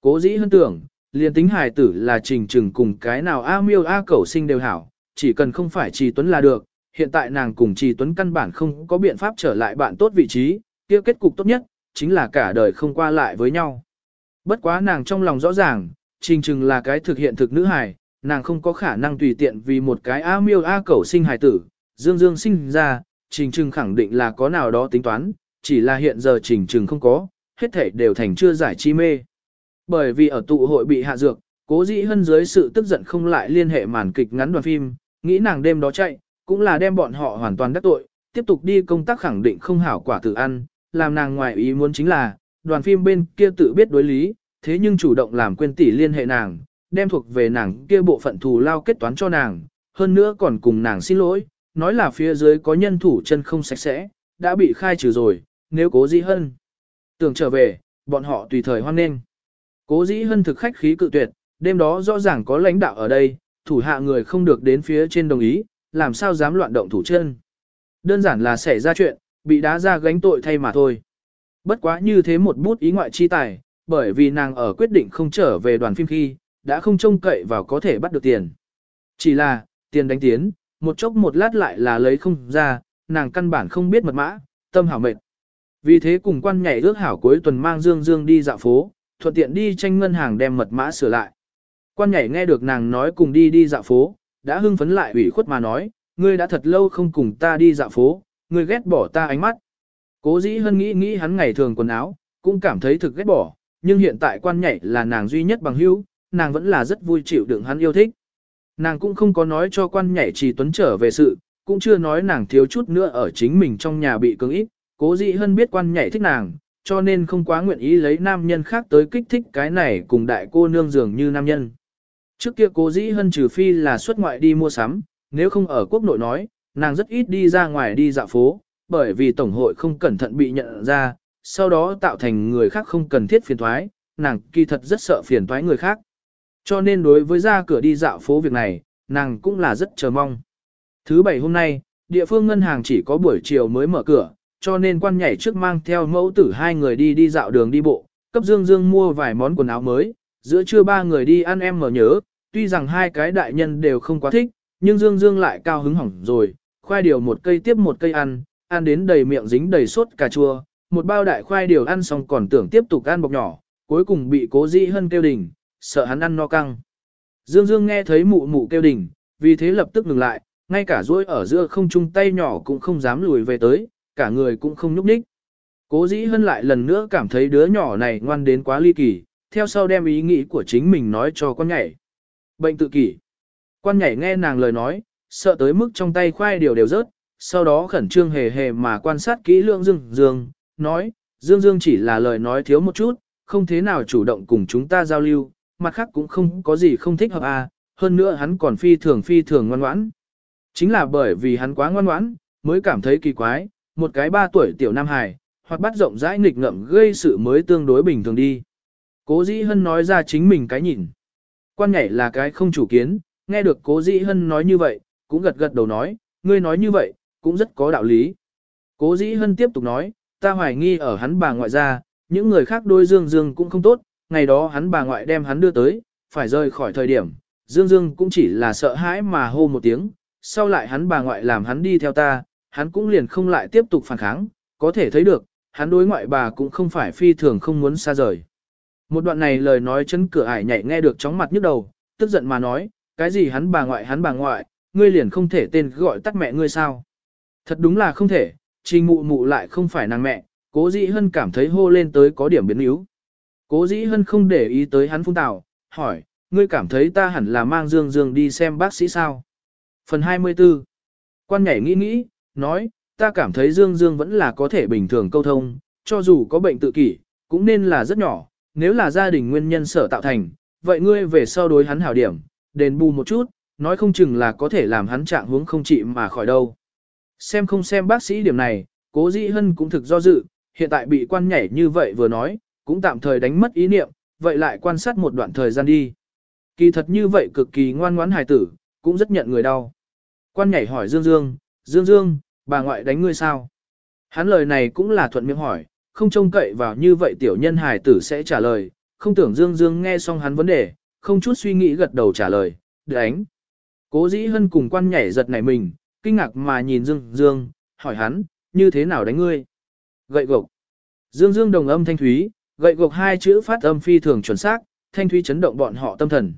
Cố dĩ hơn tưởng, liền tính hài tử là trình trừng cùng cái nào A miêu A cẩu sinh đều hảo, chỉ cần không phải Trì Tuấn là được, hiện tại nàng cùng Trì Tuấn căn bản không có biện pháp trở lại bạn tốt vị trí, kia kết cục tốt nhất, chính là cả đời không qua lại với nhau. Bất quá nàng trong lòng rõ ràng, trình trừng là cái thực hiện thực nữ hài, nàng không có khả năng tùy tiện vì một cái A miêu A cẩu sinh hài tử, dương dương sinh ra, trình trừng khẳng định là có nào đó tính toán, chỉ là hiện giờ trình trừng không có, hết thể đều thành chưa giải chi mê. Bởi vì ở tụ hội bị hạ dược, cố dĩ hân dưới sự tức giận không lại liên hệ màn kịch ngắn đoàn phim, nghĩ nàng đêm đó chạy, cũng là đem bọn họ hoàn toàn đắc tội, tiếp tục đi công tác khẳng định không hảo quả tự ăn, làm nàng ngoài ý muốn chính là, đoàn phim bên kia tự biết đối lý, thế nhưng chủ động làm quên tỷ liên hệ nàng, đem thuộc về nàng kia bộ phận thù lao kết toán cho nàng, hơn nữa còn cùng nàng xin lỗi, nói là phía dưới có nhân thủ chân không sạch sẽ, đã bị khai trừ rồi, nếu cố dĩ hân. Tưởng trở về, bọn họ tùy thời hoan nghênh. Cố dĩ hân thực khách khí cự tuyệt, đêm đó rõ ràng có lãnh đạo ở đây, thủ hạ người không được đến phía trên đồng ý, làm sao dám loạn động thủ chân. Đơn giản là xảy ra chuyện, bị đá ra gánh tội thay mà thôi. Bất quá như thế một bút ý ngoại chi tài, bởi vì nàng ở quyết định không trở về đoàn phim khi, đã không trông cậy vào có thể bắt được tiền. Chỉ là, tiền đánh tiến, một chốc một lát lại là lấy không ra, nàng căn bản không biết mật mã, tâm hảo mệt. Vì thế cùng quan nhảy ước hảo cuối tuần mang Dương Dương đi dạo phố, thuận tiện đi tranh ngân hàng đem mật mã sửa lại. Quan nhảy nghe được nàng nói cùng đi đi dạo phố, đã hưng phấn lại ủy khuất mà nói, ngươi đã thật lâu không cùng ta đi dạo phố, ngươi ghét bỏ ta ánh mắt. Cố dĩ hân nghĩ nghĩ hắn ngày thường quần áo, cũng cảm thấy thực ghét bỏ, nhưng hiện tại quan nhảy là nàng duy nhất bằng hữu, nàng vẫn là rất vui chịu đựng hắn yêu thích. Nàng cũng không có nói cho quan nhảy trì tuấn trở về sự, cũng chưa nói nàng thiếu chút nữa ở chính mình trong nhà bị cứng ít, cố dĩ hân biết quan nhảy thích nàng, cho nên không quá nguyện ý lấy nam nhân khác tới kích thích cái này cùng đại cô nương dường như nam nhân. Trước kia cố dĩ hân trừ phi là xuất ngoại đi mua sắm, nếu không ở quốc nội nói, nàng rất ít đi ra ngoài đi dạo phố, bởi vì tổng hội không cẩn thận bị nhận ra, sau đó tạo thành người khác không cần thiết phiền thoái, nàng kỳ thật rất sợ phiền thoái người khác. Cho nên đối với ra cửa đi dạo phố việc này, nàng cũng là rất chờ mong. Thứ bảy hôm nay, địa phương ngân hàng chỉ có buổi chiều mới mở cửa, cho nên quan nhảy trước mang theo mẫu tử hai người đi đi dạo đường đi bộ, cấp Dương Dương mua vài món quần áo mới, giữa trưa ba người đi ăn em mở nhớ, tuy rằng hai cái đại nhân đều không quá thích, nhưng Dương Dương lại cao hứng hỏng rồi, khoai điều một cây tiếp một cây ăn, ăn đến đầy miệng dính đầy sốt cà chua, một bao đại khoai điều ăn xong còn tưởng tiếp tục ăn bọc nhỏ, cuối cùng bị cố dĩ hân kêu đỉnh, sợ hắn ăn no căng. Dương Dương nghe thấy mụ mụ kêu đỉnh, vì thế lập tức ngừng lại, ngay cả duỗi ở giữa không chung tay nhỏ cũng không dám lùi về tới, cả người cũng không nhúc nhích. Cố dĩ hân lại lần nữa cảm thấy đứa nhỏ này ngoan đến quá ly kỳ, theo sau đem ý nghĩ của chính mình nói cho con nhảy. Bệnh tự kỷ. Quan nhảy nghe nàng lời nói, sợ tới mức trong tay khoai điều đều rớt, sau đó khẩn trương hề hề mà quan sát kỹ lượng Dương Dương, nói, Dương Dương chỉ là lời nói thiếu một chút, không thế nào chủ động cùng chúng ta giao lưu, mặt khác cũng không có gì không thích hợp à, hơn nữa hắn còn phi thường phi thường ngoan ngoãn. Chính là bởi vì hắn quá ngoan ngoãn, mới cảm thấy kỳ quái, một cái ba tuổi tiểu nam hài, hoặc bắt rộng rãi nghịch ngợm gây sự mới tương đối bình thường đi. Cố dĩ hân nói ra chính mình cái nhìn. Quan nhảy là cái không chủ kiến, nghe được cố dĩ hân nói như vậy, cũng gật gật đầu nói, ngươi nói như vậy, cũng rất có đạo lý. Cố dĩ hân tiếp tục nói, ta hoài nghi ở hắn bà ngoại ra, những người khác đôi dương dương cũng không tốt, ngày đó hắn bà ngoại đem hắn đưa tới, phải rời khỏi thời điểm, dương dương cũng chỉ là sợ hãi mà hô một tiếng, sau lại hắn bà ngoại làm hắn đi theo ta, hắn cũng liền không lại tiếp tục phản kháng, có thể thấy được, hắn đối ngoại bà cũng không phải phi thường không muốn xa rời. Một đoạn này lời nói chân cửa ải nhảy nghe được chóng mặt nhức đầu, tức giận mà nói, cái gì hắn bà ngoại hắn bà ngoại, ngươi liền không thể tên gọi tắt mẹ ngươi sao. Thật đúng là không thể, trình mụ mụ lại không phải nàng mẹ, cố dĩ hân cảm thấy hô lên tới có điểm biến yếu. Cố dĩ hân không để ý tới hắn phung tào, hỏi, ngươi cảm thấy ta hẳn là mang Dương Dương đi xem bác sĩ sao? Phần 24 Quan nhảy nghĩ nghĩ, nói, ta cảm thấy Dương Dương vẫn là có thể bình thường câu thông, cho dù có bệnh tự kỷ, cũng nên là rất nhỏ, nếu là gia đình nguyên nhân sở tạo thành, vậy ngươi về sau đối hắn hảo điểm, đền bù một chút, nói không chừng là có thể làm hắn trạng hướng không trị mà khỏi đâu. Xem không xem bác sĩ điểm này, cố dĩ hân cũng thực do dự, hiện tại bị quan nhảy như vậy vừa nói, cũng tạm thời đánh mất ý niệm, vậy lại quan sát một đoạn thời gian đi. Kỳ thật như vậy cực kỳ ngoan ngoãn hài tử, cũng rất nhận người đau. Quan nhảy hỏi Dương Dương, Dương Dương, bà ngoại đánh ngươi sao? Hắn lời này cũng là thuận miệng hỏi, không trông cậy vào như vậy tiểu nhân hài tử sẽ trả lời, không tưởng Dương Dương nghe xong hắn vấn đề, không chút suy nghĩ gật đầu trả lời, đánh. Cố dĩ hân cùng quan nhảy giật nảy mình, kinh ngạc mà nhìn Dương Dương, hỏi hắn, như thế nào đánh ngươi? Gậy gộc. Dương Dương đồng âm thanh thúy, gậy gộc hai chữ phát âm phi thường chuẩn xác, thanh thúy chấn động bọn họ tâm thần.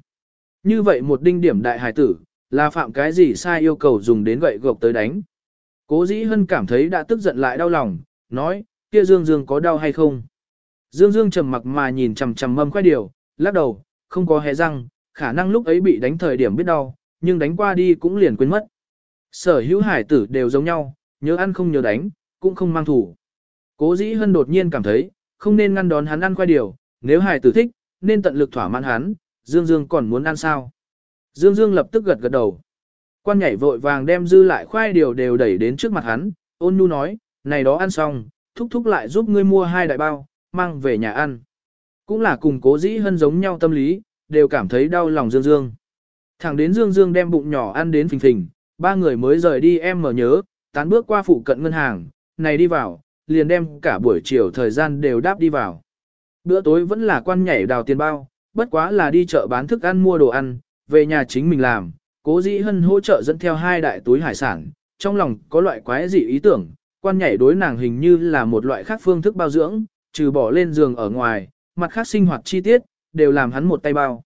Như vậy một đinh điểm đại hải tử, là phạm cái gì sai yêu cầu dùng đến gậy gộc tới đánh. Cố dĩ hân cảm thấy đã tức giận lại đau lòng, nói, kia Dương Dương có đau hay không? Dương Dương trầm mặc mà nhìn chằm chằm mâm khoai điều, lắc đầu, không có hé răng, khả năng lúc ấy bị đánh thời điểm biết đau, nhưng đánh qua đi cũng liền quên mất. Sở hữu hải tử đều giống nhau, nhớ ăn không nhớ đánh, cũng không mang thủ. Cố dĩ hân đột nhiên cảm thấy, không nên ngăn đón hắn ăn khoai điều, nếu hải tử thích, nên tận lực thỏa mãn hắn, Dương Dương còn muốn ăn sao. Dương Dương lập tức gật gật đầu. Quan nhảy vội vàng đem dư lại khoai điều đều đẩy đến trước mặt hắn, ôn nhu nói, này đó ăn xong, thúc thúc lại giúp ngươi mua hai đại bao, mang về nhà ăn. Cũng là cùng cố dĩ hân giống nhau tâm lý, đều cảm thấy đau lòng Dương Dương. Thẳng đến Dương Dương đem bụng nhỏ ăn đến phình phình, ba người mới rời đi em mở nhớ, tán bước qua phụ cận ngân hàng, này đi vào, liền đem cả buổi chiều thời gian đều đáp đi vào. Bữa tối vẫn là quan nhảy đào tiền bao, bất quá là đi chợ bán thức ăn mua đồ ăn, về nhà chính mình làm, cố dĩ hân hỗ trợ dẫn theo hai đại túi hải sản, trong lòng có loại quái dị ý tưởng, quan nhảy đối nàng hình như là một loại khác phương thức bao dưỡng, trừ bỏ lên giường ở ngoài, mặt khác sinh hoạt chi tiết, đều làm hắn một tay bao.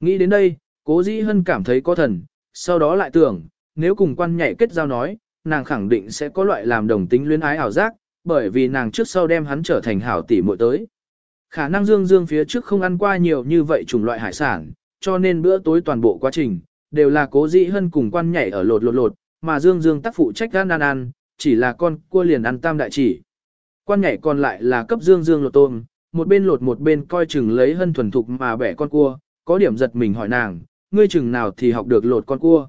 Nghĩ đến đây, cố dĩ hân cảm thấy có thần, sau đó lại tưởng, nếu cùng quan nhảy kết giao nói, nàng khẳng định sẽ có loại làm đồng tính luyến ái ảo giác, bởi vì nàng trước sau đem hắn trở thành hảo tỷ muội tới. Khả năng Dương Dương phía trước không ăn qua nhiều như vậy chủng loại hải sản, cho nên bữa tối toàn bộ quá trình, đều là cố dĩ hân cùng quan nhảy ở lột lột lột, mà Dương Dương tác phụ trách gan ăn ăn, chỉ là con cua liền ăn tam đại chỉ. Quan nhảy còn lại là cấp Dương Dương lột tôm, một bên lột một bên coi chừng lấy hân thuần thục mà bẻ con cua, có điểm giật mình hỏi nàng, ngươi chừng nào thì học được lột con cua.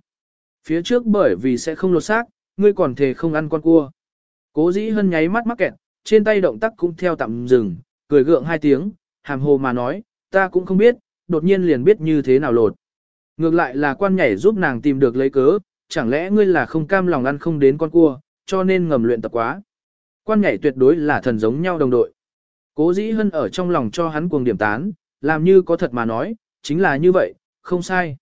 Phía trước bởi vì sẽ không lột xác, ngươi còn thề không ăn con cua. Cố dĩ hân nháy mắt mắc kẹt, trên tay động tác cũng theo tạm dừng, cười gượng hai tiếng, hàm hồ mà nói, ta cũng không biết, đột nhiên liền biết như thế nào lột. Ngược lại là quan nhảy giúp nàng tìm được lấy cớ, chẳng lẽ ngươi là không cam lòng ăn không đến con cua, cho nên ngầm luyện tập quá. Quan nhảy tuyệt đối là thần giống nhau đồng đội. Cố dĩ hân ở trong lòng cho hắn cuồng điểm tán, làm như có thật mà nói, chính là như vậy, không sai.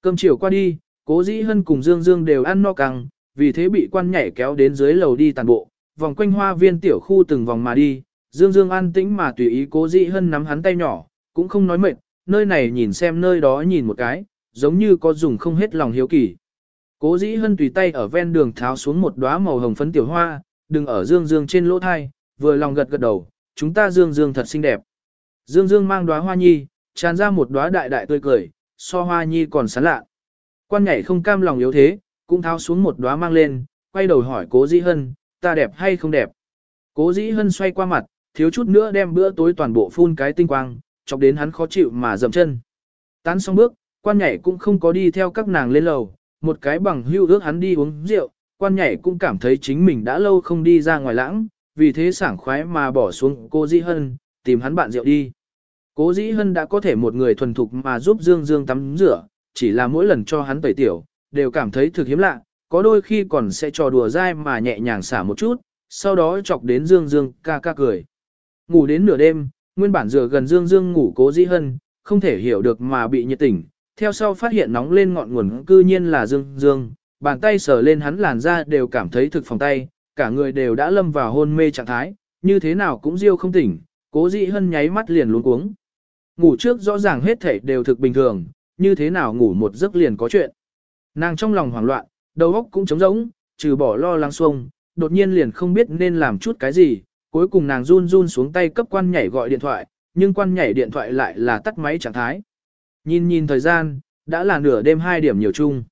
Cơm chiều qua đi, cố dĩ hân cùng Dương Dương đều ăn no căng, vì thế bị quan nhảy kéo đến dưới lầu đi tàn bộ, vòng quanh hoa viên tiểu khu từng vòng mà đi, Dương Dương an tĩnh mà tùy ý cố dĩ hân nắm hắn tay nhỏ, cũng không nói mệt, nơi này nhìn xem nơi đó nhìn một cái, giống như có dùng không hết lòng hiếu kỳ. Cố dĩ hân tùy tay ở ven đường tháo xuống một đóa màu hồng phấn tiểu hoa, đừng ở Dương Dương trên lỗ thai, vừa lòng gật gật đầu, chúng ta Dương Dương thật xinh đẹp. Dương Dương mang đóa hoa nhi, tràn ra một đóa đại đại tươi cười, so hoa nhi còn sán lạ. Quan nhảy không cam lòng yếu thế, cũng tháo xuống một đóa mang lên, quay đầu hỏi cố dĩ hân, ta đẹp hay không đẹp. Cố dĩ hân xoay qua mặt, thiếu chút nữa đem bữa tối toàn bộ phun cái tinh quang, chọc đến hắn khó chịu mà dậm chân. Tán xong bước, quan nhảy cũng không có đi theo các nàng lên lầu, một cái bằng hưu ước hắn đi uống rượu, quan nhảy cũng cảm thấy chính mình đã lâu không đi ra ngoài lãng, vì thế sảng khoái mà bỏ xuống cô Dĩ Hân, tìm hắn bạn rượu đi. Cố Dĩ Hân đã có thể một người thuần thục mà giúp Dương Dương tắm rửa, chỉ là mỗi lần cho hắn tẩy tiểu, đều cảm thấy thực hiếm lạ, có đôi khi còn sẽ trò đùa dai mà nhẹ nhàng xả một chút, sau đó chọc đến Dương Dương ca ca cười. Ngủ đến nửa đêm, nguyên bản rửa gần Dương Dương ngủ cố Dĩ Hân, không thể hiểu được mà bị nhiệt tỉnh, theo sau phát hiện nóng lên ngọn nguồn cư nhiên là Dương Dương, bàn tay sờ lên hắn làn da đều cảm thấy thực phòng tay, cả người đều đã lâm vào hôn mê trạng thái, như thế nào cũng riêu không tỉnh, cố dị hân nháy mắt liền luống cuống. Ngủ trước rõ ràng hết thảy đều thực bình thường, như thế nào ngủ một giấc liền có chuyện. Nàng trong lòng hoảng loạn, đầu óc cũng trống rỗng, trừ bỏ lo lắng xuông, đột nhiên liền không biết nên làm chút cái gì, cuối cùng nàng run run xuống tay cấp quan nhảy gọi điện thoại, nhưng quan nhảy điện thoại lại là tắt máy trạng thái. Nhìn nhìn thời gian, đã là nửa đêm hai điểm nhiều chung.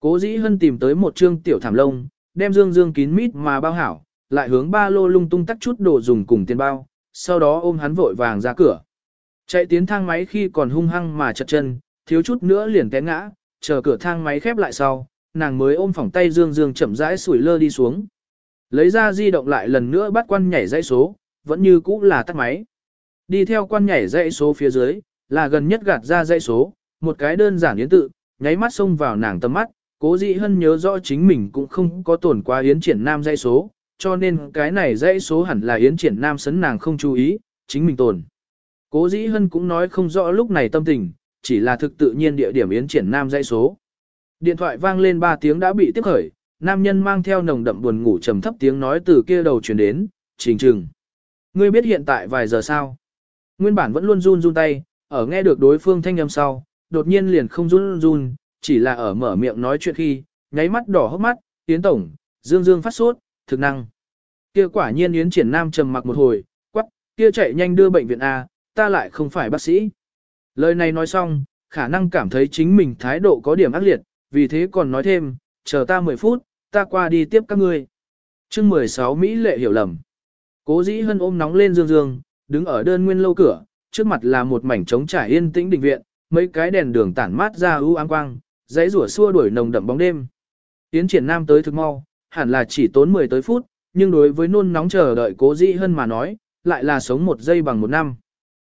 Cố dĩ hân tìm tới một trương tiểu thảm lông, đem dương dương kín mít mà bao hảo, lại hướng ba lô lung tung tắt chút đồ dùng cùng tiền bao, sau đó ôm hắn vội vàng ra cửa. Chạy tiến thang máy khi còn hung hăng mà chật chân, thiếu chút nữa liền té ngã, chờ cửa thang máy khép lại sau, nàng mới ôm phỏng tay dương dương chậm rãi sủi lơ đi xuống. Lấy ra di động lại lần nữa bắt quan nhảy dãy số, vẫn như cũ là tắt máy. Đi theo quan nhảy dãy số phía dưới, là gần nhất gạt ra dãy số, một cái đơn giản yến tự, nháy mắt xông vào nàng tầm mắt, cố dị hân nhớ rõ chính mình cũng không có tổn qua yến triển nam dãy số, cho nên cái này dãy số hẳn là yến triển nam sấn nàng không chú ý, chính mình tổn. Cố dĩ hân cũng nói không rõ lúc này tâm tình, chỉ là thực tự nhiên địa điểm yến triển nam dãy số. Điện thoại vang lên 3 tiếng đã bị tiếp khởi, nam nhân mang theo nồng đậm buồn ngủ trầm thấp tiếng nói từ kia đầu chuyển đến, trình trừng. Ngươi biết hiện tại vài giờ sao? Nguyên bản vẫn luôn run run tay, ở nghe được đối phương thanh âm sau, đột nhiên liền không run run, chỉ là ở mở miệng nói chuyện khi, nháy mắt đỏ hốc mắt, Yến Tổng, Dương Dương phát sốt, thực năng. Kia quả nhiên Yến Triển Nam trầm mặc một hồi, quắc, kia chạy nhanh đưa bệnh viện A, ta lại không phải bác sĩ. Lời này nói xong, khả năng cảm thấy chính mình thái độ có điểm ác liệt, vì thế còn nói thêm, chờ ta 10 phút, ta qua đi tiếp các ngươi. chương 16 Mỹ lệ hiểu lầm. Cố dĩ hân ôm nóng lên Dương Dương, đứng ở đơn nguyên lâu cửa, trước mặt là một mảnh trống trải yên tĩnh đình viện, mấy cái đèn đường tản mát ra ưu ám quang, dãy rủa xua đuổi nồng đậm bóng đêm. Tiến triển nam tới thực mau, hẳn là chỉ tốn 10 tới phút, nhưng đối với nôn nóng chờ đợi cố dĩ hơn mà nói, lại là sống một giây bằng một năm.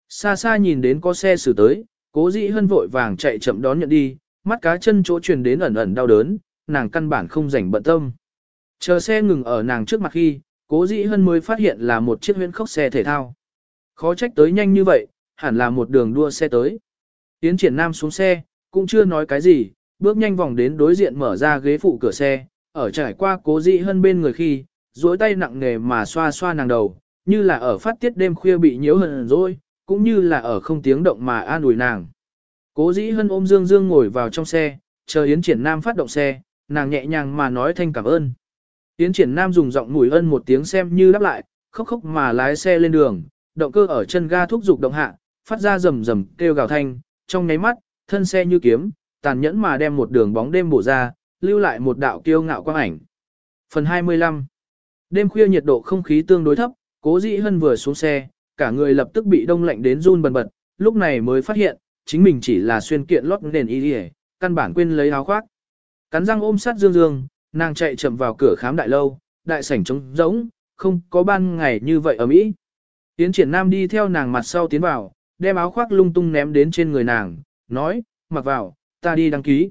Xa xa nhìn đến có xe xử tới, cố dĩ hơn vội vàng chạy chậm đón nhận đi, mắt cá chân chỗ truyền đến ẩn ẩn đau đớn, nàng căn bản không rảnh bận tâm. Chờ xe ngừng ở nàng trước mặt khi, cố dĩ hơn mới phát hiện là một chiếc huyễn khốc xe thể thao. Khó trách tới nhanh như vậy, hẳn là một đường đua xe tới. Tiến triển nam xuống xe, cũng chưa nói cái gì, bước nhanh vòng đến đối diện mở ra ghế phụ cửa xe, ở trải qua cố dĩ hân bên người khi, duỗi tay nặng nề mà xoa xoa nàng đầu, như là ở phát tiết đêm khuya bị nhiễu hận rồi, cũng như là ở không tiếng động mà an ủi nàng. Cố dĩ hân ôm Dương Dương ngồi vào trong xe, chờ Yến Triển Nam phát động xe, nàng nhẹ nhàng mà nói thanh cảm ơn. Yến Triển Nam dùng giọng mùi ân một tiếng xem như đáp lại, khóc khóc mà lái xe lên đường, động cơ ở chân ga thúc dục động hạ, phát ra rầm rầm kêu gào thanh, trong nháy mắt, thân xe như kiếm, tàn nhẫn mà đem một đường bóng đêm bổ ra, lưu lại một đạo kiêu ngạo quang ảnh. Phần 25 Đêm khuya nhiệt độ không khí tương đối thấp, cố dĩ hân vừa xuống xe, cả người lập tức bị đông lạnh đến run bần bật, lúc này mới phát hiện, chính mình chỉ là xuyên kiện lót nền y đi căn bản quên lấy áo khoác. Cắn răng ôm sát dương dương, nàng chạy chậm vào cửa khám đại lâu, đại sảnh trống rỗng, không có ban ngày như vậy ở Mỹ. Yến triển nam đi theo nàng mặt sau tiến vào, đem áo khoác lung tung ném đến trên người nàng, nói, mặc vào, ta đi đăng ký.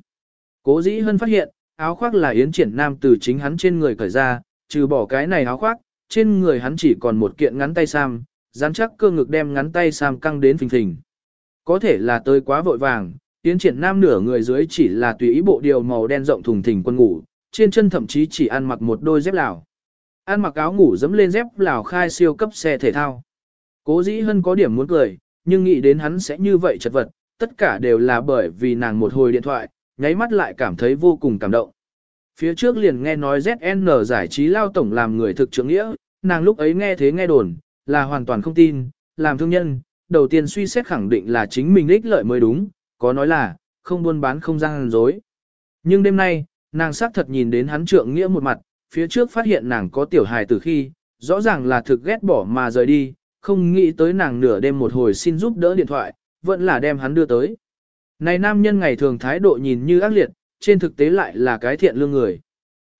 Cố dĩ hân phát hiện, áo khoác là Yến triển nam từ chính hắn trên người cởi ra, trừ bỏ cái này áo khoác, trên người hắn chỉ còn một kiện ngắn tay sam, dán chắc cơ ngực đem ngắn tay sam căng đến phình phình. Có thể là tới quá vội vàng, Yến triển nam nửa người dưới chỉ là tùy ý bộ điều màu đen rộng thùng thình quân ngủ, trên chân thậm chí chỉ ăn mặc một đôi dép lào. Ăn mặc áo ngủ dẫm lên dép lào khai siêu cấp xe thể thao. Cố dĩ hân có điểm muốn cười, nhưng nghĩ đến hắn sẽ như vậy chật vật, tất cả đều là bởi vì nàng một hồi điện thoại, nháy mắt lại cảm thấy vô cùng cảm động. Phía trước liền nghe nói ZN giải trí lao tổng làm người thực trưởng nghĩa, nàng lúc ấy nghe thế nghe đồn, là hoàn toàn không tin, làm thương nhân, đầu tiên suy xét khẳng định là chính mình ích lợi mới đúng, có nói là, không buôn bán không gian dối. Nhưng đêm nay, nàng xác thật nhìn đến hắn trượng nghĩa một mặt, phía trước phát hiện nàng có tiểu hài từ khi, rõ ràng là thực ghét bỏ mà rời đi, không nghĩ tới nàng nửa đêm một hồi xin giúp đỡ điện thoại, vẫn là đem hắn đưa tới. Này nam nhân ngày thường thái độ nhìn như ác liệt, trên thực tế lại là cái thiện lương người.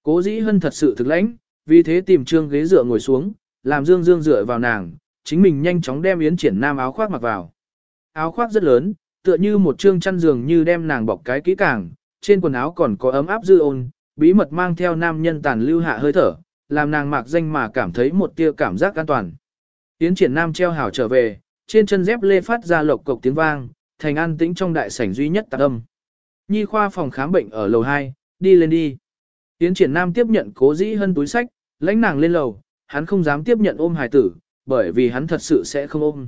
Cố dĩ hân thật sự thực lãnh, vì thế tìm trương ghế dựa ngồi xuống, làm dương dương dựa vào nàng, chính mình nhanh chóng đem yến triển nam áo khoác mặc vào. Áo khoác rất lớn, tựa như một trương chăn giường như đem nàng bọc cái kỹ càng, trên quần áo còn có ấm áp dư ôn, bí mật mang theo nam nhân tàn lưu hạ hơi thở, làm nàng mặc danh mà cảm thấy một tia cảm giác an toàn. Yến triển nam treo hảo trở về, trên chân dép lê phát ra lộc cộc tiếng vang, thành an tĩnh trong đại sảnh duy nhất tạc âm. Nhi khoa phòng khám bệnh ở lầu 2, đi lên đi. Tiến triển nam tiếp nhận cố dĩ hân túi sách, lãnh nàng lên lầu, hắn không dám tiếp nhận ôm hài tử, bởi vì hắn thật sự sẽ không ôm.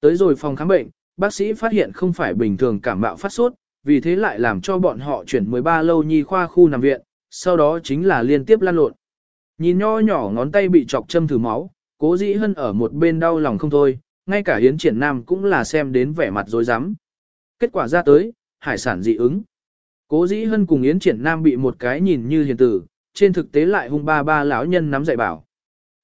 Tới rồi phòng khám bệnh, bác sĩ phát hiện không phải bình thường cảm mạo phát sốt, vì thế lại làm cho bọn họ chuyển 13 lâu nhi khoa khu nằm viện, sau đó chính là liên tiếp lan lộn. Nhìn nho nhỏ ngón tay bị chọc châm thử máu, cố dĩ hân ở một bên đau lòng không thôi, ngay cả hiến triển nam cũng là xem đến vẻ mặt dối rắm Kết quả ra tới, hải sản dị ứng. Cố dĩ hân cùng Yến triển nam bị một cái nhìn như hiền tử, trên thực tế lại hung ba ba lão nhân nắm dạy bảo.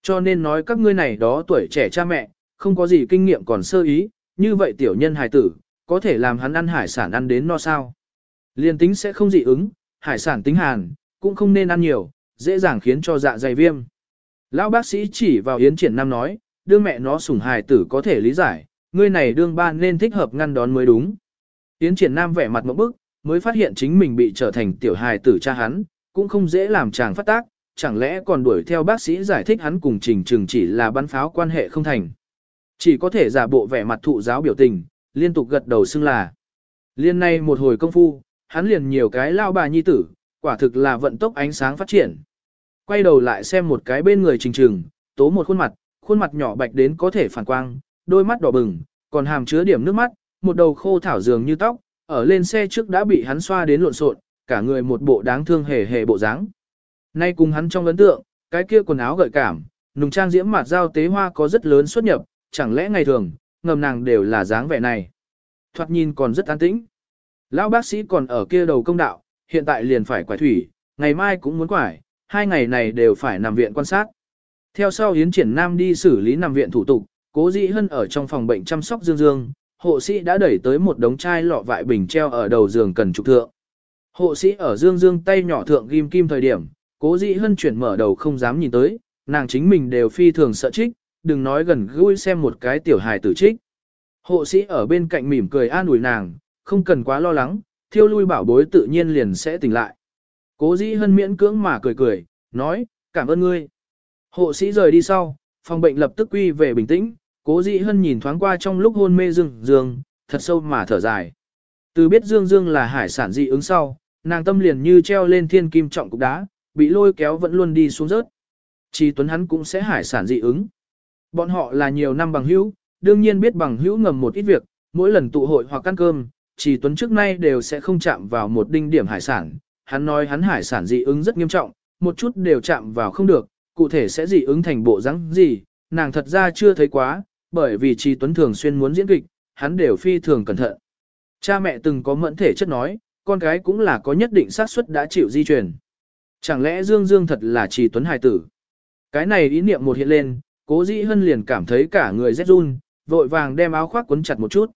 Cho nên nói các ngươi này đó tuổi trẻ cha mẹ, không có gì kinh nghiệm còn sơ ý, như vậy tiểu nhân hài tử, có thể làm hắn ăn hải sản ăn đến no sao. Liên tính sẽ không dị ứng, hải sản tính hàn, cũng không nên ăn nhiều, dễ dàng khiến cho dạ dày viêm. Lão bác sĩ chỉ vào Yến triển nam nói, đương mẹ nó sủng hài tử có thể lý giải, ngươi này đương ba nên thích hợp ngăn đón mới đúng. Yến triển nam vẻ mặt một bức, mới phát hiện chính mình bị trở thành tiểu hài tử cha hắn, cũng không dễ làm chàng phát tác, chẳng lẽ còn đuổi theo bác sĩ giải thích hắn cùng trình trường chỉ là bắn pháo quan hệ không thành. Chỉ có thể giả bộ vẻ mặt thụ giáo biểu tình, liên tục gật đầu xưng là. Liên này một hồi công phu, hắn liền nhiều cái lao bà nhi tử, quả thực là vận tốc ánh sáng phát triển. Quay đầu lại xem một cái bên người trình trừng, tố một khuôn mặt, khuôn mặt nhỏ bạch đến có thể phản quang, đôi mắt đỏ bừng, còn hàm chứa điểm nước mắt, một đầu khô thảo dường như tóc, ở lên xe trước đã bị hắn xoa đến lộn xộn, cả người một bộ đáng thương hề hề bộ dáng. Nay cùng hắn trong ấn tượng, cái kia quần áo gợi cảm, nùng trang diễm mặt giao tế hoa có rất lớn xuất nhập, chẳng lẽ ngày thường, ngầm nàng đều là dáng vẻ này. Thoạt nhìn còn rất an tĩnh. Lão bác sĩ còn ở kia đầu công đạo, hiện tại liền phải quải thủy, ngày mai cũng muốn quải, hai ngày này đều phải nằm viện quan sát. Theo sau Yến Triển Nam đi xử lý nằm viện thủ tục, cố dĩ hân ở trong phòng bệnh chăm sóc Dương Dương, hộ sĩ đã đẩy tới một đống chai lọ vại bình treo ở đầu giường cần trục thượng. Hộ sĩ ở Dương Dương tay nhỏ thượng ghim kim thời điểm, cố dĩ hân chuyển mở đầu không dám nhìn tới, nàng chính mình đều phi thường sợ trích, đừng nói gần gũi xem một cái tiểu hài tử trích. Hộ sĩ ở bên cạnh mỉm cười an ủi nàng, không cần quá lo lắng, thiêu lui bảo bối tự nhiên liền sẽ tỉnh lại. Cố dĩ hân miễn cưỡng mà cười cười, nói, cảm ơn ngươi. Hộ sĩ rời đi sau, phòng bệnh lập tức quy về bình tĩnh, cố dĩ hân nhìn thoáng qua trong lúc hôn mê dương dương, thật sâu mà thở dài. Từ biết dương dương là hải sản dị ứng sau, nàng tâm liền như treo lên thiên kim trọng cục đá, bị lôi kéo vẫn luôn đi xuống rớt. Chỉ tuấn hắn cũng sẽ hải sản dị ứng. Bọn họ là nhiều năm bằng hữu, đương nhiên biết bằng hữu ngầm một ít việc, mỗi lần tụ hội hoặc ăn cơm, chỉ tuấn trước nay đều sẽ không chạm vào một đinh điểm hải sản. Hắn nói hắn hải sản dị ứng rất nghiêm trọng, một chút đều chạm vào không được, cụ thể sẽ dị ứng thành bộ rắn gì, nàng thật ra chưa thấy quá, bởi vì Trì Tuấn thường xuyên muốn diễn kịch, hắn đều phi thường cẩn thận. Cha mẹ từng có mẫn thể chất nói, con gái cũng là có nhất định xác suất đã chịu di truyền. Chẳng lẽ Dương Dương thật là Trì Tuấn hài tử? Cái này ý niệm một hiện lên, cố dĩ hân liền cảm thấy cả người rét run, vội vàng đem áo khoác quấn chặt một chút.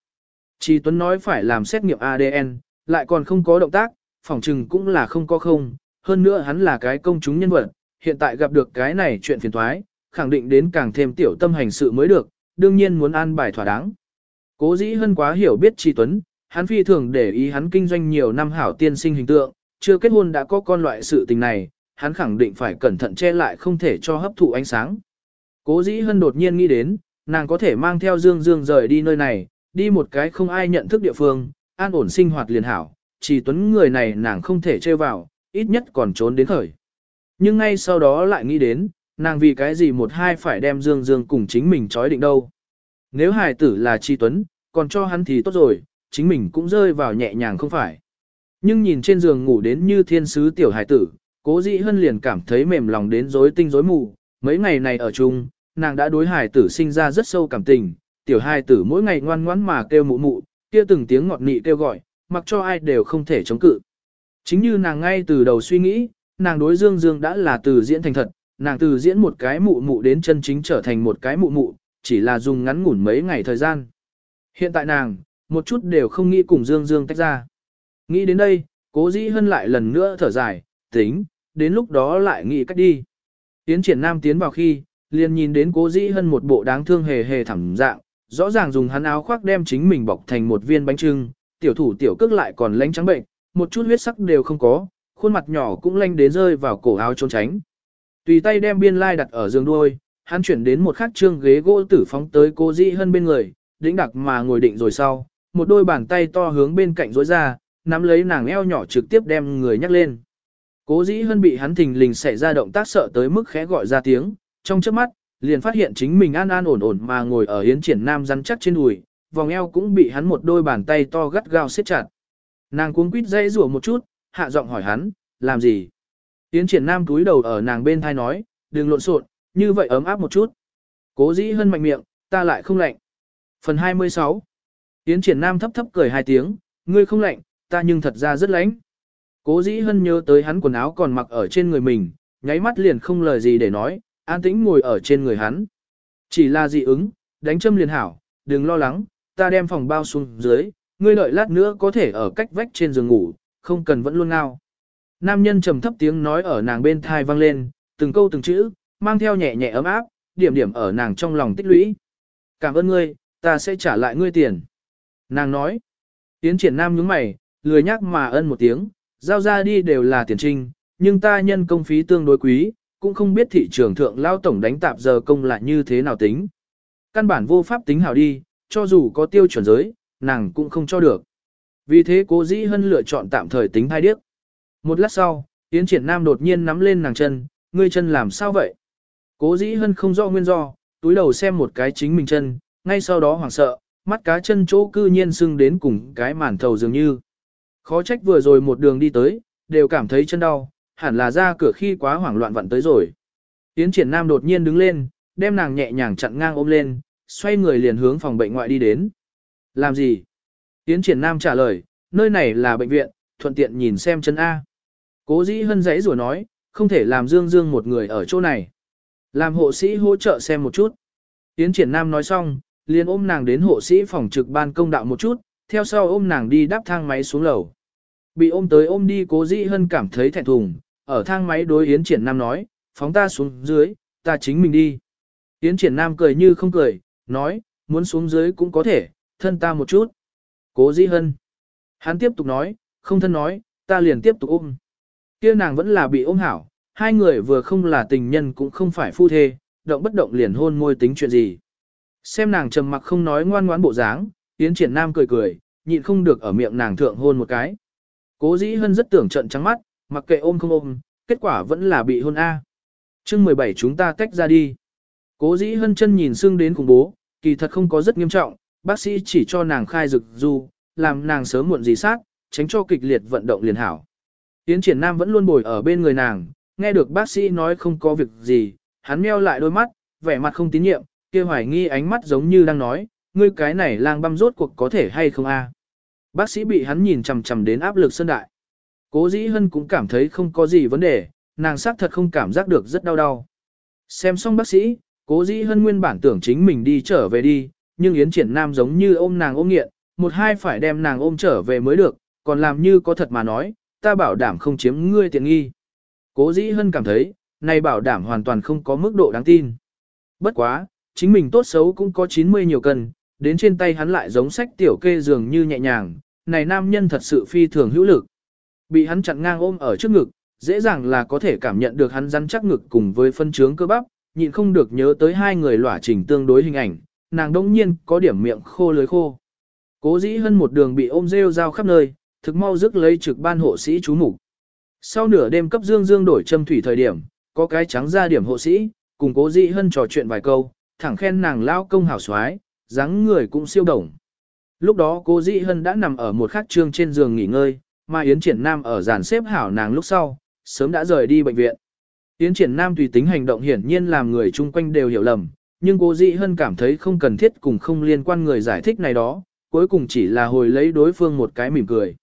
Trì Tuấn nói phải làm xét nghiệm ADN, lại còn không có động tác, phỏng chừng cũng là không có không, hơn nữa hắn là cái công chúng nhân vật, hiện tại gặp được cái này chuyện phiền thoái, khẳng định đến càng thêm tiểu tâm hành sự mới được, đương nhiên muốn an bài thỏa đáng. Cố dĩ hân quá hiểu biết Tri Tuấn, hắn phi thường để ý hắn kinh doanh nhiều năm hảo tiên sinh hình tượng, chưa kết hôn đã có con loại sự tình này, hắn khẳng định phải cẩn thận che lại không thể cho hấp thụ ánh sáng. Cố dĩ hân đột nhiên nghĩ đến, nàng có thể mang theo Dương Dương rời đi nơi này, đi một cái không ai nhận thức địa phương, an ổn sinh hoạt liền hảo, chỉ tuấn người này nàng không thể chơi vào, ít nhất còn trốn đến khởi. Nhưng ngay sau đó lại nghĩ đến, nàng vì cái gì một hai phải đem Dương Dương cùng chính mình trói định đâu. Nếu hài tử là Chi Tuấn, còn cho hắn thì tốt rồi, chính mình cũng rơi vào nhẹ nhàng không phải. Nhưng nhìn trên giường ngủ đến như thiên sứ tiểu hài tử, cố dĩ hân liền cảm thấy mềm lòng đến rối tinh rối mù. Mấy ngày này ở chung, nàng đã đối hài tử sinh ra rất sâu cảm tình, tiểu hài tử mỗi ngày ngoan ngoãn mà kêu mụ mụ, kia từng tiếng ngọt nị kêu gọi, mặc cho ai đều không thể chống cự. Chính như nàng ngay từ đầu suy nghĩ, nàng đối Dương Dương đã là từ diễn thành thật, nàng từ diễn một cái mụ mụ đến chân chính trở thành một cái mụ mụ, chỉ là dùng ngắn ngủn mấy ngày thời gian. Hiện tại nàng, một chút đều không nghĩ cùng Dương Dương tách ra. Nghĩ đến đây, cố dĩ hân lại lần nữa thở dài, tính, đến lúc đó lại nghĩ cách đi. Tiến triển nam tiến vào khi, liền nhìn đến cố dĩ hân một bộ đáng thương hề hề thẳng dạng, rõ ràng dùng hắn áo khoác đem chính mình bọc thành một viên bánh trưng, tiểu thủ tiểu cước lại còn lánh trắng bệnh, một chút huyết sắc đều không có, khuôn mặt nhỏ cũng lanh đến rơi vào cổ áo trốn tránh. Tùy tay đem biên lai đặt ở giường đuôi, hắn chuyển đến một khắc trương ghế gỗ tử phóng tới cô dĩ hơn bên người, đĩnh đặc mà ngồi định rồi sau, một đôi bàn tay to hướng bên cạnh rối ra, nắm lấy nàng eo nhỏ trực tiếp đem người nhắc lên. Cố dĩ hơn bị hắn thình lình xảy ra động tác sợ tới mức khẽ gọi ra tiếng, trong trước mắt, liền phát hiện chính mình an an ổn ổn mà ngồi ở hiến triển nam rắn chắc trên đùi, vòng eo cũng bị hắn một đôi bàn tay to gắt gao siết chặt. Nàng cuống quýt dây rủa một chút, hạ giọng hỏi hắn, làm gì? Tiến triển nam túi đầu ở nàng bên thai nói, đừng lộn xộn, như vậy ấm áp một chút. Cố dĩ hân mạnh miệng, ta lại không lạnh. Phần 26 Tiến triển nam thấp thấp cười hai tiếng, ngươi không lạnh, ta nhưng thật ra rất lạnh. Cố dĩ hân nhớ tới hắn quần áo còn mặc ở trên người mình, nháy mắt liền không lời gì để nói, an tĩnh ngồi ở trên người hắn. Chỉ là dị ứng, đánh châm liền hảo, đừng lo lắng, ta đem phòng bao xuống dưới, ngươi đợi lát nữa có thể ở cách vách trên giường ngủ, không cần vẫn luôn ngao. Nam nhân trầm thấp tiếng nói ở nàng bên thai vang lên, từng câu từng chữ, mang theo nhẹ nhẹ ấm áp, điểm điểm ở nàng trong lòng tích lũy. Cảm ơn ngươi, ta sẽ trả lại ngươi tiền. Nàng nói. Tiến triển nam nhướng mày, lười nhắc mà ân một tiếng, giao ra đi đều là tiền trinh, nhưng ta nhân công phí tương đối quý, cũng không biết thị trường thượng lao tổng đánh tạp giờ công lại như thế nào tính. căn bản vô pháp tính hảo đi, cho dù có tiêu chuẩn giới, nàng cũng không cho được. Vì thế cố dĩ hân lựa chọn tạm thời tính thai điếc. Một lát sau, Yến Triển Nam đột nhiên nắm lên nàng chân, ngươi chân làm sao vậy? Cố dĩ hân không rõ nguyên do, túi đầu xem một cái chính mình chân, ngay sau đó hoảng sợ, mắt cá chân chỗ cư nhiên sưng đến cùng cái màn thầu dường như. Khó trách vừa rồi một đường đi tới, đều cảm thấy chân đau, hẳn là ra cửa khi quá hoảng loạn vặn tới rồi. Yến Triển Nam đột nhiên đứng lên, đem nàng nhẹ nhàng chặn ngang ôm lên, xoay người liền hướng phòng bệnh ngoại đi đến. Làm gì? Yến Triển Nam trả lời, nơi này là bệnh viện, thuận tiện nhìn xem chân A. Cố dĩ hân giấy rủa nói, không thể làm Dương Dương một người ở chỗ này. Làm hộ sĩ hỗ trợ xem một chút. Yến Triển Nam nói xong, liền ôm nàng đến hộ sĩ phòng trực ban công đạo một chút, theo sau ôm nàng đi đáp thang máy xuống lầu. Bị ôm tới ôm đi cố dĩ hân cảm thấy thẹn thùng, ở thang máy đối Yến Triển Nam nói, phóng ta xuống dưới, ta chính mình đi. Yến Triển Nam cười như không cười, nói, muốn xuống dưới cũng có thể, thân ta một chút. Cố dĩ hân. Hắn tiếp tục nói, không thân nói, ta liền tiếp tục ôm. Kia nàng vẫn là bị ôm hảo, hai người vừa không là tình nhân cũng không phải phu thê, động bất động liền hôn môi tính chuyện gì. Xem nàng trầm mặc không nói ngoan ngoãn bộ dáng, Yến Triển Nam cười cười, nhịn không được ở miệng nàng thượng hôn một cái. Cố dĩ hân rất tưởng trận trắng mắt, mặc kệ ôm không ôm, kết quả vẫn là bị hôn A. chương 17 chúng ta tách ra đi. Cố dĩ hân chân nhìn xương đến khủng bố, kỳ thật không có rất nghiêm trọng, bác sĩ chỉ cho nàng khai dực du, làm nàng sớm muộn gì sát, tránh cho kịch liệt vận động liền hảo. Tiến triển nam vẫn luôn bồi ở bên người nàng, nghe được bác sĩ nói không có việc gì, hắn meo lại đôi mắt, vẻ mặt không tín nhiệm, kia hoài nghi ánh mắt giống như đang nói, ngươi cái này lang băm rốt cuộc có thể hay không a? Bác sĩ bị hắn nhìn chằm chằm đến áp lực sơn đại. Cố dĩ hân cũng cảm thấy không có gì vấn đề, nàng xác thật không cảm giác được rất đau đau. Xem xong bác sĩ, cố dĩ hân nguyên bản tưởng chính mình đi trở về đi, nhưng Yến Triển Nam giống như ôm nàng ôm nghiện, một hai phải đem nàng ôm trở về mới được, còn làm như có thật mà nói, ta bảo đảm không chiếm ngươi tiện nghi. Cố dĩ hân cảm thấy, này bảo đảm hoàn toàn không có mức độ đáng tin. Bất quá, chính mình tốt xấu cũng có 90 nhiều cân, đến trên tay hắn lại giống sách tiểu kê dường như nhẹ nhàng, này nam nhân thật sự phi thường hữu lực. Bị hắn chặn ngang ôm ở trước ngực, dễ dàng là có thể cảm nhận được hắn rắn chắc ngực cùng với phân trướng cơ bắp, nhịn không được nhớ tới hai người lỏa trình tương đối hình ảnh, nàng đông nhiên có điểm miệng khô lưới khô. Cố dĩ hơn một đường bị ôm rêu rao khắp nơi, thực mau dứt lấy trực ban hộ sĩ chú mục Sau nửa đêm cấp dương dương đổi châm thủy thời điểm, có cái trắng ra điểm hộ sĩ, cùng cố dĩ hân trò chuyện vài câu, thẳng khen nàng lao công hảo xoái, dáng người cũng siêu đồng. Lúc đó cố dĩ hân đã nằm ở một khắc trương trên giường nghỉ ngơi, mà Yến Triển Nam ở giàn xếp hảo nàng lúc sau, sớm đã rời đi bệnh viện. Yến Triển Nam tùy tính hành động hiển nhiên làm người chung quanh đều hiểu lầm, nhưng cố dị hân cảm thấy không cần thiết cùng không liên quan người giải thích này đó, cuối cùng chỉ là hồi lấy đối phương một cái mỉm cười.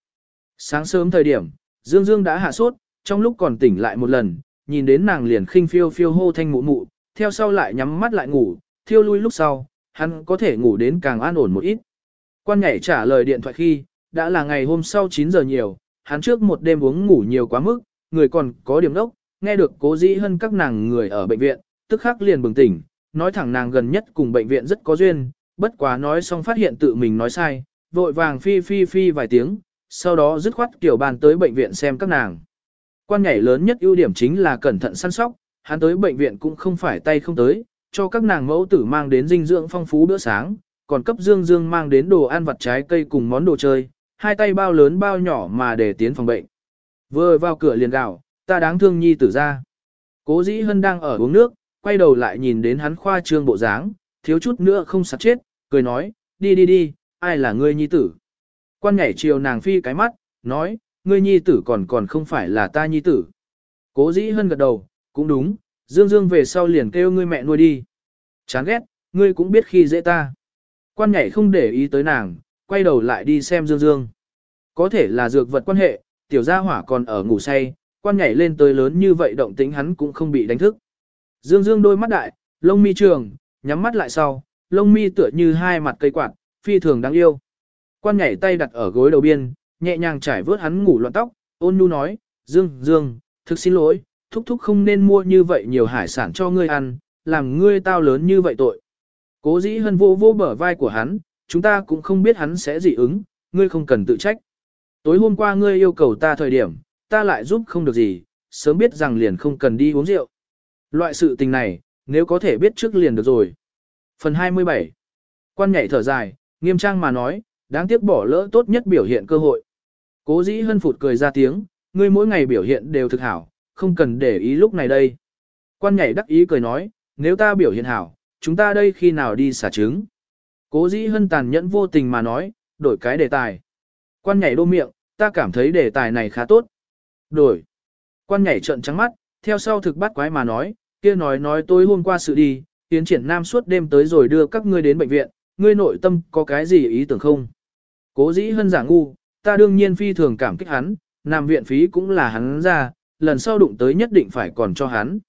Sáng sớm thời điểm, Dương Dương đã hạ sốt, trong lúc còn tỉnh lại một lần, nhìn đến nàng liền khinh phiêu phiêu hô thanh mụ mụ, theo sau lại nhắm mắt lại ngủ, thiêu lui lúc sau, hắn có thể ngủ đến càng an ổn một ít. Quan nhảy trả lời điện thoại khi, đã là ngày hôm sau 9 giờ nhiều, hắn trước một đêm uống ngủ nhiều quá mức, người còn có điểm đốc, nghe được cố dĩ hơn các nàng người ở bệnh viện, tức khắc liền bừng tỉnh, nói thẳng nàng gần nhất cùng bệnh viện rất có duyên, bất quá nói xong phát hiện tự mình nói sai, vội vàng phi phi phi vài tiếng, sau đó dứt khoát kiểu bàn tới bệnh viện xem các nàng. Quan nhảy lớn nhất ưu điểm chính là cẩn thận săn sóc, hắn tới bệnh viện cũng không phải tay không tới, cho các nàng mẫu tử mang đến dinh dưỡng phong phú bữa sáng, còn cấp Dương Dương mang đến đồ ăn vặt trái cây cùng món đồ chơi, hai tay bao lớn bao nhỏ mà để tiến phòng bệnh. Vừa vào cửa liền gào, ta đáng thương nhi tử ra. Cố dĩ hân đang ở uống nước, quay đầu lại nhìn đến hắn khoa trương bộ dáng, thiếu chút nữa không sạch chết, cười nói, đi đi đi, ai là ngươi nhi tử. Quan nhảy chiều nàng phi cái mắt, nói, ngươi nhi tử còn còn không phải là ta nhi tử. Cố dĩ hân gật đầu, cũng đúng, Dương Dương về sau liền kêu ngươi mẹ nuôi đi. Chán ghét, ngươi cũng biết khi dễ ta. Quan nhảy không để ý tới nàng, quay đầu lại đi xem Dương Dương. Có thể là dược vật quan hệ, tiểu gia hỏa còn ở ngủ say, quan nhảy lên tới lớn như vậy động tính hắn cũng không bị đánh thức. Dương Dương đôi mắt đại, lông mi trường, nhắm mắt lại sau, lông mi tựa như hai mặt cây quạt, phi thường đáng yêu. Quan nhảy tay đặt ở gối đầu biên, nhẹ nhàng trải vớt hắn ngủ loạn tóc, ôn nhu nói, Dương, Dương, thực xin lỗi, thúc thúc không nên mua như vậy nhiều hải sản cho ngươi ăn, làm ngươi tao lớn như vậy tội. Cố dĩ hân vô vô bờ vai của hắn, chúng ta cũng không biết hắn sẽ dị ứng, ngươi không cần tự trách. Tối hôm qua ngươi yêu cầu ta thời điểm, ta lại giúp không được gì, sớm biết rằng liền không cần đi uống rượu. Loại sự tình này, nếu có thể biết trước liền được rồi. Phần 27 Quan nhảy thở dài, nghiêm trang mà nói, đáng tiếc bỏ lỡ tốt nhất biểu hiện cơ hội. Cố dĩ hân phụt cười ra tiếng, ngươi mỗi ngày biểu hiện đều thực hảo, không cần để ý lúc này đây. Quan nhảy đắc ý cười nói, nếu ta biểu hiện hảo, chúng ta đây khi nào đi xả trứng. Cố dĩ hân tàn nhẫn vô tình mà nói, đổi cái đề tài. Quan nhảy đô miệng, ta cảm thấy đề tài này khá tốt. Đổi. Quan nhảy trợn trắng mắt, theo sau thực bắt quái mà nói, kia nói nói tôi hôm qua sự đi, tiến triển nam suốt đêm tới rồi đưa các ngươi đến bệnh viện, ngươi nội tâm có cái gì ý tưởng không? Cố dĩ hân giả ngu, ta đương nhiên phi thường cảm kích hắn, nằm viện phí cũng là hắn ra, lần sau đụng tới nhất định phải còn cho hắn.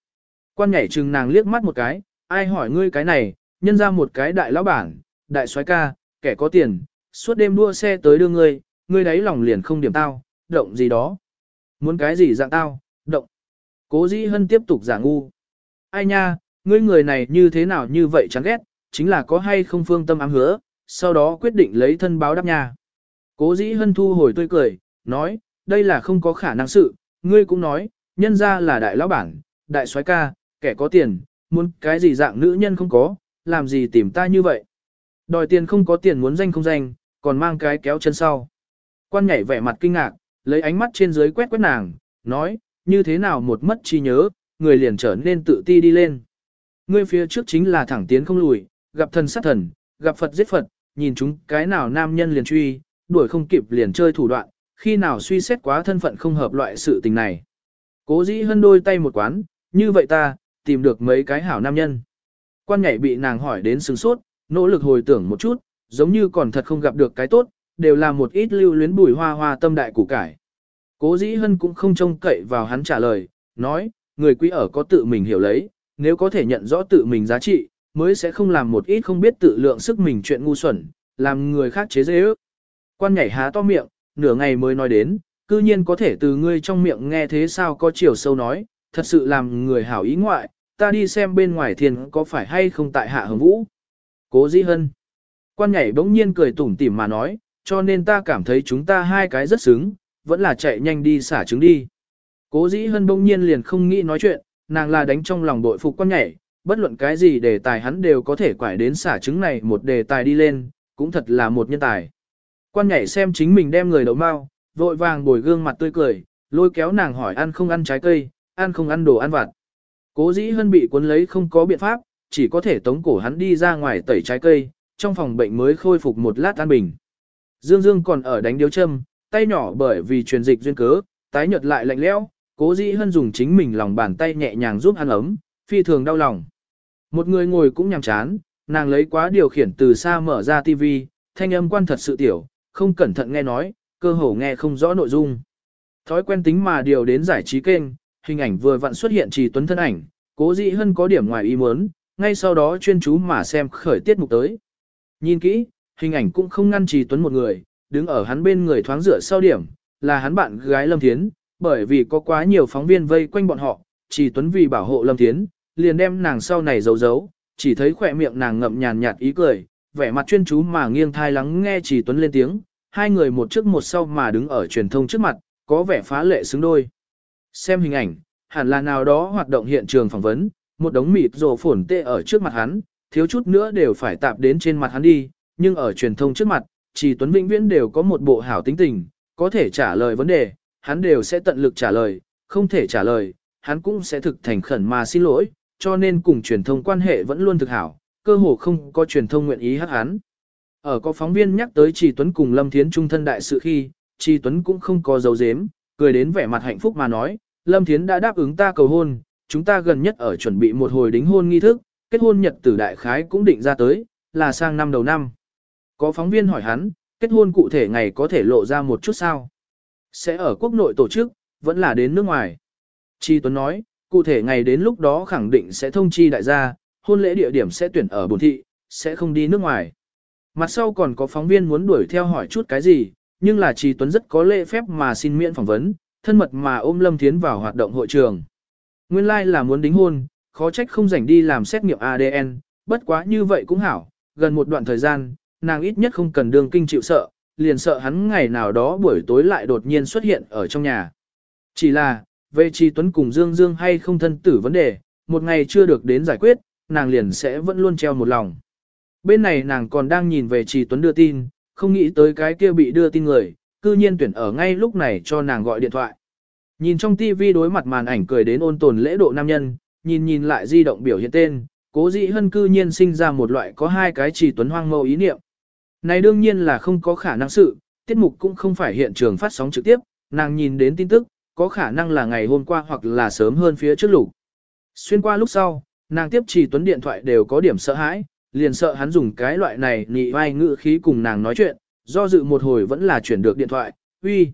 Quan nhảy trừng nàng liếc mắt một cái, ai hỏi ngươi cái này, nhân ra một cái đại lão bản, đại soái ca, kẻ có tiền, suốt đêm đua xe tới đưa ngươi, ngươi đấy lòng liền không điểm tao, động gì đó. Muốn cái gì dạng tao, động. Cố dĩ hân tiếp tục giả ngu. Ai nha, ngươi người này như thế nào như vậy chán ghét, chính là có hay không phương tâm ám hứa, sau đó quyết định lấy thân báo đáp nha. Cố dĩ hân thu hồi tươi cười, nói, đây là không có khả năng sự, ngươi cũng nói, nhân ra là đại lão bản, đại soái ca, kẻ có tiền, muốn cái gì dạng nữ nhân không có, làm gì tìm ta như vậy. Đòi tiền không có tiền muốn danh không danh, còn mang cái kéo chân sau. Quan nhảy vẻ mặt kinh ngạc, lấy ánh mắt trên dưới quét quét nàng, nói, như thế nào một mất chi nhớ, người liền trở nên tự ti đi lên. Ngươi phía trước chính là thẳng tiến không lùi, gặp thần sát thần, gặp Phật giết Phật, nhìn chúng cái nào nam nhân liền truy, đuổi không kịp liền chơi thủ đoạn, khi nào suy xét quá thân phận không hợp loại sự tình này. Cố dĩ hân đôi tay một quán, như vậy ta, tìm được mấy cái hảo nam nhân. Quan nhảy bị nàng hỏi đến sừng sốt, nỗ lực hồi tưởng một chút, giống như còn thật không gặp được cái tốt, đều là một ít lưu luyến bùi hoa hoa tâm đại củ cải. Cố dĩ hân cũng không trông cậy vào hắn trả lời, nói, người quý ở có tự mình hiểu lấy, nếu có thể nhận rõ tự mình giá trị, mới sẽ không làm một ít không biết tự lượng sức mình chuyện ngu xuẩn, làm người khác chế dễ ước. Quan nhảy há to miệng, nửa ngày mới nói đến, cư nhiên có thể từ ngươi trong miệng nghe thế sao có chiều sâu nói, thật sự làm người hảo ý ngoại, ta đi xem bên ngoài thiền có phải hay không tại hạ hồng vũ. Cố dĩ hân. Quan nhảy bỗng nhiên cười tủm tỉm mà nói, cho nên ta cảm thấy chúng ta hai cái rất xứng, vẫn là chạy nhanh đi xả trứng đi. Cố dĩ hân bỗng nhiên liền không nghĩ nói chuyện, nàng là đánh trong lòng bội phục quan nhảy, bất luận cái gì đề tài hắn đều có thể quải đến xả trứng này một đề tài đi lên, cũng thật là một nhân tài. Quan nhảy xem chính mình đem người đầu mau, vội vàng bồi gương mặt tươi cười, lôi kéo nàng hỏi ăn không ăn trái cây, ăn không ăn đồ ăn vặt. Cố dĩ hân bị cuốn lấy không có biện pháp, chỉ có thể tống cổ hắn đi ra ngoài tẩy trái cây, trong phòng bệnh mới khôi phục một lát an bình. Dương Dương còn ở đánh điếu châm, tay nhỏ bởi vì truyền dịch duyên cớ, tái nhợt lại lạnh lẽo, cố dĩ hân dùng chính mình lòng bàn tay nhẹ nhàng giúp ăn ấm, phi thường đau lòng. Một người ngồi cũng nhàm chán, nàng lấy quá điều khiển từ xa mở ra tivi, thanh âm quan thật sự tiểu, không cẩn thận nghe nói, cơ hồ nghe không rõ nội dung. Thói quen tính mà điều đến giải trí kênh, hình ảnh vừa vặn xuất hiện trì tuấn thân ảnh, cố dĩ hân có điểm ngoài ý muốn, ngay sau đó chuyên chú mà xem khởi tiết mục tới. Nhìn kỹ, hình ảnh cũng không ngăn trì tuấn một người, đứng ở hắn bên người thoáng rửa sau điểm, là hắn bạn gái Lâm Thiến, bởi vì có quá nhiều phóng viên vây quanh bọn họ, trì tuấn vì bảo hộ Lâm Thiến, liền đem nàng sau này giấu giấu, chỉ thấy khỏe miệng nàng ngậm nhàn nhạt ý cười, vẻ mặt chuyên chú mà nghiêng thai lắng nghe trì tuấn lên tiếng, hai người một trước một sau mà đứng ở truyền thông trước mặt, có vẻ phá lệ xứng đôi. Xem hình ảnh, hẳn là nào đó hoạt động hiện trường phỏng vấn, một đống mịt rồ phổn tê ở trước mặt hắn, thiếu chút nữa đều phải tạp đến trên mặt hắn đi, nhưng ở truyền thông trước mặt, chỉ Tuấn Vĩnh Viễn đều có một bộ hảo tính tình, có thể trả lời vấn đề, hắn đều sẽ tận lực trả lời, không thể trả lời, hắn cũng sẽ thực thành khẩn mà xin lỗi, cho nên cùng truyền thông quan hệ vẫn luôn thực hảo, cơ hồ không có truyền thông nguyện ý hắc hắn. Ở có phóng viên nhắc tới Trì Tuấn cùng Lâm Thiến trung thân đại sự khi, Trì Tuấn cũng không có dấu dếm, cười đến vẻ mặt hạnh phúc mà nói, Lâm Thiến đã đáp ứng ta cầu hôn, chúng ta gần nhất ở chuẩn bị một hồi đính hôn nghi thức, kết hôn nhật tử đại khái cũng định ra tới, là sang năm đầu năm. Có phóng viên hỏi hắn, kết hôn cụ thể ngày có thể lộ ra một chút sao? Sẽ ở quốc nội tổ chức, vẫn là đến nước ngoài. Chi Tuấn nói, cụ thể ngày đến lúc đó khẳng định sẽ thông chi đại gia, hôn lễ địa điểm sẽ tuyển ở bồn thị, sẽ không đi nước ngoài. Mặt sau còn có phóng viên muốn đuổi theo hỏi chút cái gì, nhưng là Chi Tuấn rất có lễ phép mà xin miễn phỏng vấn, thân mật mà ôm Lâm Thiến vào hoạt động hội trường. Nguyên lai like là muốn đính hôn, khó trách không rảnh đi làm xét nghiệm ADN, bất quá như vậy cũng hảo, gần một đoạn thời gian, nàng ít nhất không cần đường kinh chịu sợ, liền sợ hắn ngày nào đó buổi tối lại đột nhiên xuất hiện ở trong nhà. Chỉ là, về Chi Tuấn cùng Dương Dương hay không thân tử vấn đề, một ngày chưa được đến giải quyết, nàng liền sẽ vẫn luôn treo một lòng. bên này nàng còn đang nhìn về Trì Tuấn đưa tin, không nghĩ tới cái kia bị đưa tin người, cư nhiên tuyển ở ngay lúc này cho nàng gọi điện thoại. Nhìn trong TV đối mặt màn ảnh cười đến ôn tồn lễ độ nam nhân, nhìn nhìn lại di động biểu hiện tên, cố dĩ hân cư nhiên sinh ra một loại có hai cái Trì Tuấn hoang mâu ý niệm. Này đương nhiên là không có khả năng sự, tiết mục cũng không phải hiện trường phát sóng trực tiếp, nàng nhìn đến tin tức, có khả năng là ngày hôm qua hoặc là sớm hơn phía trước lục. Xuyên qua lúc sau, nàng tiếp trì tuấn điện thoại đều có điểm sợ hãi, liền sợ hắn dùng cái loại này nị vai ngữ khí cùng nàng nói chuyện, do dự một hồi vẫn là chuyển được điện thoại, uy.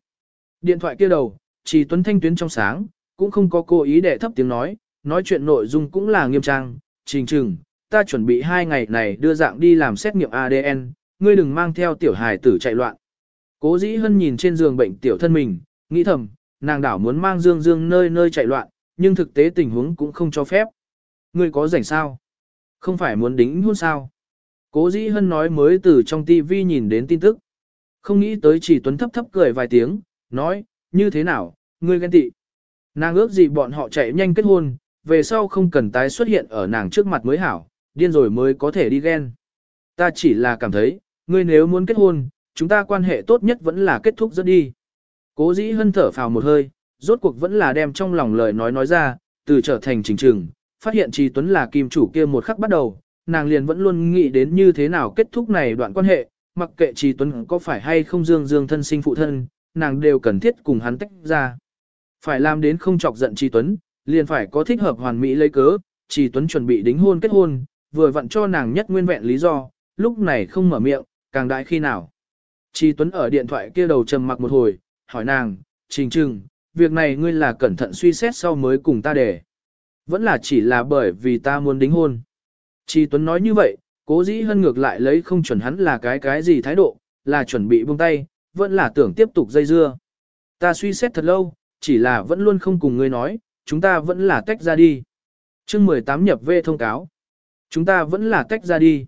Điện thoại kia đầu, trì tuấn thanh tuyến trong sáng, cũng không có cố ý để thấp tiếng nói, nói chuyện nội dung cũng là nghiêm trang, trình trừng, ta chuẩn bị hai ngày này đưa dạng đi làm xét nghiệm ADN, ngươi đừng mang theo tiểu hài tử chạy loạn. Cố dĩ hân nhìn trên giường bệnh tiểu thân mình, nghĩ thầm, nàng đảo muốn mang Dương Dương nơi nơi chạy loạn, nhưng thực tế tình huống cũng không cho phép. Ngươi có rảnh sao? Không phải muốn đính hôn sao? Cố dĩ hân nói mới từ trong TV nhìn đến tin tức. Không nghĩ tới chỉ tuấn thấp thấp cười vài tiếng, nói, như thế nào, ngươi ghen tị. Nàng ước gì bọn họ chạy nhanh kết hôn, về sau không cần tái xuất hiện ở nàng trước mặt mới hảo, điên rồi mới có thể đi ghen. Ta chỉ là cảm thấy, ngươi nếu muốn kết hôn, chúng ta quan hệ tốt nhất vẫn là kết thúc rất đi. Cố dĩ hân thở phào một hơi, rốt cuộc vẫn là đem trong lòng lời nói nói ra, từ trở thành trình trừng, phát hiện Trì Tuấn là kim chủ kia một khắc bắt đầu, nàng liền vẫn luôn nghĩ đến như thế nào kết thúc này đoạn quan hệ, mặc kệ Trì Tuấn có phải hay không dương dương thân sinh phụ thân, nàng đều cần thiết cùng hắn tách ra. Phải làm đến không chọc giận Trì Tuấn, liền phải có thích hợp hoàn mỹ lấy cớ, Trì Tuấn chuẩn bị đính hôn kết hôn, vừa vặn cho nàng nhất nguyên vẹn lý do, lúc này không mở miệng, càng đại khi nào. chi Tuấn ở điện thoại kia đầu trầm mặc một hồi, hỏi nàng, trình trừng, việc này ngươi là cẩn thận suy xét sau mới cùng ta để. Vẫn là chỉ là bởi vì ta muốn đính hôn. Chi Tuấn nói như vậy, cố dĩ hân ngược lại lấy không chuẩn hắn là cái cái gì thái độ, là chuẩn bị buông tay, vẫn là tưởng tiếp tục dây dưa. Ta suy xét thật lâu, chỉ là vẫn luôn không cùng ngươi nói, chúng ta vẫn là tách ra đi. chương 18 nhập về thông cáo. Chúng ta vẫn là tách ra đi.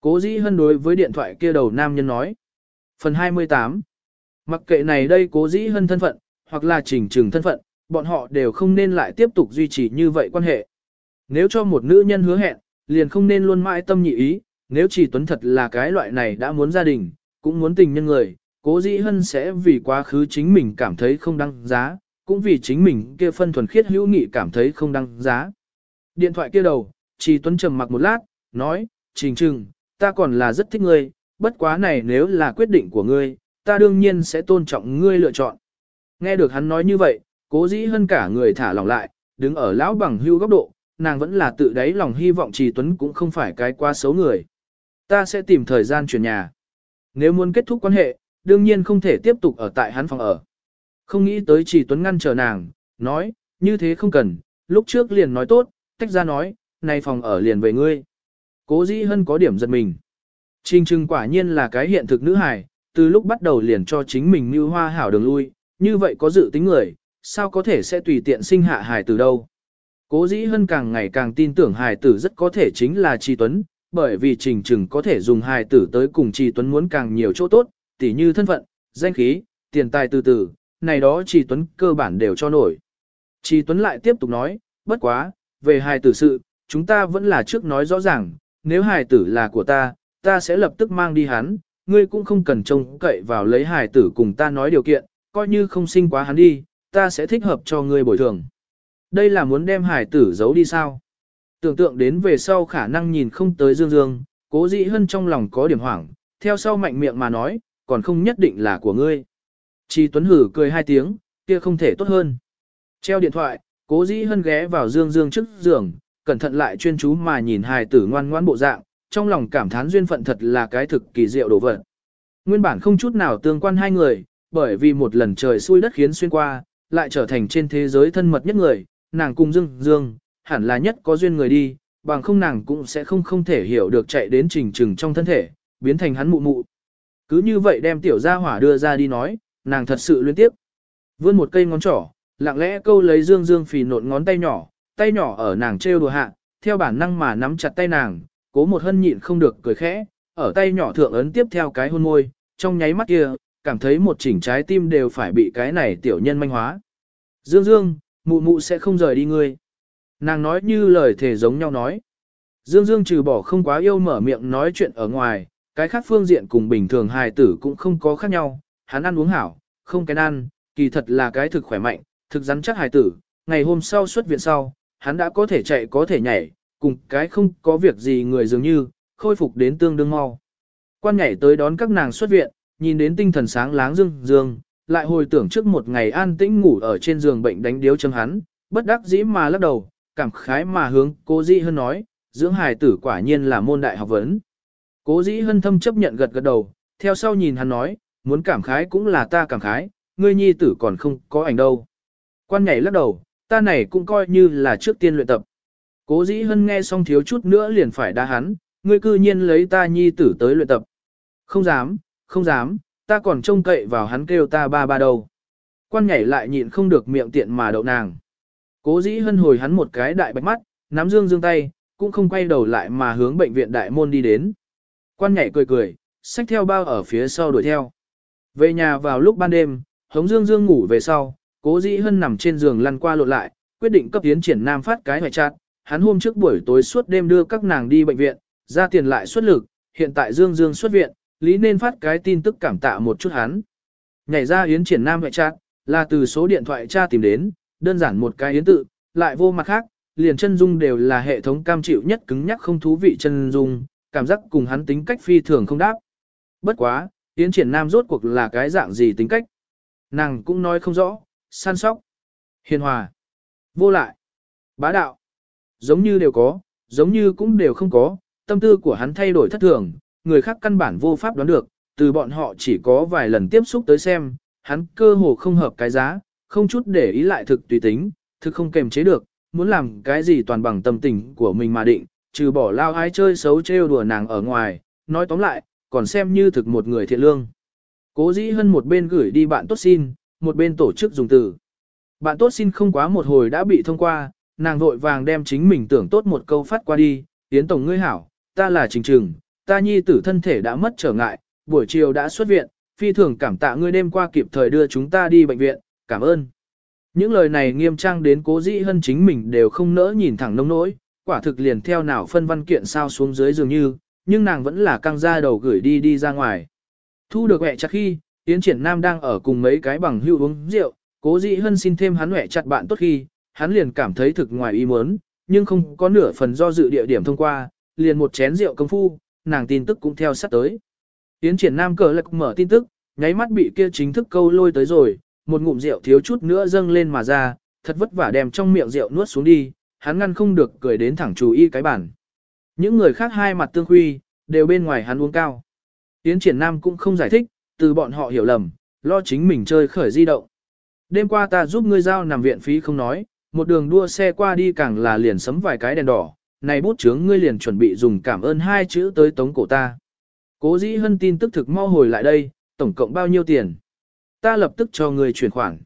Cố dĩ hân đối với điện thoại kia đầu nam nhân nói. Phần 28 Mặc kệ này đây cố dĩ hân thân phận, hoặc là trình trừng thân phận, bọn họ đều không nên lại tiếp tục duy trì như vậy quan hệ. Nếu cho một nữ nhân hứa hẹn, liền không nên luôn mãi tâm nhị ý, nếu chỉ tuấn thật là cái loại này đã muốn gia đình, cũng muốn tình nhân người, cố dĩ hân sẽ vì quá khứ chính mình cảm thấy không đăng giá, cũng vì chính mình kia phân thuần khiết hữu nghị cảm thấy không đăng giá. Điện thoại kia đầu, chỉ tuấn trầm mặc một lát, nói, trình trừng, ta còn là rất thích ngươi, bất quá này nếu là quyết định của ngươi, ta đương nhiên sẽ tôn trọng ngươi lựa chọn. Nghe được hắn nói như vậy, cố dĩ hơn cả người thả lòng lại, đứng ở lão bằng hưu góc độ, nàng vẫn là tự đáy lòng hy vọng Trì Tuấn cũng không phải cái quá xấu người. Ta sẽ tìm thời gian chuyển nhà. Nếu muốn kết thúc quan hệ, đương nhiên không thể tiếp tục ở tại hắn phòng ở. Không nghĩ tới Trì Tuấn ngăn trở nàng, nói, như thế không cần, lúc trước liền nói tốt, tách ra nói, nay phòng ở liền về ngươi. Cố dĩ hân có điểm giật mình. Trình trừng quả nhiên là cái hiện thực nữ hài, từ lúc bắt đầu liền cho chính mình như hoa hảo đường lui, như vậy có dự tính người, sao có thể sẽ tùy tiện sinh hạ hài từ đâu. Cố dĩ hân càng ngày càng tin tưởng hài tử rất có thể chính là Tri Tuấn, bởi vì trình trừng có thể dùng hài tử tới cùng Tri Tuấn muốn càng nhiều chỗ tốt, tỉ như thân phận, danh khí, tiền tài từ từ, này đó Tri Tuấn cơ bản đều cho nổi. Tri Tuấn lại tiếp tục nói, bất quá, về hài tử sự, chúng ta vẫn là trước nói rõ ràng, nếu hài tử là của ta, ta sẽ lập tức mang đi hắn, ngươi cũng không cần trông cậy vào lấy hài tử cùng ta nói điều kiện, coi như không sinh quá hắn đi, ta sẽ thích hợp cho ngươi bồi thường. Đây là muốn đem hài tử giấu đi sao? Tưởng tượng đến về sau khả năng nhìn không tới Dương Dương, cố dĩ hơn trong lòng có điểm hoảng, theo sau mạnh miệng mà nói, còn không nhất định là của ngươi. Chi Tuấn hử cười hai tiếng, kia không thể tốt hơn. Treo điện thoại, cố dĩ hân ghé vào Dương Dương trước giường, cẩn thận lại chuyên chú mà nhìn hài tử ngoan ngoan bộ dạng, trong lòng cảm thán duyên phận thật là cái thực kỳ diệu đồ vật. Nguyên bản không chút nào tương quan hai người, bởi vì một lần trời xui đất khiến xuyên qua, lại trở thành trên thế giới thân mật nhất người, nàng cùng Dương Dương, hẳn là nhất có duyên người đi, bằng không nàng cũng sẽ không không thể hiểu được chạy đến trình trừng trong thân thể, biến thành hắn mụ mụ. Cứ như vậy đem tiểu gia hỏa đưa ra đi nói, nàng thật sự liên tiếp. Vươn một cây ngón trỏ, lặng lẽ câu lấy Dương Dương phì nộn ngón tay nhỏ, tay nhỏ ở nàng trêu đùa hạ, theo bản năng mà nắm chặt tay nàng, cố một hân nhịn không được cười khẽ, ở tay nhỏ thượng ấn tiếp theo cái hôn môi, trong nháy mắt kia, cảm thấy một chỉnh trái tim đều phải bị cái này tiểu nhân manh hóa. Dương Dương, mụ mụ sẽ không rời đi ngươi. Nàng nói như lời thể giống nhau nói. Dương Dương trừ bỏ không quá yêu mở miệng nói chuyện ở ngoài, cái khác phương diện cùng bình thường hài tử cũng không có khác nhau, hắn ăn uống hảo, không kén ăn, kỳ thật là cái thực khỏe mạnh, thực rắn chắc hài tử, ngày hôm sau xuất viện sau, hắn đã có thể chạy có thể nhảy, cùng cái không có việc gì người dường như, khôi phục đến tương đương mau. Quan nhảy tới đón các nàng xuất viện, nhìn đến tinh thần sáng láng dương dương, lại hồi tưởng trước một ngày an tĩnh ngủ ở trên giường bệnh đánh điếu châm hắn, bất đắc dĩ mà lắc đầu, cảm khái mà hướng cô dĩ hơn nói, dưỡng hài tử quả nhiên là môn đại học vấn. Cố dĩ hân thâm chấp nhận gật gật đầu, theo sau nhìn hắn nói, muốn cảm khái cũng là ta cảm khái, ngươi nhi tử còn không có ảnh đâu. Quan nhảy lắc đầu, ta này cũng coi như là trước tiên luyện tập. Cố dĩ hân nghe xong thiếu chút nữa liền phải đá hắn, ngươi cư nhiên lấy ta nhi tử tới luyện tập. Không dám, không dám, ta còn trông cậy vào hắn kêu ta ba ba đâu. Quan nhảy lại nhịn không được miệng tiện mà đậu nàng. Cố dĩ hân hồi hắn một cái đại bạch mắt, nắm dương dương tay, cũng không quay đầu lại mà hướng bệnh viện đại môn đi đến. Quan nhảy cười cười, xách theo bao ở phía sau đuổi theo. Về nhà vào lúc ban đêm, hống dương dương ngủ về sau, cố dĩ hân nằm trên giường lăn qua lộn lại, quyết định cấp tiến triển nam phát cái hoài chặt. Hắn hôm trước buổi tối suốt đêm đưa các nàng đi bệnh viện, ra tiền lại xuất lực, hiện tại dương dương xuất viện, lý nên phát cái tin tức cảm tạ một chút hắn. Nhảy ra yến triển nam hoài chặt, là từ số điện thoại cha tìm đến, đơn giản một cái yến tự, lại vô mặt khác, liền chân dung đều là hệ thống cam chịu nhất cứng nhắc không thú vị chân dung, cảm giác cùng hắn tính cách phi thường không đáp. Bất quá, Yến triển nam rốt cuộc là cái dạng gì tính cách. Nàng cũng nói không rõ, săn sóc, hiền hòa, vô lại, bá đạo, giống như đều có, giống như cũng đều không có, tâm tư của hắn thay đổi thất thường, người khác căn bản vô pháp đoán được, từ bọn họ chỉ có vài lần tiếp xúc tới xem, hắn cơ hồ không hợp cái giá, không chút để ý lại thực tùy tính, thực không kềm chế được, muốn làm cái gì toàn bằng tâm tình của mình mà định, trừ bỏ lao ai chơi xấu trêu đùa nàng ở ngoài, nói tóm lại, còn xem như thực một người thiện lương. Cố dĩ hơn một bên gửi đi bạn tốt xin, một bên tổ chức dùng từ. Bạn tốt xin không quá một hồi đã bị thông qua, nàng vội vàng đem chính mình tưởng tốt một câu phát qua đi, tiến tổng ngươi hảo, ta là trình trừng, ta nhi tử thân thể đã mất trở ngại, buổi chiều đã xuất viện, phi thường cảm tạ ngươi đêm qua kịp thời đưa chúng ta đi bệnh viện, cảm ơn. Những lời này nghiêm trang đến cố dĩ hân chính mình đều không nỡ nhìn thẳng nông nỗi, quả thực liền theo nào phân văn kiện sao xuống dưới dường như, nhưng nàng vẫn là căng ra đầu gửi đi đi ra ngoài. Thu được hẹ chặt khi, Tiến Triển Nam đang ở cùng mấy cái bằng hưu uống rượu, cố dĩ hân xin thêm hắn hẹ chặt bạn tốt khi, hắn liền cảm thấy thực ngoài ý muốn, nhưng không có nửa phần do dự địa điểm thông qua, liền một chén rượu công phu, nàng tin tức cũng theo sát tới. Tiến Triển Nam cờ lạc mở tin tức, nháy mắt bị kia chính thức câu lôi tới rồi, một ngụm rượu thiếu chút nữa dâng lên mà ra, thật vất vả đem trong miệng rượu nuốt xuống đi, hắn ngăn không được cười đến thẳng chú ý cái bản. Những người khác hai mặt tương huy, đều bên ngoài hắn uống cao. Tiến triển nam cũng không giải thích, từ bọn họ hiểu lầm, lo chính mình chơi khởi di động. Đêm qua ta giúp ngươi giao nằm viện phí không nói, một đường đua xe qua đi càng là liền sấm vài cái đèn đỏ, này bút chướng ngươi liền chuẩn bị dùng cảm ơn hai chữ tới tống cổ ta. Cố dĩ hân tin tức thực mau hồi lại đây, tổng cộng bao nhiêu tiền? Ta lập tức cho ngươi chuyển khoản.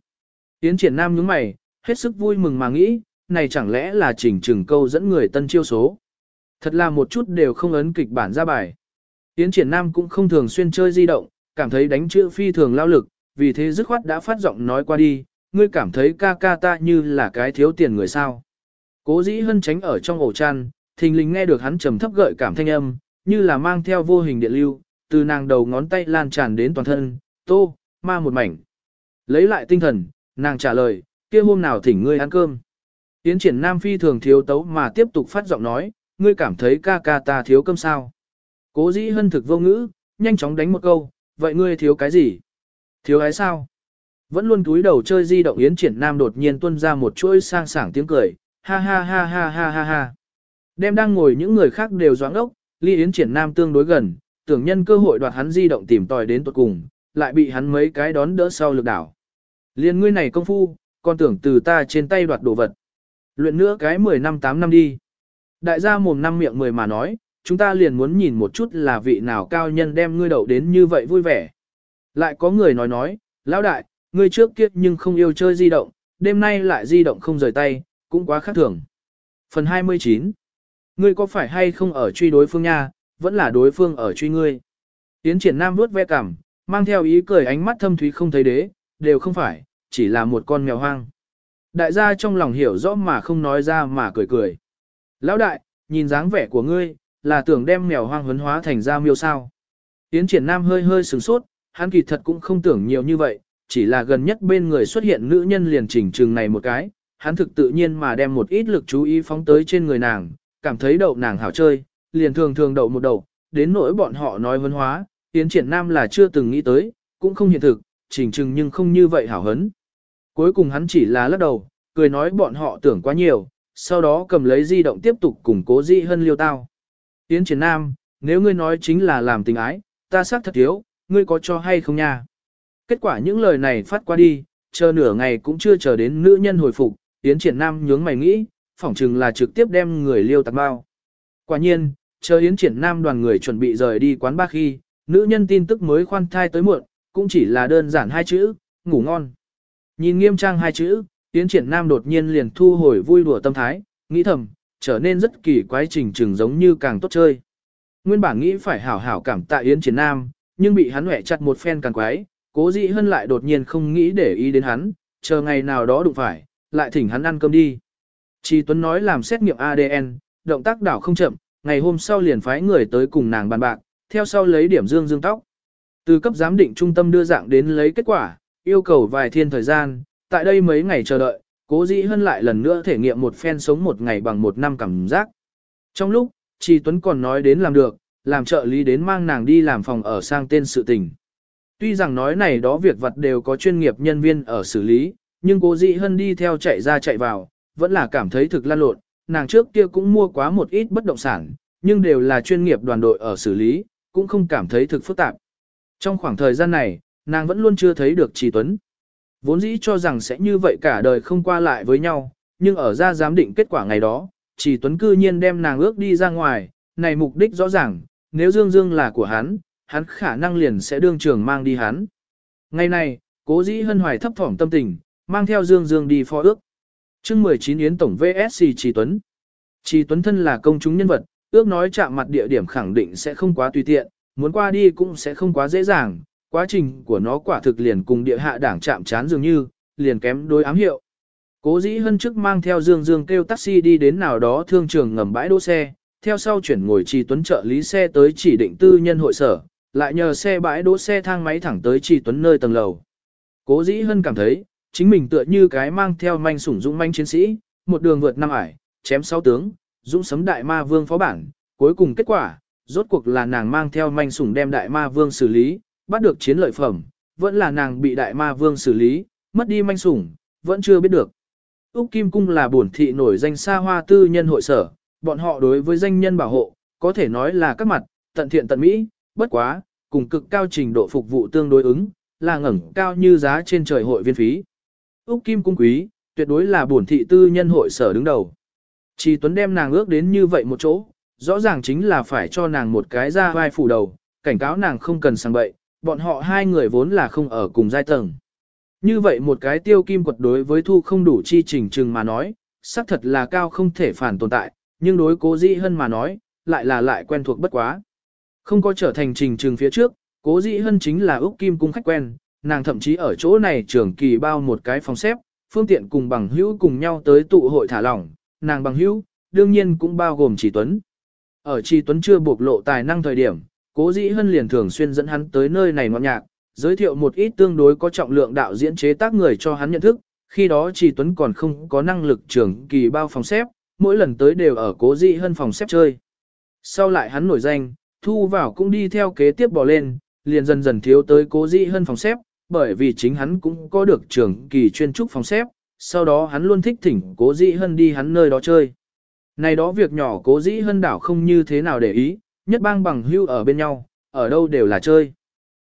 Tiến triển nam nhướng mày, hết sức vui mừng mà nghĩ, này chẳng lẽ là chỉnh trừng câu dẫn người tân chiêu số. Thật là một chút đều không ấn kịch bản ra bài. Tiến triển nam cũng không thường xuyên chơi di động, cảm thấy đánh chữ phi thường lao lực, vì thế dứt khoát đã phát giọng nói qua đi, ngươi cảm thấy ca ca ta như là cái thiếu tiền người sao. Cố dĩ hân tránh ở trong ổ chăn, thình lình nghe được hắn trầm thấp gợi cảm thanh âm, như là mang theo vô hình điện lưu, từ nàng đầu ngón tay lan tràn đến toàn thân, tô, ma một mảnh. Lấy lại tinh thần, nàng trả lời, kia hôm nào thỉnh ngươi ăn cơm. Tiến triển Nam Phi thường thiếu tấu mà tiếp tục phát giọng nói, ngươi cảm thấy ca ca ta thiếu cơm sao. Cố dĩ hân thực vô ngữ, nhanh chóng đánh một câu, vậy ngươi thiếu cái gì? Thiếu cái sao? Vẫn luôn túi đầu chơi di động Yến Triển Nam đột nhiên tuôn ra một chuỗi sang sảng tiếng cười, ha ha ha ha ha ha ha. Đem đang ngồi những người khác đều doãn ốc, ly Yến Triển Nam tương đối gần, tưởng nhân cơ hội đoạt hắn di động tìm tòi đến tuột cùng, lại bị hắn mấy cái đón đỡ sau lực đảo. Liên ngươi này công phu, còn tưởng từ ta trên tay đoạt đồ vật. Luyện nữa cái 10 năm 8 năm đi. Đại gia mồm năm miệng 10 mà nói, chúng ta liền muốn nhìn một chút là vị nào cao nhân đem ngươi đậu đến như vậy vui vẻ. Lại có người nói nói, lão đại, ngươi trước kiếp nhưng không yêu chơi di động, đêm nay lại di động không rời tay, cũng quá khác thường. Phần 29 Ngươi có phải hay không ở truy đối phương nha, vẫn là đối phương ở truy ngươi. Tiến triển nam vuốt ve cảm, mang theo ý cười ánh mắt thâm thúy không thấy đế, đều không phải, chỉ là một con mèo hoang. Đại gia trong lòng hiểu rõ mà không nói ra mà cười cười. Lão đại, nhìn dáng vẻ của ngươi, là tưởng đem mèo hoang huấn hóa thành ra miêu sao. Yến triển nam hơi hơi sửng sốt, hắn kỳ thật cũng không tưởng nhiều như vậy, chỉ là gần nhất bên người xuất hiện nữ nhân liền chỉnh trường này một cái, hắn thực tự nhiên mà đem một ít lực chú ý phóng tới trên người nàng, cảm thấy đậu nàng hảo chơi, liền thường thường đậu một đầu. đến nỗi bọn họ nói vấn hóa, Yến triển nam là chưa từng nghĩ tới, cũng không hiện thực, chỉnh trừng nhưng không như vậy hảo hấn. Cuối cùng hắn chỉ là lắc đầu, cười nói bọn họ tưởng quá nhiều, sau đó cầm lấy di động tiếp tục củng cố di hân liêu tao. Yến triển nam, nếu ngươi nói chính là làm tình ái, ta xác thật thiếu, ngươi có cho hay không nha? Kết quả những lời này phát qua đi, chờ nửa ngày cũng chưa chờ đến nữ nhân hồi phục, Yến Triển Nam nhướng mày nghĩ, phỏng chừng là trực tiếp đem người liêu tạc bao. Quả nhiên, chờ Yến Triển Nam đoàn người chuẩn bị rời đi quán ba khi, nữ nhân tin tức mới khoan thai tới muộn, cũng chỉ là đơn giản hai chữ, ngủ ngon. Nhìn nghiêm trang hai chữ, Yến Triển Nam đột nhiên liền thu hồi vui đùa tâm thái, nghĩ thầm, trở nên rất kỳ quái trình trừng giống như càng tốt chơi. Nguyên bản nghĩ phải hảo hảo cảm tạ Yến Triển Nam, nhưng bị hắn hẹ chặt một phen càng quái, cố dị hơn lại đột nhiên không nghĩ để ý đến hắn, chờ ngày nào đó đụng phải, lại thỉnh hắn ăn cơm đi. Chi Tuấn nói làm xét nghiệm ADN, động tác đảo không chậm, ngày hôm sau liền phái người tới cùng nàng bàn bạc, theo sau lấy điểm dương dương tóc. Từ cấp giám định trung tâm đưa dạng đến lấy kết quả, yêu cầu vài thiên thời gian, tại đây mấy ngày chờ đợi, cố dĩ hơn lại lần nữa thể nghiệm một phen sống một ngày bằng một năm cảm giác. Trong lúc, Trì Tuấn còn nói đến làm được, làm trợ lý đến mang nàng đi làm phòng ở sang tên sự tình. Tuy rằng nói này đó việc vật đều có chuyên nghiệp nhân viên ở xử lý, nhưng cố dị hân đi theo chạy ra chạy vào, vẫn là cảm thấy thực lan lộn, nàng trước kia cũng mua quá một ít bất động sản, nhưng đều là chuyên nghiệp đoàn đội ở xử lý, cũng không cảm thấy thực phức tạp. Trong khoảng thời gian này, nàng vẫn luôn chưa thấy được Trì Tuấn. Vốn dĩ cho rằng sẽ như vậy cả đời không qua lại với nhau, nhưng ở ra giám định kết quả ngày đó, Chỉ Tuấn cư nhiên đem nàng ước đi ra ngoài, này mục đích rõ ràng, nếu Dương Dương là của hắn, hắn khả năng liền sẽ đương trường mang đi hắn. Ngày này, cố dĩ hân hoài thấp thỏm tâm tình, mang theo Dương Dương đi phó ước. chương 19 Yến Tổng VSC Trì Tuấn. Trì Tuấn thân là công chúng nhân vật, ước nói chạm mặt địa điểm khẳng định sẽ không quá tùy tiện, muốn qua đi cũng sẽ không quá dễ dàng, quá trình của nó quả thực liền cùng địa hạ đảng chạm chán dường như, liền kém đối ám hiệu. Cố dĩ hân trước mang theo Dương Dương kêu taxi đi đến nào đó thương trường ngầm bãi đỗ xe, theo sau chuyển ngồi Trì Tuấn trợ lý xe tới chỉ định tư nhân hội sở, lại nhờ xe bãi đỗ xe thang máy thẳng tới Trì Tuấn nơi tầng lầu. Cố dĩ hân cảm thấy, chính mình tựa như cái mang theo manh sủng dũng manh chiến sĩ, một đường vượt năm ải, chém sáu tướng, dũng sấm đại ma vương phó bản, cuối cùng kết quả, rốt cuộc là nàng mang theo manh sủng đem đại ma vương xử lý, bắt được chiến lợi phẩm, vẫn là nàng bị đại ma vương xử lý, mất đi manh sủng, vẫn chưa biết được. Úc Kim Cung là bổn thị nổi danh xa hoa tư nhân hội sở, bọn họ đối với danh nhân bảo hộ, có thể nói là các mặt, tận thiện tận mỹ, bất quá, cùng cực cao trình độ phục vụ tương đối ứng, là ngẩng cao như giá trên trời hội viên phí. Úc Kim Cung Quý, tuyệt đối là bổn thị tư nhân hội sở đứng đầu. Chỉ Tuấn đem nàng ước đến như vậy một chỗ, rõ ràng chính là phải cho nàng một cái ra vai phủ đầu, cảnh cáo nàng không cần sang bậy, bọn họ hai người vốn là không ở cùng giai tầng. Như vậy một cái tiêu kim quật đối với thu không đủ chi trình trừng mà nói, xác thật là cao không thể phản tồn tại, nhưng đối cố dĩ hân mà nói, lại là lại quen thuộc bất quá. Không có trở thành trình trừng phía trước, cố dĩ hân chính là Úc Kim cung khách quen, nàng thậm chí ở chỗ này trưởng kỳ bao một cái phòng xếp, phương tiện cùng bằng hữu cùng nhau tới tụ hội thả lỏng, nàng bằng hữu, đương nhiên cũng bao gồm chỉ tuấn. Ở chỉ Tuấn chưa bộc lộ tài năng thời điểm, Cố Dĩ Hân liền thường xuyên dẫn hắn tới nơi này ngọn nhạc, giới thiệu một ít tương đối có trọng lượng đạo diễn chế tác người cho hắn nhận thức, khi đó Trì Tuấn còn không có năng lực trưởng kỳ bao phòng xếp, mỗi lần tới đều ở Cố Dĩ Hân phòng xếp chơi. Sau lại hắn nổi danh, thu vào cũng đi theo kế tiếp bò lên, liền dần dần thiếu tới Cố Dĩ Hân phòng xếp, bởi vì chính hắn cũng có được trưởng kỳ chuyên trúc phòng xếp, sau đó hắn luôn thích thỉnh Cố Dĩ Hân đi hắn nơi đó chơi. Này đó việc nhỏ cố dĩ hân đảo không như thế nào để ý, nhất bang bằng hưu ở bên nhau, ở đâu đều là chơi.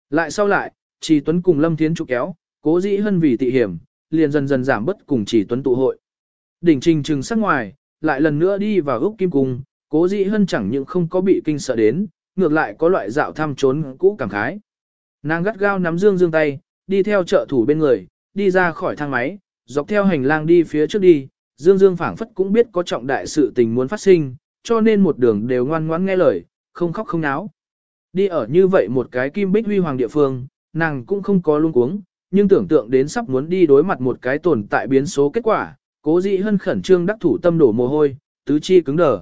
Lại sau lại, chỉ tuấn cùng Lâm Thiến trục kéo, cố dĩ hân vì tị hiểm, liền dần dần giảm bất cùng chỉ tuấn tụ hội. Đỉnh trình trừng sắc ngoài, lại lần nữa đi vào Úc Kim Cung, cố dĩ hân chẳng những không có bị kinh sợ đến, ngược lại có loại dạo thăm trốn cũ cảm khái. Nàng gắt gao nắm dương dương tay, đi theo trợ thủ bên người, đi ra khỏi thang máy, dọc theo hành lang đi phía trước đi, Dương Dương phảng phất cũng biết có trọng đại sự tình muốn phát sinh, cho nên một đường đều ngoan ngoãn nghe lời, không khóc không náo. Đi ở như vậy một cái kim bích huy hoàng địa phương, nàng cũng không có luôn cuống, nhưng tưởng tượng đến sắp muốn đi đối mặt một cái tồn tại biến số kết quả, cố dị hân khẩn trương đắc thủ tâm đổ mồ hôi, tứ chi cứng đờ.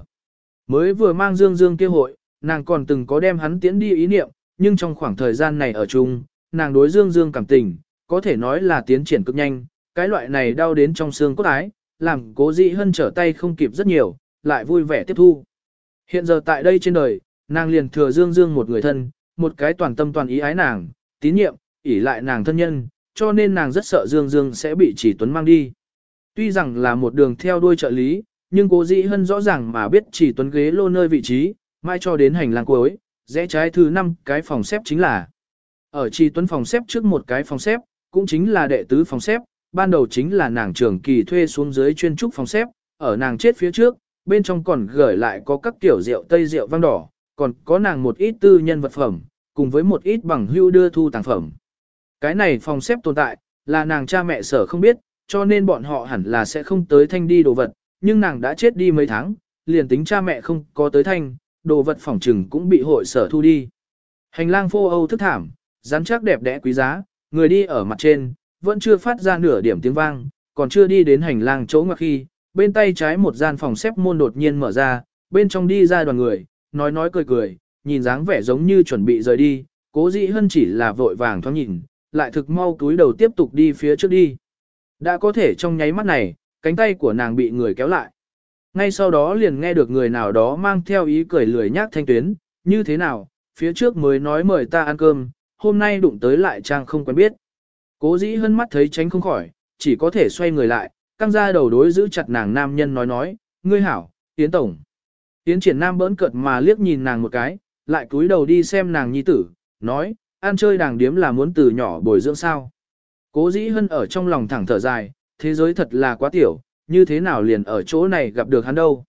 Mới vừa mang Dương Dương kia hội, nàng còn từng có đem hắn tiễn đi ý niệm, nhưng trong khoảng thời gian này ở chung, nàng đối Dương Dương cảm tình, có thể nói là tiến triển cực nhanh, cái loại này đau đến trong xương cốt ái, làm cố dị hân trở tay không kịp rất nhiều, lại vui vẻ tiếp thu. Hiện giờ tại đây trên đời, nàng liền thừa Dương Dương một người thân, một cái toàn tâm toàn ý ái nàng, tín nhiệm, ỷ lại nàng thân nhân, cho nên nàng rất sợ Dương Dương sẽ bị chỉ tuấn mang đi. Tuy rằng là một đường theo đuôi trợ lý, nhưng cố dĩ hân rõ ràng mà biết chỉ tuấn ghế lô nơi vị trí, mai cho đến hành lang cuối, rẽ trái thứ năm cái phòng xếp chính là. Ở chỉ tuấn phòng xếp trước một cái phòng xếp, cũng chính là đệ tứ phòng xếp, ban đầu chính là nàng trưởng kỳ thuê xuống dưới chuyên trúc phòng xếp, ở nàng chết phía trước, bên trong còn gửi lại có các kiểu rượu tây rượu vang đỏ, còn có nàng một ít tư nhân vật phẩm, cùng với một ít bằng hưu đưa thu tàng phẩm. Cái này phòng xếp tồn tại, là nàng cha mẹ sở không biết, cho nên bọn họ hẳn là sẽ không tới thanh đi đồ vật, nhưng nàng đã chết đi mấy tháng, liền tính cha mẹ không có tới thanh, đồ vật phòng trừng cũng bị hội sở thu đi. Hành lang phô Âu thức thảm, rắn chắc đẹp đẽ quý giá, người đi ở mặt trên, vẫn chưa phát ra nửa điểm tiếng vang, còn chưa đi đến hành lang chỗ ngoặc khi, bên tay trái một gian phòng xếp môn đột nhiên mở ra, bên trong đi ra đoàn người, nói nói cười cười, nhìn dáng vẻ giống như chuẩn bị rời đi, cố dĩ hân chỉ là vội vàng thoáng nhìn, lại thực mau túi đầu tiếp tục đi phía trước đi. Đã có thể trong nháy mắt này, cánh tay của nàng bị người kéo lại. Ngay sau đó liền nghe được người nào đó mang theo ý cười lười nhác thanh tuyến, như thế nào, phía trước mới nói mời ta ăn cơm, hôm nay đụng tới lại trang không quen biết. Cố dĩ hân mắt thấy tránh không khỏi, chỉ có thể xoay người lại, căng ra đầu đối giữ chặt nàng nam nhân nói nói, ngươi hảo, tiến Tổng. Yến triển nam bỡn cợt mà liếc nhìn nàng một cái, lại cúi đầu đi xem nàng nhi tử, nói, ăn chơi đàng điếm là muốn từ nhỏ bồi dưỡng sao. Cố dĩ hân ở trong lòng thẳng thở dài, thế giới thật là quá tiểu, như thế nào liền ở chỗ này gặp được hắn đâu.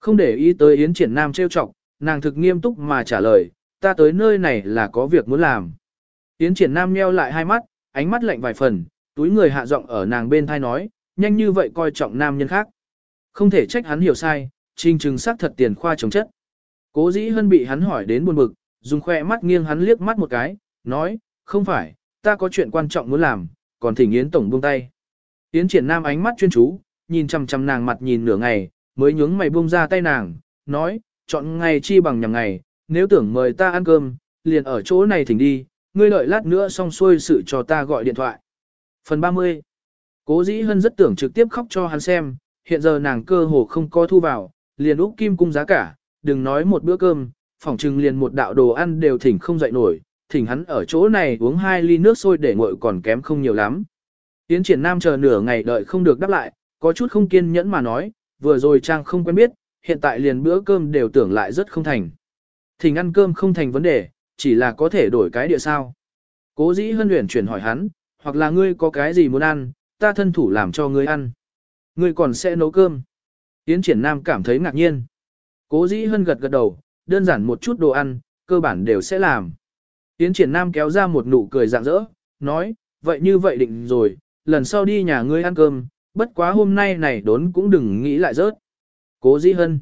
Không để ý tới Yến triển nam trêu chọc, nàng thực nghiêm túc mà trả lời, ta tới nơi này là có việc muốn làm. Yến triển nam nheo lại hai mắt, ánh mắt lạnh vài phần, túi người hạ giọng ở nàng bên thai nói, nhanh như vậy coi trọng nam nhân khác. Không thể trách hắn hiểu sai, trình trừng xác thật tiền khoa chống chất. Cố dĩ hân bị hắn hỏi đến buồn bực, dùng khoe mắt nghiêng hắn liếc mắt một cái, nói, không phải, ta có chuyện quan trọng muốn làm, còn thỉnh Yến Tổng buông tay. Yến triển nam ánh mắt chuyên chú, nhìn chằm chằm nàng mặt nhìn nửa ngày, mới nhướng mày buông ra tay nàng, nói, chọn ngày chi bằng nhằm ngày, nếu tưởng mời ta ăn cơm, liền ở chỗ này thỉnh đi, ngươi lợi lát nữa xong xuôi sự cho ta gọi điện thoại. Phần 30 Cố dĩ hân rất tưởng trực tiếp khóc cho hắn xem, hiện giờ nàng cơ hồ không có thu vào, liền úc kim cung giá cả, đừng nói một bữa cơm, phỏng chừng liền một đạo đồ ăn đều thỉnh không dậy nổi, thỉnh hắn ở chỗ này uống hai ly nước sôi để nguội còn kém không nhiều lắm. Tiến triển nam chờ nửa ngày đợi không được đáp lại, có chút không kiên nhẫn mà nói, vừa rồi trang không quen biết, hiện tại liền bữa cơm đều tưởng lại rất không thành. Thỉnh ăn cơm không thành vấn đề, chỉ là có thể đổi cái địa sao. Cố dĩ hân luyện chuyển hỏi hắn, hoặc là ngươi có cái gì muốn ăn, ta thân thủ làm cho ngươi ăn. Ngươi còn sẽ nấu cơm. Yến triển nam cảm thấy ngạc nhiên. Cố dĩ hân gật gật đầu, đơn giản một chút đồ ăn, cơ bản đều sẽ làm. Yến triển nam kéo ra một nụ cười rạng rỡ, nói, vậy như vậy định rồi, lần sau đi nhà ngươi ăn cơm, bất quá hôm nay này đốn cũng đừng nghĩ lại rớt. Cố dĩ hân.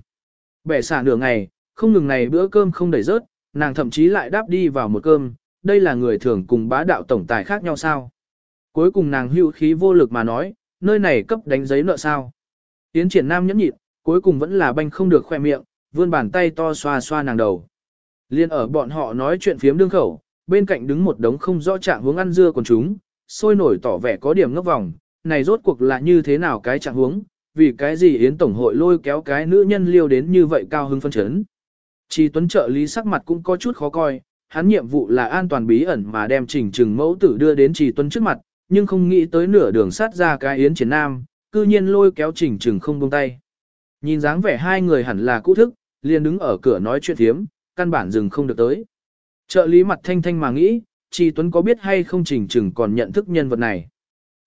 Bẻ xả nửa ngày, không ngừng này bữa cơm không đẩy rớt, nàng thậm chí lại đáp đi vào một cơm, đây là người thường cùng bá đạo tổng tài khác nhau sao. Cuối cùng nàng hưu khí vô lực mà nói, nơi này cấp đánh giấy nợ sao. Tiến triển nam nhẫn nhịn, cuối cùng vẫn là banh không được khoe miệng, vươn bàn tay to xoa xoa nàng đầu. Liên ở bọn họ nói chuyện phiếm đương khẩu, bên cạnh đứng một đống không rõ trạng hướng ăn dưa còn chúng, sôi nổi tỏ vẻ có điểm ngốc vòng, này rốt cuộc là như thế nào cái trạng hướng, vì cái gì Yến Tổng hội lôi kéo cái nữ nhân liêu đến như vậy cao hưng phân chấn. Chỉ tuấn trợ lý sắc mặt cũng có chút khó coi, hắn nhiệm vụ là an toàn bí ẩn mà đem trình trừng mẫu tử đưa đến trì tuấn trước mặt, nhưng không nghĩ tới nửa đường sát ra cái Yến Triển Nam, cư nhiên lôi kéo trình trừng không buông tay. Nhìn dáng vẻ hai người hẳn là cũ thức, liền đứng ở cửa nói chuyện thiếm, căn bản dừng không được tới. Trợ lý mặt thanh thanh mà nghĩ, Chi Tuấn có biết hay không trình trừng còn nhận thức nhân vật này.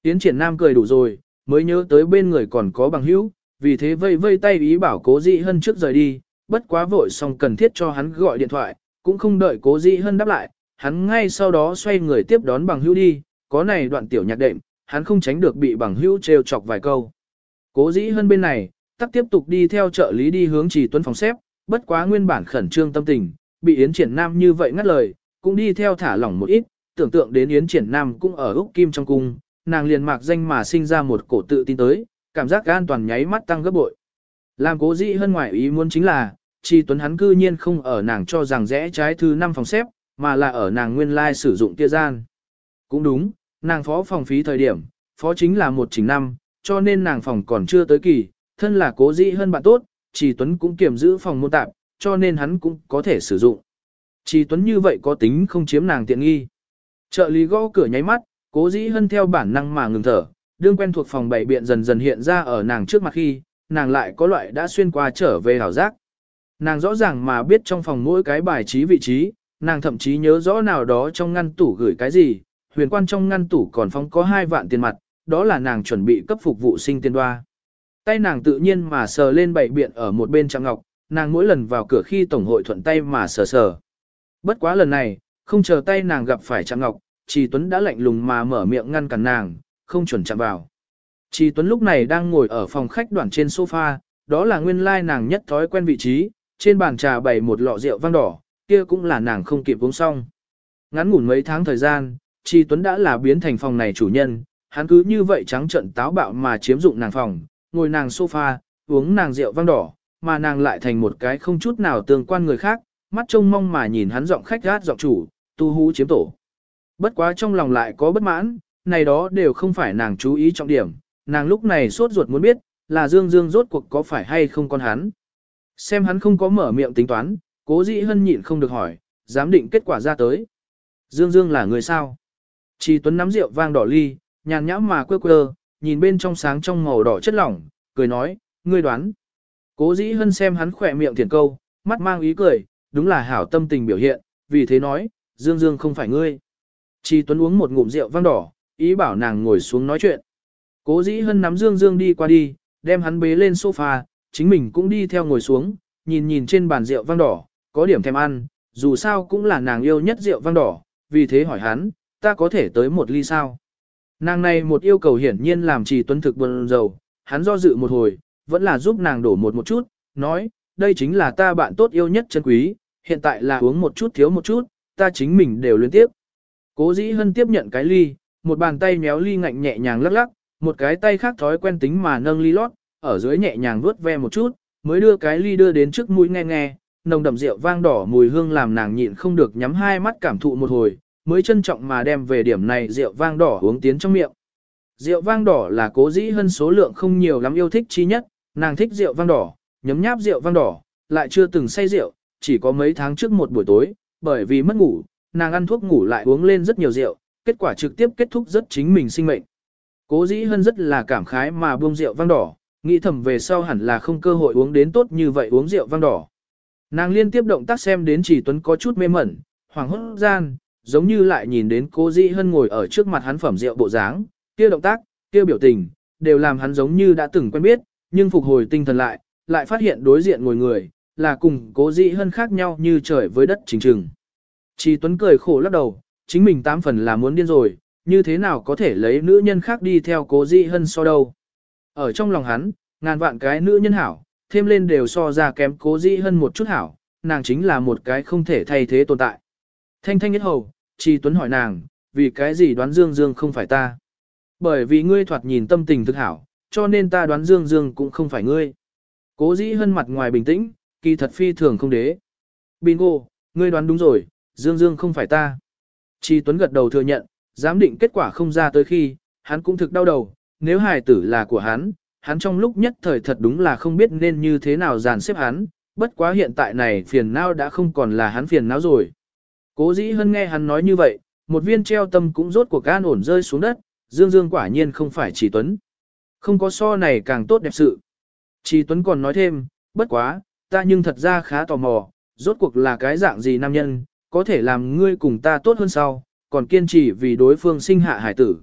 tiến triển nam cười đủ rồi, mới nhớ tới bên người còn có bằng hữu, vì thế vây vây tay ý bảo cố dị hân trước rời đi, bất quá vội xong cần thiết cho hắn gọi điện thoại, cũng không đợi cố dị hân đáp lại, hắn ngay sau đó xoay người tiếp đón bằng hữu đi, có này đoạn tiểu nhạc đệm, hắn không tránh được bị bằng hữu trêu chọc vài câu. Cố dĩ hơn bên này, tắc tiếp tục đi theo trợ lý đi hướng chỉ tuấn phòng xếp, bất quá nguyên bản khẩn trương tâm tình, bị Yến Triển Nam như vậy ngắt lời, cũng đi theo thả lỏng một ít, tưởng tượng đến Yến Triển Nam cũng ở Úc Kim trong cung, nàng liền mạc danh mà sinh ra một cổ tự tin tới, cảm giác an toàn nháy mắt tăng gấp bội. Làm cố dĩ hơn ngoài ý muốn chính là, trì Tuấn hắn cư nhiên không ở nàng cho rằng rẽ trái thứ 5 phòng xếp, mà là ở nàng nguyên lai sử dụng kia gian. Cũng đúng, nàng phó phòng phí thời điểm, phó chính là một chỉnh năm, cho nên nàng phòng còn chưa tới kỳ, thân là cố dĩ hơn bạn tốt, Trì Tuấn cũng kiểm giữ phòng môn tạp, cho nên hắn cũng có thể sử dụng. Trì Tuấn như vậy có tính không chiếm nàng tiện nghi. Trợ lý gõ cửa nháy mắt, cố dĩ hơn theo bản năng mà ngừng thở, đương quen thuộc phòng bảy biện dần dần hiện ra ở nàng trước mặt khi, nàng lại có loại đã xuyên qua trở về hảo giác. Nàng rõ ràng mà biết trong phòng mỗi cái bài trí vị trí, nàng thậm chí nhớ rõ nào đó trong ngăn tủ gửi cái gì, huyền quan trong ngăn tủ còn phóng có hai vạn tiền mặt, đó là nàng chuẩn bị cấp phục vụ sinh tiền đoa. Tay nàng tự nhiên mà sờ lên bảy biện ở một bên trang ngọc, nàng mỗi lần vào cửa khi tổng hội thuận tay mà sờ sờ. Bất quá lần này, không chờ tay nàng gặp phải trang ngọc, Trì Tuấn đã lạnh lùng mà mở miệng ngăn cản nàng, không chuẩn chạm vào. Trì Tuấn lúc này đang ngồi ở phòng khách đoạn trên sofa, đó là nguyên lai nàng nhất thói quen vị trí, trên bàn trà bày một lọ rượu vang đỏ, kia cũng là nàng không kịp uống xong. Ngắn ngủn mấy tháng thời gian, Tri Tuấn đã là biến thành phòng này chủ nhân, hắn cứ như vậy trắng trận táo bạo mà chiếm dụng nàng phòng, ngồi nàng sofa, uống nàng rượu vang đỏ, mà nàng lại thành một cái không chút nào tương quan người khác, mắt trông mong mà nhìn hắn giọng khách gát giọng chủ, tu hú chiếm tổ. Bất quá trong lòng lại có bất mãn, này đó đều không phải nàng chú ý trọng điểm, nàng lúc này sốt ruột muốn biết, là Dương Dương rốt cuộc có phải hay không con hắn. Xem hắn không có mở miệng tính toán, cố dĩ hân nhịn không được hỏi, giám định kết quả ra tới. Dương Dương là người sao? Chỉ Tuấn nắm rượu vang đỏ ly, nhàn nhãm mà quơ quơ, nhìn bên trong sáng trong màu đỏ chất lỏng, cười nói, ngươi đoán. Cố dĩ hân xem hắn khỏe miệng thiền câu, mắt mang ý cười, đúng là hảo tâm tình biểu hiện, vì thế nói, Dương Dương không phải ngươi. Chi Tuấn uống một ngụm rượu vang đỏ, ý bảo nàng ngồi xuống nói chuyện. Cố dĩ hân nắm Dương Dương đi qua đi, đem hắn bế lên sofa, chính mình cũng đi theo ngồi xuống, nhìn nhìn trên bàn rượu vang đỏ, có điểm thèm ăn, dù sao cũng là nàng yêu nhất rượu vang đỏ, vì thế hỏi hắn, ta có thể tới một ly sao? Nàng này một yêu cầu hiển nhiên làm trì tuấn thực buồn rầu, hắn do dự một hồi, vẫn là giúp nàng đổ một một chút, nói, đây chính là ta bạn tốt yêu nhất chân quý, hiện tại là uống một chút thiếu một chút, ta chính mình đều liên tiếp. Cố dĩ hân tiếp nhận cái ly, một bàn tay méo ly ngạnh nhẹ nhàng lắc lắc, một cái tay khác thói quen tính mà nâng ly lót, ở dưới nhẹ nhàng vuốt ve một chút, mới đưa cái ly đưa đến trước mũi nghe nghe, nồng đậm rượu vang đỏ mùi hương làm nàng nhịn không được nhắm hai mắt cảm thụ một hồi, mới trân trọng mà đem về điểm này rượu vang đỏ uống tiến trong miệng. Rượu vang đỏ là cố dĩ hơn số lượng không nhiều lắm yêu thích chi nhất, nàng thích rượu vang đỏ, nhấm nháp rượu vang đỏ, lại chưa từng say rượu, chỉ có mấy tháng trước một buổi tối, bởi vì mất ngủ, nàng ăn thuốc ngủ lại uống lên rất nhiều rượu, kết quả trực tiếp kết thúc rất chính mình sinh mệnh. Cố dĩ hơn rất là cảm khái mà buông rượu vang đỏ, nghĩ thầm về sau hẳn là không cơ hội uống đến tốt như vậy uống rượu vang đỏ. Nàng liên tiếp động tác xem đến chỉ tuấn có chút mê mẩn, hoàng hốt gian, giống như lại nhìn đến cố dĩ hân ngồi ở trước mặt hắn phẩm rượu bộ dáng, kia động tác, kia biểu tình, đều làm hắn giống như đã từng quen biết, nhưng phục hồi tinh thần lại, lại phát hiện đối diện ngồi người, là cùng cố dĩ hân khác nhau như trời với đất chính trừng. Chỉ tuấn cười khổ lắc đầu, chính mình tám phần là muốn điên rồi, như thế nào có thể lấy nữ nhân khác đi theo cố dĩ hân so đâu. Ở trong lòng hắn, ngàn vạn cái nữ nhân hảo, thêm lên đều so ra kém cố dĩ hân một chút hảo, nàng chính là một cái không thể thay thế tồn tại. Thanh thanh nhất hầu, Chi Tuấn hỏi nàng, vì cái gì đoán Dương Dương không phải ta? Bởi vì ngươi thoạt nhìn tâm tình thực hảo, cho nên ta đoán Dương Dương cũng không phải ngươi. Cố dĩ hơn mặt ngoài bình tĩnh, kỳ thật phi thường không đế. Bingo, ngươi đoán đúng rồi, Dương Dương không phải ta. Chi Tuấn gật đầu thừa nhận, giám định kết quả không ra tới khi, hắn cũng thực đau đầu, nếu hài tử là của hắn, hắn trong lúc nhất thời thật đúng là không biết nên như thế nào dàn xếp hắn, bất quá hiện tại này phiền não đã không còn là hắn phiền não rồi. Cố dĩ hân nghe hắn nói như vậy, một viên treo tâm cũng rốt cuộc gan ổn rơi xuống đất, Dương Dương quả nhiên không phải chỉ Tuấn. Không có so này càng tốt đẹp sự. Chỉ Tuấn còn nói thêm, bất quá, ta nhưng thật ra khá tò mò, rốt cuộc là cái dạng gì nam nhân, có thể làm ngươi cùng ta tốt hơn sau, còn kiên trì vì đối phương sinh hạ hải tử.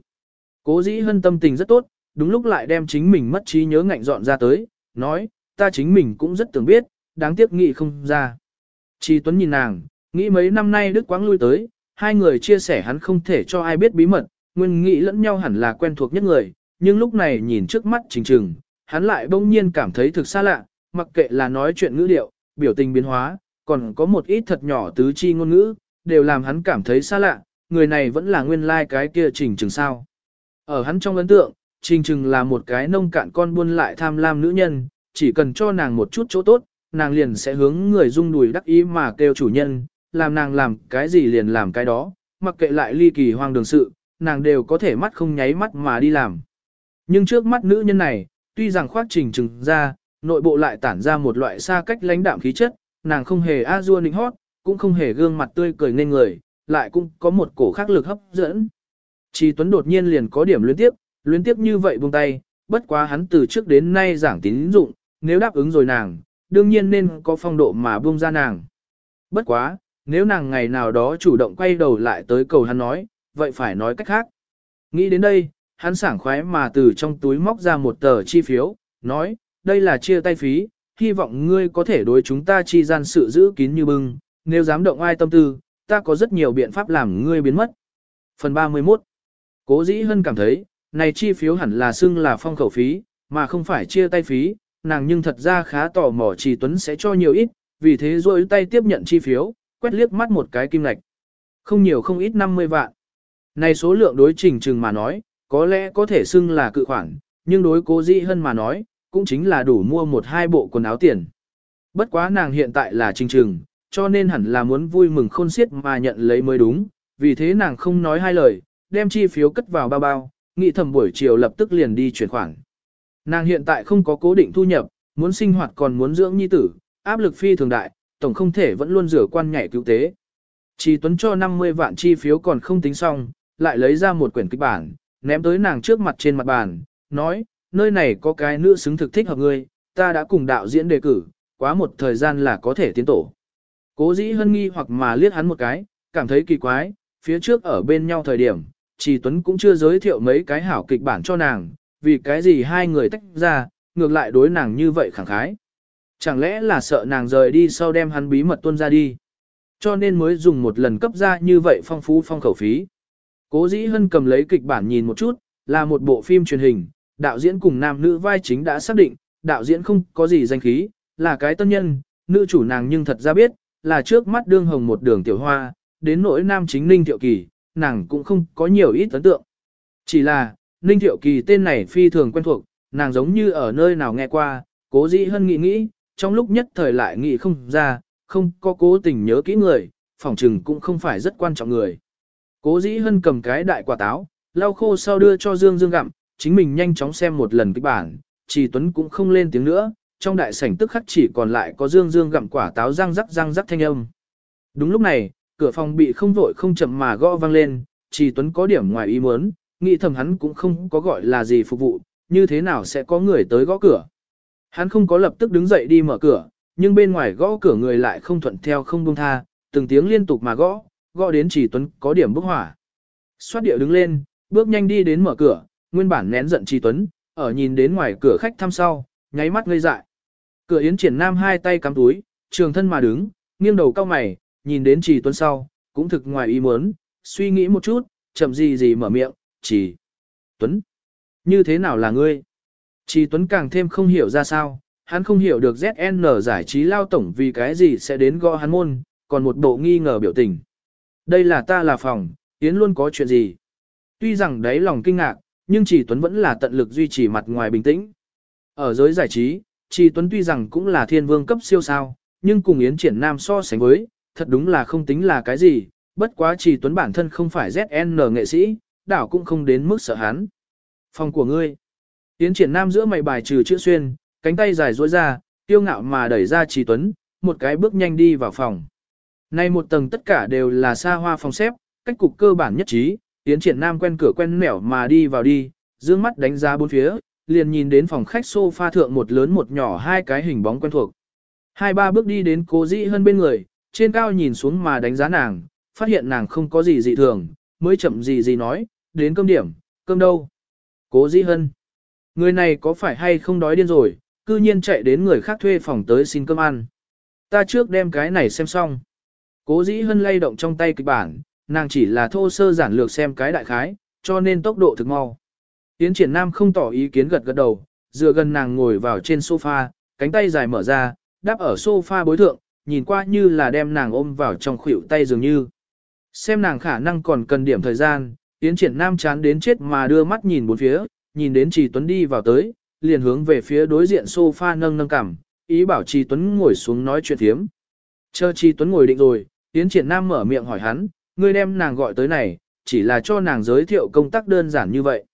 Cố dĩ hân tâm tình rất tốt, đúng lúc lại đem chính mình mất trí nhớ ngạnh dọn ra tới, nói, ta chính mình cũng rất tưởng biết, đáng tiếc nghị không ra. Chỉ Tuấn nhìn nàng, nghĩ mấy năm nay Đức Quáng lui tới, hai người chia sẻ hắn không thể cho ai biết bí mật, nguyên nghĩ lẫn nhau hẳn là quen thuộc nhất người, nhưng lúc này nhìn trước mắt trình trừng, hắn lại bỗng nhiên cảm thấy thực xa lạ, mặc kệ là nói chuyện ngữ điệu, biểu tình biến hóa, còn có một ít thật nhỏ tứ chi ngôn ngữ, đều làm hắn cảm thấy xa lạ, người này vẫn là nguyên lai like cái kia trình trừng sao. Ở hắn trong ấn tượng, trình trừng là một cái nông cạn con buôn lại tham lam nữ nhân, chỉ cần cho nàng một chút chỗ tốt, nàng liền sẽ hướng người dung đùi đắc ý mà kêu chủ nhân, làm nàng làm cái gì liền làm cái đó, mặc kệ lại ly kỳ hoang đường sự, nàng đều có thể mắt không nháy mắt mà đi làm. Nhưng trước mắt nữ nhân này, tuy rằng khoác trình trừng ra, nội bộ lại tản ra một loại xa cách lãnh đạm khí chất, nàng không hề a dua nịnh hót, cũng không hề gương mặt tươi cười nên người, lại cũng có một cổ khắc lực hấp dẫn. Chi Tuấn đột nhiên liền có điểm luyến tiếp, luyến tiếp như vậy buông tay, bất quá hắn từ trước đến nay giảng tín dụng, nếu đáp ứng rồi nàng, đương nhiên nên có phong độ mà buông ra nàng. Bất quá, nếu nàng ngày nào đó chủ động quay đầu lại tới cầu hắn nói, vậy phải nói cách khác. Nghĩ đến đây, hắn sảng khoái mà từ trong túi móc ra một tờ chi phiếu, nói, đây là chia tay phí, hy vọng ngươi có thể đối chúng ta chi gian sự giữ kín như bưng, nếu dám động ai tâm tư, ta có rất nhiều biện pháp làm ngươi biến mất. Phần 31 Cố dĩ hân cảm thấy, này chi phiếu hẳn là xưng là phong khẩu phí, mà không phải chia tay phí, nàng nhưng thật ra khá tò mò Trì Tuấn sẽ cho nhiều ít, vì thế rồi tay tiếp nhận chi phiếu, quét liếc mắt một cái kim lạch. Không nhiều không ít 50 vạn. Này số lượng đối trình trừng mà nói, có lẽ có thể xưng là cự khoản, nhưng đối cố dĩ hân mà nói, cũng chính là đủ mua một hai bộ quần áo tiền. Bất quá nàng hiện tại là trình trừng, cho nên hẳn là muốn vui mừng khôn xiết mà nhận lấy mới đúng, vì thế nàng không nói hai lời, đem chi phiếu cất vào bao bao, nghĩ thầm buổi chiều lập tức liền đi chuyển khoản. Nàng hiện tại không có cố định thu nhập, muốn sinh hoạt còn muốn dưỡng nhi tử, áp lực phi thường đại, tổng không thể vẫn luôn rửa quan nhảy cứu tế. Chỉ tuấn cho 50 vạn chi phiếu còn không tính xong, lại lấy ra một quyển kịch bản, ném tới nàng trước mặt trên mặt bàn, nói, nơi này có cái nữ xứng thực thích hợp ngươi, ta đã cùng đạo diễn đề cử, quá một thời gian là có thể tiến tổ. Cố dĩ hân nghi hoặc mà liếc hắn một cái, cảm thấy kỳ quái, phía trước ở bên nhau thời điểm, Trì Tuấn cũng chưa giới thiệu mấy cái hảo kịch bản cho nàng, vì cái gì hai người tách ra, ngược lại đối nàng như vậy khẳng khái. Chẳng lẽ là sợ nàng rời đi sau đem hắn bí mật tuôn ra đi. Cho nên mới dùng một lần cấp ra như vậy phong phú phong khẩu phí. Cố dĩ hân cầm lấy kịch bản nhìn một chút, là một bộ phim truyền hình, đạo diễn cùng nam nữ vai chính đã xác định, đạo diễn không có gì danh khí, là cái tân nhân, nữ chủ nàng nhưng thật ra biết, là trước mắt đương hồng một đường tiểu hoa, đến nỗi nam chính ninh thiệu kỳ, nàng cũng không có nhiều ít ấn tượng. Chỉ là, ninh thiệu kỳ tên này phi thường quen thuộc, nàng giống như ở nơi nào nghe qua, cố dĩ hân nghĩ nghĩ, trong lúc nhất thời lại nghĩ không ra, không có cố tình nhớ kỹ người, phỏng trừng cũng không phải rất quan trọng người. Cố dĩ hân cầm cái đại quả táo, lau khô sau đưa cho Dương Dương gặm, chính mình nhanh chóng xem một lần kịch bản, Trì Tuấn cũng không lên tiếng nữa, trong đại sảnh tức khắc chỉ còn lại có Dương Dương gặm quả táo răng rắc răng rắc thanh âm. Đúng lúc này, cửa phòng bị không vội không chậm mà gõ vang lên, Trì Tuấn có điểm ngoài ý muốn, nghĩ thầm hắn cũng không có gọi là gì phục vụ, như thế nào sẽ có người tới gõ cửa. Hắn không có lập tức đứng dậy đi mở cửa, nhưng bên ngoài gõ cửa người lại không thuận theo không buông tha, từng tiếng liên tục mà gõ, gõ đến Trì Tuấn có điểm bốc hỏa. Xoát điệu đứng lên, bước nhanh đi đến mở cửa, nguyên bản nén giận Trì Tuấn, ở nhìn đến ngoài cửa khách thăm sau, nháy mắt ngây dại. Cửa Yến Triển Nam hai tay cắm túi, trường thân mà đứng, nghiêng đầu cao mày, nhìn đến Trì Tuấn sau, cũng thực ngoài ý muốn, suy nghĩ một chút, chậm gì gì mở miệng, Trì Tuấn, như thế nào là ngươi? Trì Tuấn càng thêm không hiểu ra sao, hắn không hiểu được ZN giải trí lao tổng vì cái gì sẽ đến gõ hắn môn, còn một bộ nghi ngờ biểu tình. Đây là ta là phòng, Yến luôn có chuyện gì? Tuy rằng đấy lòng kinh ngạc, nhưng Trì Tuấn vẫn là tận lực duy trì mặt ngoài bình tĩnh. Ở giới giải trí, Trì Tuấn tuy rằng cũng là thiên vương cấp siêu sao, nhưng cùng Yến Triển Nam so sánh với, thật đúng là không tính là cái gì, bất quá Trì Tuấn bản thân không phải ZN nghệ sĩ, đảo cũng không đến mức sợ hắn. Phòng của ngươi. Yến Triển Nam giữa mày bài trừ chữ xuyên, cánh tay dài duỗi ra, tiêu ngạo mà đẩy ra Trí Tuấn, một cái bước nhanh đi vào phòng. Nay một tầng tất cả đều là xa hoa phòng xếp, cách cục cơ bản nhất trí, Yến Triển Nam quen cửa quen nẻo mà đi vào đi, dương mắt đánh giá bốn phía, liền nhìn đến phòng khách sofa thượng một lớn một nhỏ hai cái hình bóng quen thuộc. Hai ba bước đi đến cố dĩ hơn bên người, trên cao nhìn xuống mà đánh giá nàng, phát hiện nàng không có gì dị thường, mới chậm gì gì nói, đến cơm điểm, cơm đâu. Cố dĩ hân. Người này có phải hay không đói điên rồi, cư nhiên chạy đến người khác thuê phòng tới xin cơm ăn. Ta trước đem cái này xem xong. Cố dĩ hân lay động trong tay kịch bản, nàng chỉ là thô sơ giản lược xem cái đại khái, cho nên tốc độ thực mau. Tiến triển nam không tỏ ý kiến gật gật đầu, dựa gần nàng ngồi vào trên sofa, cánh tay dài mở ra, đáp ở sofa bối thượng, nhìn qua như là đem nàng ôm vào trong khuỷu tay dường như. Xem nàng khả năng còn cần điểm thời gian, Tiến triển nam chán đến chết mà đưa mắt nhìn bốn phía, nhìn đến Trì Tuấn đi vào tới, liền hướng về phía đối diện sofa nâng nâng cằm, ý bảo Trì Tuấn ngồi xuống nói chuyện thiếm. Chờ Trì Tuấn ngồi định rồi, Yến Triển Nam mở miệng hỏi hắn, ngươi đem nàng gọi tới này, chỉ là cho nàng giới thiệu công tác đơn giản như vậy.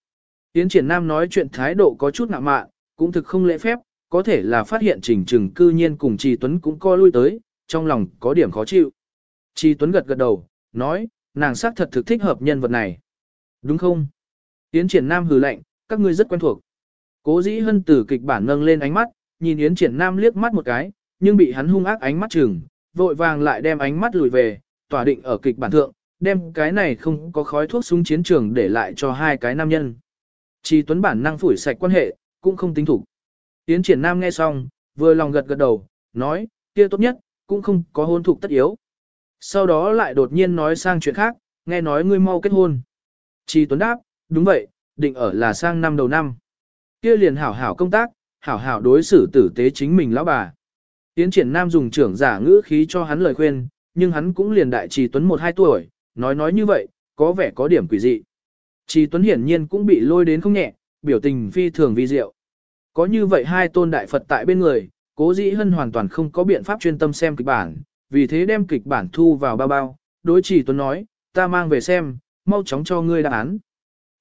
Yến Triển Nam nói chuyện thái độ có chút ngạo mạn, cũng thực không lễ phép, có thể là phát hiện Trình Trừng cư nhiên cùng Trì Tuấn cũng co lui tới, trong lòng có điểm khó chịu. Trì Tuấn gật gật đầu, nói, nàng xác thật thực thích hợp nhân vật này. Đúng không? Yến Triển Nam hừ lạnh, các ngươi rất quen thuộc. Cố dĩ hân tử kịch bản nâng lên ánh mắt, nhìn Yến Triển Nam liếc mắt một cái, nhưng bị hắn hung ác ánh mắt chừng, vội vàng lại đem ánh mắt lùi về, tỏa định ở kịch bản thượng, đem cái này không có khói thuốc súng chiến trường để lại cho hai cái nam nhân. Chỉ tuấn bản năng phủi sạch quan hệ, cũng không tính thủ. Yến Triển Nam nghe xong, vừa lòng gật gật đầu, nói, kia tốt nhất, cũng không có hôn thục tất yếu. Sau đó lại đột nhiên nói sang chuyện khác, nghe nói ngươi mau kết hôn. Chi Tuấn đáp, đúng vậy, định ở là sang năm đầu năm. Kia liền hảo hảo công tác, hảo hảo đối xử tử tế chính mình lão bà. Tiến triển nam dùng trưởng giả ngữ khí cho hắn lời khuyên, nhưng hắn cũng liền đại trì Tuấn một hai tuổi, nói nói như vậy, có vẻ có điểm quỷ dị. Trì Tuấn hiển nhiên cũng bị lôi đến không nhẹ, biểu tình phi thường vi diệu. Có như vậy hai tôn đại Phật tại bên người, cố dĩ hân hoàn toàn không có biện pháp chuyên tâm xem kịch bản, vì thế đem kịch bản thu vào bao bao, đối Trì Tuấn nói, ta mang về xem, mau chóng cho ngươi đáp án.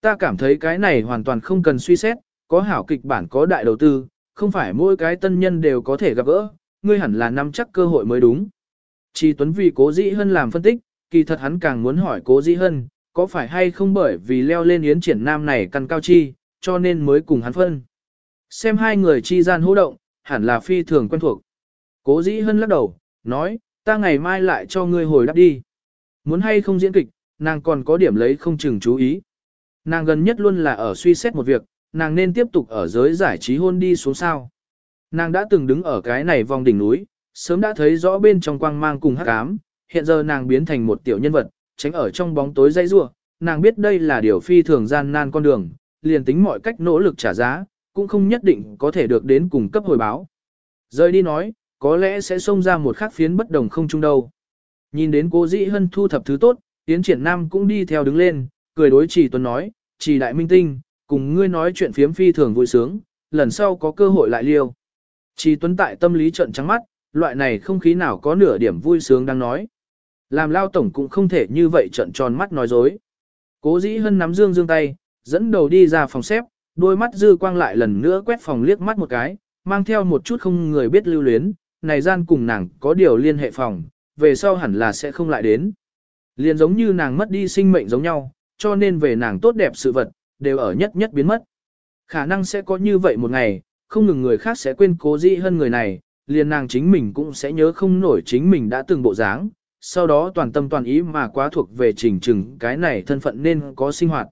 Ta cảm thấy cái này hoàn toàn không cần suy xét, có hảo kịch bản có đại đầu tư, không phải mỗi cái tân nhân đều có thể gặp gỡ, ngươi hẳn là nắm chắc cơ hội mới đúng. Chi Tuấn vì Cố Dĩ Hân làm phân tích, kỳ thật hắn càng muốn hỏi Cố Dĩ Hân, có phải hay không bởi vì leo lên yến triển nam này căn cao chi, cho nên mới cùng hắn phân. Xem hai người chi gian hô động, hẳn là phi thường quen thuộc. Cố Dĩ Hân lắc đầu, nói, ta ngày mai lại cho ngươi hồi đáp đi. Muốn hay không diễn kịch, nàng còn có điểm lấy không chừng chú ý. Nàng gần nhất luôn là ở suy xét một việc, nàng nên tiếp tục ở giới giải trí hôn đi xuống sao. Nàng đã từng đứng ở cái này vòng đỉnh núi, sớm đã thấy rõ bên trong quang mang cùng hắc ám, hiện giờ nàng biến thành một tiểu nhân vật, tránh ở trong bóng tối dây rua, nàng biết đây là điều phi thường gian nan con đường, liền tính mọi cách nỗ lực trả giá, cũng không nhất định có thể được đến cùng cấp hồi báo. Rời đi nói, có lẽ sẽ xông ra một khắc phiến bất đồng không chung đâu. Nhìn đến cô dĩ hân thu thập thứ tốt, Tiến triển nam cũng đi theo đứng lên, cười đối chỉ tuấn nói, chỉ đại minh tinh, cùng ngươi nói chuyện phiếm phi thường vui sướng, lần sau có cơ hội lại liêu. Chỉ tuấn tại tâm lý trận trắng mắt, loại này không khí nào có nửa điểm vui sướng đang nói. Làm lao tổng cũng không thể như vậy trận tròn mắt nói dối. Cố dĩ hân nắm dương dương tay, dẫn đầu đi ra phòng xếp, đôi mắt dư quang lại lần nữa quét phòng liếc mắt một cái, mang theo một chút không người biết lưu luyến, này gian cùng nàng có điều liên hệ phòng, về sau hẳn là sẽ không lại đến. Liền giống như nàng mất đi sinh mệnh giống nhau, cho nên về nàng tốt đẹp sự vật, đều ở nhất nhất biến mất. Khả năng sẽ có như vậy một ngày, không ngừng người khác sẽ quên cố dĩ hơn người này, liền nàng chính mình cũng sẽ nhớ không nổi chính mình đã từng bộ dáng, sau đó toàn tâm toàn ý mà quá thuộc về trình trừng cái này thân phận nên có sinh hoạt.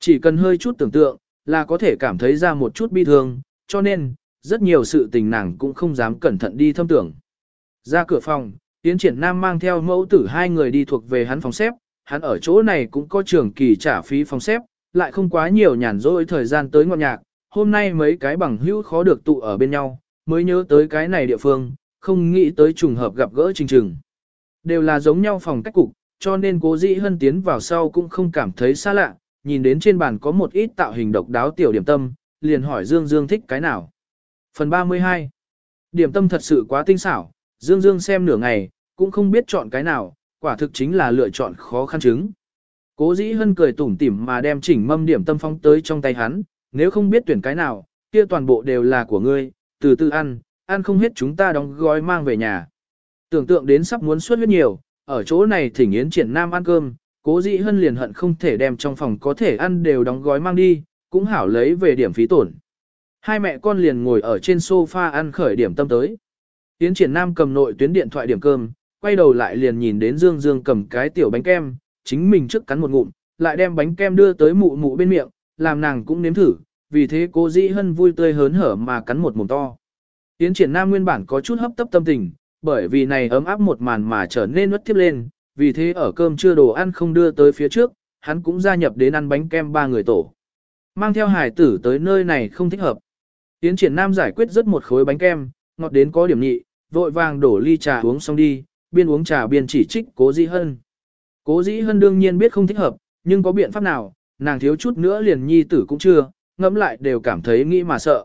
Chỉ cần hơi chút tưởng tượng, là có thể cảm thấy ra một chút bi thương, cho nên, rất nhiều sự tình nàng cũng không dám cẩn thận đi thâm tưởng. Ra cửa phòng, Tiến triển nam mang theo mẫu tử hai người đi thuộc về hắn phòng xếp, hắn ở chỗ này cũng có trường kỳ trả phí phòng xếp, lại không quá nhiều nhàn rỗi thời gian tới ngọn nhạc. Hôm nay mấy cái bằng hữu khó được tụ ở bên nhau, mới nhớ tới cái này địa phương, không nghĩ tới trùng hợp gặp gỡ trình trừng. Đều là giống nhau phòng cách cục, cho nên cố dĩ hân tiến vào sau cũng không cảm thấy xa lạ, nhìn đến trên bàn có một ít tạo hình độc đáo tiểu điểm tâm, liền hỏi Dương Dương thích cái nào. Phần 32 Điểm tâm thật sự quá tinh xảo, Dương Dương xem nửa ngày, cũng không biết chọn cái nào, quả thực chính là lựa chọn khó khăn chứng. Cố dĩ hân cười tủm tỉm mà đem chỉnh mâm điểm tâm phong tới trong tay hắn, nếu không biết tuyển cái nào, kia toàn bộ đều là của ngươi, từ từ ăn, ăn không hết chúng ta đóng gói mang về nhà. Tưởng tượng đến sắp muốn suốt huyết nhiều, ở chỗ này thỉnh yến triển nam ăn cơm, cố dĩ hân liền hận không thể đem trong phòng có thể ăn đều đóng gói mang đi, cũng hảo lấy về điểm phí tổn. Hai mẹ con liền ngồi ở trên sofa ăn khởi điểm tâm tới. Yến triển nam cầm nội tuyến điện thoại điểm cơm, quay đầu lại liền nhìn đến Dương Dương cầm cái tiểu bánh kem, chính mình trước cắn một ngụm, lại đem bánh kem đưa tới mụ mụ bên miệng, làm nàng cũng nếm thử, vì thế cô dĩ hân vui tươi hớn hở mà cắn một mồm to. Tiến triển nam nguyên bản có chút hấp tấp tâm tình, bởi vì này ấm áp một màn mà trở nên nuốt tiếp lên, vì thế ở cơm trưa đồ ăn không đưa tới phía trước, hắn cũng gia nhập đến ăn bánh kem ba người tổ. Mang theo hải tử tới nơi này không thích hợp. Tiến triển nam giải quyết rất một khối bánh kem, ngọt đến có điểm nhị, vội vàng đổ ly trà uống xong đi, biên uống trà biên chỉ trích cố dĩ hân. Cố dĩ hân đương nhiên biết không thích hợp, nhưng có biện pháp nào, nàng thiếu chút nữa liền nhi tử cũng chưa, ngẫm lại đều cảm thấy nghĩ mà sợ.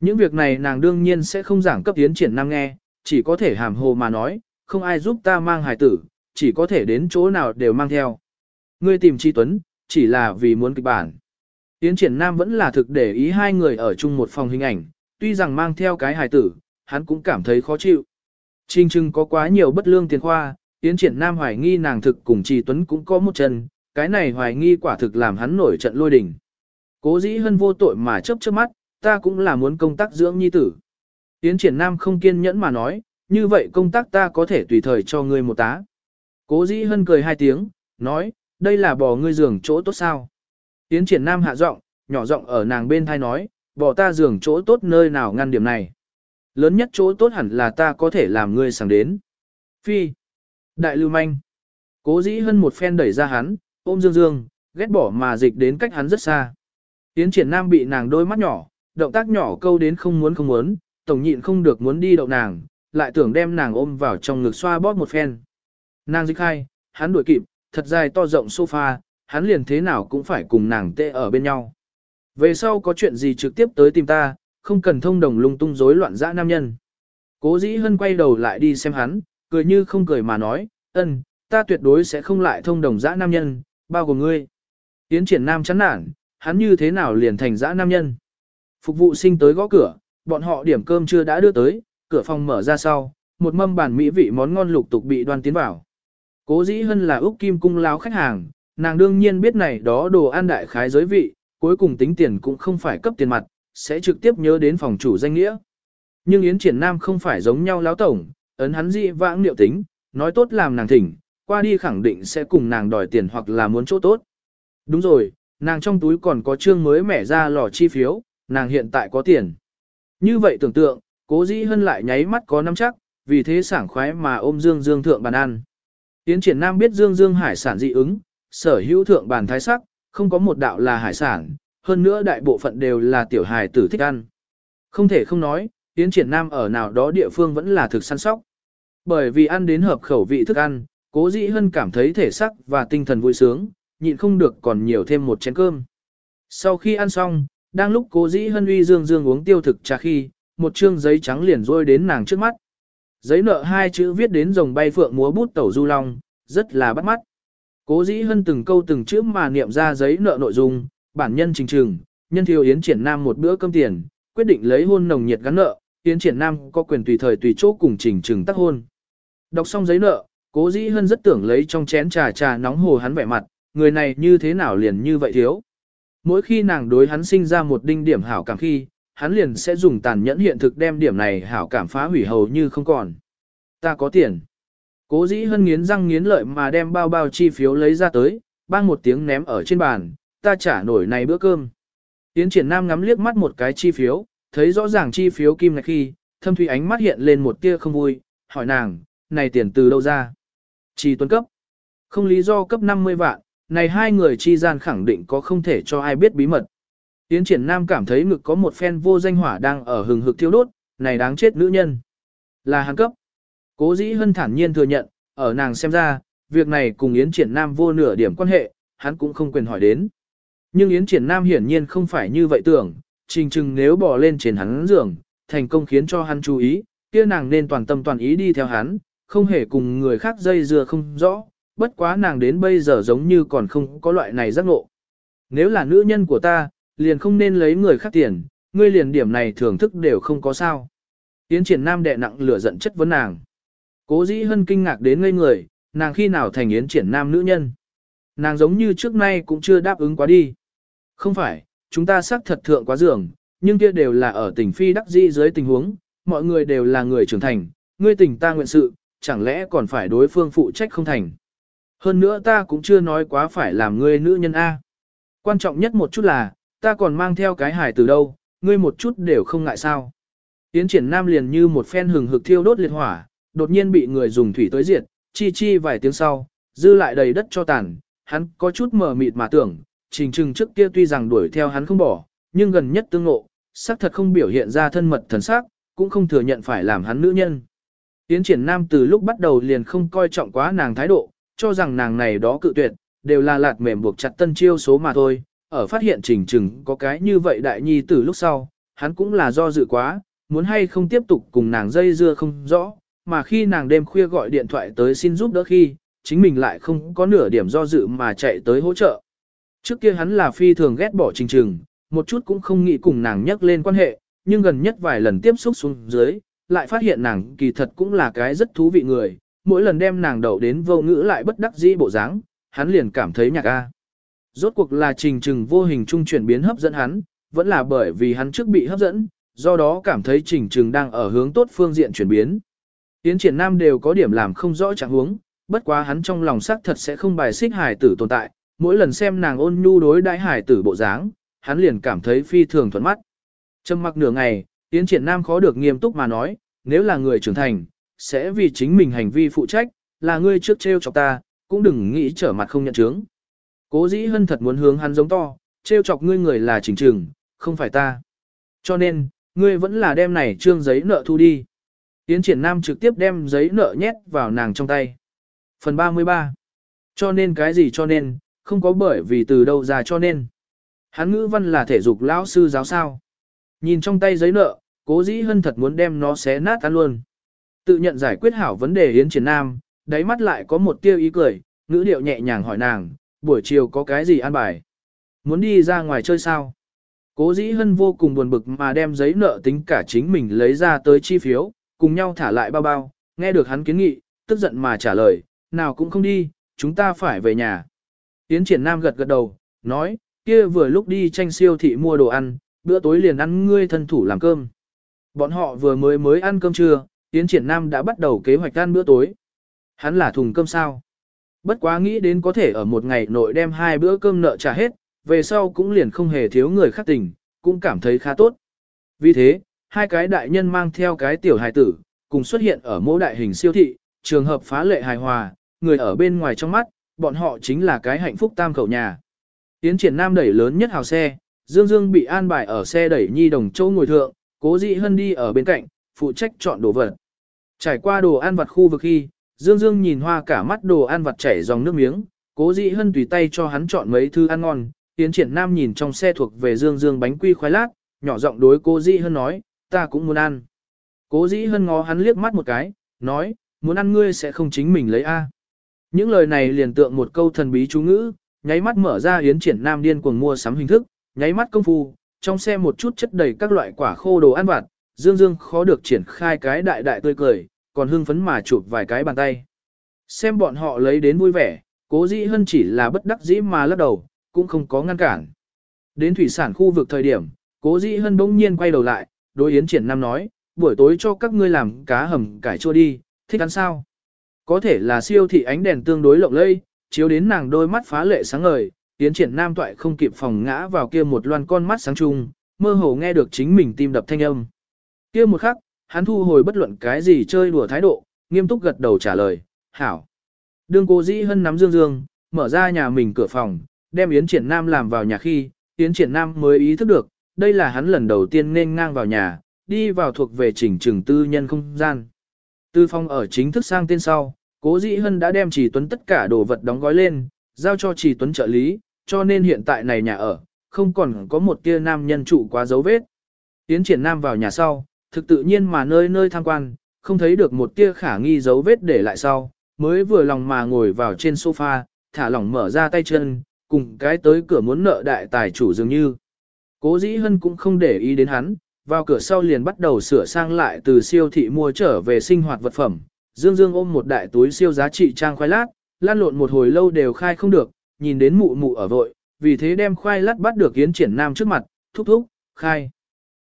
Những việc này nàng đương nhiên sẽ không giảng cấp tiến triển nam nghe, chỉ có thể hàm hồ mà nói, không ai giúp ta mang hài tử, chỉ có thể đến chỗ nào đều mang theo. Ngươi tìm Chi Tuấn, chỉ là vì muốn kịch bản. Tiến triển nam vẫn là thực để ý hai người ở chung một phòng hình ảnh, tuy rằng mang theo cái hài tử, hắn cũng cảm thấy khó chịu. Trinh Trưng có quá nhiều bất lương tiền khoa, Tiến triển nam hoài nghi nàng thực cùng Chi Tuấn cũng có một chân, cái này hoài nghi quả thực làm hắn nổi trận lôi đình. Cố dĩ hân vô tội mà chớp chớp mắt, ta cũng là muốn công tác dưỡng nhi tử. Tiến triển nam không kiên nhẫn mà nói, như vậy công tác ta có thể tùy thời cho ngươi một tá. Cố dĩ hân cười hai tiếng, nói, đây là bò ngươi giường chỗ tốt sao. Tiến triển nam hạ giọng, nhỏ giọng ở nàng bên thai nói, bò ta giường chỗ tốt nơi nào ngăn điểm này. Lớn nhất chỗ tốt hẳn là ta có thể làm ngươi sang đến. Phi. Đại lưu manh. Cố dĩ hơn một phen đẩy ra hắn, ôm dương dương, ghét bỏ mà dịch đến cách hắn rất xa. Tiến triển nam bị nàng đôi mắt nhỏ, động tác nhỏ câu đến không muốn không muốn, tổng nhịn không được muốn đi đậu nàng, lại tưởng đem nàng ôm vào trong ngực xoa bóp một phen. Nàng dịch hai hắn đuổi kịp, thật dài to rộng sofa, hắn liền thế nào cũng phải cùng nàng tê ở bên nhau. Về sau có chuyện gì trực tiếp tới tìm ta, không cần thông đồng lung tung rối loạn dã nam nhân. Cố dĩ hân quay đầu lại đi xem hắn, cười như không cười mà nói, ân, ta tuyệt đối sẽ không lại thông đồng dã nam nhân, bao gồm ngươi. Tiến triển nam chán nản, hắn như thế nào liền thành dã nam nhân. Phục vụ sinh tới gõ cửa, bọn họ điểm cơm chưa đã đưa tới, cửa phòng mở ra sau, một mâm bản mỹ vị món ngon lục tục bị đoan tiến vào. Cố dĩ hân là Úc Kim cung láo khách hàng, nàng đương nhiên biết này đó đồ ăn đại khái giới vị, cuối cùng tính tiền cũng không phải cấp tiền mặt, sẽ trực tiếp nhớ đến phòng chủ danh nghĩa. Nhưng Yến Triển Nam không phải giống nhau láo tổng, ấn hắn dị vãng liệu tính, nói tốt làm nàng thỉnh, qua đi khẳng định sẽ cùng nàng đòi tiền hoặc là muốn chỗ tốt. Đúng rồi, nàng trong túi còn có trương mới mẻ ra lò chi phiếu, nàng hiện tại có tiền. Như vậy tưởng tượng, cố dĩ hân lại nháy mắt có nắm chắc, vì thế sảng khoái mà ôm Dương Dương thượng bàn ăn. Tiến triển nam biết Dương Dương hải sản dị ứng, sở hữu thượng bàn thái sắc, không có một đạo là hải sản, hơn nữa đại bộ phận đều là tiểu hài tử thích ăn. Không thể không nói, tiến triển nam ở nào đó địa phương vẫn là thực săn sóc. Bởi vì ăn đến hợp khẩu vị thức ăn, cố dĩ hân cảm thấy thể sắc và tinh thần vui sướng, nhịn không được còn nhiều thêm một chén cơm. Sau khi ăn xong, đang lúc cố dĩ hân uy dương dương uống tiêu thực trà khi, một chương giấy trắng liền rôi đến nàng trước mắt. Giấy nợ hai chữ viết đến rồng bay phượng múa bút tẩu du long, rất là bắt mắt. Cố dĩ hân từng câu từng chữ mà niệm ra giấy nợ nội dung, bản nhân trình trừng, nhân thiếu yến triển nam một bữa cơm tiền, quyết định lấy hôn nồng nhiệt gắn nợ, yến triển nam có quyền tùy thời tùy chỗ cùng trình trừng tác hôn. Đọc xong giấy nợ, cố dĩ hân rất tưởng lấy trong chén trà trà nóng hồ hắn vẻ mặt, người này như thế nào liền như vậy thiếu. Mỗi khi nàng đối hắn sinh ra một đinh điểm hảo cảm khi, hắn liền sẽ dùng tàn nhẫn hiện thực đem điểm này hảo cảm phá hủy hầu như không còn. Ta có tiền. Cố dĩ hân nghiến răng nghiến lợi mà đem bao bao chi phiếu lấy ra tới, bang một tiếng ném ở trên bàn, ta trả nổi này bữa cơm. Tiến triển nam ngắm liếc mắt một cái chi phiếu, thấy rõ ràng chi phiếu kim này khi, thâm thủy ánh mắt hiện lên một tia không vui, hỏi nàng, này tiền từ đâu ra? Chỉ tuấn cấp. Không lý do cấp 50 vạn, này hai người chi gian khẳng định có không thể cho ai biết bí mật. Tiến triển nam cảm thấy ngực có một phen vô danh hỏa đang ở hừng hực thiêu đốt, này đáng chết nữ nhân. Là hàng cấp. Cố dĩ hân thản nhiên thừa nhận, ở nàng xem ra, việc này cùng Yến triển nam vô nửa điểm quan hệ, hắn cũng không quyền hỏi đến. Nhưng Yến triển nam hiển nhiên không phải như vậy tưởng, trình trừng nếu bỏ lên trên hắn giường, thành công khiến cho hắn chú ý, kia nàng nên toàn tâm toàn ý đi theo hắn, không hề cùng người khác dây dưa không rõ, bất quá nàng đến bây giờ giống như còn không có loại này giác ngộ. Nếu là nữ nhân của ta, liền không nên lấy người khác tiền, ngươi liền điểm này thưởng thức đều không có sao. Yến triển nam đệ nặng lửa giận chất vấn nàng. Cố dĩ hân kinh ngạc đến ngây người, nàng khi nào thành yến triển nam nữ nhân. Nàng giống như trước nay cũng chưa đáp ứng quá đi. Không phải, chúng ta xác thật thượng quá dường, nhưng kia đều là ở tỉnh phi đắc dĩ dưới tình huống, mọi người đều là người trưởng thành, ngươi tỉnh ta nguyện sự, chẳng lẽ còn phải đối phương phụ trách không thành. Hơn nữa ta cũng chưa nói quá phải làm ngươi nữ nhân A. Quan trọng nhất một chút là, ta còn mang theo cái hài từ đâu, ngươi một chút đều không ngại sao. Tiến triển nam liền như một phen hừng hực thiêu đốt liệt hỏa, đột nhiên bị người dùng thủy tới diệt, chi chi vài tiếng sau, dư lại đầy đất cho tàn, hắn có chút mờ mịt mà tưởng, trình trừng trước kia tuy rằng đuổi theo hắn không bỏ, nhưng gần nhất tương ngộ, xác thật không biểu hiện ra thân mật thần sắc, cũng không thừa nhận phải làm hắn nữ nhân. Tiến triển nam từ lúc bắt đầu liền không coi trọng quá nàng thái độ, cho rằng nàng này đó cự tuyệt, đều là lạt mềm buộc chặt tân chiêu số mà thôi, ở phát hiện trình trừng có cái như vậy đại nhi từ lúc sau, hắn cũng là do dự quá, muốn hay không tiếp tục cùng nàng dây dưa không rõ, mà khi nàng đêm khuya gọi điện thoại tới xin giúp đỡ khi, chính mình lại không có nửa điểm do dự mà chạy tới hỗ trợ. Trước kia hắn là phi thường ghét bỏ trình trừng, một chút cũng không nghĩ cùng nàng nhắc lên quan hệ, nhưng gần nhất vài lần tiếp xúc xuống dưới, lại phát hiện nàng kỳ thật cũng là cái rất thú vị người, mỗi lần đem nàng đậu đến vô ngữ lại bất đắc dĩ bộ dáng, hắn liền cảm thấy nhạc a. Rốt cuộc là trình trừng vô hình trung chuyển biến hấp dẫn hắn, vẫn là bởi vì hắn trước bị hấp dẫn, do đó cảm thấy trình trừng đang ở hướng tốt phương diện chuyển biến. Tiến triển nam đều có điểm làm không rõ trạng huống, bất quá hắn trong lòng xác thật sẽ không bài xích hài tử tồn tại, mỗi lần xem nàng ôn nhu đối đãi hải tử bộ dáng, hắn liền cảm thấy phi thường thuận mắt. Trầm mặc nửa ngày, Yến triển nam khó được nghiêm túc mà nói, nếu là người trưởng thành, sẽ vì chính mình hành vi phụ trách, là ngươi trước treo chọc ta, cũng đừng nghĩ trở mặt không nhận chứng. Cố dĩ hân thật muốn hướng hắn giống to, treo chọc ngươi người là trình trừng, không phải ta. Cho nên, ngươi vẫn là đem này trương giấy nợ thu đi. Yến triển nam trực tiếp đem giấy nợ nhét vào nàng trong tay. Phần 33. Cho nên cái gì cho nên, không có bởi vì từ đâu ra cho nên. Hắn ngữ văn là thể dục lão sư giáo sao. Nhìn trong tay giấy nợ, cố dĩ hân thật muốn đem nó xé nát ăn luôn. Tự nhận giải quyết hảo vấn đề Yến Triển Nam, đáy mắt lại có một tiêu ý cười, ngữ điệu nhẹ nhàng hỏi nàng, buổi chiều có cái gì ăn bài? Muốn đi ra ngoài chơi sao? Cố dĩ hân vô cùng buồn bực mà đem giấy nợ tính cả chính mình lấy ra tới chi phiếu, cùng nhau thả lại bao bao, nghe được hắn kiến nghị, tức giận mà trả lời, nào cũng không đi, chúng ta phải về nhà. Yến triển nam gật gật đầu, nói, kia vừa lúc đi tranh siêu thị mua đồ ăn, bữa tối liền ăn ngươi thân thủ làm cơm. Bọn họ vừa mới mới ăn cơm trưa, Yến triển nam đã bắt đầu kế hoạch ăn bữa tối. Hắn là thùng cơm sao. Bất quá nghĩ đến có thể ở một ngày nội đem hai bữa cơm nợ trả hết, về sau cũng liền không hề thiếu người khác tình, cũng cảm thấy khá tốt. Vì thế, hai cái đại nhân mang theo cái tiểu hài tử, cùng xuất hiện ở mỗi đại hình siêu thị, trường hợp phá lệ hài hòa, người ở bên ngoài trong mắt, bọn họ chính là cái hạnh phúc tam khẩu nhà. Tiến triển nam đẩy lớn nhất hào xe, Dương Dương bị an bài ở xe đẩy nhi đồng châu ngồi thượng, cố dị hân đi ở bên cạnh, phụ trách chọn đồ vật. Trải qua đồ ăn vặt khu vực khi, Dương Dương nhìn hoa cả mắt đồ ăn vặt chảy dòng nước miếng, cố dị hân tùy tay cho hắn chọn mấy thứ ăn ngon. Tiến triển nam nhìn trong xe thuộc về Dương Dương bánh quy khoái lát, nhỏ giọng đối cố dị hân nói, ta cũng muốn ăn. Cố dĩ hân ngó hắn liếc mắt một cái, nói, muốn ăn ngươi sẽ không chính mình lấy A. Những lời này liền tượng một câu thần bí chú ngữ, nháy mắt mở ra yến triển nam điên cuồng mua sắm hình thức, nháy mắt công phu, trong xe một chút chất đầy các loại quả khô đồ ăn vặt, dương dương khó được triển khai cái đại đại tươi cười, còn hưng phấn mà chụp vài cái bàn tay. Xem bọn họ lấy đến vui vẻ, cố dĩ hân chỉ là bất đắc dĩ mà lắc đầu, cũng không có ngăn cản. Đến thủy sản khu vực thời điểm, cố dĩ hân bỗng nhiên quay đầu lại, đối Yến Triển Nam nói, buổi tối cho các ngươi làm cá hầm cải chua đi, thích ăn sao? Có thể là siêu thị ánh đèn tương đối lộng lẫy, chiếu đến nàng đôi mắt phá lệ sáng ngời, tiến Triển Nam toại không kịp phòng ngã vào kia một loan con mắt sáng trung, mơ hồ nghe được chính mình tim đập thanh âm. Kia một khắc, hắn thu hồi bất luận cái gì chơi đùa thái độ, nghiêm túc gật đầu trả lời, hảo. Đương cô dĩ hân nắm dương dương, mở ra nhà mình cửa phòng, đem Yến Triển Nam làm vào nhà khi, Yến Triển Nam mới ý thức được, đây là hắn lần đầu tiên nên ngang vào nhà, đi vào thuộc về chỉnh trường tư nhân không gian. Tư phong ở chính thức sang tên sau, cố dĩ hân đã đem chỉ tuấn tất cả đồ vật đóng gói lên, giao cho chỉ tuấn trợ lý, cho nên hiện tại này nhà ở, không còn có một tia nam nhân trụ quá dấu vết. Tiến triển nam vào nhà sau, thực tự nhiên mà nơi nơi tham quan, không thấy được một tia khả nghi dấu vết để lại sau, mới vừa lòng mà ngồi vào trên sofa, thả lỏng mở ra tay chân, cùng cái tới cửa muốn nợ đại tài chủ dường như. Cố dĩ hân cũng không để ý đến hắn, vào cửa sau liền bắt đầu sửa sang lại từ siêu thị mua trở về sinh hoạt vật phẩm. Dương Dương ôm một đại túi siêu giá trị trang khoai lát, lan lộn một hồi lâu đều khai không được, nhìn đến mụ mụ ở vội, vì thế đem khoai lát bắt được Yến Triển Nam trước mặt, thúc thúc, khai.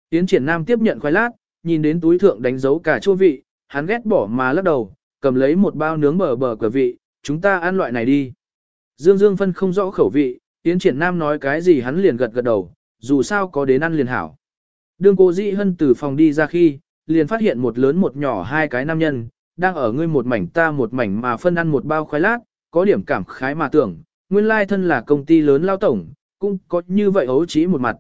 Yến Triển Nam tiếp nhận khoai lát, nhìn đến túi thượng đánh dấu cả chua vị, hắn ghét bỏ mà lắc đầu, cầm lấy một bao nướng bờ bờ cửa vị, chúng ta ăn loại này đi. Dương Dương phân không rõ khẩu vị, Yến Triển Nam nói cái gì hắn liền gật gật đầu, dù sao có đến ăn liền hảo. Đương cô Dĩ Hân từ phòng đi ra khi, liền phát hiện một lớn một nhỏ hai cái nam nhân, đang ở ngươi một mảnh ta một mảnh mà phân ăn một bao khoai lát, có điểm cảm khái mà tưởng, nguyên lai thân là công ty lớn lao tổng, cũng có như vậy ấu trí một mặt.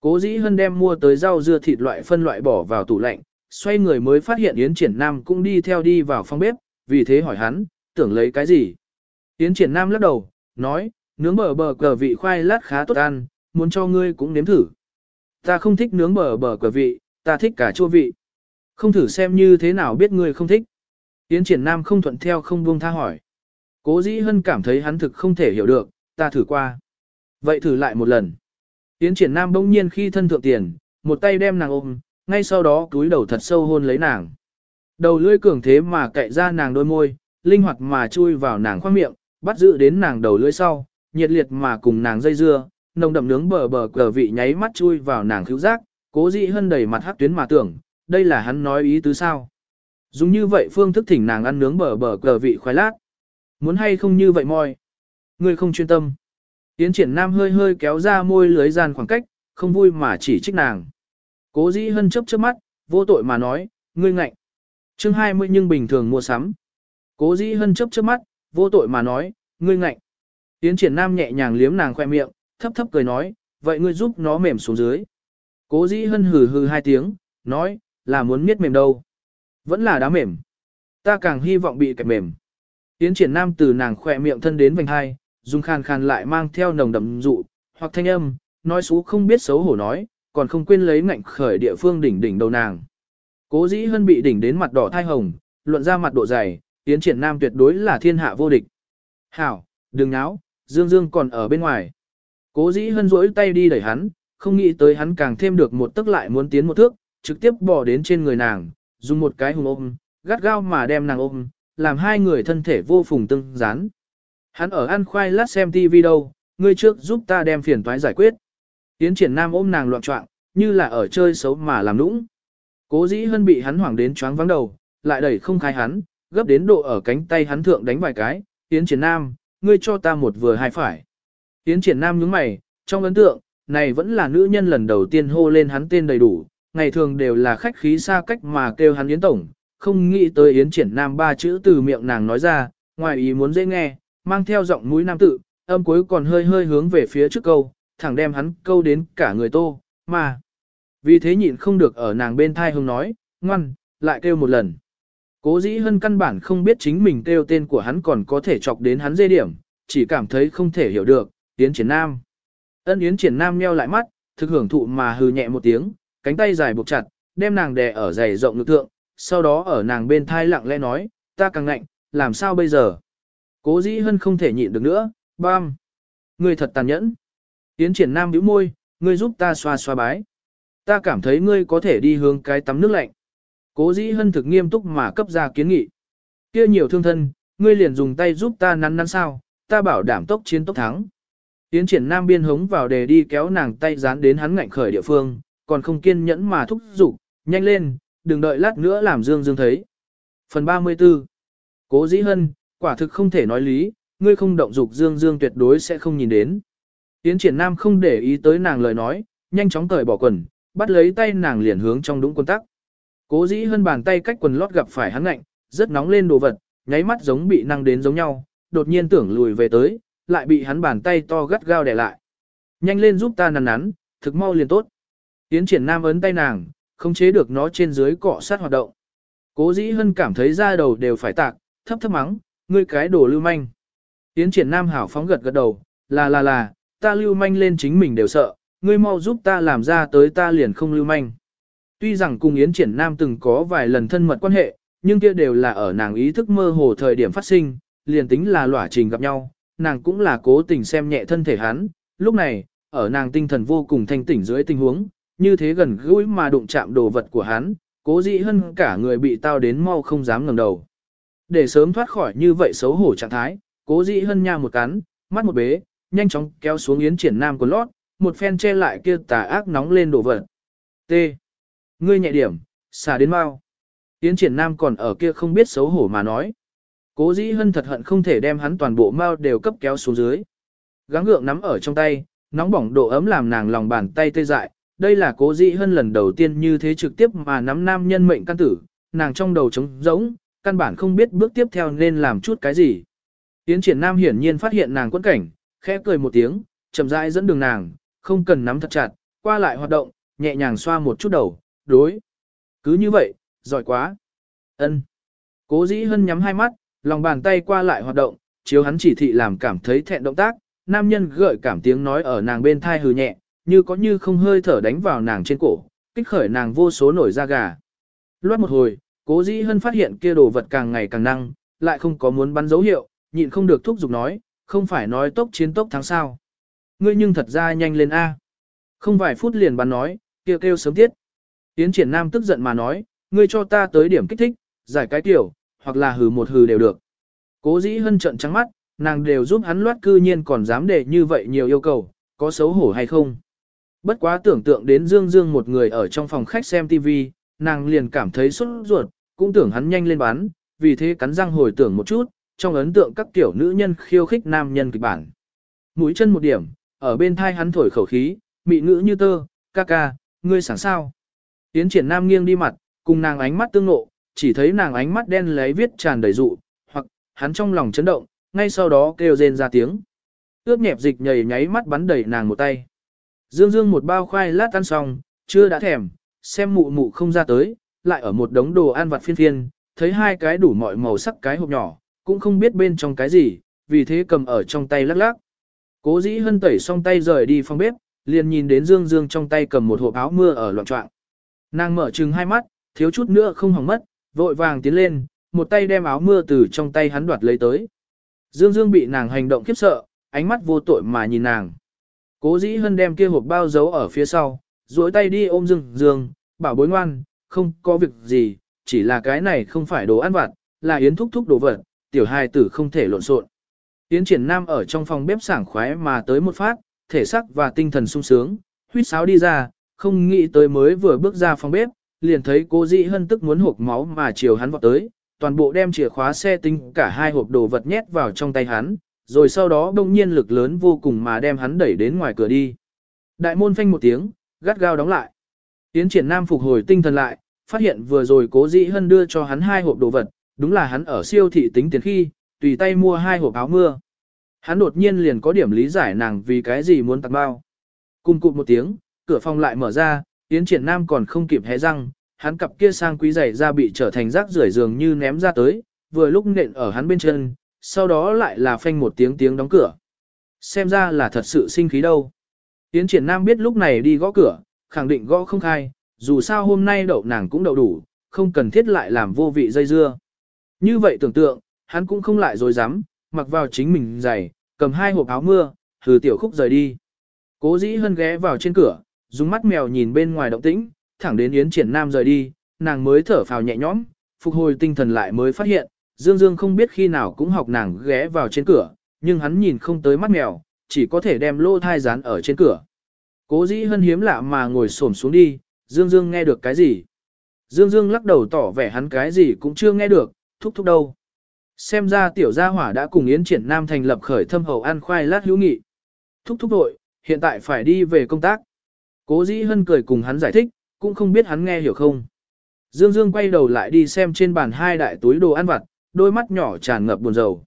Cố Dĩ Hân đem mua tới rau dưa thịt loại phân loại bỏ vào tủ lạnh, xoay người mới phát hiện Yến Triển Nam cũng đi theo đi vào phòng bếp, vì thế hỏi hắn, tưởng lấy cái gì. Yến Triển Nam lắc đầu, nói, nướng bờ bờ cờ vị khoai lát khá tốt ăn, muốn cho ngươi cũng nếm thử. Ta không thích nướng bờ bờ quả vị, ta thích cả chua vị. Không thử xem như thế nào biết ngươi không thích. Yến triển nam không thuận theo không buông tha hỏi. Cố dĩ hân cảm thấy hắn thực không thể hiểu được, ta thử qua. Vậy thử lại một lần. Yến triển nam bỗng nhiên khi thân thượng tiền, một tay đem nàng ôm, ngay sau đó túi đầu thật sâu hôn lấy nàng. Đầu lưỡi cường thế mà cậy ra nàng đôi môi, linh hoạt mà chui vào nàng khoang miệng, bắt giữ đến nàng đầu lưỡi sau, nhiệt liệt mà cùng nàng dây dưa, nồng đậm nướng bờ bờ cờ vị nháy mắt chui vào nàng khứu giác, cố dị hân đầy mặt hắc tuyến mà tưởng, đây là hắn nói ý tứ sao. Dùng như vậy phương thức thỉnh nàng ăn nướng bờ bờ cờ vị khoái lát. Muốn hay không như vậy moi. Ngươi không chuyên tâm. Tiến triển nam hơi hơi kéo ra môi lưới gian khoảng cách, không vui mà chỉ trích nàng. Cố dĩ hân chấp chớp mắt, vô tội mà nói, ngươi ngạnh. chương 20 nhưng bình thường mua sắm. Cố dĩ hân chấp chớp mắt, vô tội mà nói, ngươi ngạnh. Tiến triển nam nhẹ nhàng liếm nàng khoe miệng, thấp thấp cười nói, vậy ngươi giúp nó mềm xuống dưới. Cố dĩ hân hừ hừ hai tiếng, nói, là muốn miết mềm đâu. Vẫn là đá mềm. Ta càng hy vọng bị kẹp mềm. Tiến triển nam từ nàng khỏe miệng thân đến vành hai, dùng khàn khàn lại mang theo nồng đậm dụ, hoặc thanh âm, nói xú không biết xấu hổ nói, còn không quên lấy ngạnh khởi địa phương đỉnh đỉnh đầu nàng. Cố dĩ hân bị đỉnh đến mặt đỏ thai hồng, luận ra mặt độ dày, tiến triển nam tuyệt đối là thiên hạ vô địch. Hảo, đừng náo, Dương Dương còn ở bên ngoài. Cố dĩ hân rỗi tay đi đẩy hắn, không nghĩ tới hắn càng thêm được một tức lại muốn tiến một thước, trực tiếp bỏ đến trên người nàng, dùng một cái hùng ôm, gắt gao mà đem nàng ôm, làm hai người thân thể vô phùng tương dán. Hắn ở ăn khoai lát xem TV đâu, ngươi trước giúp ta đem phiền toái giải quyết. Tiến triển nam ôm nàng loạn trọng, như là ở chơi xấu mà làm nũng. Cố dĩ hân bị hắn hoảng đến choáng vắng đầu, lại đẩy không khai hắn, gấp đến độ ở cánh tay hắn thượng đánh vài cái. Tiến triển nam, ngươi cho ta một vừa hai phải. Yến triển nam nhướng mày, trong ấn tượng, này vẫn là nữ nhân lần đầu tiên hô lên hắn tên đầy đủ, ngày thường đều là khách khí xa cách mà kêu hắn Yến Tổng, không nghĩ tới Yến triển nam ba chữ từ miệng nàng nói ra, ngoài ý muốn dễ nghe, mang theo giọng mũi nam tự, âm cuối còn hơi hơi hướng về phía trước câu, thẳng đem hắn câu đến cả người tô, mà. Vì thế nhịn không được ở nàng bên thai hông nói, ngoan, lại kêu một lần. Cố dĩ hân căn bản không biết chính mình kêu tên của hắn còn có thể chọc đến hắn dê điểm, chỉ cảm thấy không thể hiểu được, Yến triển nam. Ân Yến triển nam nheo lại mắt, thực hưởng thụ mà hừ nhẹ một tiếng, cánh tay dài buộc chặt, đem nàng đè ở giày rộng lực thượng, sau đó ở nàng bên thai lặng lẽ nói, ta càng ngạnh, làm sao bây giờ? Cố dĩ hân không thể nhịn được nữa, bam. Ngươi thật tàn nhẫn. Yến triển nam bĩu môi, ngươi giúp ta xoa xoa bái. Ta cảm thấy ngươi có thể đi hướng cái tắm nước lạnh. Cố dĩ hân thực nghiêm túc mà cấp ra kiến nghị. kia nhiều thương thân, ngươi liền dùng tay giúp ta nắn nắn sao, ta bảo đảm tốc chiến tốc thắng. Yến triển nam biên hống vào đề đi kéo nàng tay dán đến hắn ngạnh khởi địa phương, còn không kiên nhẫn mà thúc giục, nhanh lên, đừng đợi lát nữa làm Dương Dương thấy. Phần 34 Cố dĩ hân, quả thực không thể nói lý, ngươi không động dục Dương Dương tuyệt đối sẽ không nhìn đến. Yến triển nam không để ý tới nàng lời nói, nhanh chóng cởi bỏ quần, bắt lấy tay nàng liền hướng trong đúng quân tắc. Cố dĩ hân bàn tay cách quần lót gặp phải hắn ngạnh, rất nóng lên đồ vật, nháy mắt giống bị năng đến giống nhau, đột nhiên tưởng lùi về tới, lại bị hắn bàn tay to gắt gao đè lại. Nhanh lên giúp ta nắn nắn, thực mau liền tốt. Yến triển nam ấn tay nàng, không chế được nó trên dưới cọ sát hoạt động. Cố dĩ hân cảm thấy da đầu đều phải tạc, thấp thấp mắng, ngươi cái đồ lưu manh. Yến triển nam hảo phóng gật gật đầu, là là là, ta lưu manh lên chính mình đều sợ, ngươi mau giúp ta làm ra tới ta liền không lưu manh. Tuy rằng cùng Yến triển nam từng có vài lần thân mật quan hệ, nhưng kia đều là ở nàng ý thức mơ hồ thời điểm phát sinh, liền tính là lỏa trình gặp nhau, nàng cũng là cố tình xem nhẹ thân thể hắn, lúc này, ở nàng tinh thần vô cùng thanh tỉnh dưới tình huống, như thế gần gũi mà đụng chạm đồ vật của hắn, cố dĩ hơn cả người bị tao đến mau không dám ngẩng đầu. Để sớm thoát khỏi như vậy xấu hổ trạng thái, cố dĩ hân nha một cắn, mắt một bế, nhanh chóng kéo xuống yến triển nam của lót, một phen che lại kia tà ác nóng lên đồ vật. T. Ngươi nhẹ điểm, xả đến mau. Yến triển nam còn ở kia không biết xấu hổ mà nói. Cố dĩ hân thật hận không thể đem hắn toàn bộ mau đều cấp kéo xuống dưới. Gắng gượng nắm ở trong tay, nóng bỏng độ ấm làm nàng lòng bàn tay tê dại, đây là cố dĩ hân lần đầu tiên như thế trực tiếp mà nắm nam nhân mệnh căn tử, nàng trong đầu trống rỗng, căn bản không biết bước tiếp theo nên làm chút cái gì. Tiến triển nam hiển nhiên phát hiện nàng quẫn cảnh, khẽ cười một tiếng, chậm rãi dẫn đường nàng, không cần nắm thật chặt, qua lại hoạt động, nhẹ nhàng xoa một chút đầu, đối. Cứ như vậy, giỏi quá. ân Cố dĩ hân nhắm hai mắt, lòng bàn tay qua lại hoạt động, chiếu hắn chỉ thị làm cảm thấy thẹn động tác, nam nhân gợi cảm tiếng nói ở nàng bên thai hừ nhẹ, như có như không hơi thở đánh vào nàng trên cổ, kích khởi nàng vô số nổi da gà. Loát một hồi, cố dĩ hân phát hiện kia đồ vật càng ngày càng năng, lại không có muốn bắn dấu hiệu, nhịn không được thúc giục nói, không phải nói tốc chiến tốc thắng sao. Ngươi nhưng thật ra nhanh lên A. Không vài phút liền bắn nói, kêu kêu sớm tiết. Tiến triển nam tức giận mà nói, ngươi cho ta tới điểm kích thích, giải cái tiểu, hoặc là hừ một hừ đều được. Cố dĩ hân trận trắng mắt, nàng đều giúp hắn loát cư nhiên còn dám để như vậy nhiều yêu cầu, có xấu hổ hay không. Bất quá tưởng tượng đến Dương Dương một người ở trong phòng khách xem TV, nàng liền cảm thấy sốt ruột, cũng tưởng hắn nhanh lên bán, vì thế cắn răng hồi tưởng một chút, trong ấn tượng các tiểu nữ nhân khiêu khích nam nhân kịch bản. Mũi chân một điểm, ở bên thai hắn thổi khẩu khí, mị ngữ như tơ, ca ca, ngươi sẵn sao. Tiến triển nam nghiêng đi mặt, cùng nàng ánh mắt tương nộ, chỉ thấy nàng ánh mắt đen lấy viết tràn đầy dụ, hoặc, hắn trong lòng chấn động, ngay sau đó kêu rên ra tiếng. Ướt nhẹp dịch nhảy nháy mắt bắn đẩy nàng một tay. Dương Dương một bao khoai lát ăn xong, chưa đã thèm, xem mụ mụ không ra tới, lại ở một đống đồ ăn vặt phiên phiên, thấy hai cái đủ mọi màu sắc cái hộp nhỏ, cũng không biết bên trong cái gì, vì thế cầm ở trong tay lắc lắc. Cố dĩ hân tẩy xong tay rời đi phòng bếp, liền nhìn đến Dương Dương trong tay cầm một hộp áo mưa ở loạn trọng. Nàng mở trừng hai mắt, thiếu chút nữa không hỏng mất, vội vàng tiến lên, một tay đem áo mưa từ trong tay hắn đoạt lấy tới. Dương Dương bị nàng hành động khiếp sợ, ánh mắt vô tội mà nhìn nàng. Cố dĩ hân đem kia hộp bao giấu ở phía sau, duỗi tay đi ôm Dương Dương, bảo bối ngoan, không có việc gì, chỉ là cái này không phải đồ ăn vặt, là yến thúc thúc đồ vật, tiểu hài tử không thể lộn xộn. Yến triển nam ở trong phòng bếp sảng khoái mà tới một phát, thể sắc và tinh thần sung sướng, huyết sáo đi ra, không nghĩ tới mới vừa bước ra phòng bếp, liền thấy cô dĩ hân tức muốn hộp máu mà chiều hắn vọt tới, toàn bộ đem chìa khóa xe tinh cả hai hộp đồ vật nhét vào trong tay hắn, rồi sau đó đông nhiên lực lớn vô cùng mà đem hắn đẩy đến ngoài cửa đi. Đại môn phanh một tiếng, gắt gao đóng lại. Tiến triển nam phục hồi tinh thần lại, phát hiện vừa rồi cố dĩ hân đưa cho hắn hai hộp đồ vật, đúng là hắn ở siêu thị tính tiền khi, tùy tay mua hai hộp áo mưa. Hắn đột nhiên liền có điểm lý giải nàng vì cái gì muốn tặng bao. Cùng cụt một tiếng, cửa phòng lại mở ra, Yến triển nam còn không kịp hé răng, hắn cặp kia sang quý giày ra bị trở thành rác rưởi dường như ném ra tới, vừa lúc nện ở hắn bên chân, sau đó lại là phanh một tiếng tiếng đóng cửa. Xem ra là thật sự sinh khí đâu. Yến triển nam biết lúc này đi gõ cửa, khẳng định gõ không khai, dù sao hôm nay đậu nàng cũng đậu đủ, không cần thiết lại làm vô vị dây dưa. Như vậy tưởng tượng, hắn cũng không lại dối dám, mặc vào chính mình giày, cầm hai hộp áo mưa, thử tiểu khúc rời đi. Cố dĩ hân ghé vào trên cửa, dùng mắt mèo nhìn bên ngoài động tĩnh, thẳng đến Yến Triển Nam rời đi, nàng mới thở phào nhẹ nhõm, phục hồi tinh thần lại mới phát hiện, Dương Dương không biết khi nào cũng học nàng ghé vào trên cửa, nhưng hắn nhìn không tới mắt mèo, chỉ có thể đem lô thai dán ở trên cửa. Cố dĩ hân hiếm lạ mà ngồi xổm xuống đi, Dương Dương nghe được cái gì? Dương Dương lắc đầu tỏ vẻ hắn cái gì cũng chưa nghe được, thúc thúc đâu. Xem ra tiểu gia hỏa đã cùng Yến Triển Nam thành lập khởi thâm hậu ăn khoai lát hữu nghị. Thúc thúc đội, hiện tại phải đi về công tác. Cố dĩ hân cười cùng hắn giải thích, cũng không biết hắn nghe hiểu không. Dương Dương quay đầu lại đi xem trên bàn hai đại túi đồ ăn vặt, đôi mắt nhỏ tràn ngập buồn rầu.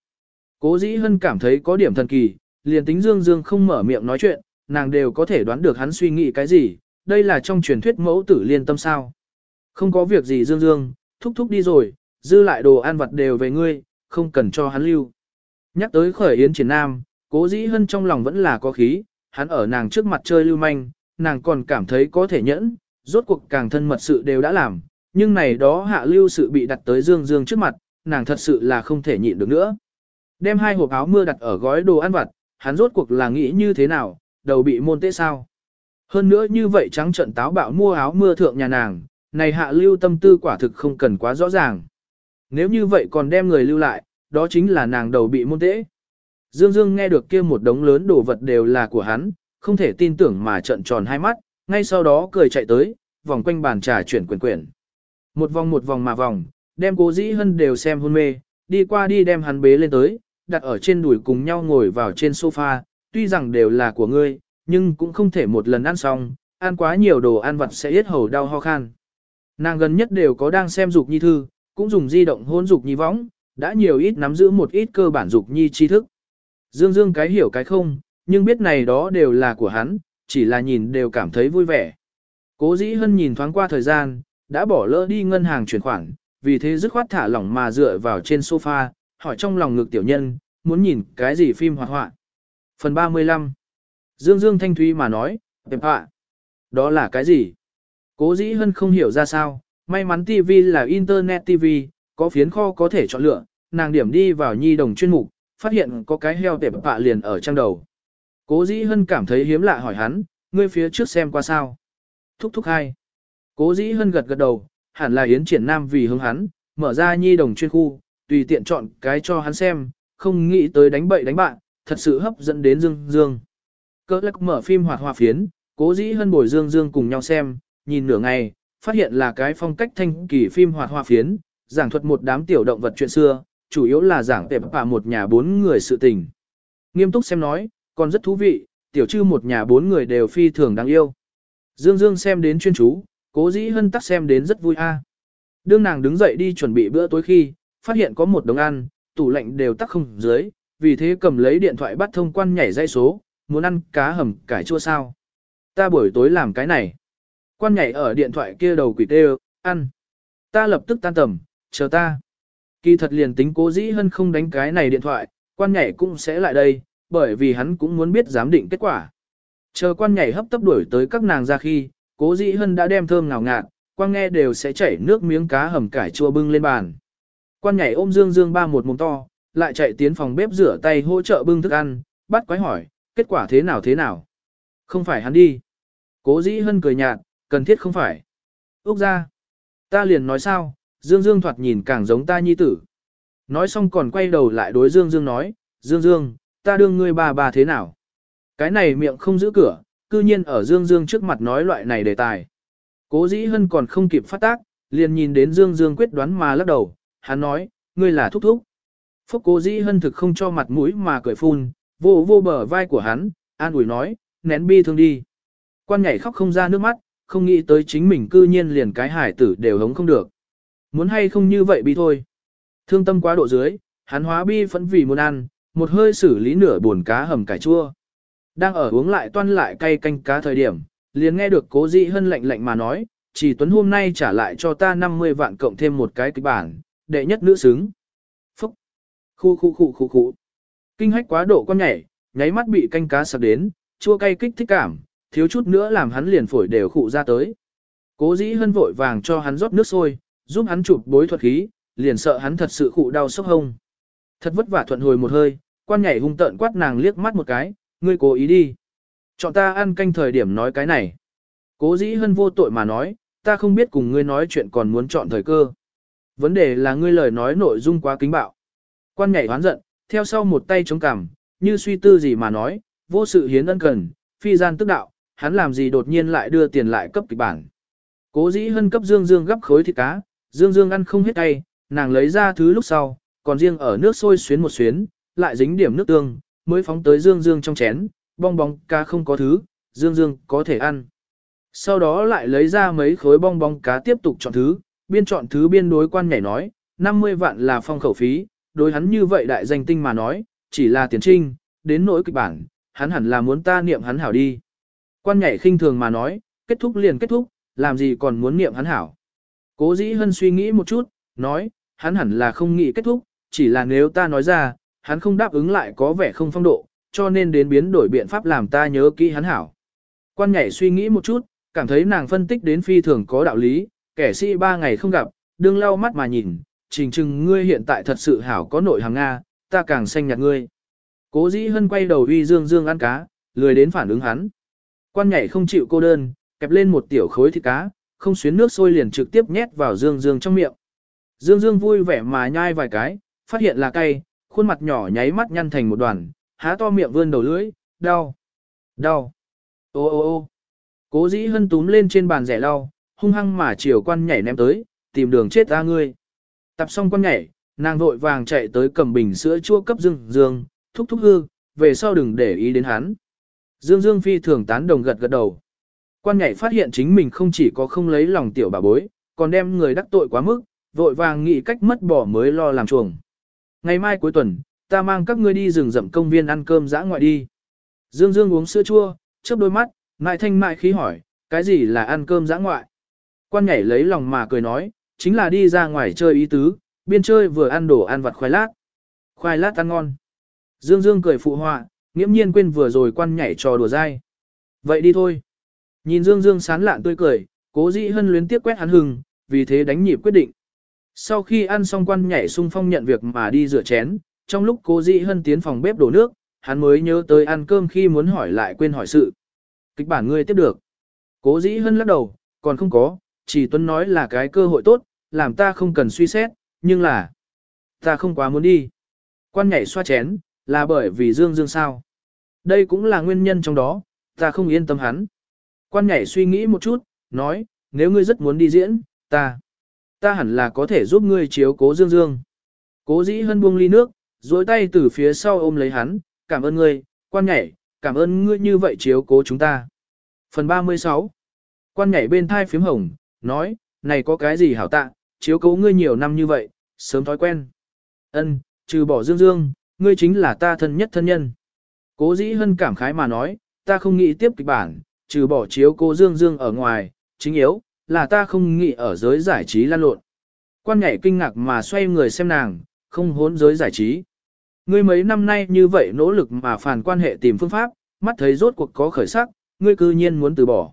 Cố dĩ hân cảm thấy có điểm thần kỳ, liền tính Dương Dương không mở miệng nói chuyện, nàng đều có thể đoán được hắn suy nghĩ cái gì, đây là trong truyền thuyết mẫu tử liên tâm sao. Không có việc gì Dương Dương, thúc thúc đi rồi, dư lại đồ ăn vặt đều về ngươi, không cần cho hắn lưu. Nhắc tới khởi yến triển nam, cố dĩ hân trong lòng vẫn là có khí, hắn ở nàng trước mặt chơi lưu manh, nàng còn cảm thấy có thể nhẫn, rốt cuộc càng thân mật sự đều đã làm, nhưng này đó hạ lưu sự bị đặt tới Dương Dương trước mặt, nàng thật sự là không thể nhịn được nữa. Đem hai hộp áo mưa đặt ở gói đồ ăn vặt, hắn rốt cuộc là nghĩ như thế nào, đầu bị môn tế sao. Hơn nữa như vậy trắng trận táo bạo mua áo mưa thượng nhà nàng, này hạ lưu tâm tư quả thực không cần quá rõ ràng. Nếu như vậy còn đem người lưu lại, đó chính là nàng đầu bị môn tế. Dương Dương nghe được kia một đống lớn đồ vật đều là của hắn, không thể tin tưởng mà trợn tròn hai mắt, ngay sau đó cười chạy tới, vòng quanh bàn trà chuyển quyển quyển. Một vòng một vòng mà vòng, đem cố dĩ hân đều xem hôn mê, đi qua đi đem hắn bế lên tới, đặt ở trên đùi cùng nhau ngồi vào trên sofa, tuy rằng đều là của ngươi, nhưng cũng không thể một lần ăn xong, ăn quá nhiều đồ ăn vặt sẽ yết hầu đau ho khan. Nàng gần nhất đều có đang xem dục nhi thư, cũng dùng di động hôn dục nhi võng, đã nhiều ít nắm giữ một ít cơ bản dục nhi tri thức. Dương dương cái hiểu cái không, nhưng biết này đó đều là của hắn, chỉ là nhìn đều cảm thấy vui vẻ. Cố dĩ hân nhìn thoáng qua thời gian, đã bỏ lỡ đi ngân hàng chuyển khoản, vì thế dứt khoát thả lỏng mà dựa vào trên sofa, hỏi trong lòng ngực tiểu nhân, muốn nhìn cái gì phim hoạt họa. Phần 35 Dương Dương Thanh Thúy mà nói, đẹp họa. Đó là cái gì? Cố dĩ hân không hiểu ra sao, may mắn TV là Internet TV, có phiến kho có thể chọn lựa, nàng điểm đi vào nhi đồng chuyên mục, phát hiện có cái heo tệp họa liền ở trang đầu. Cố dĩ hân cảm thấy hiếm lạ hỏi hắn, ngươi phía trước xem qua sao? Thúc thúc hai. Cố dĩ hân gật gật đầu, hẳn là Yến triển nam vì hướng hắn, mở ra nhi đồng chuyên khu, tùy tiện chọn cái cho hắn xem, không nghĩ tới đánh bậy đánh bạn, thật sự hấp dẫn đến Dương Dương. Cơ lắc mở phim hoạt hòa phiến, cố dĩ hân bồi Dương Dương cùng nhau xem, nhìn nửa ngày, phát hiện là cái phong cách thanh kỳ phim hoạt hòa phiến, giảng thuật một đám tiểu động vật chuyện xưa, chủ yếu là giảng tệp bạ một nhà bốn người sự tình. Nghiêm túc xem nói, còn rất thú vị, tiểu trư một nhà bốn người đều phi thường đáng yêu. Dương Dương xem đến chuyên chú, cố dĩ hân tắc xem đến rất vui a. Đương nàng đứng dậy đi chuẩn bị bữa tối khi, phát hiện có một đống ăn, tủ lạnh đều tắc không dưới, vì thế cầm lấy điện thoại bắt thông quan nhảy dây số, muốn ăn cá hầm cải chua sao. Ta buổi tối làm cái này. Quan nhảy ở điện thoại kia đầu quỷ tê ăn. Ta lập tức tan tầm, chờ ta. Kỳ thật liền tính cố dĩ hân không đánh cái này điện thoại, quan nhảy cũng sẽ lại đây, bởi vì hắn cũng muốn biết giám định kết quả. Chờ quan nhảy hấp tấp đuổi tới các nàng ra khi, cố dĩ hân đã đem thơm ngào ngạt, quan nghe đều sẽ chảy nước miếng cá hầm cải chua bưng lên bàn. Quan nhảy ôm dương dương ba một mồm to, lại chạy tiến phòng bếp rửa tay hỗ trợ bưng thức ăn, bắt quái hỏi, kết quả thế nào thế nào? Không phải hắn đi. Cố dĩ hân cười nhạt, cần thiết không phải. Úc ra. Ta liền nói sao, Dương Dương thoạt nhìn càng giống ta nhi tử. Nói xong còn quay đầu lại đối Dương Dương nói, Dương Dương, ta đương ngươi bà ba thế nào? Cái này miệng không giữ cửa, cư nhiên ở Dương Dương trước mặt nói loại này đề tài. Cố dĩ hân còn không kịp phát tác, liền nhìn đến Dương Dương quyết đoán mà lắc đầu, hắn nói, ngươi là thúc thúc. Phúc cố dĩ hân thực không cho mặt mũi mà cười phun, vô vô bờ vai của hắn, an ủi nói, nén bi thương đi. Quan nhảy khóc không ra nước mắt, không nghĩ tới chính mình cư nhiên liền cái hải tử đều hống không được. Muốn hay không như vậy bi thôi. Thương tâm quá độ dưới, hắn hóa bi phẫn vì muốn ăn, một hơi xử lý nửa buồn cá hầm cải chua. Đang ở uống lại toan lại cay canh cá thời điểm, liền nghe được cố dị hân lạnh lạnh mà nói, chỉ tuấn hôm nay trả lại cho ta 50 vạn cộng thêm một cái kịch bản, đệ nhất nữ xứng. Phúc! Khu khu khu khu khu. Kinh hách quá độ con nhảy, nháy mắt bị canh cá sặc đến, chua cay kích thích cảm, thiếu chút nữa làm hắn liền phổi đều khụ ra tới. Cố dĩ hân vội vàng cho hắn rót nước sôi, giúp hắn chụp bối thuật khí, liền sợ hắn thật sự khụ đau sốc hông. Thật vất vả thuận hồi một hơi, quan nhảy hung tợn quát nàng liếc mắt một cái, ngươi cố ý đi. Chọn ta ăn canh thời điểm nói cái này. Cố dĩ hân vô tội mà nói, ta không biết cùng ngươi nói chuyện còn muốn chọn thời cơ. Vấn đề là ngươi lời nói nội dung quá kính bạo. Quan nhảy hoán giận, theo sau một tay chống cằm, như suy tư gì mà nói, vô sự hiến ân cần, phi gian tức đạo, hắn làm gì đột nhiên lại đưa tiền lại cấp kịch bản. Cố dĩ hân cấp Dương Dương gấp khối thịt cá, Dương Dương ăn không hết tay, nàng lấy ra thứ lúc sau, còn riêng ở nước sôi xuyến một xuyến, lại dính điểm nước tương, mới phóng tới Dương Dương trong chén, bong bóng cá không có thứ, Dương Dương có thể ăn. Sau đó lại lấy ra mấy khối bong bóng cá tiếp tục chọn thứ, biên chọn thứ biên đối quan nhảy nói, 50 vạn là phong khẩu phí, đối hắn như vậy đại danh tinh mà nói, chỉ là tiền trinh, đến nỗi kịch bản, hắn hẳn là muốn ta niệm hắn hảo đi. Quan nhảy khinh thường mà nói, kết thúc liền kết thúc, làm gì còn muốn niệm hắn hảo. Cố dĩ hân suy nghĩ một chút, nói, hắn hẳn là không nghĩ kết thúc, chỉ là nếu ta nói ra, hắn không đáp ứng lại có vẻ không phong độ, cho nên đến biến đổi biện pháp làm ta nhớ kỹ hắn hảo. Quan nhảy suy nghĩ một chút, cảm thấy nàng phân tích đến phi thường có đạo lý, kẻ sĩ ba ngày không gặp, đương lau mắt mà nhìn, trình trừng ngươi hiện tại thật sự hảo có nội hàng Nga, ta càng xanh nhạt ngươi. Cố dĩ hân quay đầu uy dương dương ăn cá, lười đến phản ứng hắn. Quan nhảy không chịu cô đơn, kẹp lên một tiểu khối thịt cá, không xuyến nước sôi liền trực tiếp nhét vào dương dương trong miệng. Dương dương vui vẻ mà nhai vài cái, phát hiện là cay, khuôn mặt nhỏ nháy mắt nhăn thành một đoàn, há to miệng vươn đầu lưỡi, đau, đau, ô ô ô. Cố dĩ hân túm lên trên bàn rẻ lau, hung hăng mà chiều quan nhảy ném tới, tìm đường chết ra ngươi. Tập xong quan nhảy, nàng vội vàng chạy tới cầm bình sữa chua cấp dương dương, thúc thúc hư, về sau đừng để ý đến hắn. Dương Dương phi thường tán đồng gật gật đầu. Quan nhảy phát hiện chính mình không chỉ có không lấy lòng tiểu bà bối, còn đem người đắc tội quá mức, vội vàng nghĩ cách mất bỏ mới lo làm chuồng. Ngày mai cuối tuần, ta mang các ngươi đi rừng rậm công viên ăn cơm dã ngoại đi. Dương Dương uống sữa chua, chớp đôi mắt, mại thanh mại khí hỏi, cái gì là ăn cơm dã ngoại? Quan nhảy lấy lòng mà cười nói, chính là đi ra ngoài chơi ý tứ, biên chơi vừa ăn đồ ăn vặt khoai lát. Khoai lát ăn ngon. Dương Dương cười phụ họa, nghiễm nhiên quên vừa rồi quan nhảy trò đùa dai. Vậy đi thôi, Nhìn Dương Dương sán lạn tươi cười, cố dĩ hân luyến tiếc quét hắn hừng, vì thế đánh nhịp quyết định. Sau khi ăn xong quan nhảy sung phong nhận việc mà đi rửa chén, trong lúc cố dĩ hân tiến phòng bếp đổ nước, hắn mới nhớ tới ăn cơm khi muốn hỏi lại quên hỏi sự. Kịch bản ngươi tiếp được. Cố dĩ hân lắc đầu, còn không có, chỉ tuấn nói là cái cơ hội tốt, làm ta không cần suy xét, nhưng là ta không quá muốn đi. Quan nhảy xoa chén, là bởi vì Dương Dương sao. Đây cũng là nguyên nhân trong đó, ta không yên tâm hắn. Quan nhảy suy nghĩ một chút, nói, nếu ngươi rất muốn đi diễn, ta, ta hẳn là có thể giúp ngươi chiếu cố Dương Dương. Cố dĩ hân buông ly nước, dối tay từ phía sau ôm lấy hắn, cảm ơn ngươi, quan nhảy, cảm ơn ngươi như vậy chiếu cố chúng ta. Phần 36 Quan nhảy bên thai phím hồng, nói, này có cái gì hảo tạ, chiếu cố ngươi nhiều năm như vậy, sớm thói quen. Ân, trừ bỏ Dương Dương, ngươi chính là ta thân nhất thân nhân. Cố dĩ hân cảm khái mà nói, ta không nghĩ tiếp kịch bản, trừ bỏ chiếu cố Dương Dương ở ngoài, chính yếu, là ta không nghĩ ở giới giải trí lan lộn. Quan nhảy kinh ngạc mà xoay người xem nàng, không hốn giới giải trí. Ngươi mấy năm nay như vậy nỗ lực mà phản quan hệ tìm phương pháp, mắt thấy rốt cuộc có khởi sắc, ngươi cư nhiên muốn từ bỏ.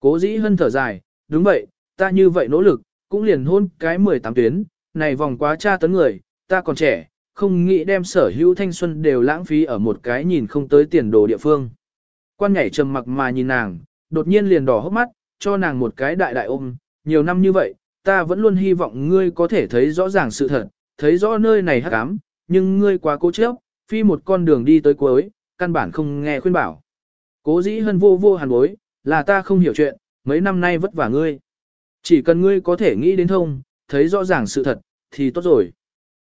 Cố dĩ hân thở dài, đúng vậy, ta như vậy nỗ lực, cũng liền hôn cái 18 tuyến, này vòng quá tra tấn người, ta còn trẻ, không nghĩ đem sở hữu thanh xuân đều lãng phí ở một cái nhìn không tới tiền đồ địa phương. Quan nhảy trầm mặc mà nhìn nàng, đột nhiên liền đỏ hốc mắt, cho nàng một cái đại đại ôm, nhiều năm như vậy, ta vẫn luôn hy vọng ngươi có thể thấy rõ ràng sự thật, thấy rõ nơi này hắc ám, nhưng ngươi quá cố chấp, phi một con đường đi tới cuối, căn bản không nghe khuyên bảo. Cố dĩ hân vô vô hàn bối, là ta không hiểu chuyện, mấy năm nay vất vả ngươi. Chỉ cần ngươi có thể nghĩ đến thông, thấy rõ ràng sự thật, thì tốt rồi.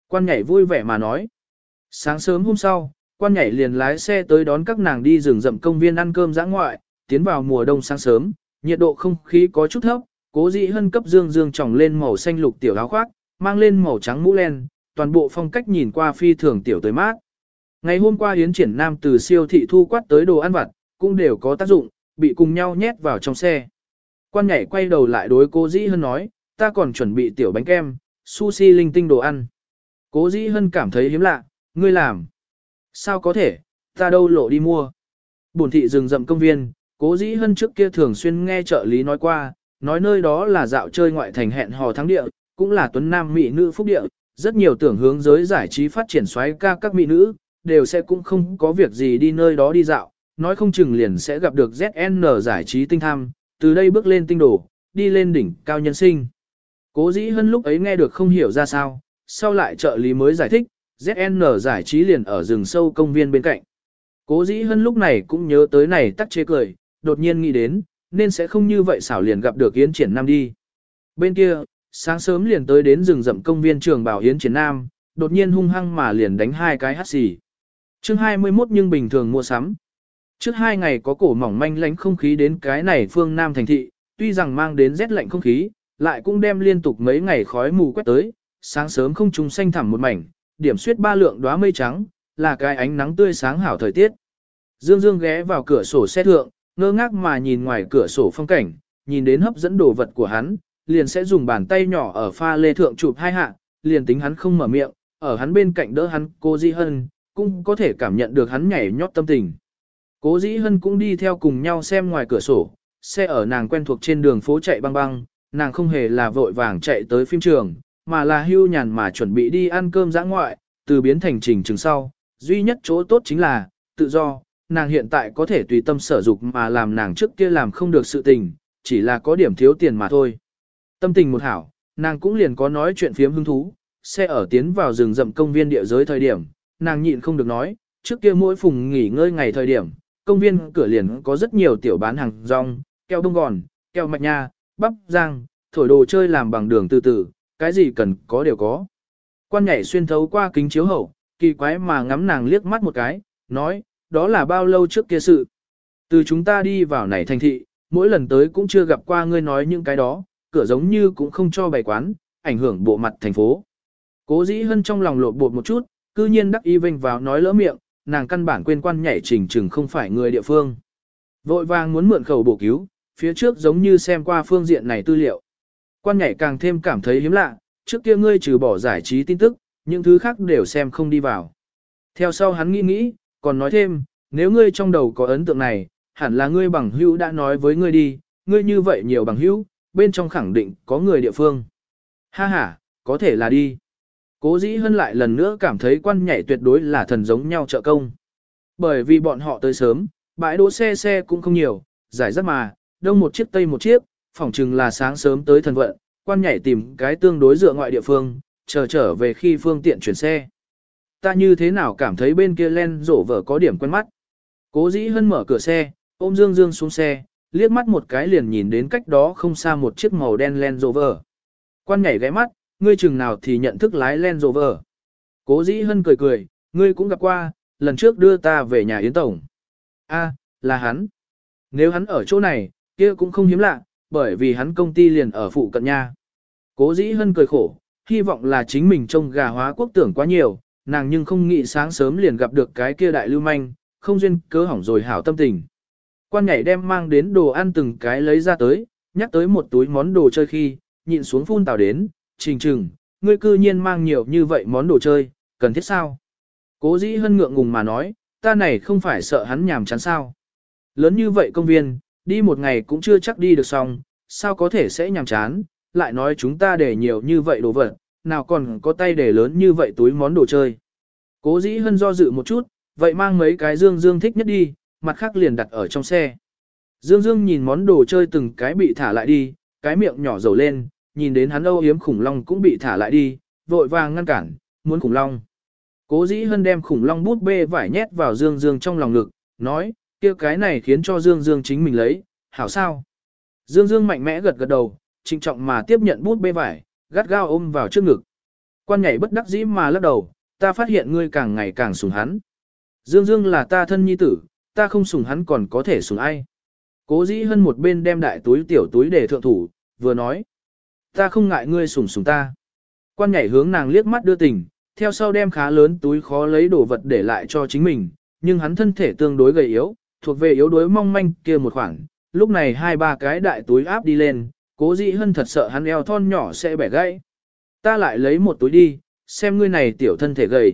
Quan nhảy vui vẻ mà nói. Sáng sớm hôm sau, quan nhảy liền lái xe tới đón các nàng đi rừng rậm công viên ăn cơm giã ngoại, tiến vào mùa đông sáng sớm, nhiệt độ không khí có chút thấp, cố dĩ hân cấp dương dương tròng lên màu xanh lục tiểu áo khoác, mang lên màu trắng mũ len, toàn bộ phong cách nhìn qua phi thường tiểu tới mát. Ngày hôm qua Yến Triển Nam từ siêu thị thu quát tới đồ ăn vặt, cũng đều có tác dụng, bị cùng nhau nhét vào trong xe. Quan nhảy quay đầu lại đối cố dĩ hân nói, ta còn chuẩn bị tiểu bánh kem, sushi linh tinh đồ ăn. Cố dĩ hân cảm thấy hiếm lạ, ngươi làm. Sao có thể, ta đâu lộ đi mua. Bổn thị rừng rậm công viên, cố dĩ hân trước kia thường xuyên nghe trợ lý nói qua, nói nơi đó là dạo chơi ngoại thành hẹn hò thắng địa, cũng là tuấn nam mỹ nữ phúc địa, rất nhiều tưởng hướng giới giải trí phát triển xoáy ca các mỹ nữ, đều sẽ cũng không có việc gì đi nơi đó đi dạo, nói không chừng liền sẽ gặp được ZN giải trí tinh tham, từ đây bước lên tinh đổ, đi lên đỉnh cao nhân sinh. Cố dĩ hân lúc ấy nghe được không hiểu ra sao, sau lại trợ lý mới giải thích, ZN giải trí liền ở rừng sâu công viên bên cạnh. Cố dĩ hân lúc này cũng nhớ tới này tắc chế cười, đột nhiên nghĩ đến, nên sẽ không như vậy xảo liền gặp được Yến Triển Nam đi. Bên kia, sáng sớm liền tới đến rừng rậm công viên trường bảo Yến Triển Nam, đột nhiên hung hăng mà liền đánh hai cái hát xì. chương 21 nhưng bình thường mua sắm. Trước hai ngày có cổ mỏng manh lánh không khí đến cái này phương Nam thành thị, tuy rằng mang đến rét lạnh không khí, lại cũng đem liên tục mấy ngày khói mù quét tới, sáng sớm không trùng xanh thẳm một mảnh, điểm suyết ba lượng đóa mây trắng, là cái ánh nắng tươi sáng hảo thời tiết. Dương Dương ghé vào cửa sổ xe thượng, ngơ ngác mà nhìn ngoài cửa sổ phong cảnh, nhìn đến hấp dẫn đồ vật của hắn, liền sẽ dùng bàn tay nhỏ ở pha lê thượng chụp hai hạ, liền tính hắn không mở miệng, ở hắn bên cạnh đỡ hắn cô Di Hân, cũng có thể cảm nhận được hắn nhảy nhót tâm tình. Cố Dĩ Hân cũng đi theo cùng nhau xem ngoài cửa sổ, xe ở nàng quen thuộc trên đường phố chạy băng băng, nàng không hề là vội vàng chạy tới phim trường, mà là hưu nhàn mà chuẩn bị đi ăn cơm giã ngoại, từ biến thành trình trường sau. Duy nhất chỗ tốt chính là, tự do, nàng hiện tại có thể tùy tâm sở dục mà làm nàng trước kia làm không được sự tình, chỉ là có điểm thiếu tiền mà thôi. Tâm tình một hảo, nàng cũng liền có nói chuyện phiếm hứng thú, xe ở tiến vào rừng rậm công viên địa giới thời điểm, nàng nhịn không được nói, trước kia mỗi phùng nghỉ ngơi ngày thời điểm, công viên cửa liền có rất nhiều tiểu bán hàng rong, keo đông gòn, keo mạch nha, bắp, giang, thổi đồ chơi làm bằng đường từ từ, cái gì cần có đều có. Quan nhảy xuyên thấu qua kính chiếu hậu, kỳ quái mà ngắm nàng liếc mắt một cái, nói, đó là bao lâu trước kia sự. Từ chúng ta đi vào này thành thị, mỗi lần tới cũng chưa gặp qua ngươi nói những cái đó, cửa giống như cũng không cho bày quán, ảnh hưởng bộ mặt thành phố. Cố dĩ hân trong lòng lộ bột một chút, cư nhiên đắc y vinh vào nói lỡ miệng, nàng căn bản quên quan nhảy trình chừng không phải người địa phương. Vội vàng muốn mượn khẩu bổ cứu, phía trước giống như xem qua phương diện này tư liệu. Quan nhảy càng thêm cảm thấy hiếm lạ, trước kia ngươi trừ bỏ giải trí tin tức, những thứ khác đều xem không đi vào. Theo sau hắn nghĩ nghĩ, còn nói thêm, nếu ngươi trong đầu có ấn tượng này, hẳn là ngươi bằng hữu đã nói với ngươi đi, ngươi như vậy nhiều bằng hữu, bên trong khẳng định có người địa phương. Ha ha, có thể là đi. Cố dĩ hơn lại lần nữa cảm thấy quan nhảy tuyệt đối là thần giống nhau trợ công. Bởi vì bọn họ tới sớm, bãi đỗ xe xe cũng không nhiều, giải rất mà, đông một chiếc tây một chiếc, phỏng chừng là sáng sớm tới thần vận, quan nhảy tìm cái tương đối dựa ngoại địa phương, chờ trở về khi phương tiện chuyển xe. Ta như thế nào cảm thấy bên kia len rổ vở có điểm quen mắt. Cố dĩ hân mở cửa xe, ôm Dương Dương xuống xe, liếc mắt một cái liền nhìn đến cách đó không xa một chiếc màu đen Land Rover. Quan nhảy ghé mắt, ngươi chừng nào thì nhận thức lái Land Rover. Cố dĩ hân cười cười, ngươi cũng gặp qua, lần trước đưa ta về nhà Yến Tổng. A, là hắn. Nếu hắn ở chỗ này, kia cũng không hiếm lạ, bởi vì hắn công ty liền ở phụ cận nha. Cố dĩ hân cười khổ, hy vọng là chính mình trông gà hóa quốc tưởng quá nhiều, nàng nhưng không nghĩ sáng sớm liền gặp được cái kia đại lưu manh, không duyên cớ hỏng rồi hảo tâm tình. Quan nhảy đem mang đến đồ ăn từng cái lấy ra tới, nhắc tới một túi món đồ chơi khi, nhịn xuống phun tào đến, trình trừng, ngươi cư nhiên mang nhiều như vậy món đồ chơi, cần thiết sao? Cố dĩ hân ngượng ngùng mà nói, ta này không phải sợ hắn nhàm chán sao. Lớn như vậy công viên, đi một ngày cũng chưa chắc đi được xong, sao có thể sẽ nhàm chán, lại nói chúng ta để nhiều như vậy đồ vật, nào còn có tay để lớn như vậy túi món đồ chơi. Cố dĩ hân do dự một chút, vậy mang mấy cái dương dương thích nhất đi, mặt khác liền đặt ở trong xe. Dương Dương nhìn món đồ chơi từng cái bị thả lại đi, cái miệng nhỏ dầu lên, nhìn đến hắn âu hiếm khủng long cũng bị thả lại đi, vội vàng ngăn cản, muốn khủng long. Cố dĩ hân đem khủng long bút bê vải nhét vào Dương Dương trong lòng ngực, nói, kia cái này khiến cho Dương Dương chính mình lấy, hảo sao. Dương Dương mạnh mẽ gật gật đầu, trinh trọng mà tiếp nhận bút bê vải, gắt gao ôm vào trước ngực. Quan nhảy bất đắc dĩ mà lắc đầu, ta phát hiện ngươi càng ngày càng sủng hắn. Dương Dương là ta thân nhi tử, ta không sủng hắn còn có thể sủng ai. Cố dĩ hân một bên đem đại túi tiểu túi để thượng thủ, vừa nói. Ta không ngại ngươi sủng sủng ta. Quan nhảy hướng nàng liếc mắt đưa tình, theo sau đem khá lớn túi khó lấy đồ vật để lại cho chính mình, nhưng hắn thân thể tương đối gầy yếu, thuộc về yếu đuối mong manh kia một khoảng. Lúc này hai ba cái đại túi áp đi lên, cố dĩ hân thật sợ hắn eo thon nhỏ sẽ bẻ gãy. Ta lại lấy một túi đi, xem ngươi này tiểu thân thể gầy.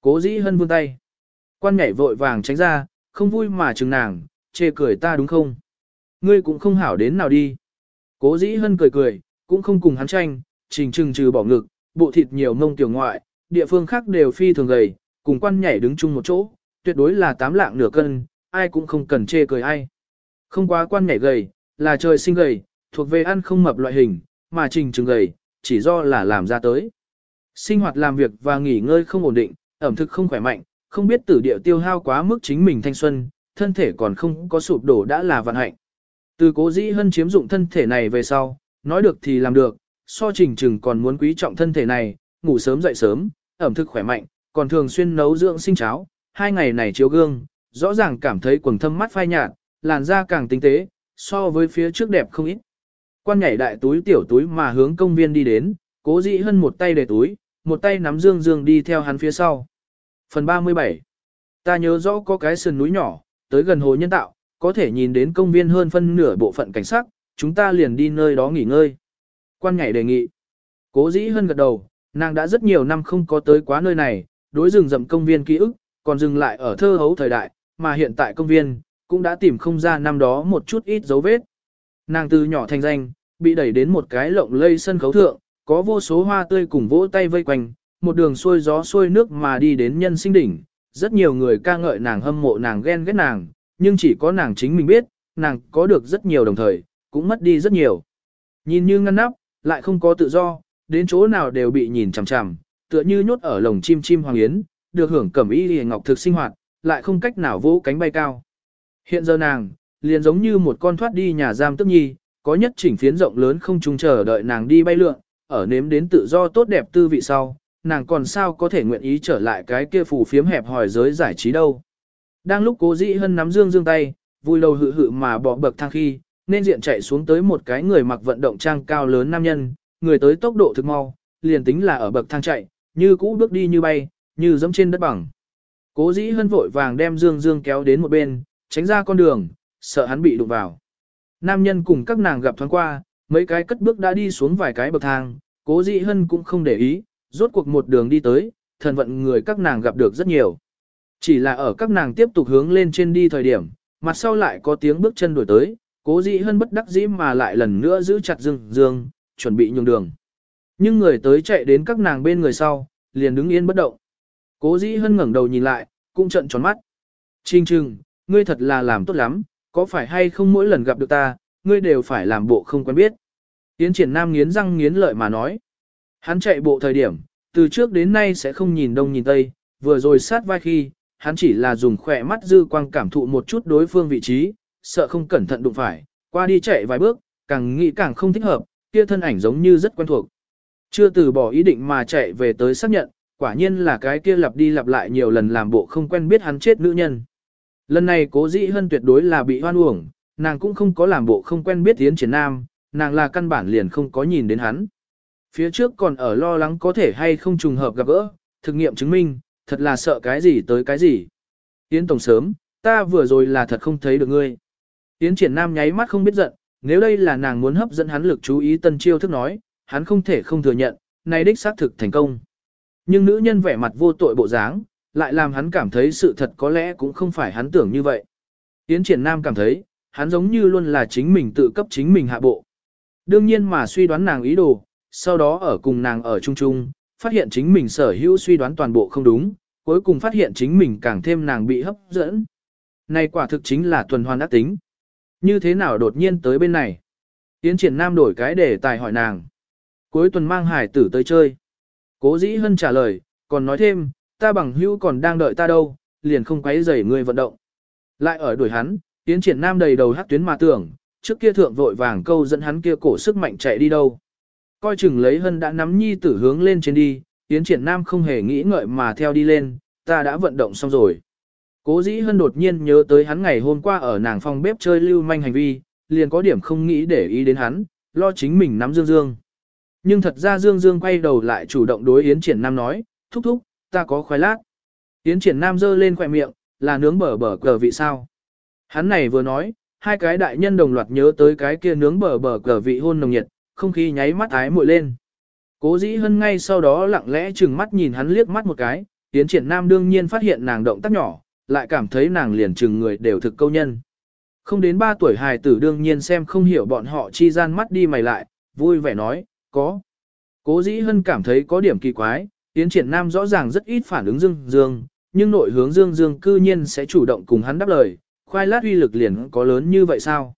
Cố dĩ hân vươn tay. Quan nhảy vội vàng tránh ra, không vui mà chừng nàng, chê cười ta đúng không? Ngươi cũng không hảo đến nào đi. Cố dĩ hân cười cười, cũng không cùng hắn tranh, trình trừng trừ bỏ ngực, bộ thịt nhiều mông tiểu ngoại, địa phương khác đều phi thường gầy, cùng quan nhảy đứng chung một chỗ, tuyệt đối là tám lạng nửa cân, ai cũng không cần chê cười ai. Không quá quan nhảy gầy, là trời sinh gầy, thuộc về ăn không mập loại hình, mà trình trừng gầy, chỉ do là làm ra tới. Sinh hoạt làm việc và nghỉ ngơi không ổn định, ẩm thực không khỏe mạnh, không biết tử địa tiêu hao quá mức chính mình thanh xuân, thân thể còn không có sụp đổ đã là vận hạnh. Từ cố dĩ hân chiếm dụng thân thể này về sau, nói được thì làm được, so trình trừng còn muốn quý trọng thân thể này, ngủ sớm dậy sớm, ẩm thực khỏe mạnh, còn thường xuyên nấu dưỡng sinh cháo, hai ngày này chiếu gương, rõ ràng cảm thấy quần thâm mắt phai nhạt, làn da càng tinh tế, so với phía trước đẹp không ít. Quan nhảy đại túi tiểu túi mà hướng công viên đi đến, cố dĩ hân một tay để túi, một tay nắm dương dương đi theo hắn phía sau. Phần 37 Ta nhớ rõ có cái sườn núi nhỏ, tới gần hồ nhân tạo, có thể nhìn đến công viên hơn phân nửa bộ phận cảnh sát, chúng ta liền đi nơi đó nghỉ ngơi. Quan nhảy đề nghị. Cố dĩ hơn gật đầu, nàng đã rất nhiều năm không có tới quá nơi này, đối rừng rậm công viên ký ức, còn dừng lại ở thơ hấu thời đại, mà hiện tại công viên, cũng đã tìm không ra năm đó một chút ít dấu vết. Nàng từ nhỏ thành danh, bị đẩy đến một cái lộng lây sân khấu thượng, có vô số hoa tươi cùng vỗ tay vây quanh, một đường xuôi gió xuôi nước mà đi đến nhân sinh đỉnh, rất nhiều người ca ngợi nàng hâm mộ nàng ghen ghét nàng, nhưng chỉ có nàng chính mình biết, nàng có được rất nhiều đồng thời, cũng mất đi rất nhiều. Nhìn như ngăn nắp, lại không có tự do, đến chỗ nào đều bị nhìn chằm chằm, tựa như nhốt ở lồng chim chim hoàng yến, được hưởng cẩm y hề ngọc thực sinh hoạt, lại không cách nào vỗ cánh bay cao. Hiện giờ nàng, liền giống như một con thoát đi nhà giam tức nhi, có nhất chỉnh phiến rộng lớn không chung chờ đợi nàng đi bay lượn, ở nếm đến tự do tốt đẹp tư vị sau, nàng còn sao có thể nguyện ý trở lại cái kia phù phiếm hẹp hòi giới giải trí đâu. Đang lúc cố dĩ hân nắm dương dương tay, vui đầu hự hự mà bỏ bậc thang khi, nên diện chạy xuống tới một cái người mặc vận động trang cao lớn nam nhân, người tới tốc độ thực mau, liền tính là ở bậc thang chạy, như cũ bước đi như bay, như dẫm trên đất bằng. Cố dĩ hân vội vàng đem dương dương kéo đến một bên, tránh ra con đường, sợ hắn bị đụng vào. Nam nhân cùng các nàng gặp thoáng qua, mấy cái cất bước đã đi xuống vài cái bậc thang, cố dị hân cũng không để ý, rốt cuộc một đường đi tới, thần vận người các nàng gặp được rất nhiều. Chỉ là ở các nàng tiếp tục hướng lên trên đi thời điểm, mặt sau lại có tiếng bước chân đổi tới, cố dị hân bất đắc dĩ mà lại lần nữa giữ chặt Dương Dương, chuẩn bị nhường đường. Nhưng người tới chạy đến các nàng bên người sau, liền đứng yên bất động. Cố dĩ hân ngẩng đầu nhìn lại, cũng trận tròn mắt. Trinh trừng, ngươi thật là làm tốt lắm, có phải hay không mỗi lần gặp được ta, ngươi đều phải làm bộ không quen biết. Yến triển nam nghiến răng nghiến lợi mà nói. Hắn chạy bộ thời điểm, từ trước đến nay sẽ không nhìn đông nhìn tây, vừa rồi sát vai khi, hắn chỉ là dùng khỏe mắt dư quang cảm thụ một chút đối phương vị trí, sợ không cẩn thận đụng phải, qua đi chạy vài bước, càng nghĩ càng không thích hợp, kia thân ảnh giống như rất quen thuộc. Chưa từ bỏ ý định mà chạy về tới xác nhận, quả nhiên là cái kia lặp đi lặp lại nhiều lần làm bộ không quen biết hắn chết nữ nhân. Lần này cố dĩ hơn tuyệt đối là bị hoan uổng, nàng cũng không có làm bộ không quen biết tiến triển nam, nàng là căn bản liền không có nhìn đến hắn. Phía trước còn ở lo lắng có thể hay không trùng hợp gặp gỡ, thực nghiệm chứng minh, thật là sợ cái gì tới cái gì. Tiến tổng sớm, ta vừa rồi là thật không thấy được ngươi. Tiến triển nam nháy mắt không biết giận, nếu đây là nàng muốn hấp dẫn hắn lực chú ý tân chiêu thức nói, hắn không thể không thừa nhận, này đích xác thực thành công. Nhưng nữ nhân vẻ mặt vô tội bộ dáng, lại làm hắn cảm thấy sự thật có lẽ cũng không phải hắn tưởng như vậy. Yến triển nam cảm thấy, hắn giống như luôn là chính mình tự cấp chính mình hạ bộ. Đương nhiên mà suy đoán nàng ý đồ, sau đó ở cùng nàng ở chung chung, phát hiện chính mình sở hữu suy đoán toàn bộ không đúng, cuối cùng phát hiện chính mình càng thêm nàng bị hấp dẫn. Này quả thực chính là tuần hoàn ác tính. Như thế nào đột nhiên tới bên này? Yến triển nam đổi cái để tài hỏi nàng. Cuối tuần mang hải tử tới chơi. Cố dĩ hân trả lời, còn nói thêm, ta bằng hữu còn đang đợi ta đâu, liền không quấy rầy người vận động. Lại ở đuổi hắn, Yến triển nam đầy đầu hắc tuyến mà tưởng, trước kia thượng vội vàng câu dẫn hắn kia cổ sức mạnh chạy đi đâu. Coi chừng lấy hân đã nắm nhi tử hướng lên trên đi, Yến triển nam không hề nghĩ ngợi mà theo đi lên, ta đã vận động xong rồi. Cố dĩ hân đột nhiên nhớ tới hắn ngày hôm qua ở nàng phòng bếp chơi lưu manh hành vi, liền có điểm không nghĩ để ý đến hắn, lo chính mình nắm dương dương. Nhưng thật ra Dương Dương quay đầu lại chủ động đối Yến Triển Nam nói, thúc thúc, ta có khoai lát. Yến Triển Nam dơ lên khỏe miệng, là nướng bờ bờ cờ vị sao. Hắn này vừa nói, hai cái đại nhân đồng loạt nhớ tới cái kia nướng bờ bờ cờ vị hôn nồng nhiệt, không khí nháy mắt ái muội lên. Cố dĩ hân ngay sau đó lặng lẽ chừng mắt nhìn hắn liếc mắt một cái, tiến Triển Nam đương nhiên phát hiện nàng động tác nhỏ, lại cảm thấy nàng liền chừng người đều thực câu nhân. Không đến ba tuổi hài tử đương nhiên xem không hiểu bọn họ chi gian mắt đi mày lại, vui vẻ nói, có. Cố dĩ hân cảm thấy có điểm kỳ quái, tiến triển nam rõ ràng rất ít phản ứng dương dương, nhưng nội hướng dương dương cư nhiên sẽ chủ động cùng hắn đáp lời, khoai lát uy lực liền có lớn như vậy sao?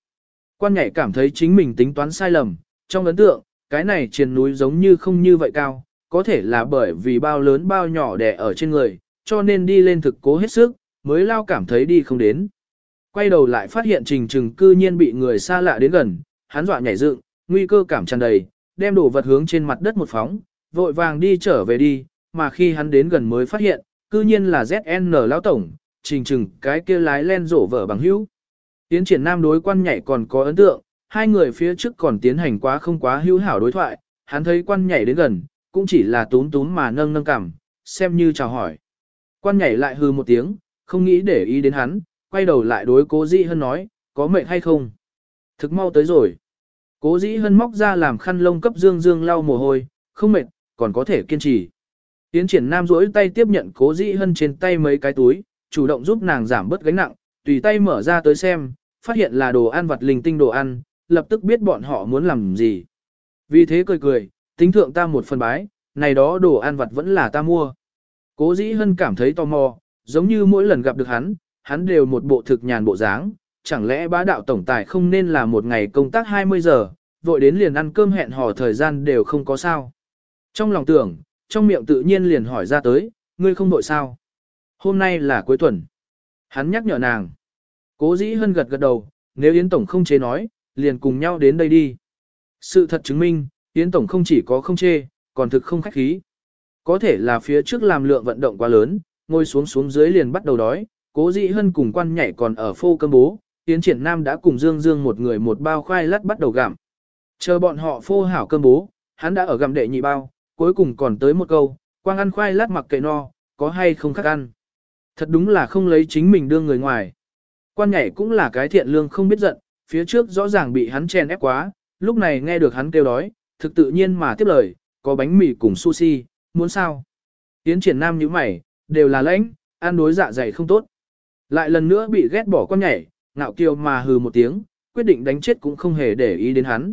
Quan nhảy cảm thấy chính mình tính toán sai lầm, trong ấn tượng, cái này trên núi giống như không như vậy cao, có thể là bởi vì bao lớn bao nhỏ đè ở trên người, cho nên đi lên thực cố hết sức, mới lao cảm thấy đi không đến. Quay đầu lại phát hiện trình trừng cư nhiên bị người xa lạ đến gần, hắn dọa nhảy dựng, nguy cơ cảm tràn đầy, đem đồ vật hướng trên mặt đất một phóng, vội vàng đi trở về đi, mà khi hắn đến gần mới phát hiện, cư nhiên là ZN lão tổng, trình trừng cái kia lái len rổ vở bằng hữu. Tiến triển nam đối quan nhảy còn có ấn tượng, hai người phía trước còn tiến hành quá không quá hữu hảo đối thoại, hắn thấy quan nhảy đến gần, cũng chỉ là túm túm mà nâng nâng cằm, xem như chào hỏi. Quan nhảy lại hư một tiếng, không nghĩ để ý đến hắn, quay đầu lại đối cố dĩ hơn nói, có mệnh hay không? Thực mau tới rồi. Cố dĩ hân móc ra làm khăn lông cấp dương dương lau mồ hôi, không mệt, còn có thể kiên trì. Tiến triển nam duỗi tay tiếp nhận cố dĩ hân trên tay mấy cái túi, chủ động giúp nàng giảm bớt gánh nặng, tùy tay mở ra tới xem, phát hiện là đồ ăn vặt linh tinh đồ ăn, lập tức biết bọn họ muốn làm gì. Vì thế cười cười, tính thượng ta một phần bái, này đó đồ ăn vặt vẫn là ta mua. Cố dĩ hân cảm thấy tò mò, giống như mỗi lần gặp được hắn, hắn đều một bộ thực nhàn bộ dáng, chẳng lẽ bá đạo tổng tài không nên là một ngày công tác 20 giờ, vội đến liền ăn cơm hẹn hò thời gian đều không có sao. Trong lòng tưởng, trong miệng tự nhiên liền hỏi ra tới, ngươi không đội sao. Hôm nay là cuối tuần. Hắn nhắc nhở nàng. Cố dĩ hân gật gật đầu, nếu Yến Tổng không chế nói, liền cùng nhau đến đây đi. Sự thật chứng minh, Yến Tổng không chỉ có không chê, còn thực không khách khí. Có thể là phía trước làm lượng vận động quá lớn, ngồi xuống xuống dưới liền bắt đầu đói, cố dĩ hân cùng quan nhảy còn ở phô cơm bố, yến triển nam đã cùng Dương Dương một người một bao khoai lát bắt đầu gặm. Chờ bọn họ phô hảo cơm bố, hắn đã ở gặm đệ nhị bao, cuối cùng còn tới một câu, quang ăn khoai lát mặc kệ no, có hay không khác ăn. Thật đúng là không lấy chính mình đưa người ngoài. Quan nhảy cũng là cái thiện lương không biết giận, phía trước rõ ràng bị hắn chen ép quá, lúc này nghe được hắn kêu đói, thực tự nhiên mà tiếp lời, có bánh mì cùng sushi, muốn sao? Tiến triển nam như mày, đều là lãnh, ăn đối dạ dày không tốt. Lại lần nữa bị ghét bỏ quan nhảy, ngạo kiều mà hừ một tiếng, quyết định đánh chết cũng không hề để ý đến hắn.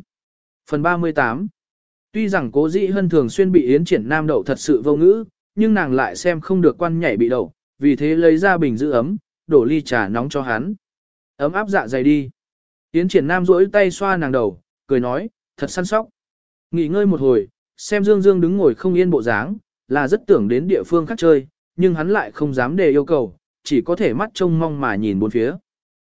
Phần 38 Tuy rằng cố dĩ hân thường xuyên bị Yến triển nam đậu thật sự vô ngữ, nhưng nàng lại xem không được quan nhảy bị đậu, vì thế lấy ra bình giữ ấm, đổ ly trà nóng cho hắn. Ấm áp dạ dày đi. Yến triển nam duỗi tay xoa nàng đầu, cười nói, thật săn sóc. Nghỉ ngơi một hồi, xem Dương Dương đứng ngồi không yên bộ dáng, là rất tưởng đến địa phương khác chơi, nhưng hắn lại không dám đề yêu cầu, chỉ có thể mắt trông mong mà nhìn bốn phía.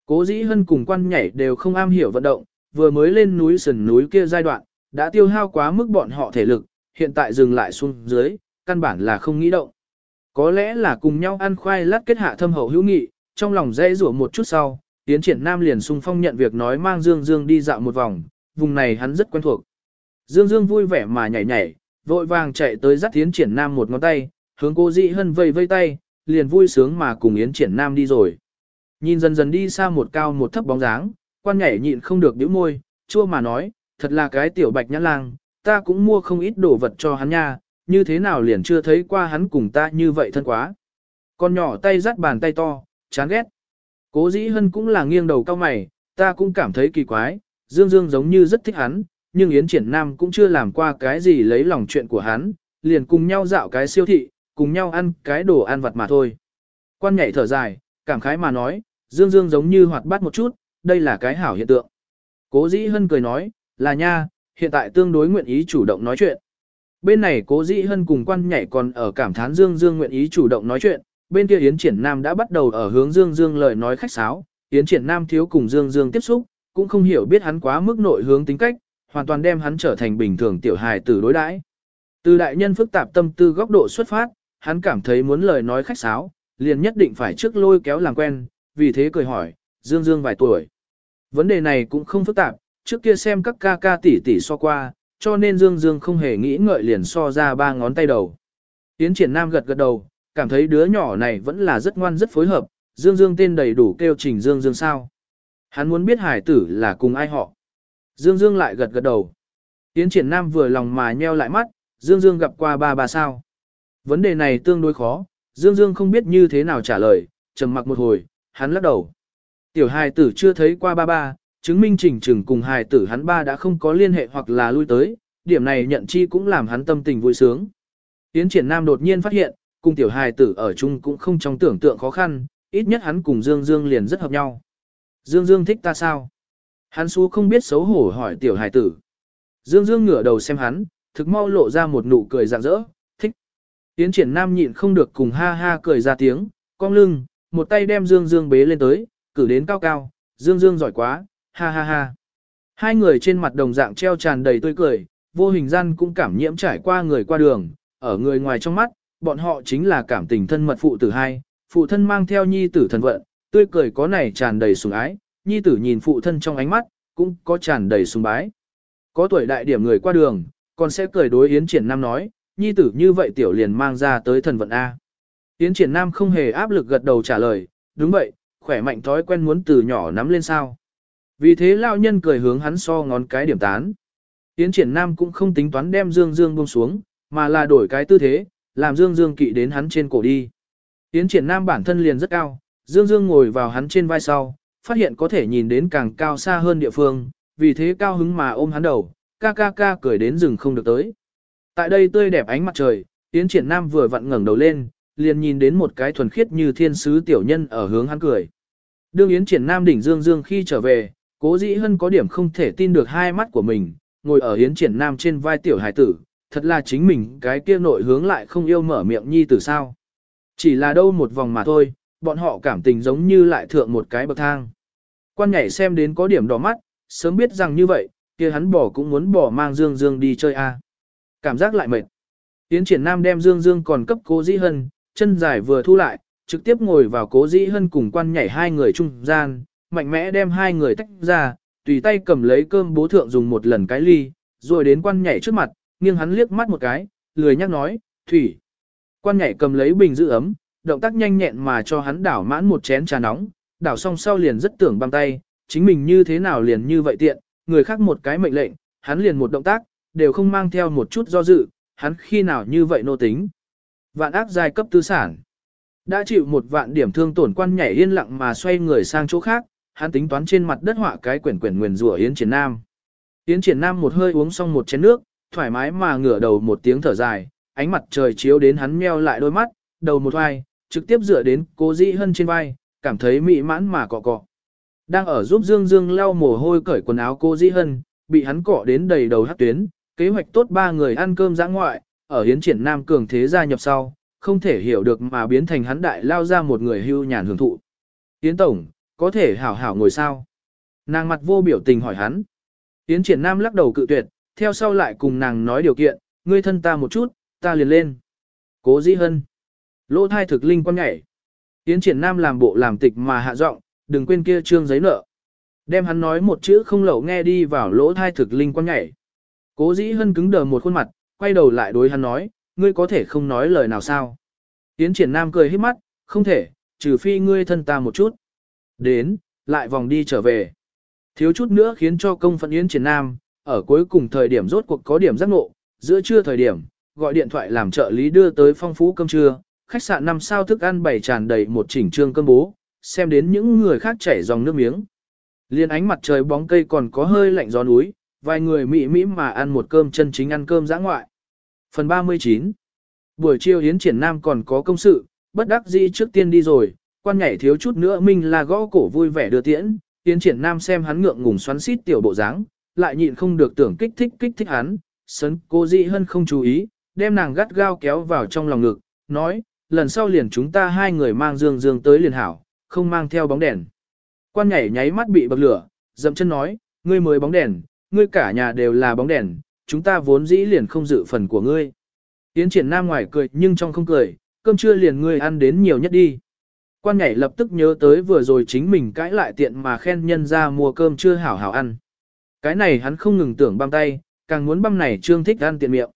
Cố dĩ hân cùng quan nhảy đều không am hiểu vận động, vừa mới lên núi sườn núi kia giai đoạn, đã tiêu hao quá mức bọn họ thể lực, hiện tại dừng lại xuống dưới, căn bản là không nghĩ động. Có lẽ là cùng nhau ăn khoai lát kết hạ thâm hậu hữu nghị, trong lòng dễ rủa một chút sau, Tiến triển Nam liền sung phong nhận việc nói mang Dương Dương đi dạo một vòng, vùng này hắn rất quen thuộc. Dương Dương vui vẻ mà nhảy nhảy, vội vàng chạy tới dắt Tiến triển Nam một ngón tay, hướng cô dị hân vây vây tay, liền vui sướng mà cùng Yến triển Nam đi rồi. Nhìn dần dần đi xa một cao một thấp bóng dáng, quan nhảy nhịn không được nhíu môi, chua mà nói, thật là cái tiểu bạch nhãn lang, ta cũng mua không ít đồ vật cho hắn nha, như thế nào liền chưa thấy qua hắn cùng ta như vậy thân quá. Con nhỏ tay dắt bàn tay to, chán ghét. Cố dĩ hân cũng là nghiêng đầu cao mày, ta cũng cảm thấy kỳ quái, Dương Dương giống như rất thích hắn, nhưng Yến Triển Nam cũng chưa làm qua cái gì lấy lòng chuyện của hắn, liền cùng nhau dạo cái siêu thị, cùng nhau ăn cái đồ ăn vặt mà thôi. Quan nhảy thở dài, cảm khái mà nói, Dương Dương giống như hoạt bát một chút, đây là cái hảo hiện tượng. Cố dĩ hân cười nói, là nha, hiện tại tương đối nguyện ý chủ động nói chuyện. Bên này cố dĩ hân cùng quan nhảy còn ở cảm thán Dương Dương nguyện ý chủ động nói chuyện, bên kia Yến Triển Nam đã bắt đầu ở hướng Dương Dương lời nói khách sáo, Yến Triển Nam thiếu cùng Dương Dương tiếp xúc, cũng không hiểu biết hắn quá mức nội hướng tính cách, hoàn toàn đem hắn trở thành bình thường tiểu hài tử đối đãi. Từ đại nhân phức tạp tâm tư góc độ xuất phát, hắn cảm thấy muốn lời nói khách sáo, liền nhất định phải trước lôi kéo làm quen, vì thế cười hỏi, Dương Dương vài tuổi. Vấn đề này cũng không phức tạp, trước kia xem các ca ca tỷ tỷ so qua, cho nên Dương Dương không hề nghĩ ngợi liền so ra ba ngón tay đầu. Tiến triển nam gật gật đầu, cảm thấy đứa nhỏ này vẫn là rất ngoan rất phối hợp, Dương Dương tên đầy đủ kêu trình Dương Dương sao. Hắn muốn biết hải tử là cùng ai họ. Dương Dương lại gật gật đầu. Tiến triển nam vừa lòng mà nheo lại mắt, Dương Dương gặp qua ba ba sao. Vấn đề này tương đối khó, Dương Dương không biết như thế nào trả lời, trầm mặc một hồi, hắn lắc đầu. Tiểu hài tử chưa thấy qua ba ba, chứng minh trình trừng cùng hài tử hắn ba đã không có liên hệ hoặc là lui tới, điểm này nhận chi cũng làm hắn tâm tình vui sướng. Tiến triển nam đột nhiên phát hiện, cùng tiểu hài tử ở chung cũng không trong tưởng tượng khó khăn, ít nhất hắn cùng Dương Dương liền rất hợp nhau. Dương Dương thích ta sao? Hắn xú không biết xấu hổ hỏi tiểu hài tử. Dương Dương ngửa đầu xem hắn, thực mau lộ ra một nụ cười rạng rỡ, thích. Tiến triển nam nhịn không được cùng ha ha cười ra tiếng, cong lưng, một tay đem Dương Dương bế lên tới, cử đến cao cao, Dương Dương giỏi quá, ha ha ha. Hai người trên mặt đồng dạng treo tràn đầy tươi cười, vô hình gian cũng cảm nhiễm trải qua người qua đường, ở người ngoài trong mắt, bọn họ chính là cảm tình thân mật phụ tử hai, phụ thân mang theo nhi tử thần vận, tươi cười có này tràn đầy sùng ái, nhi tử nhìn phụ thân trong ánh mắt, cũng có tràn đầy sùng bái. Có tuổi đại điểm người qua đường, còn sẽ cười đối Yến Triển Nam nói, nhi tử như vậy tiểu liền mang ra tới thần vận A. Yến Triển Nam không hề áp lực gật đầu trả lời, đúng vậy, khỏe mạnh thói quen muốn từ nhỏ nắm lên sao. Vì thế lão nhân cười hướng hắn so ngón cái điểm tán. Yến Triển Nam cũng không tính toán đem Dương Dương buông xuống, mà là đổi cái tư thế, làm Dương Dương kỵ đến hắn trên cổ đi. Yến Triển Nam bản thân liền rất cao, Dương Dương ngồi vào hắn trên vai sau, phát hiện có thể nhìn đến càng cao xa hơn địa phương, vì thế cao hứng mà ôm hắn đầu, ca ca ca cười đến rừng không được tới. Tại đây tươi đẹp ánh mặt trời, Yến Triển Nam vừa vặn ngẩng đầu lên, liền nhìn đến một cái thuần khiết như thiên sứ tiểu nhân ở hướng hắn cười. Đương Yến Triển Nam đỉnh Dương Dương khi trở về, Cố Dĩ Hân có điểm không thể tin được hai mắt của mình, ngồi ở Yến Triển Nam trên vai tiểu hải tử, thật là chính mình cái kia nội hướng lại không yêu mở miệng nhi tử sao. Chỉ là đâu một vòng mà thôi, bọn họ cảm tình giống như lại thượng một cái bậc thang. Quan nhảy xem đến có điểm đỏ mắt, sớm biết rằng như vậy, kia hắn bỏ cũng muốn bỏ mang Dương Dương đi chơi a. Cảm giác lại mệt. Yến triển nam đem Dương Dương còn cấp cố dĩ hân, chân dài vừa thu lại, trực tiếp ngồi vào cố dĩ hân cùng quan nhảy hai người trung gian, mạnh mẽ đem hai người tách ra, tùy tay cầm lấy cơm bố thượng dùng một lần cái ly, rồi đến quan nhảy trước mặt, nghiêng hắn liếc mắt một cái, lười nhắc nói, thủy. Quan nhảy cầm lấy bình giữ ấm, động tác nhanh nhẹn mà cho hắn đảo mãn một chén trà nóng, đảo xong sau liền rất tưởng băng tay, chính mình như thế nào liền như vậy tiện, người khác một cái mệnh lệnh, hắn liền một động tác, đều không mang theo một chút do dự, hắn khi nào như vậy nô tính. Vạn ác giai cấp tư sản. Đã chịu một vạn điểm thương tổn quan nhảy yên lặng mà xoay người sang chỗ khác, hắn tính toán trên mặt đất họa cái quyển quyển nguyền rủa Yến Triển Nam. Yến Triển Nam một hơi uống xong một chén nước, thoải mái mà ngửa đầu một tiếng thở dài, ánh mặt trời chiếu đến hắn meo lại đôi mắt, đầu một vai, trực tiếp dựa đến cố dĩ hân trên vai, cảm thấy mị mãn mà cọ cọ. Đang ở giúp Dương Dương lau mồ hôi cởi quần áo cô dĩ hân, bị hắn cọ đến đầy đầu hát tuyến, kế hoạch tốt ba người ăn cơm giã ngoại, ở hiến triển nam cường thế gia nhập sau, không thể hiểu được mà biến thành hắn đại lao ra một người hưu nhàn hưởng thụ. Yến Tổng, có thể hảo hảo ngồi sao? Nàng mặt vô biểu tình hỏi hắn. Yến triển nam lắc đầu cự tuyệt, theo sau lại cùng nàng nói điều kiện, ngươi thân ta một chút, ta liền lên. Cố dĩ hân. Lỗ thai thực linh quan nhảy. Yến triển nam làm bộ làm tịch mà hạ giọng, đừng quên kia trương giấy nợ. Đem hắn nói một chữ không lẩu nghe đi vào lỗ thai thực linh quan nhảy. Cố dĩ hân cứng đờ một khuôn mặt, quay đầu lại đối hắn nói, ngươi có thể không nói lời nào sao. Yến triển nam cười hết mắt, không thể, trừ phi ngươi thân ta một chút. Đến, lại vòng đi trở về. Thiếu chút nữa khiến cho công phận Yến triển nam, ở cuối cùng thời điểm rốt cuộc có điểm giác ngộ, giữa trưa thời điểm, gọi điện thoại làm trợ lý đưa tới phong phú cơm trưa, khách sạn năm sao thức ăn bày tràn đầy một chỉnh trương cơm bố, xem đến những người khác chảy dòng nước miếng. Liên ánh mặt trời bóng cây còn có hơi lạnh gió núi, vài người mị mỹ mà ăn một cơm chân chính ăn cơm giã ngoại. Phần 39 Buổi chiều Yến Triển Nam còn có công sự, bất đắc dĩ trước tiên đi rồi, quan nhảy thiếu chút nữa minh là gõ cổ vui vẻ đưa tiễn, tiến Triển Nam xem hắn ngượng ngùng xoắn xít tiểu bộ dáng, lại nhịn không được tưởng kích thích kích thích hắn, sấn cô dị hơn không chú ý, đem nàng gắt gao kéo vào trong lòng ngực, nói, lần sau liền chúng ta hai người mang dương dương tới liền hảo, không mang theo bóng đèn. Quan nhảy nháy mắt bị bậc lửa, dậm chân nói, ngươi mới bóng đèn, ngươi cả nhà đều là bóng đèn, chúng ta vốn dĩ liền không dự phần của ngươi. Tiến triển nam ngoài cười nhưng trong không cười, cơm trưa liền ngươi ăn đến nhiều nhất đi. Quan nhảy lập tức nhớ tới vừa rồi chính mình cãi lại tiện mà khen nhân ra mua cơm chưa hảo hảo ăn. Cái này hắn không ngừng tưởng băm tay, càng muốn băm này trương thích ăn tiện miệng.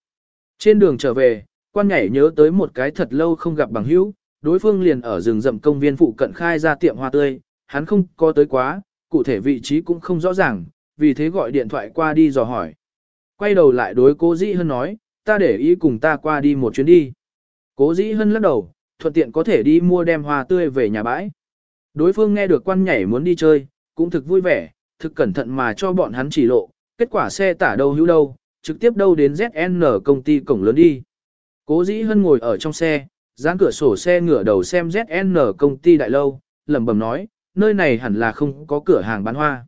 Trên đường trở về, quan nhảy nhớ tới một cái thật lâu không gặp bằng hữu, đối phương liền ở rừng rậm công viên phụ cận khai ra tiệm hoa tươi, hắn không có tới quá, cụ thể vị trí cũng không rõ ràng, vì thế gọi điện thoại qua đi dò hỏi. Quay đầu lại đối cố dĩ hơn nói, ta để ý cùng ta qua đi một chuyến đi. Cố dĩ hơn lắc đầu, thuận tiện có thể đi mua đem hoa tươi về nhà bãi. Đối phương nghe được quan nhảy muốn đi chơi, cũng thực vui vẻ, thực cẩn thận mà cho bọn hắn chỉ lộ, kết quả xe tả đâu hữu đâu, trực tiếp đâu đến ZN công ty cổng lớn đi. Cố dĩ hân ngồi ở trong xe, dán cửa sổ xe ngửa đầu xem ZN công ty đại lâu, lẩm bẩm nói, nơi này hẳn là không có cửa hàng bán hoa.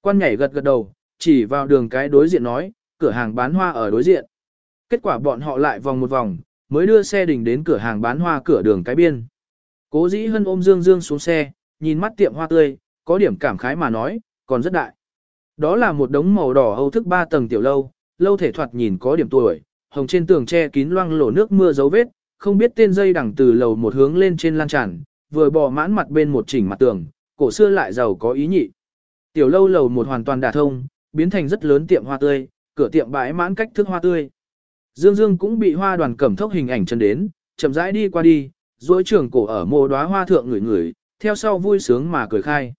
Quan nhảy gật gật đầu, chỉ vào đường cái đối diện nói, cửa hàng bán hoa ở đối diện. Kết quả bọn họ lại vòng một vòng, mới đưa xe đình đến cửa hàng bán hoa cửa đường cái biên. Cố dĩ hân ôm Dương Dương xuống xe, nhìn mắt tiệm hoa tươi, có điểm cảm khái mà nói, còn rất đại. Đó là một đống màu đỏ âu thức ba tầng tiểu lâu, lâu thể thoạt nhìn có điểm tuổi, hồng trên tường che kín loang lổ nước mưa dấu vết, không biết tên dây đằng từ lầu một hướng lên trên lan tràn, vừa bò mãn mặt bên một chỉnh mặt tường, cổ xưa lại giàu có ý nhị. Tiểu lâu lầu một hoàn toàn đả thông, biến thành rất lớn tiệm hoa tươi, cửa tiệm bãi mãn cách thức hoa tươi. Dương Dương cũng bị hoa đoàn cẩm thốc hình ảnh chân đến, chậm rãi đi qua đi, duỗi trường cổ ở mồ đóa hoa thượng người người, theo sau vui sướng mà cười khai.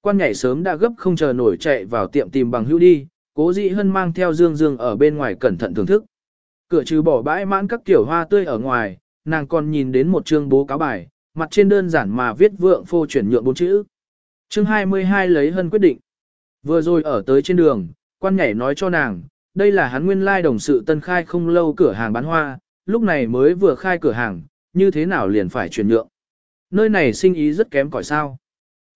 Quan nhảy sớm đã gấp không chờ nổi chạy vào tiệm tìm bằng hữu đi, cố dị hân mang theo Dương Dương ở bên ngoài cẩn thận thưởng thức. Cửa trừ bỏ bãi mãn các kiểu hoa tươi ở ngoài, nàng còn nhìn đến một chương bố cáo bài, mặt trên đơn giản mà viết vượng phô chuyển nhượng bốn chữ. Chương 22 lấy hân quyết định. Vừa rồi ở tới trên đường, quan nhảy nói cho nàng, đây là hắn nguyên lai đồng sự tân khai không lâu cửa hàng bán hoa, lúc này mới vừa khai cửa hàng, như thế nào liền phải chuyển nhượng. Nơi này sinh ý rất kém cỏi sao.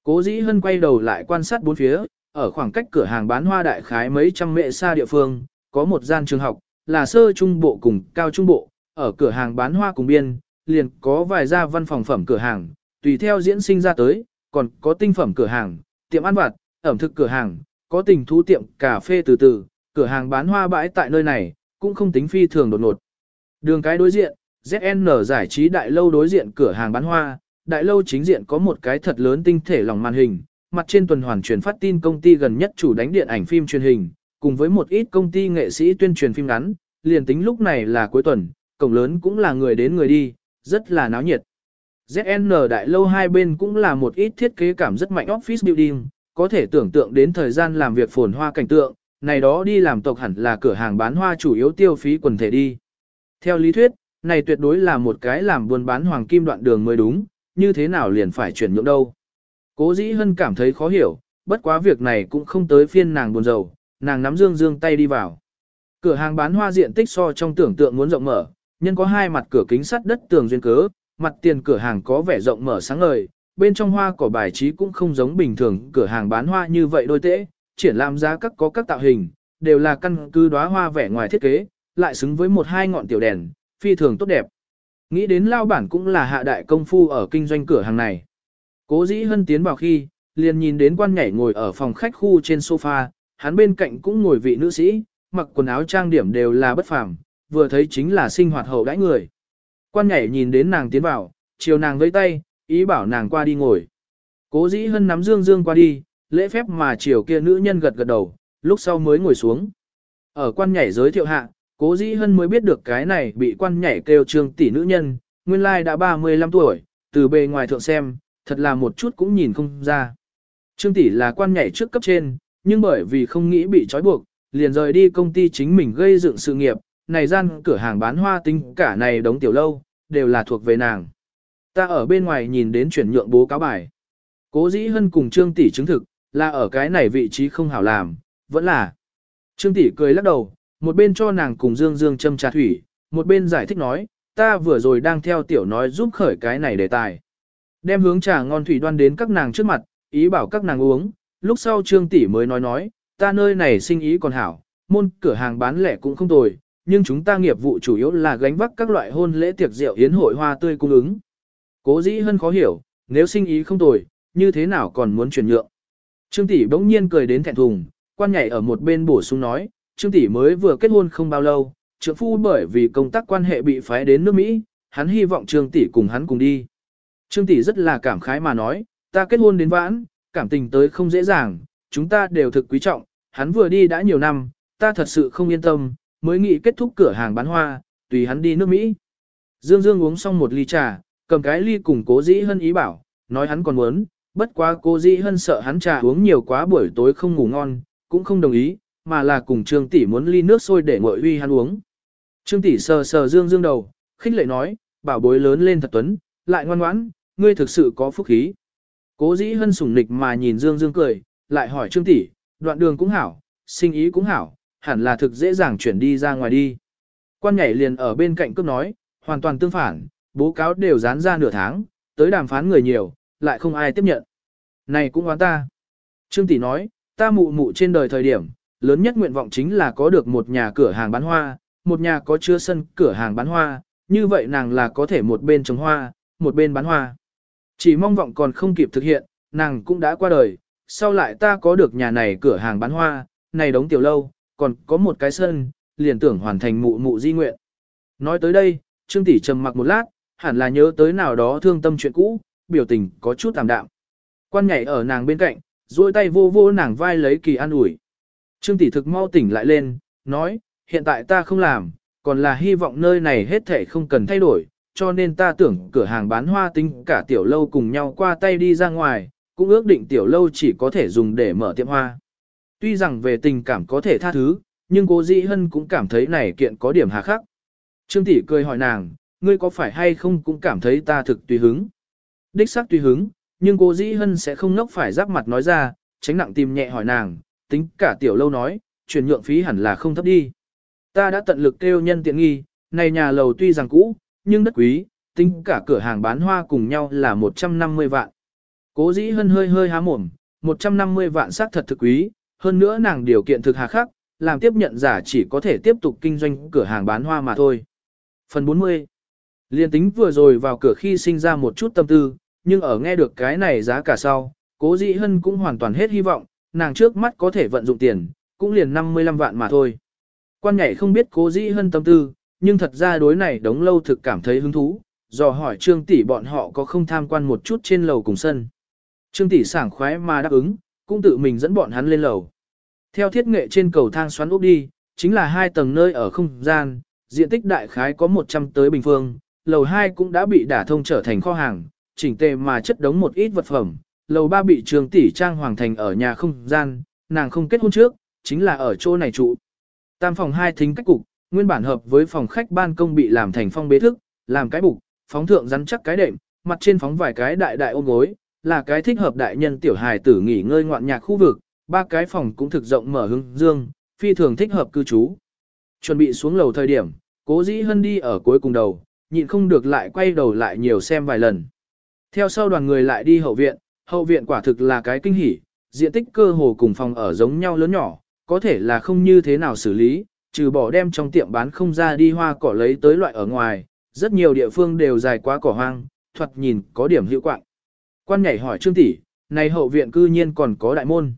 Cố dĩ hân quay đầu lại quan sát bốn phía, ở khoảng cách cửa hàng bán hoa đại khái mấy trăm mệ xa địa phương, có một gian trường học, là sơ trung bộ cùng cao trung bộ, ở cửa hàng bán hoa cùng biên, liền có vài gia văn phòng phẩm cửa hàng, tùy theo diễn sinh ra tới, còn có tinh phẩm cửa hàng, tiệm ăn vặt, ẩm thực cửa hàng, có tình thú tiệm cà phê từ từ, cửa hàng bán hoa bãi tại nơi này, cũng không tính phi thường đột ngột. Đường cái đối diện, ZN giải trí đại lâu đối diện cửa hàng bán hoa, đại lâu chính diện có một cái thật lớn tinh thể lòng màn hình, mặt trên tuần hoàn truyền phát tin công ty gần nhất chủ đánh điện ảnh phim truyền hình, cùng với một ít công ty nghệ sĩ tuyên truyền phim ngắn, liền tính lúc này là cuối tuần, cổng lớn cũng là người đến người đi, rất là náo nhiệt. ZN đại lâu hai bên cũng là một ít thiết kế cảm rất mạnh office building, có thể tưởng tượng đến thời gian làm việc phồn hoa cảnh tượng, này đó đi làm tộc hẳn là cửa hàng bán hoa chủ yếu tiêu phí quần thể đi. Theo lý thuyết, này tuyệt đối là một cái làm buôn bán hoàng kim đoạn đường mới đúng, như thế nào liền phải chuyển nhượng đâu. Cố dĩ hân cảm thấy khó hiểu, bất quá việc này cũng không tới phiên nàng buồn rầu, nàng nắm dương dương tay đi vào. Cửa hàng bán hoa diện tích so trong tưởng tượng muốn rộng mở, nhân có hai mặt cửa kính sắt đất tường duyên cớ, mặt tiền cửa hàng có vẻ rộng mở sáng ngời, bên trong hoa cỏ bài trí cũng không giống bình thường cửa hàng bán hoa như vậy đôi tễ, triển lãm giá các có các tạo hình, đều là căn cứ đóa hoa vẻ ngoài thiết kế, lại xứng với một hai ngọn tiểu đèn, phi thường tốt đẹp. Nghĩ đến lao bản cũng là hạ đại công phu ở kinh doanh cửa hàng này. Cố dĩ hân tiến vào khi, liền nhìn đến quan nhảy ngồi ở phòng khách khu trên sofa, hắn bên cạnh cũng ngồi vị nữ sĩ, mặc quần áo trang điểm đều là bất phàm, vừa thấy chính là sinh hoạt hậu đãi người. Quan nhảy nhìn đến nàng tiến vào, chiều nàng vẫy tay, ý bảo nàng qua đi ngồi. Cố dĩ hân nắm dương dương qua đi, lễ phép mà chiều kia nữ nhân gật gật đầu, lúc sau mới ngồi xuống. Ở quan nhảy giới thiệu hạ, cố dĩ hân mới biết được cái này bị quan nhảy kêu trương tỷ nữ nhân, nguyên lai đã 35 tuổi, từ bề ngoài thượng xem, thật là một chút cũng nhìn không ra. Trương tỷ là quan nhảy trước cấp trên, nhưng bởi vì không nghĩ bị trói buộc, liền rời đi công ty chính mình gây dựng sự nghiệp, này gian cửa hàng bán hoa tinh cả này đóng tiểu lâu, đều là thuộc về nàng. Ta ở bên ngoài nhìn đến chuyển nhượng bố cáo bài. Cố dĩ hân cùng Trương tỷ chứng thực, là ở cái này vị trí không hảo làm, vẫn là. Trương tỷ cười lắc đầu, một bên cho nàng cùng Dương Dương châm trà thủy, một bên giải thích nói, ta vừa rồi đang theo tiểu nói giúp khởi cái này đề tài. Đem hướng trà ngon thủy đoan đến các nàng trước mặt, ý bảo các nàng uống, lúc sau Trương tỷ mới nói nói, ta nơi này sinh ý còn hảo, môn cửa hàng bán lẻ cũng không tồi, nhưng chúng ta nghiệp vụ chủ yếu là gánh vác các loại hôn lễ tiệc rượu yến hội hoa tươi cung ứng. Cố dĩ hân khó hiểu, nếu sinh ý không tồi, như thế nào còn muốn chuyển nhượng. Trương tỷ bỗng nhiên cười đến thẹn thùng, quan nhảy ở một bên bổ sung nói, Trương tỷ mới vừa kết hôn không bao lâu, trượng phu bởi vì công tác quan hệ bị phái đến nước Mỹ, hắn hy vọng Trương tỷ cùng hắn cùng đi. Trương tỷ rất là cảm khái mà nói, ta kết hôn đến vãn, cảm tình tới không dễ dàng, chúng ta đều thực quý trọng, hắn vừa đi đã nhiều năm, ta thật sự không yên tâm, mới nghĩ kết thúc cửa hàng bán hoa, tùy hắn đi nước Mỹ. Dương Dương uống xong một ly trà, cầm cái ly cùng cố dĩ hân ý bảo, nói hắn còn muốn, bất quá cô dĩ hân sợ hắn trà uống nhiều quá buổi tối không ngủ ngon, cũng không đồng ý, mà là cùng Trương tỷ muốn ly nước sôi để ngội uy hắn uống. Trương tỷ sờ sờ Dương Dương đầu, khích lệ nói, bảo bối lớn lên thật tuấn, lại ngoan ngoãn, ngươi thực sự có phúc khí. Cố dĩ hân sủng nịch mà nhìn Dương Dương cười, lại hỏi Trương tỷ, đoạn đường cũng hảo, sinh ý cũng hảo, hẳn là thực dễ dàng chuyển đi ra ngoài đi. Quan nhảy liền ở bên cạnh cướp nói, hoàn toàn tương phản, bố cáo đều dán ra nửa tháng, tới đàm phán người nhiều, lại không ai tiếp nhận. Này cũng oán ta. Trương tỷ nói, ta mụ mụ trên đời thời điểm, lớn nhất nguyện vọng chính là có được một nhà cửa hàng bán hoa, một nhà có chứa sân cửa hàng bán hoa, như vậy nàng là có thể một bên trồng hoa, một bên bán hoa. Chỉ mong vọng còn không kịp thực hiện, nàng cũng đã qua đời, sau lại ta có được nhà này cửa hàng bán hoa, này đóng tiểu lâu, còn có một cái sân, liền tưởng hoàn thành mụ mụ di nguyện. Nói tới đây, Trương Tỷ trầm mặc một lát, hẳn là nhớ tới nào đó thương tâm chuyện cũ, biểu tình có chút tạm đạm. Quan nhảy ở nàng bên cạnh, duỗi tay vô vô nàng vai lấy kỳ an ủi. Trương Tỷ thực mau tỉnh lại lên, nói, hiện tại ta không làm, còn là hy vọng nơi này hết thể không cần thay đổi, cho nên ta tưởng cửa hàng bán hoa tính cả tiểu lâu cùng nhau qua tay đi ra ngoài, cũng ước định tiểu lâu chỉ có thể dùng để mở tiệm hoa. Tuy rằng về tình cảm có thể tha thứ, nhưng cố dĩ hân cũng cảm thấy này kiện có điểm hà khắc. Trương tỷ cười hỏi nàng, ngươi có phải hay không cũng cảm thấy ta thực tùy hứng. Đích xác tùy hứng, nhưng cô dĩ hân sẽ không nốc phải giáp mặt nói ra, tránh nặng tìm nhẹ hỏi nàng, tính cả tiểu lâu nói, chuyển nhượng phí hẳn là không thấp đi. Ta đã tận lực kêu nhân tiện nghi, này nhà lầu tuy rằng cũ, nhưng đất quý, tính cả cửa hàng bán hoa cùng nhau là 150 vạn. Cố dĩ hân hơi hơi há mồm, 150 vạn xác thật thực quý, hơn nữa nàng điều kiện thực hà khắc, làm tiếp nhận giả chỉ có thể tiếp tục kinh doanh cửa hàng bán hoa mà thôi. Phần 40 Liên tính vừa rồi vào cửa khi sinh ra một chút tâm tư, nhưng ở nghe được cái này giá cả sau, cố dĩ hân cũng hoàn toàn hết hy vọng, nàng trước mắt có thể vận dụng tiền, cũng liền 55 vạn mà thôi. Quan nhảy không biết cố dĩ hân tâm tư, nhưng thật ra đối này đống lâu thực cảm thấy hứng thú, dò hỏi trương tỷ bọn họ có không tham quan một chút trên lầu cùng sân. Trương tỷ sảng khoái mà đáp ứng, cũng tự mình dẫn bọn hắn lên lầu. Theo thiết nghệ trên cầu thang xoắn úp đi, chính là hai tầng nơi ở không gian, diện tích đại khái có 100 tới bình phương, lầu 2 cũng đã bị đả thông trở thành kho hàng, chỉnh tề mà chất đống một ít vật phẩm, lầu 3 bị trường tỷ trang hoàng thành ở nhà không gian, nàng không kết hôn trước, chính là ở chỗ này trụ. Tam phòng hai thính cách cục, nguyên bản hợp với phòng khách ban công bị làm thành phong bế thức, làm cái bục, phóng thượng rắn chắc cái đệm, mặt trên phóng vài cái đại đại ôm gối, là cái thích hợp đại nhân tiểu hài tử nghỉ ngơi ngoạn nhạc khu vực, ba cái phòng cũng thực rộng mở hướng dương, phi thường thích hợp cư trú. Chuẩn bị xuống lầu thời điểm, cố dĩ hân đi ở cuối cùng đầu, nhịn không được lại quay đầu lại nhiều xem vài lần. Theo sau đoàn người lại đi hậu viện, hậu viện quả thực là cái kinh hỉ, diện tích cơ hồ cùng phòng ở giống nhau lớn nhỏ, có thể là không như thế nào xử lý, trừ bỏ đem trong tiệm bán không ra đi hoa cỏ lấy tới loại ở ngoài, rất nhiều địa phương đều dài quá cỏ hoang, thoạt nhìn có điểm hữu quạng. Quan nhảy hỏi Trương tỷ, này hậu viện cư nhiên còn có đại môn.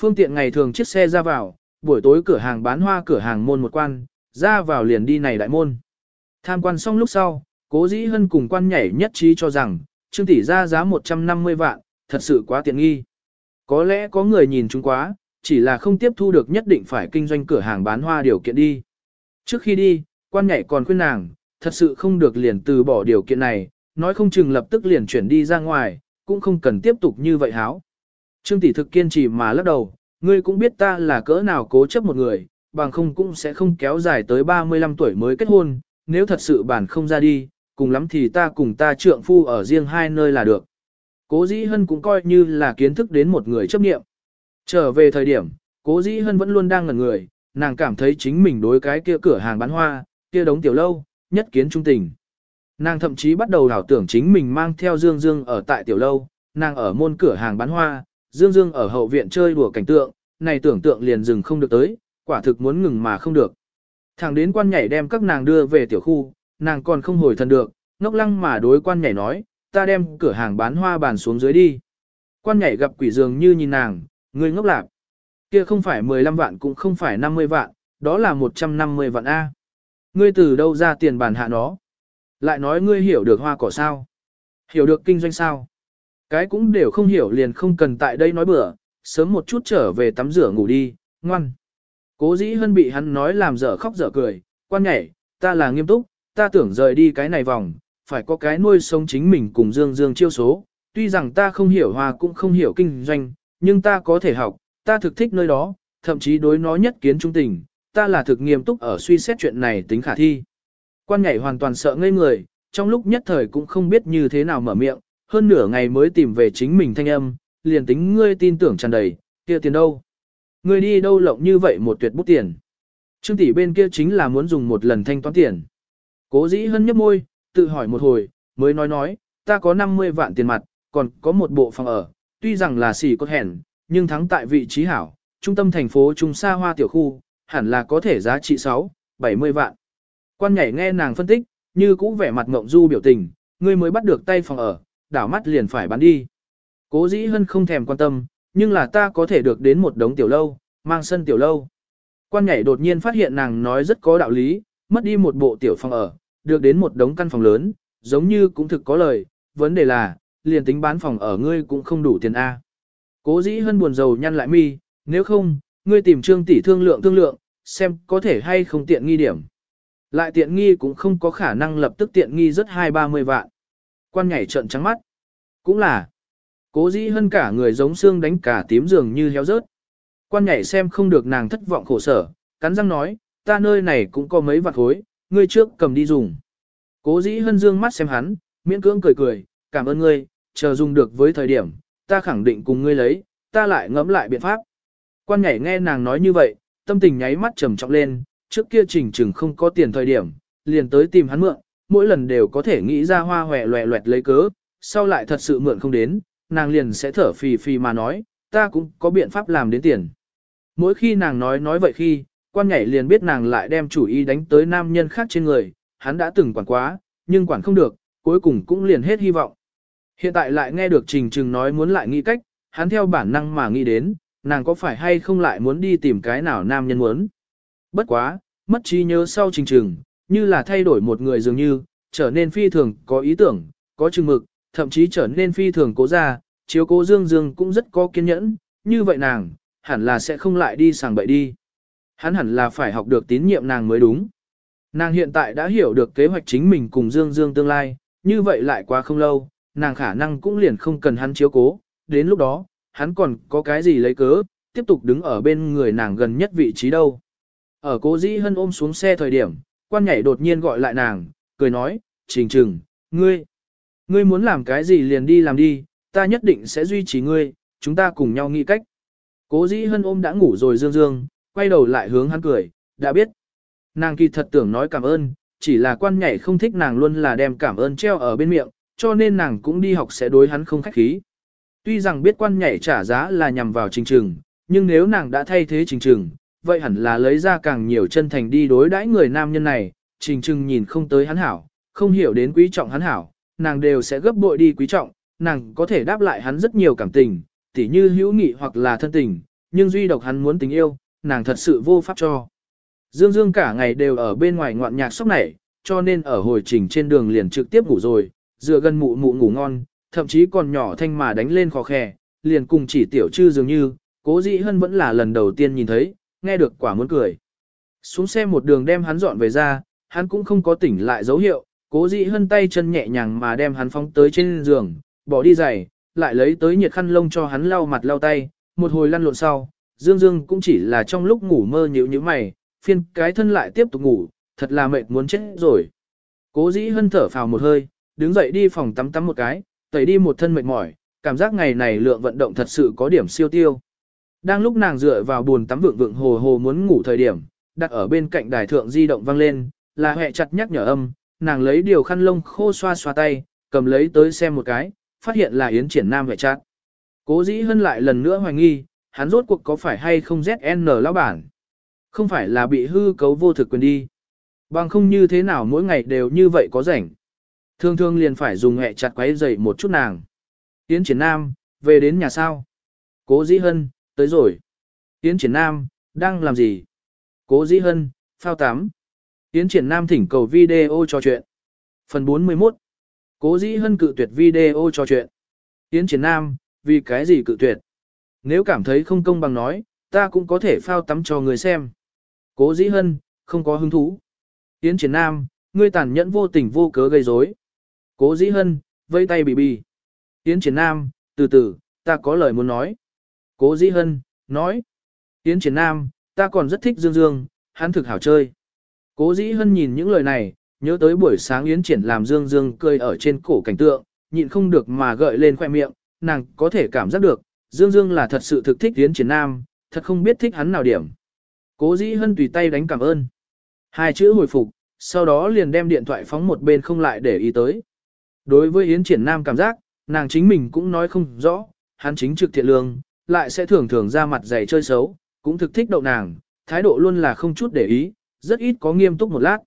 Phương tiện ngày thường chiếc xe ra vào, buổi tối cửa hàng bán hoa cửa hàng môn một quan, ra vào liền đi này đại môn. Tham quan xong lúc sau, cố dĩ hân cùng quan nhảy nhất trí cho rằng, Trương tỷ ra giá 150 vạn, thật sự quá tiện nghi. Có lẽ có người nhìn chúng quá, chỉ là không tiếp thu được nhất định phải kinh doanh cửa hàng bán hoa điều kiện đi. Trước khi đi, quan nhảy còn khuyên nàng, thật sự không được liền từ bỏ điều kiện này, nói không chừng lập tức liền chuyển đi ra ngoài, cũng không cần tiếp tục như vậy háo. Trương tỷ thực kiên trì mà lắc đầu, ngươi cũng biết ta là cỡ nào cố chấp một người, bằng không cũng sẽ không kéo dài tới 35 tuổi mới kết hôn, nếu thật sự bản không ra đi, cùng lắm thì ta cùng ta trượng phu ở riêng hai nơi là được. Cố dĩ hân cũng coi như là kiến thức đến một người chấp nghiệm. Trở về thời điểm, cố dĩ hân vẫn luôn đang ngẩn người, nàng cảm thấy chính mình đối cái kia cửa hàng bán hoa, kia đống tiểu lâu, nhất kiến trung tình. Nàng thậm chí bắt đầu đảo tưởng chính mình mang theo Dương Dương ở tại tiểu lâu, nàng ở môn cửa hàng bán hoa, Dương Dương ở hậu viện chơi đùa cảnh tượng, này tưởng tượng liền dừng không được tới, quả thực muốn ngừng mà không được. Thẳng đến quan nhảy đem các nàng đưa về tiểu khu, nàng còn không hồi thần được, ngốc lăng mà đối quan nhảy nói, ta đem cửa hàng bán hoa bàn xuống dưới đi. Quan nhảy gặp quỷ dường như nhìn nàng, người ngốc lạc. Kia không phải 15 vạn cũng không phải 50 vạn, đó là 150 vạn A. Ngươi từ đâu ra tiền bàn hạ nó? Lại nói ngươi hiểu được hoa cỏ sao? Hiểu được kinh doanh sao? Cái cũng đều không hiểu liền không cần tại đây nói bừa, sớm một chút trở về tắm rửa ngủ đi, ngoan. Cố dĩ hân bị hắn nói làm dở khóc dở cười, quan nhảy, ta là nghiêm túc, ta tưởng rời đi cái này vòng, phải có cái nuôi sống chính mình cùng dương dương chiêu số. Tuy rằng ta không hiểu hòa cũng không hiểu kinh doanh, nhưng ta có thể học, ta thực thích nơi đó, thậm chí đối nó nhất kiến trung tình, ta là thực nghiêm túc ở suy xét chuyện này tính khả thi. Quan nhảy hoàn toàn sợ ngây người, trong lúc nhất thời cũng không biết như thế nào mở miệng, hơn nửa ngày mới tìm về chính mình thanh âm, liền tính ngươi tin tưởng tràn đầy, kia tiền đâu? Ngươi đi đâu lộng như vậy một tuyệt bút tiền? Trương tỷ bên kia chính là muốn dùng một lần thanh toán tiền. Cố dĩ hân nhấp môi, tự hỏi một hồi, mới nói nói, ta có 50 vạn tiền mặt, còn có một bộ phòng ở, tuy rằng là xỉ cốt hẻn, nhưng thắng tại vị trí hảo, trung tâm thành phố trung xa hoa tiểu khu, hẳn là có thể giá trị 6, 70 vạn. Quan nhảy nghe nàng phân tích, như cũ vẻ mặt ngộng du biểu tình, ngươi mới bắt được tay phòng ở, đảo mắt liền phải bán đi. Cố dĩ hân không thèm quan tâm, nhưng là ta có thể được đến một đống tiểu lâu, mang sân tiểu lâu. Quan nhảy đột nhiên phát hiện nàng nói rất có đạo lý, mất đi một bộ tiểu phòng ở, được đến một đống căn phòng lớn, giống như cũng thực có lời, vấn đề là, liền tính bán phòng ở ngươi cũng không đủ tiền A. Cố dĩ hân buồn rầu nhăn lại mi, nếu không, ngươi tìm trương tỷ thương lượng thương lượng, xem có thể hay không tiện nghi điểm. Lại tiện nghi cũng không có khả năng lập tức tiện nghi rất hai ba mươi vạn. Quan nhảy trận trắng mắt. Cũng là. Cố dĩ hơn cả người giống xương đánh cả tím dường như héo rớt. Quan nhảy xem không được nàng thất vọng khổ sở, cắn răng nói, ta nơi này cũng có mấy vạt khối, ngươi trước cầm đi dùng. Cố dĩ hân dương mắt xem hắn, miễn cưỡng cười cười, cảm ơn ngươi, chờ dùng được với thời điểm, ta khẳng định cùng ngươi lấy, ta lại ngẫm lại biện pháp. Quan nhảy nghe nàng nói như vậy, tâm tình nháy mắt trầm trọng lên, trước kia trình chừng không có tiền thời điểm, liền tới tìm hắn mượn, mỗi lần đều có thể nghĩ ra hoa hòe loẹ loẹt lấy cớ, sau lại thật sự mượn không đến, nàng liền sẽ thở phì phì mà nói, ta cũng có biện pháp làm đến tiền. Mỗi khi nàng nói nói vậy khi, quan nhảy liền biết nàng lại đem chủ ý đánh tới nam nhân khác trên người, hắn đã từng quản quá, nhưng quản không được, cuối cùng cũng liền hết hy vọng. Hiện tại lại nghe được Trình Trừng nói muốn lại nghĩ cách, hắn theo bản năng mà nghĩ đến, nàng có phải hay không lại muốn đi tìm cái nào nam nhân muốn. Bất quá, mất trí nhớ sau Trình Trừng, như là thay đổi một người dường như, trở nên phi thường có ý tưởng, có chừng mực, thậm chí trở nên phi thường cố ra, chiếu cố Dương Dương cũng rất có kiên nhẫn, như vậy nàng, hẳn là sẽ không lại đi sàng bậy đi. Hắn hẳn là phải học được tín nhiệm nàng mới đúng. Nàng hiện tại đã hiểu được kế hoạch chính mình cùng Dương Dương tương lai, như vậy lại quá không lâu, nàng khả năng cũng liền không cần hắn chiếu cố, đến lúc đó, hắn còn có cái gì lấy cớ, tiếp tục đứng ở bên người nàng gần nhất vị trí đâu. Ở cố dĩ hân ôm xuống xe thời điểm, quan nhảy đột nhiên gọi lại nàng, cười nói, trình trừng, ngươi, ngươi muốn làm cái gì liền đi làm đi, ta nhất định sẽ duy trì ngươi, chúng ta cùng nhau nghĩ cách. Cố dĩ hân ôm đã ngủ rồi dương dương, quay đầu lại hướng hắn cười, đã biết. Nàng kỳ thật tưởng nói cảm ơn, chỉ là quan nhảy không thích nàng luôn là đem cảm ơn treo ở bên miệng, cho nên nàng cũng đi học sẽ đối hắn không khách khí. Tuy rằng biết quan nhảy trả giá là nhằm vào trình trừng, nhưng nếu nàng đã thay thế trình trừng, vậy hẳn là lấy ra càng nhiều chân thành đi đối đãi người nam nhân này, trình trừng nhìn không tới hắn hảo, không hiểu đến quý trọng hắn hảo, nàng đều sẽ gấp bội đi quý trọng, nàng có thể đáp lại hắn rất nhiều cảm tình, tỉ như hữu nghị hoặc là thân tình, nhưng duy độc hắn muốn tình yêu, nàng thật sự vô pháp cho. Dương Dương cả ngày đều ở bên ngoài ngoạn nhạc sóc này, cho nên ở hồi trình trên đường liền trực tiếp ngủ rồi, dựa gần mụ mụ ngủ ngon, thậm chí còn nhỏ thanh mà đánh lên khó khè, liền cùng chỉ tiểu chư dường như, cố dĩ hân vẫn là lần đầu tiên nhìn thấy, nghe được quả muốn cười. Xuống xe một đường đem hắn dọn về ra, hắn cũng không có tỉnh lại dấu hiệu, cố dĩ hân tay chân nhẹ nhàng mà đem hắn phóng tới trên giường, bỏ đi giày, lại lấy tới nhiệt khăn lông cho hắn lau mặt lau tay, một hồi lăn lộn sau, Dương Dương cũng chỉ là trong lúc ngủ mơ nhíu nhíu mày, phiên cái thân lại tiếp tục ngủ, thật là mệt muốn chết rồi. Cố dĩ hân thở phào một hơi, đứng dậy đi phòng tắm tắm một cái, tẩy đi một thân mệt mỏi, cảm giác ngày này lượng vận động thật sự có điểm siêu tiêu. Đang lúc nàng dựa vào buồn tắm vượng vượng hồ hồ muốn ngủ thời điểm, đặt ở bên cạnh đài thượng di động vang lên, là hệ chặt nhắc nhở âm, nàng lấy điều khăn lông khô xoa xoa tay, cầm lấy tới xem một cái, phát hiện là Yến Triển Nam vẻ chặt. Cố dĩ hân lại lần nữa hoài nghi, hắn rốt cuộc có phải hay không ZN lão bản. Không phải là bị hư cấu vô thực quyền đi. Bằng không như thế nào mỗi ngày đều như vậy có rảnh. Thường thường liền phải dùng hẹ chặt quấy dậy một chút nàng. Yến Triển Nam, về đến nhà sao? Cố Dĩ Hân, tới rồi. Yến Triển Nam, đang làm gì? Cố Dĩ Hân, phao tắm. Yến Triển Nam thỉnh cầu video trò chuyện. Phần 41. Cố Dĩ Hân cự tuyệt video trò chuyện. Yến Triển Nam, vì cái gì cự tuyệt? Nếu cảm thấy không công bằng nói, ta cũng có thể phao tắm cho người xem. Cố Dĩ Hân, không có hứng thú. Yến Triển Nam, ngươi tàn nhẫn vô tình vô cớ gây rối. Cố Dĩ Hân, vây tay bị bì. Yến Triển Nam, từ từ, ta có lời muốn nói. Cố Dĩ Hân, nói. Yến Triển Nam, ta còn rất thích Dương Dương, hắn thực hảo chơi. Cố Dĩ Hân nhìn những lời này, nhớ tới buổi sáng Yến Triển làm Dương Dương cười ở trên cổ cảnh tượng, nhịn không được mà gợi lên khoẻ miệng, nàng có thể cảm giác được, Dương Dương là thật sự thực thích Yến Triển Nam, thật không biết thích hắn nào điểm. Cố Dĩ Hân tùy tay đánh cảm ơn. Hai chữ hồi phục, sau đó liền đem điện thoại phóng một bên không lại để ý tới. Đối với Yến Triển Nam cảm giác, nàng chính mình cũng nói không rõ, hắn chính trực thiện lương, lại sẽ thường thường ra mặt dày chơi xấu, cũng thực thích đậu nàng, thái độ luôn là không chút để ý, rất ít có nghiêm túc một lát.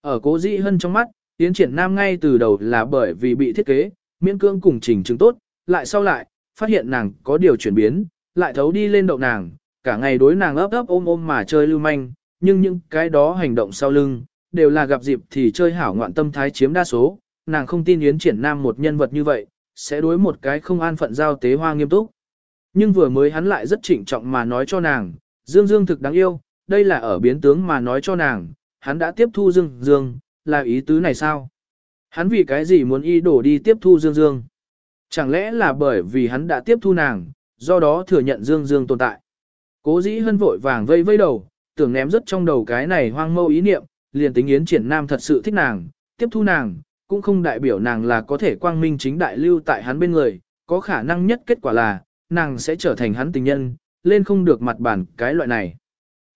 Ở cố dĩ hân trong mắt, Yến Triển Nam ngay từ đầu là bởi vì bị thiết kế, miễn cương cùng trình chứng tốt, lại sau lại, phát hiện nàng có điều chuyển biến, lại thấu đi lên đậu nàng, cả ngày đối nàng ấp ấp ôm ôm mà chơi lưu manh, nhưng những cái đó hành động sau lưng, đều là gặp dịp thì chơi hảo ngoạn tâm thái chiếm đa số, nàng không tin Yến Triển Nam một nhân vật như vậy, sẽ đối một cái không an phận giao tế hoa nghiêm túc. Nhưng vừa mới hắn lại rất trịnh trọng mà nói cho nàng, Dương Dương thực đáng yêu, đây là ở biến tướng mà nói cho nàng, hắn đã tiếp thu Dương Dương, là ý tứ này sao? Hắn vì cái gì muốn y đổ đi tiếp thu Dương Dương? Chẳng lẽ là bởi vì hắn đã tiếp thu nàng, do đó thừa nhận Dương Dương tồn tại? Cố dĩ hân vội vàng vây vây đầu, tưởng ném rất trong đầu cái này hoang mâu ý niệm, liền tính Yến Triển Nam thật sự thích nàng, tiếp thu nàng, cũng không đại biểu nàng là có thể quang minh chính đại lưu tại hắn bên người, có khả năng nhất kết quả là, nàng sẽ trở thành hắn tình nhân, lên không được mặt bản cái loại này.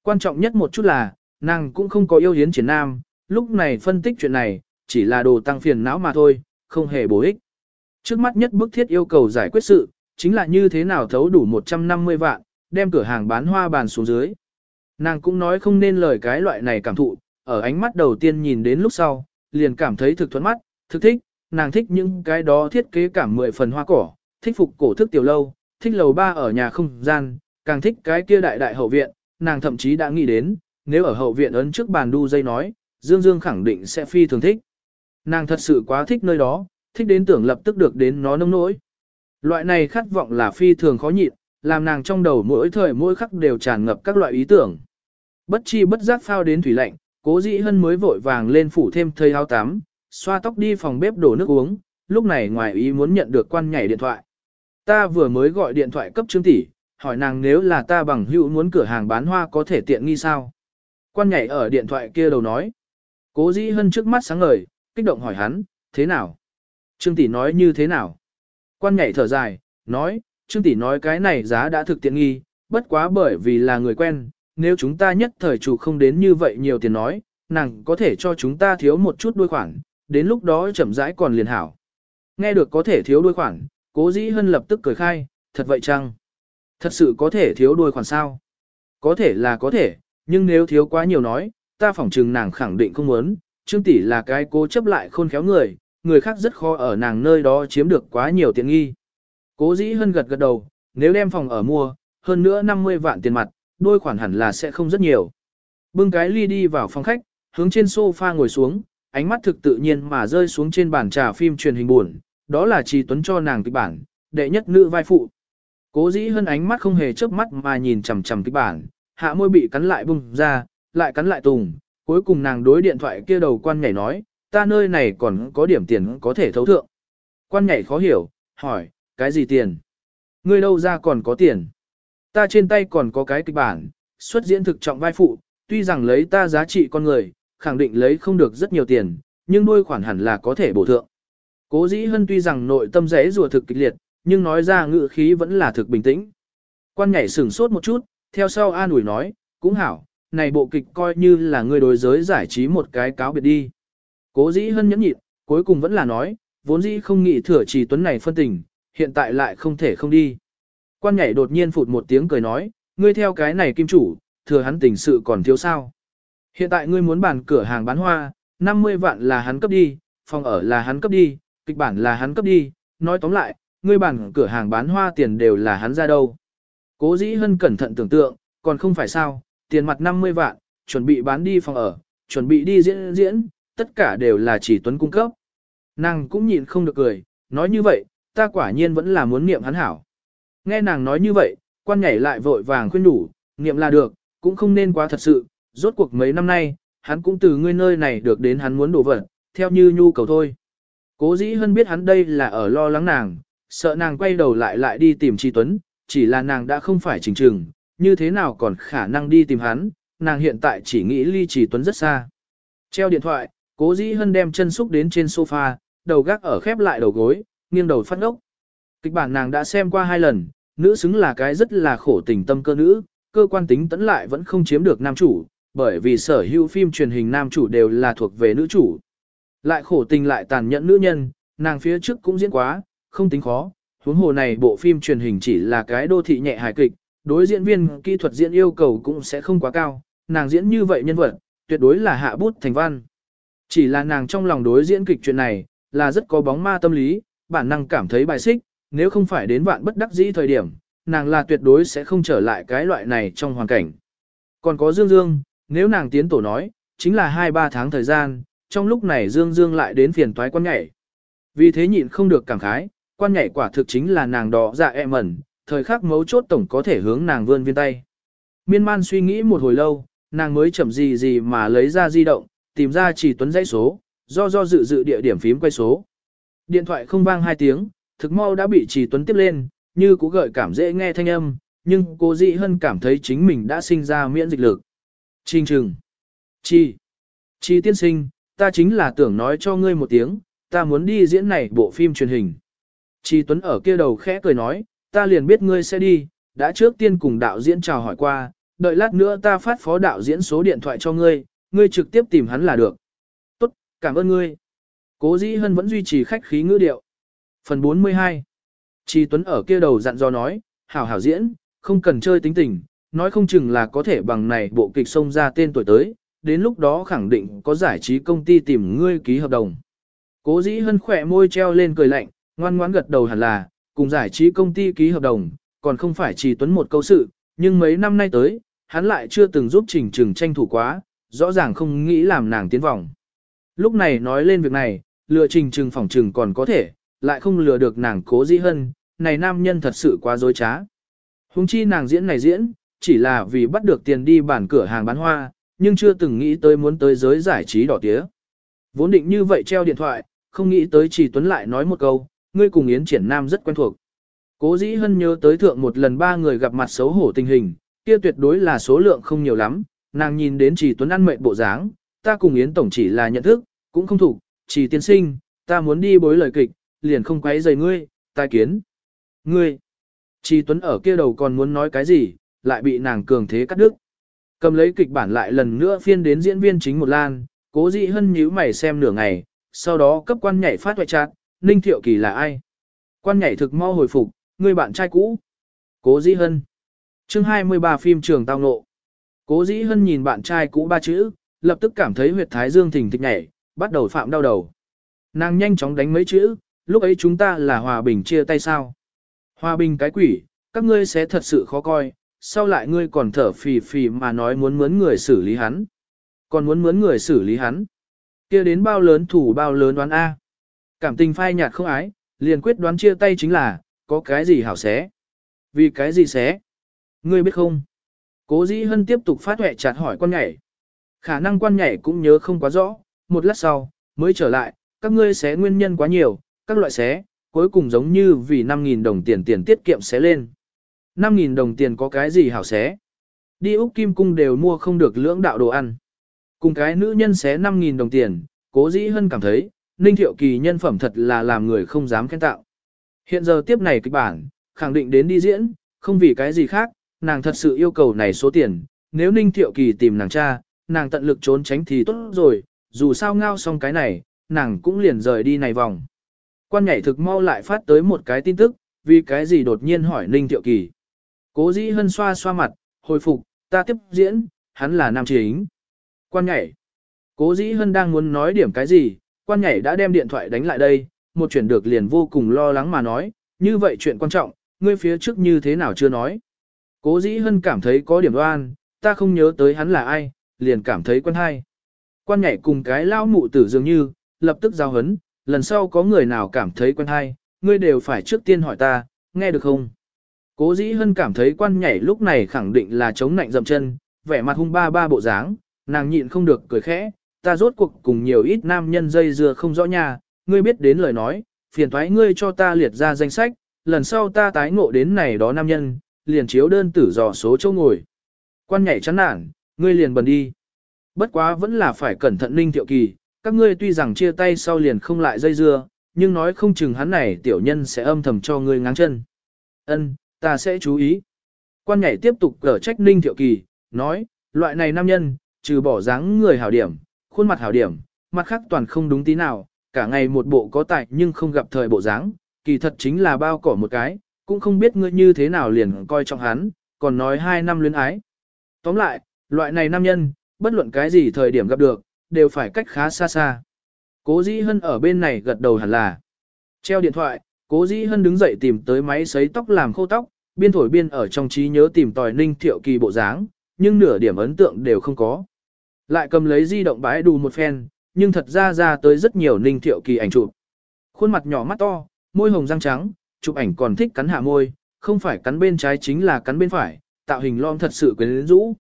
Quan trọng nhất một chút là, nàng cũng không có yêu hiến Triển Nam, lúc này phân tích chuyện này, chỉ là đồ tăng phiền não mà thôi, không hề bổ ích. Trước mắt nhất bức thiết yêu cầu giải quyết sự, chính là như thế nào thấu đủ 150 vạn, đem cửa hàng bán hoa bàn xuống dưới. Nàng cũng nói không nên lời cái loại này cảm thụ, ở ánh mắt đầu tiên nhìn đến lúc sau, liền cảm thấy thực thuẫn mắt, thực thích, nàng thích những cái đó thiết kế cảm mười phần hoa cỏ, thích phục cổ thức tiểu lâu, thích lầu ba ở nhà không gian, càng thích cái kia đại đại hậu viện, nàng thậm chí đã nghĩ đến, nếu ở hậu viện ấn trước bàn đu dây nói, Dương Dương khẳng định sẽ phi thường thích. Nàng thật sự quá thích nơi đó, thích đến tưởng lập tức được đến nó nông nỗi. Loại này khát vọng là phi thường khó nhịn, làm nàng trong đầu mỗi thời mỗi khắc đều tràn ngập các loại ý tưởng. Bất chi bất giác phao đến thủy lạnh, cố dĩ hân mới vội vàng lên phủ thêm thơi áo tắm, xoa tóc đi phòng bếp đổ nước uống, lúc này ngoài ý muốn nhận được quan nhảy điện thoại. Ta vừa mới gọi điện thoại cấp trương tỷ, hỏi nàng nếu là ta bằng hữu muốn cửa hàng bán hoa có thể tiện nghi sao. Quan nhảy ở điện thoại kia đầu nói. Cố dĩ hân trước mắt sáng ngời, kích động hỏi hắn, thế nào? Trương tỷ nói như thế nào? Quan nhảy thở dài, nói, Trương tỷ nói cái này giá đã thực tiện nghi, bất quá bởi vì là người quen, nếu chúng ta nhất thời chủ không đến như vậy nhiều tiền nói, nàng có thể cho chúng ta thiếu một chút đuôi khoản, đến lúc đó chậm rãi còn liền hảo. Nghe được có thể thiếu đuôi khoản, cố dĩ hân lập tức cười khai, thật vậy chăng? Thật sự có thể thiếu đuôi khoản sao? Có thể là có thể, nhưng nếu thiếu quá nhiều nói, ta phỏng chừng nàng khẳng định không muốn, Trương tỷ là cái cố chấp lại khôn khéo người, người khác rất khó ở nàng nơi đó chiếm được quá nhiều tiện nghi. Cố dĩ hân gật gật đầu, nếu đem phòng ở mua, hơn nữa 50 vạn tiền mặt, đôi khoản hẳn là sẽ không rất nhiều. Bưng cái ly đi vào phòng khách, hướng trên sofa ngồi xuống, ánh mắt thực tự nhiên mà rơi xuống trên bàn trà phim truyền hình buồn, đó là Trì Tuấn cho nàng kịch bản, đệ nhất nữ vai phụ. Cố dĩ hơn ánh mắt không hề chớp mắt mà nhìn chằm chằm kịch bản, hạ môi bị cắn lại bung ra, lại cắn lại tùng, cuối cùng nàng đối điện thoại kia đầu quan nhảy nói, ta nơi này còn có điểm tiền có thể thấu thượng. Quan nhảy khó hiểu, hỏi, cái gì tiền? Ngươi đâu ra còn có tiền? Ta trên tay còn có cái kịch bản, xuất diễn thực trọng vai phụ, tuy rằng lấy ta giá trị con người, khẳng định lấy không được rất nhiều tiền, nhưng đôi khoản hẳn là có thể bổ thượng. Cố dĩ hân tuy rằng nội tâm rẽ rùa thực kịch liệt, nhưng nói ra ngữ khí vẫn là thực bình tĩnh. Quan nhảy sửng sốt một chút, theo sau an ủi nói, cũng hảo, này bộ kịch coi như là người đối giới giải trí một cái cáo biệt đi. Cố dĩ hân nhẫn nhịn, cuối cùng vẫn là nói, vốn dĩ không nghĩ thừa trì tuấn này phân tình, hiện tại lại không thể không đi. Quan nhảy đột nhiên phụt một tiếng cười nói, ngươi theo cái này kim chủ, thừa hắn tình sự còn thiếu sao. Hiện tại ngươi muốn bàn cửa hàng bán hoa, 50 vạn là hắn cấp đi, phòng ở là hắn cấp đi, kịch bản là hắn cấp đi, nói tóm lại, ngươi bản cửa hàng bán hoa tiền đều là hắn ra đâu. Cố dĩ hân cẩn thận tưởng tượng, còn không phải sao, tiền mặt 50 vạn, chuẩn bị bán đi phòng ở, chuẩn bị đi diễn diễn, tất cả đều là chỉ tuấn cung cấp. Nàng cũng nhịn không được cười, nói như vậy, ta quả nhiên vẫn là muốn niệm hắn hảo. Nghe nàng nói như vậy, quan nhảy lại vội vàng khuyên đủ, niệm là được, cũng không nên quá thật sự, rốt cuộc mấy năm nay, hắn cũng từ ngươi nơi này được đến hắn muốn đổ vật, theo như nhu cầu thôi. Cố dĩ hơn biết hắn đây là ở lo lắng nàng, sợ nàng quay đầu lại lại đi tìm Tri Tuấn, chỉ là nàng đã không phải trình trừng, như thế nào còn khả năng đi tìm hắn, nàng hiện tại chỉ nghĩ ly Tri Tuấn rất xa. Treo điện thoại, cố dĩ hân đem chân xúc đến trên sofa, đầu gác ở khép lại đầu gối, nghiêng đầu phát ngốc. Kịch bản nàng đã xem qua hai lần, nữ xứng là cái rất là khổ tình tâm cơ nữ, cơ quan tính tấn lại vẫn không chiếm được nam chủ, bởi vì sở hữu phim truyền hình nam chủ đều là thuộc về nữ chủ. Lại khổ tình lại tàn nhẫn nữ nhân, nàng phía trước cũng diễn quá, không tính khó, huống hồ này bộ phim truyền hình chỉ là cái đô thị nhẹ hài kịch, đối diễn viên kỹ thuật diễn yêu cầu cũng sẽ không quá cao, nàng diễn như vậy nhân vật, tuyệt đối là hạ bút thành văn. Chỉ là nàng trong lòng đối diễn kịch chuyện này, là rất có bóng ma tâm lý, bản năng cảm thấy bài xích, nếu không phải đến vạn bất đắc dĩ thời điểm, nàng là tuyệt đối sẽ không trở lại cái loại này trong hoàn cảnh. Còn có Dương Dương, nếu nàng tiến tổ nói, chính là 2-3 tháng thời gian, trong lúc này Dương Dương lại đến phiền toái quan nhảy. Vì thế nhịn không được cảm khái, quan nhảy quả thực chính là nàng đỏ dạ e mẩn, thời khắc mấu chốt tổng có thể hướng nàng vươn viên tay. Miên man suy nghĩ một hồi lâu, nàng mới chậm gì gì mà lấy ra di động, tìm ra chỉ tuấn dãy số, do do dự dự địa điểm phím quay số. Điện thoại không vang hai tiếng, thực mau đã bị chỉ tuấn tiếp lên, như cố gợi cảm dễ nghe thanh âm, nhưng cô dị hân cảm thấy chính mình đã sinh ra miễn dịch lực. Trình trừng. Chi. Chi tiên sinh, ta chính là tưởng nói cho ngươi một tiếng, ta muốn đi diễn này bộ phim truyền hình. Chi Tuấn ở kia đầu khẽ cười nói, ta liền biết ngươi sẽ đi, đã trước tiên cùng đạo diễn chào hỏi qua, đợi lát nữa ta phát phó đạo diễn số điện thoại cho ngươi, ngươi trực tiếp tìm hắn là được. Tốt, cảm ơn ngươi. Cố dĩ hân vẫn duy trì khách khí ngữ điệu. Phần 42 Chi Tuấn ở kia đầu dặn dò nói, hảo hảo diễn, không cần chơi tính tình, nói không chừng là có thể bằng này bộ kịch xông ra tên tuổi tới, đến lúc đó khẳng định có giải trí công ty tìm ngươi ký hợp đồng. Cố dĩ hân khỏe môi treo lên cười lạnh, ngoan ngoãn gật đầu hẳn là, cùng giải trí công ty ký hợp đồng, còn không phải chỉ tuấn một câu sự, nhưng mấy năm nay tới, hắn lại chưa từng giúp trình trừng tranh thủ quá, rõ ràng không nghĩ làm nàng tiến vòng. Lúc này nói lên việc này, lừa trình trừng phỏng trừng còn có thể, lại không lừa được nàng cố dĩ hân, này nam nhân thật sự quá dối trá. Hùng chi nàng diễn này diễn, chỉ là vì bắt được tiền đi bản cửa hàng bán hoa, nhưng chưa từng nghĩ tới muốn tới giới giải trí đỏ tía. Vốn định như vậy treo điện thoại, không nghĩ tới chỉ Tuấn lại nói một câu, ngươi cùng Yến Triển Nam rất quen thuộc. Cố dĩ hân nhớ tới thượng một lần ba người gặp mặt xấu hổ tình hình, kia tuyệt đối là số lượng không nhiều lắm, nàng nhìn đến chỉ Tuấn ăn mệt bộ dáng, ta cùng Yến Tổng chỉ là nhận thức, cũng không thủ, chỉ tiên sinh, ta muốn đi bối lời kịch, liền không quấy rầy ngươi, ta kiến. Ngươi, Chỉ Tuấn ở kia đầu còn muốn nói cái gì, lại bị nàng cường thế cắt đứt. Cầm lấy kịch bản lại lần nữa phiên đến diễn viên chính một lan, cố dị hân nhíu mày xem nửa ngày, sau đó cấp quan nhảy phát hoại chát, Ninh Thiệu Kỳ là ai? Quan nhảy thực mau hồi phục, người bạn trai cũ. Cố dĩ hân. chương 23 phim trường tao nộ. Cố dĩ hân nhìn bạn trai cũ ba chữ, lập tức cảm thấy huyệt thái dương thình thịch nhảy, bắt đầu phạm đau đầu. Nàng nhanh chóng đánh mấy chữ, lúc ấy chúng ta là hòa bình chia tay sao. Hòa bình cái quỷ, các ngươi sẽ thật sự khó coi, sau lại ngươi còn thở phì phì mà nói muốn mướn người xử lý hắn. Còn muốn mướn người xử lý hắn. kia đến bao lớn thủ bao lớn đoán A. Cảm tình phai nhạt không ái, liền quyết đoán chia tay chính là, có cái gì hảo xé. Vì cái gì xé? Ngươi biết không? Cố dĩ hân tiếp tục phát huệ chặt hỏi quan nhảy. Khả năng quan nhảy cũng nhớ không quá rõ, một lát sau, mới trở lại, các ngươi xé nguyên nhân quá nhiều, các loại xé, cuối cùng giống như vì 5.000 đồng tiền tiền tiết kiệm xé lên. 5.000 đồng tiền có cái gì hảo xé? Đi Úc Kim Cung đều mua không được lưỡng đạo đồ ăn. Cùng cái nữ nhân xé 5.000 đồng tiền, cố dĩ hân cảm thấy, Ninh Thiệu Kỳ nhân phẩm thật là làm người không dám khen tạo. Hiện giờ tiếp này kịch bản, khẳng định đến đi diễn, không vì cái gì khác, nàng thật sự yêu cầu này số tiền, nếu Ninh Thiệu Kỳ tìm nàng cha, nàng tận lực trốn tránh thì tốt rồi, dù sao ngao xong cái này, nàng cũng liền rời đi này vòng. Quan nhảy thực mau lại phát tới một cái tin tức, vì cái gì đột nhiên hỏi Ninh Thiệu Kỳ. Cố dĩ hân xoa xoa mặt, hồi phục, ta tiếp diễn, hắn là nam chính. Quan nhảy. Cố dĩ hân đang muốn nói điểm cái gì, quan nhảy đã đem điện thoại đánh lại đây, một chuyện được liền vô cùng lo lắng mà nói, như vậy chuyện quan trọng, ngươi phía trước như thế nào chưa nói. Cố dĩ hân cảm thấy có điểm đoan, ta không nhớ tới hắn là ai, liền cảm thấy quen hay. Quan nhảy cùng cái lao mụ tử dường như, lập tức giao hấn, lần sau có người nào cảm thấy quen hay, ngươi đều phải trước tiên hỏi ta, nghe được không? Cố dĩ hân cảm thấy quan nhảy lúc này khẳng định là chống nạnh dậm chân, vẻ mặt hung ba ba bộ dáng, nàng nhịn không được cười khẽ, ta rốt cuộc cùng nhiều ít nam nhân dây dưa không rõ nhà, ngươi biết đến lời nói, phiền thoái ngươi cho ta liệt ra danh sách, lần sau ta tái ngộ đến này đó nam nhân, liền chiếu đơn tử dò số chỗ ngồi. Quan nhảy chán nản, ngươi liền bần đi. Bất quá vẫn là phải cẩn thận ninh thiệu kỳ, các ngươi tuy rằng chia tay sau liền không lại dây dưa, nhưng nói không chừng hắn này tiểu nhân sẽ âm thầm cho ngươi ngáng chân. Ân, ta sẽ chú ý. Quan nhảy tiếp tục cở trách ninh thiệu kỳ, nói, loại này nam nhân, trừ bỏ dáng người hảo điểm, khuôn mặt hảo điểm, mặt khác toàn không đúng tí nào, cả ngày một bộ có tài nhưng không gặp thời bộ dáng, kỳ thật chính là bao cỏ một cái, cũng không biết ngươi như thế nào liền coi trọng hắn, còn nói hai năm luyến ái. Tóm lại, loại này nam nhân, bất luận cái gì thời điểm gặp được, đều phải cách khá xa xa. Cố dĩ hân ở bên này gật đầu hẳn là. Treo điện thoại, cố dĩ hân đứng dậy tìm tới máy sấy tóc làm khô tóc, biên thổi biên ở trong trí nhớ tìm tòi ninh thiệu kỳ bộ dáng, nhưng nửa điểm ấn tượng đều không có. Lại cầm lấy di động bái đù một phen, nhưng thật ra ra tới rất nhiều ninh thiệu kỳ ảnh chụp. Khuôn mặt nhỏ mắt to, môi hồng răng trắng, chụp ảnh còn thích cắn hạ môi, không phải cắn bên trái chính là cắn bên phải, tạo hình lom thật sự quyến rũ.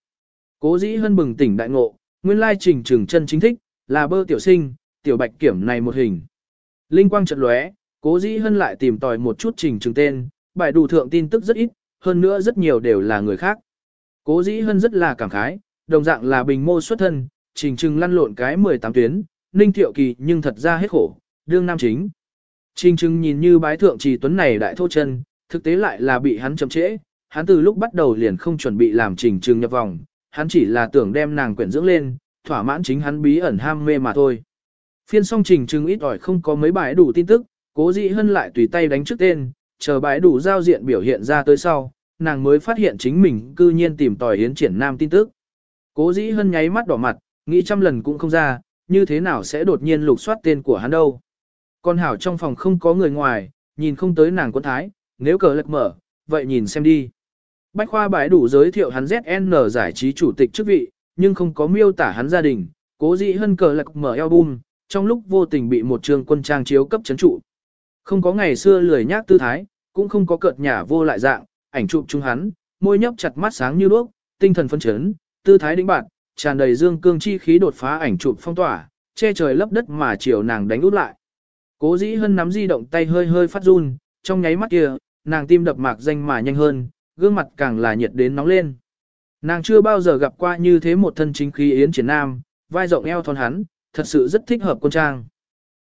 Cố dĩ hân bừng tỉnh đại ngộ, nguyên lai trình trường chân chính thích, là bơ tiểu sinh, tiểu bạch kiểm này một hình. Linh quang chợt lóe, cố dĩ hân lại tìm tòi một chút trình trường tên, bài đủ thượng tin tức rất ít, hơn nữa rất nhiều đều là người khác. Cố dĩ hân rất là cảm khái, đồng dạng là bình mô xuất thân, trình trừng lăn lộn cái 18 tuyến, ninh thiệu kỳ nhưng thật ra hết khổ, đương nam chính. Trình trừng nhìn như bái thượng trì tuấn này đại thô chân, thực tế lại là bị hắn chậm trễ, hắn từ lúc bắt đầu liền không chuẩn bị làm trình trừng nhập vòng, hắn chỉ là tưởng đem nàng quyển dưỡng lên, thỏa mãn chính hắn bí ẩn ham mê mà thôi. Phiên song trình trừng ít ỏi không có mấy bài đủ tin tức, cố dị hân lại tùy tay đánh trước tên, chờ bài đủ giao diện biểu hiện ra tới sau, nàng mới phát hiện chính mình cư nhiên tìm tòi hiến triển nam tin tức. Cố dĩ hân nháy mắt đỏ mặt, nghĩ trăm lần cũng không ra, như thế nào sẽ đột nhiên lục soát tên của hắn đâu. Con hảo trong phòng không có người ngoài, nhìn không tới nàng quân thái, nếu cờ lật mở, vậy nhìn xem đi. Bách khoa bãi đủ giới thiệu hắn ZN giải trí chủ tịch chức vị, nhưng không có miêu tả hắn gia đình, cố dĩ hân cờ lật mở album, trong lúc vô tình bị một trường quân trang chiếu cấp chấn trụ. Không có ngày xưa lười nhác tư thái, cũng không có cợt nhả vô lại dạng, ảnh chụp chung hắn, môi nhấp chặt mắt sáng như đuốc, tinh thần phân chấn, tư thái đĩnh bạn, tràn đầy dương cương chi khí đột phá ảnh chụp phong tỏa, che trời lấp đất mà chiều nàng đánh út lại. Cố dĩ hân nắm di động tay hơi hơi phát run, trong nháy mắt kia, nàng tim đập mạc danh mà nhanh hơn, gương mặt càng là nhiệt đến nóng lên. Nàng chưa bao giờ gặp qua như thế một thân chính khí yến triển nam, vai rộng eo thon hắn, thật sự rất thích hợp con trang.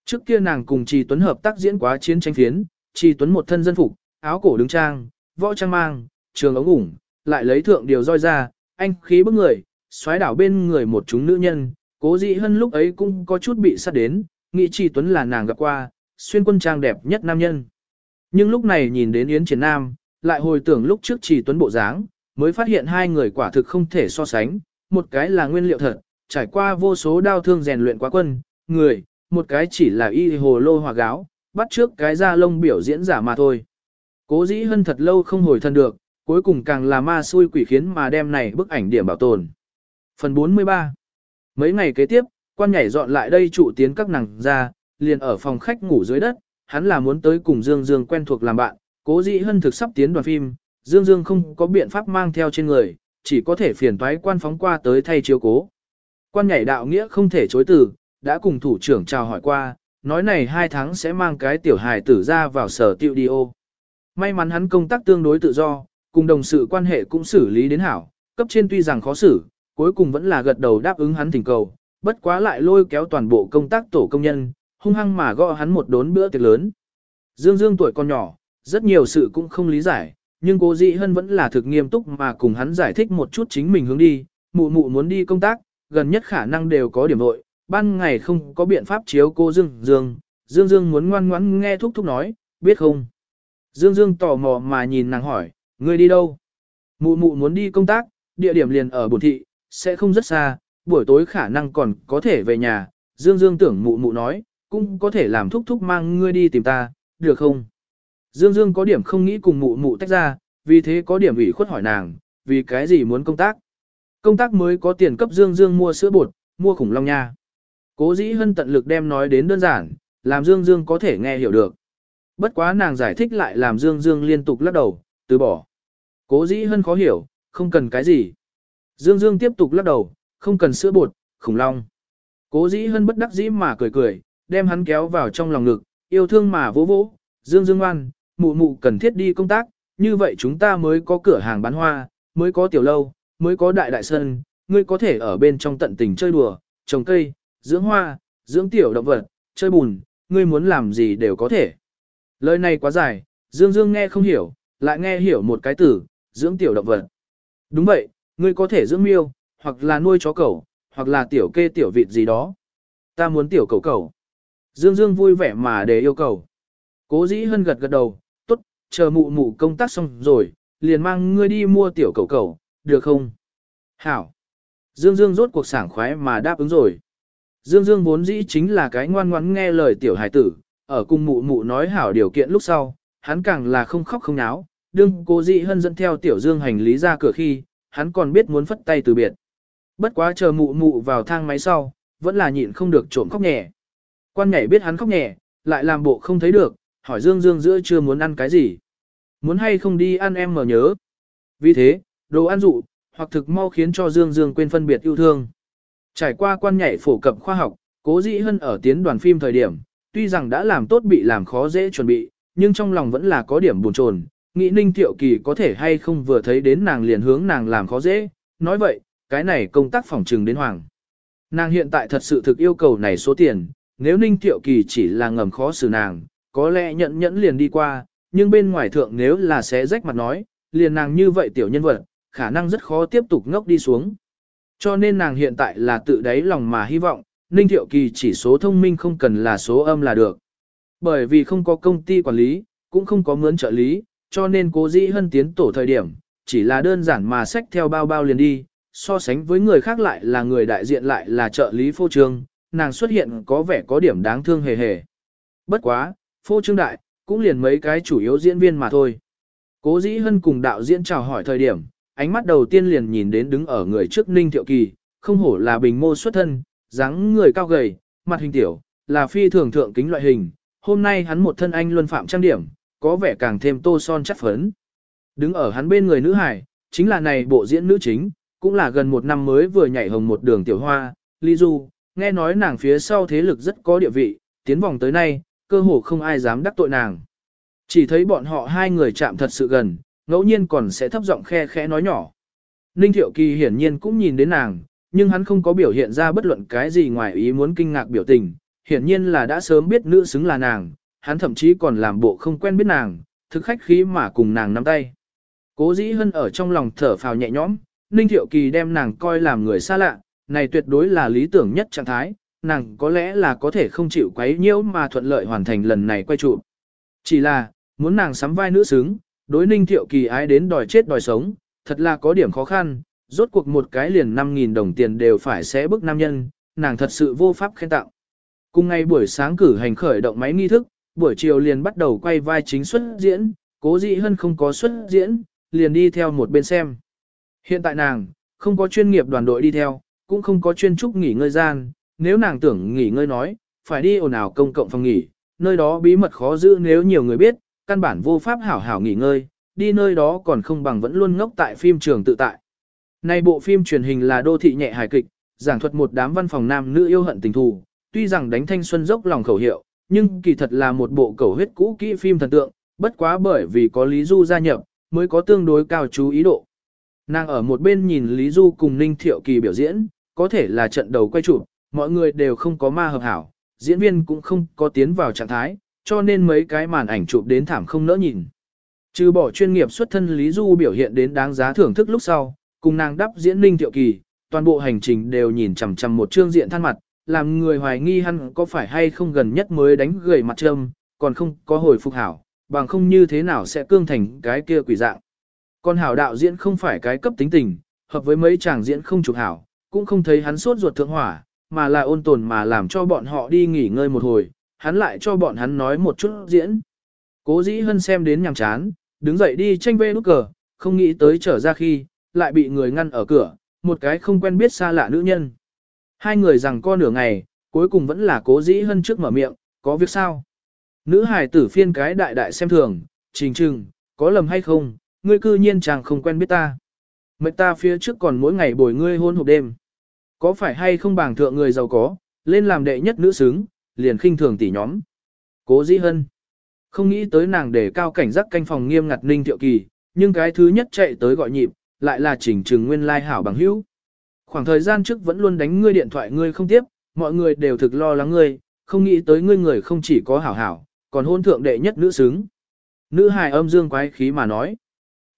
Trước kia nàng cùng Trì Tuấn hợp tác diễn quá chiến tranh phiến, Chi Tuấn một thân dân phục, áo cổ đứng trang, võ trang mang, trường ống ủng, lại lấy thượng điều roi ra, anh khí bức người, xoáy đảo bên người một chúng nữ nhân, cố dị hân lúc ấy cũng có chút bị sát đến, nghĩ Chi Tuấn là nàng gặp qua, xuyên quân trang đẹp nhất nam nhân. Nhưng lúc này nhìn đến Yến Triển Nam, lại hồi tưởng lúc trước Chi Tuấn bộ dáng, mới phát hiện hai người quả thực không thể so sánh, một cái là nguyên liệu thật, trải qua vô số đau thương rèn luyện quá quân, người, một cái chỉ là y hồ lô hòa gáo, bắt trước cái da lông biểu diễn giả mà thôi. Cố dĩ hân thật lâu không hồi thân được, cuối cùng càng là ma xui quỷ khiến mà đem này bức ảnh điểm bảo tồn. Phần 43 Mấy ngày kế tiếp, quan nhảy dọn lại đây trụ tiến các nàng ra, liền ở phòng khách ngủ dưới đất, hắn là muốn tới cùng Dương Dương quen thuộc làm bạn, cố dĩ hân thực sắp tiến đoàn phim, Dương Dương không có biện pháp mang theo trên người, chỉ có thể phiền toái quan phóng qua tới thay chiếu cố. Quan nhảy đạo nghĩa không thể chối từ, đã cùng thủ trưởng chào hỏi qua, nói này hai tháng sẽ mang cái tiểu hài tử ra vào sở tiêu đi ô. May mắn hắn công tác tương đối tự do, cùng đồng sự quan hệ cũng xử lý đến hảo, cấp trên tuy rằng khó xử, cuối cùng vẫn là gật đầu đáp ứng hắn thỉnh cầu, bất quá lại lôi kéo toàn bộ công tác tổ công nhân, hung hăng mà gõ hắn một đốn bữa tiệc lớn. Dương Dương tuổi còn nhỏ, rất nhiều sự cũng không lý giải, nhưng cố dị hân vẫn là thực nghiêm túc mà cùng hắn giải thích một chút chính mình hướng đi, mụ mụ muốn đi công tác, gần nhất khả năng đều có điểm nội, ban ngày không có biện pháp chiếu cô Dương Dương, Dương Dương muốn ngoan ngoãn nghe thúc thúc nói, biết không? Dương Dương tò mò mà nhìn nàng hỏi, ngươi đi đâu? Mụ mụ muốn đi công tác, địa điểm liền ở bổn thị, sẽ không rất xa, buổi tối khả năng còn có thể về nhà. Dương Dương tưởng mụ mụ nói, cũng có thể làm thúc thúc mang ngươi đi tìm ta, được không? Dương Dương có điểm không nghĩ cùng mụ mụ tách ra, vì thế có điểm ủy khuất hỏi nàng, vì cái gì muốn công tác? Công tác mới có tiền cấp Dương Dương mua sữa bột, mua khủng long nha. Cố dĩ hân tận lực đem nói đến đơn giản, làm Dương Dương có thể nghe hiểu được. Bất quá nàng giải thích lại làm Dương Dương liên tục lắc đầu, từ bỏ. Cố dĩ hân khó hiểu, không cần cái gì. Dương Dương tiếp tục lắc đầu, không cần sữa bột, khủng long. Cố dĩ hân bất đắc dĩ mà cười cười, đem hắn kéo vào trong lòng ngực, yêu thương mà vỗ vỗ. Dương Dương ngoan, mụ mụ cần thiết đi công tác, như vậy chúng ta mới có cửa hàng bán hoa, mới có tiểu lâu, mới có đại đại sân, ngươi có thể ở bên trong tận tình chơi đùa, trồng cây, dưỡng hoa, dưỡng tiểu động vật, chơi bùn, ngươi muốn làm gì đều có thể. Lời này quá dài, Dương Dương nghe không hiểu, lại nghe hiểu một cái từ, dưỡng tiểu động vật. Đúng vậy, ngươi có thể dưỡng miêu, hoặc là nuôi chó cẩu, hoặc là tiểu kê tiểu vịt gì đó. Ta muốn tiểu cẩu cẩu. Dương Dương vui vẻ mà để yêu cầu. Cố dĩ hân gật gật đầu, tốt, chờ mụ mụ công tác xong rồi, liền mang ngươi đi mua tiểu cẩu cẩu, được không? Hảo. Dương Dương rốt cuộc sảng khoái mà đáp ứng rồi. Dương Dương vốn dĩ chính là cái ngoan ngoãn nghe lời tiểu hài tử, ở cùng mụ mụ nói hảo điều kiện lúc sau, hắn càng là không khóc không náo, đương cố dị hân dẫn theo tiểu Dương hành lý ra cửa khi, hắn còn biết muốn phất tay từ biệt. Bất quá chờ mụ mụ vào thang máy sau, vẫn là nhịn không được trộm khóc nhẹ. Quan nhảy biết hắn khóc nhẹ, lại làm bộ không thấy được, hỏi Dương Dương giữa chưa muốn ăn cái gì. Muốn hay không đi ăn em mở nhớ. Vì thế, đồ ăn dụ, hoặc thực mau khiến cho Dương Dương quên phân biệt yêu thương. Trải qua quan nhảy phổ cập khoa học, cố dị hân ở tiến đoàn phim thời điểm, tuy rằng đã làm tốt bị làm khó dễ chuẩn bị, nhưng trong lòng vẫn là có điểm buồn chồn, nghĩ ninh thiệu kỳ có thể hay không vừa thấy đến nàng liền hướng nàng làm khó dễ, nói vậy, cái này công tác phòng trừng đến hoàng. Nàng hiện tại thật sự thực yêu cầu này số tiền, nếu ninh thiệu kỳ chỉ là ngầm khó xử nàng, có lẽ nhận nhẫn liền đi qua, nhưng bên ngoài thượng nếu là sẽ rách mặt nói, liền nàng như vậy tiểu nhân vật, khả năng rất khó tiếp tục ngốc đi xuống. Cho nên nàng hiện tại là tự đáy lòng mà hy vọng, Ninh Thiệu Kỳ chỉ số thông minh không cần là số âm là được. Bởi vì không có công ty quản lý, cũng không có mướn trợ lý, cho nên cố dĩ hân tiến tổ thời điểm, chỉ là đơn giản mà xách theo bao bao liền đi, so sánh với người khác lại là người đại diện lại là trợ lý phô trương, nàng xuất hiện có vẻ có điểm đáng thương hề hề. Bất quá, phô trương đại, cũng liền mấy cái chủ yếu diễn viên mà thôi. Cố dĩ hân cùng đạo diễn chào hỏi thời điểm, ánh mắt đầu tiên liền nhìn đến đứng ở người trước Ninh Thiệu Kỳ, không hổ là bình mô xuất thân, dáng người cao gầy, mặt hình tiểu, là phi thường thượng kính loại hình. Hôm nay hắn một thân anh luân phạm trang điểm, có vẻ càng thêm tô son chắc phấn. Đứng ở hắn bên người nữ hải, chính là này bộ diễn nữ chính, cũng là gần một năm mới vừa nhảy hồng một đường tiểu hoa, Lý Du, nghe nói nàng phía sau thế lực rất có địa vị, tiến vòng tới nay, cơ hồ không ai dám đắc tội nàng. Chỉ thấy bọn họ hai người chạm thật sự gần, ngẫu nhiên còn sẽ thấp giọng khe khẽ nói nhỏ. Ninh Thiệu Kỳ hiển nhiên cũng nhìn đến nàng, nhưng hắn không có biểu hiện ra bất luận cái gì ngoài ý muốn kinh ngạc biểu tình, hiển nhiên là đã sớm biết nữ xứng là nàng, hắn thậm chí còn làm bộ không quen biết nàng, thực khách khí mà cùng nàng nắm tay. Cố dĩ hân ở trong lòng thở phào nhẹ nhõm, Ninh Thiệu Kỳ đem nàng coi làm người xa lạ, này tuyệt đối là lý tưởng nhất trạng thái, nàng có lẽ là có thể không chịu quấy nhiễu mà thuận lợi hoàn thành lần này quay trụ. Chỉ là, muốn nàng sắm vai nữ xứng, đối Ninh Thiệu Kỳ ái đến đòi chết đòi sống, thật là có điểm khó khăn, rốt cuộc một cái liền 5.000 đồng tiền đều phải xé bức nam nhân, nàng thật sự vô pháp khen tặng. Cùng ngày buổi sáng cử hành khởi động máy nghi thức, buổi chiều liền bắt đầu quay vai chính xuất diễn, cố dị hơn không có xuất diễn, liền đi theo một bên xem. Hiện tại nàng, không có chuyên nghiệp đoàn đội đi theo, cũng không có chuyên trúc nghỉ ngơi gian, nếu nàng tưởng nghỉ ngơi nói, phải đi ồn ào công cộng phòng nghỉ, nơi đó bí mật khó giữ nếu nhiều người biết, căn bản vô pháp hảo hảo nghỉ ngơi, đi nơi đó còn không bằng vẫn luôn ngốc tại phim trường tự tại. Này bộ phim truyền hình là đô thị nhẹ hài kịch, giảng thuật một đám văn phòng nam nữ yêu hận tình thù, tuy rằng đánh thanh xuân dốc lòng khẩu hiệu, nhưng kỳ thật là một bộ cầu huyết cũ kỹ phim thần tượng, bất quá bởi vì có Lý Du gia nhập, mới có tương đối cao chú ý độ. Nàng ở một bên nhìn Lý Du cùng Ninh Thiệu Kỳ biểu diễn, có thể là trận đầu quay chụp, mọi người đều không có ma hợp hảo, diễn viên cũng không có tiến vào trạng thái, cho nên mấy cái màn ảnh chụp đến thảm không nỡ nhìn. Trừ bỏ chuyên nghiệp xuất thân Lý Du biểu hiện đến đáng giá thưởng thức lúc sau, cùng nàng đắp diễn Ninh Thiệu Kỳ, toàn bộ hành trình đều nhìn chằm chằm một trương diện than mặt, làm người hoài nghi hắn có phải hay không gần nhất mới đánh gầy mặt trâm, còn không có hồi phục hảo, bằng không như thế nào sẽ cương thành cái kia quỷ dạng. Còn hảo đạo diễn không phải cái cấp tính tình, hợp với mấy chàng diễn không chụp hảo, cũng không thấy hắn sốt ruột thượng hỏa, mà là ôn tồn mà làm cho bọn họ đi nghỉ ngơi một hồi, hắn lại cho bọn hắn nói một chút diễn. Cố dĩ hân xem đến nhàm chán, đứng dậy đi tranh vê nút cờ, không nghĩ tới trở ra khi, lại bị người ngăn ở cửa, một cái không quen biết xa lạ nữ nhân. Hai người rằng co nửa ngày, cuối cùng vẫn là cố dĩ hân trước mở miệng, có việc sao? Nữ hài tử phiên cái đại đại xem thường, trình trừng, có lầm hay không, ngươi cư nhiên chàng không quen biết ta. Mệnh ta phía trước còn mỗi ngày bồi ngươi hôn hộp đêm. Có phải hay không bảng thượng người giàu có, lên làm đệ nhất nữ xứng, liền khinh thường tỷ nhóm. Cố dĩ hân. Không nghĩ tới nàng để cao cảnh giác canh phòng nghiêm ngặt ninh thiệu kỳ, nhưng cái thứ nhất chạy tới gọi nhịp, lại là chỉnh trừng nguyên lai hảo bằng hữu. Khoảng thời gian trước vẫn luôn đánh ngươi điện thoại ngươi không tiếp, mọi người đều thực lo lắng ngươi, không nghĩ tới ngươi người không chỉ có hảo hảo, còn hôn thượng đệ nhất nữ xứng. Nữ hài âm dương quái khí mà nói.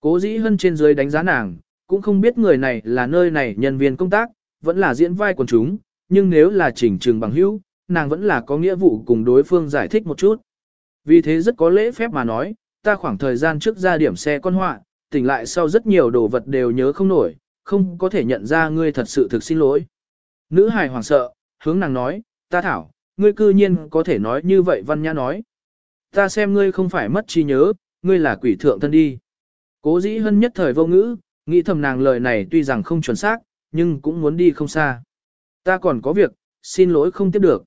Cố dĩ hân trên dưới đánh giá nàng, cũng không biết người này là nơi này nhân viên công tác, vẫn là diễn vai quần chúng, nhưng nếu là chỉnh trường bằng hữu, nàng vẫn là có nghĩa vụ cùng đối phương giải thích một chút. Vì thế rất có lễ phép mà nói, ta khoảng thời gian trước ra điểm xe con họa, tỉnh lại sau rất nhiều đồ vật đều nhớ không nổi, không có thể nhận ra ngươi thật sự thực xin lỗi. Nữ hài hoàng sợ, hướng nàng nói, ta thảo, ngươi cư nhiên có thể nói như vậy văn nhã nói. Ta xem ngươi không phải mất trí nhớ, ngươi là quỷ thượng thân đi. Cố dĩ hân nhất thời vô ngữ, nghĩ thầm nàng lời này tuy rằng không chuẩn xác, nhưng cũng muốn đi không xa. Ta còn có việc, xin lỗi không tiếp được.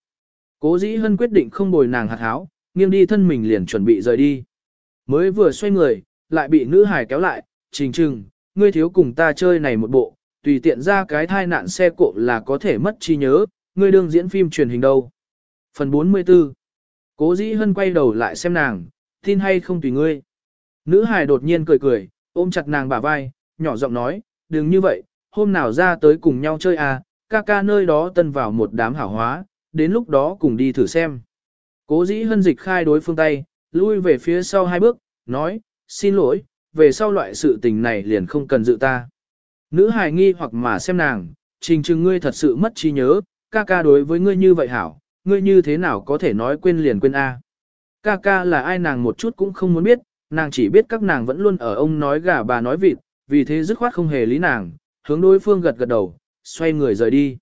Cố dĩ hân quyết định không bồi nàng hạt háo, nghiêng đi thân mình liền chuẩn bị rời đi. Mới vừa xoay người, lại bị nữ hải kéo lại, trình trừng, ngươi thiếu cùng ta chơi này một bộ, tùy tiện ra cái thai nạn xe cộ là có thể mất trí nhớ, ngươi đương diễn phim truyền hình đâu. Phần 44 Cố dĩ hân quay đầu lại xem nàng, tin hay không tùy ngươi. Nữ hài đột nhiên cười cười, ôm chặt nàng bả vai, nhỏ giọng nói, đừng như vậy, hôm nào ra tới cùng nhau chơi à, ca ca nơi đó tân vào một đám hảo hóa, đến lúc đó cùng đi thử xem. Cố dĩ hân dịch khai đối phương tay, lui về phía sau hai bước, nói, xin lỗi, về sau loại sự tình này liền không cần dự ta. Nữ hài nghi hoặc mà xem nàng, trình trừng ngươi thật sự mất trí nhớ, ca ca đối với ngươi như vậy hảo, ngươi như thế nào có thể nói quên liền quên A. Ca ca là ai nàng một chút cũng không muốn biết, nàng chỉ biết các nàng vẫn luôn ở ông nói gà bà nói vịt, vì thế dứt khoát không hề lý nàng, hướng đối phương gật gật đầu, xoay người rời đi.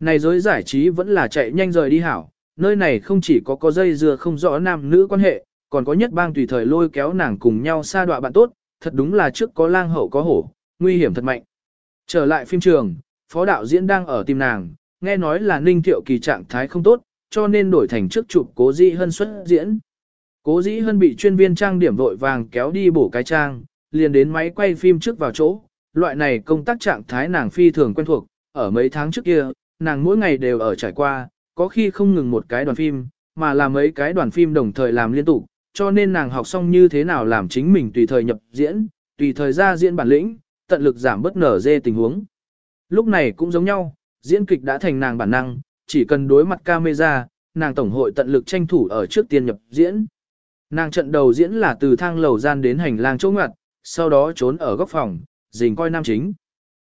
Này giới giải trí vẫn là chạy nhanh rời đi hảo, nơi này không chỉ có có dây dưa không rõ nam nữ quan hệ, còn có nhất bang tùy thời lôi kéo nàng cùng nhau xa đọa bạn tốt, thật đúng là trước có lang hậu có hổ, nguy hiểm thật mạnh. Trở lại phim trường, phó đạo diễn đang ở tìm nàng, nghe nói là ninh thiệu kỳ trạng thái không tốt, cho nên đổi thành trước chụp cố dĩ hân xuất diễn. Cố dĩ hân bị chuyên viên trang điểm vội vàng kéo đi bổ cái trang, liền đến máy quay phim trước vào chỗ. Loại này công tác trạng thái nàng phi thường quen thuộc, ở mấy tháng trước kia, nàng mỗi ngày đều ở trải qua, có khi không ngừng một cái đoàn phim, mà là mấy cái đoàn phim đồng thời làm liên tục, cho nên nàng học xong như thế nào làm chính mình tùy thời nhập diễn, tùy thời ra diễn bản lĩnh, tận lực giảm bất nở dê tình huống. Lúc này cũng giống nhau, diễn kịch đã thành nàng bản năng, chỉ cần đối mặt camera, nàng tổng hội tận lực tranh thủ ở trước tiên nhập diễn. Nàng trận đầu diễn là từ thang lầu gian đến hành lang chỗ ngoặt, sau đó trốn ở góc phòng, dình coi nam chính.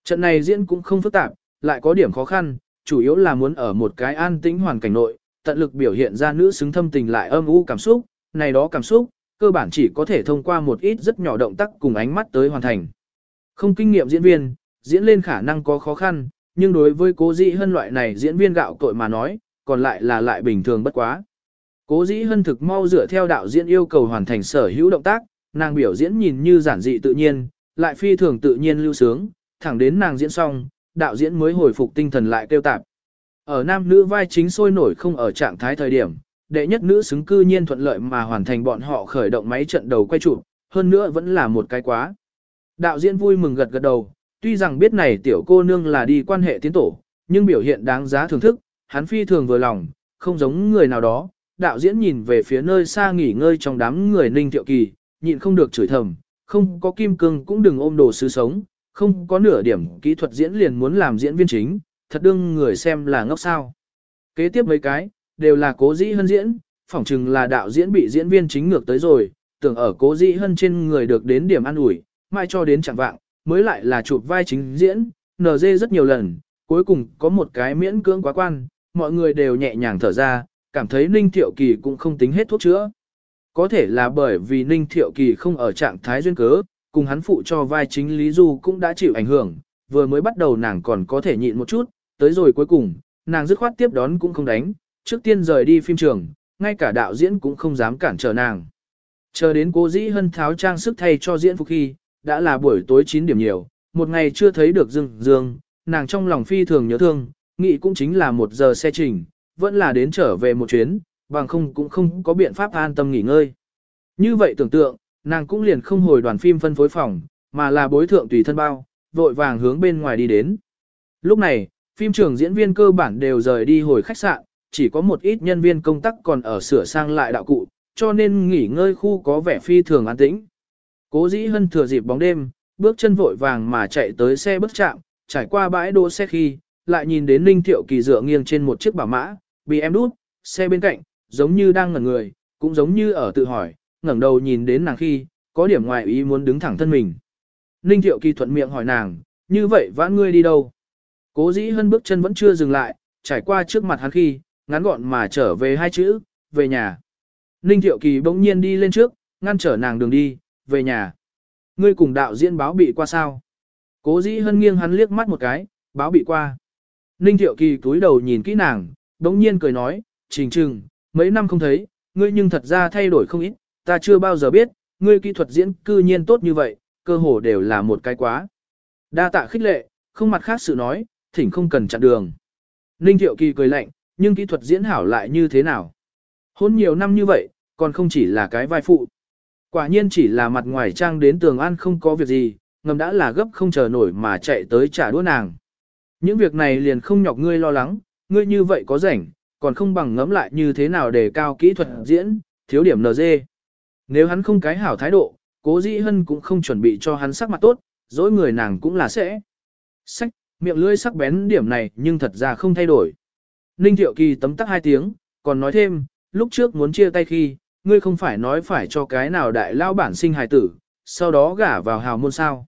Trận này diễn cũng không phức tạp, lại có điểm khó khăn, chủ yếu là muốn ở một cái an tĩnh hoàn cảnh nội, tận lực biểu hiện ra nữ xứng thâm tình lại âm u cảm xúc, này đó cảm xúc, cơ bản chỉ có thể thông qua một ít rất nhỏ động tác cùng ánh mắt tới hoàn thành. Không kinh nghiệm diễn viên, diễn lên khả năng có khó khăn, nhưng đối với cố dĩ hân loại này diễn viên gạo cội mà nói, còn lại là lại bình thường bất quá. Cố dĩ hân thực mau dựa theo đạo diễn yêu cầu hoàn thành sở hữu động tác, nàng biểu diễn nhìn như giản dị tự nhiên, lại phi thường tự nhiên lưu sướng, thẳng đến nàng diễn xong, đạo diễn mới hồi phục tinh thần lại kêu tạp. Ở nam nữ vai chính sôi nổi không ở trạng thái thời điểm, đệ nhất nữ xứng cư nhiên thuận lợi mà hoàn thành bọn họ khởi động máy trận đầu quay chụp, hơn nữa vẫn là một cái quá. Đạo diễn vui mừng gật gật đầu, tuy rằng biết này tiểu cô nương là đi quan hệ tiến tổ, nhưng biểu hiện đáng giá thưởng thức, hắn phi thường vừa lòng, không giống người nào đó. Đạo diễn nhìn về phía nơi xa nghỉ ngơi trong đám người ninh thiệu kỳ, nhịn không được chửi thầm, không có kim cương cũng đừng ôm đồ sứ sống, không có nửa điểm kỹ thuật diễn liền muốn làm diễn viên chính, thật đương người xem là ngốc sao. Kế tiếp mấy cái, đều là cố dĩ hân diễn, phỏng chừng là đạo diễn bị diễn viên chính ngược tới rồi, tưởng ở cố dĩ hân trên người được đến điểm ăn ủi mai cho đến chẳng vạng, mới lại là chụp vai chính diễn, NG rất nhiều lần, cuối cùng có một cái miễn cưỡng quá quan, mọi người đều nhẹ nhàng thở ra, cảm thấy Ninh Thiệu Kỳ cũng không tính hết thuốc chữa. Có thể là bởi vì Ninh Thiệu Kỳ không ở trạng thái duyên cớ, cùng hắn phụ cho vai chính Lý Du cũng đã chịu ảnh hưởng, vừa mới bắt đầu nàng còn có thể nhịn một chút, tới rồi cuối cùng, nàng dứt khoát tiếp đón cũng không đánh, trước tiên rời đi phim trường, ngay cả đạo diễn cũng không dám cản trở nàng. Chờ đến cố dĩ hân tháo trang sức thay cho diễn phục khi, đã là buổi tối 9 điểm nhiều, một ngày chưa thấy được Dương Dương, nàng trong lòng phi thường nhớ thương, nghĩ cũng chính là một giờ xe trình, vẫn là đến trở về một chuyến, bằng không cũng không có biện pháp an tâm nghỉ ngơi. Như vậy tưởng tượng, nàng cũng liền không hồi đoàn phim phân phối phòng, mà là bối thượng tùy thân bao, vội vàng hướng bên ngoài đi đến. Lúc này, phim trường diễn viên cơ bản đều rời đi hồi khách sạn, chỉ có một ít nhân viên công tác còn ở sửa sang lại đạo cụ, cho nên nghỉ ngơi khu có vẻ phi thường an tĩnh. Cố dĩ hân thừa dịp bóng đêm, bước chân vội vàng mà chạy tới xe bước chạm, trải qua bãi đỗ xe khi, lại nhìn đến Ninh Thiệu Kỳ dựa nghiêng trên một chiếc bảo mã, bị em đút, xe bên cạnh, giống như đang ngẩn người, cũng giống như ở tự hỏi, ngẩng đầu nhìn đến nàng khi, có điểm ngoài ý muốn đứng thẳng thân mình. Ninh Thiệu Kỳ thuận miệng hỏi nàng, như vậy vãn ngươi đi đâu? Cố dĩ hân bước chân vẫn chưa dừng lại, trải qua trước mặt hắn khi, ngắn gọn mà trở về hai chữ, về nhà. Ninh Thiệu Kỳ bỗng nhiên đi lên trước, ngăn trở nàng đường đi, về nhà. Ngươi cùng đạo diễn báo bị qua sao? Cố dĩ hân nghiêng hắn liếc mắt một cái, báo bị qua. Ninh Thiệu Kỳ cúi đầu nhìn kỹ nàng, bỗng nhiên cười nói, trình trừng, mấy năm không thấy, ngươi nhưng thật ra thay đổi không ít, ta chưa bao giờ biết, ngươi kỹ thuật diễn cư nhiên tốt như vậy, cơ hồ đều là một cái quá. Đa tạ khích lệ, không mặt khác sự nói, thỉnh không cần chặn đường. Ninh Thiệu Kỳ cười lạnh, nhưng kỹ thuật diễn hảo lại như thế nào? Hôn nhiều năm như vậy, còn không chỉ là cái vai phụ. Quả nhiên chỉ là mặt ngoài trang đến tường an không có việc gì, ngầm đã là gấp không chờ nổi mà chạy tới trả đũa nàng. Những việc này liền không nhọc ngươi lo lắng, ngươi như vậy có rảnh, còn không bằng ngẫm lại như thế nào để cao kỹ thuật diễn, thiếu điểm NG. Nếu hắn không cái hảo thái độ, cố dĩ hân cũng không chuẩn bị cho hắn sắc mặt tốt, dối người nàng cũng là sẽ. Sách, miệng lưỡi sắc bén điểm này nhưng thật ra không thay đổi. Ninh Thiệu Kỳ tấm tắc hai tiếng, còn nói thêm, lúc trước muốn chia tay khi, ngươi không phải nói phải cho cái nào đại lao bản sinh hài tử, sau đó gả vào hào môn sao.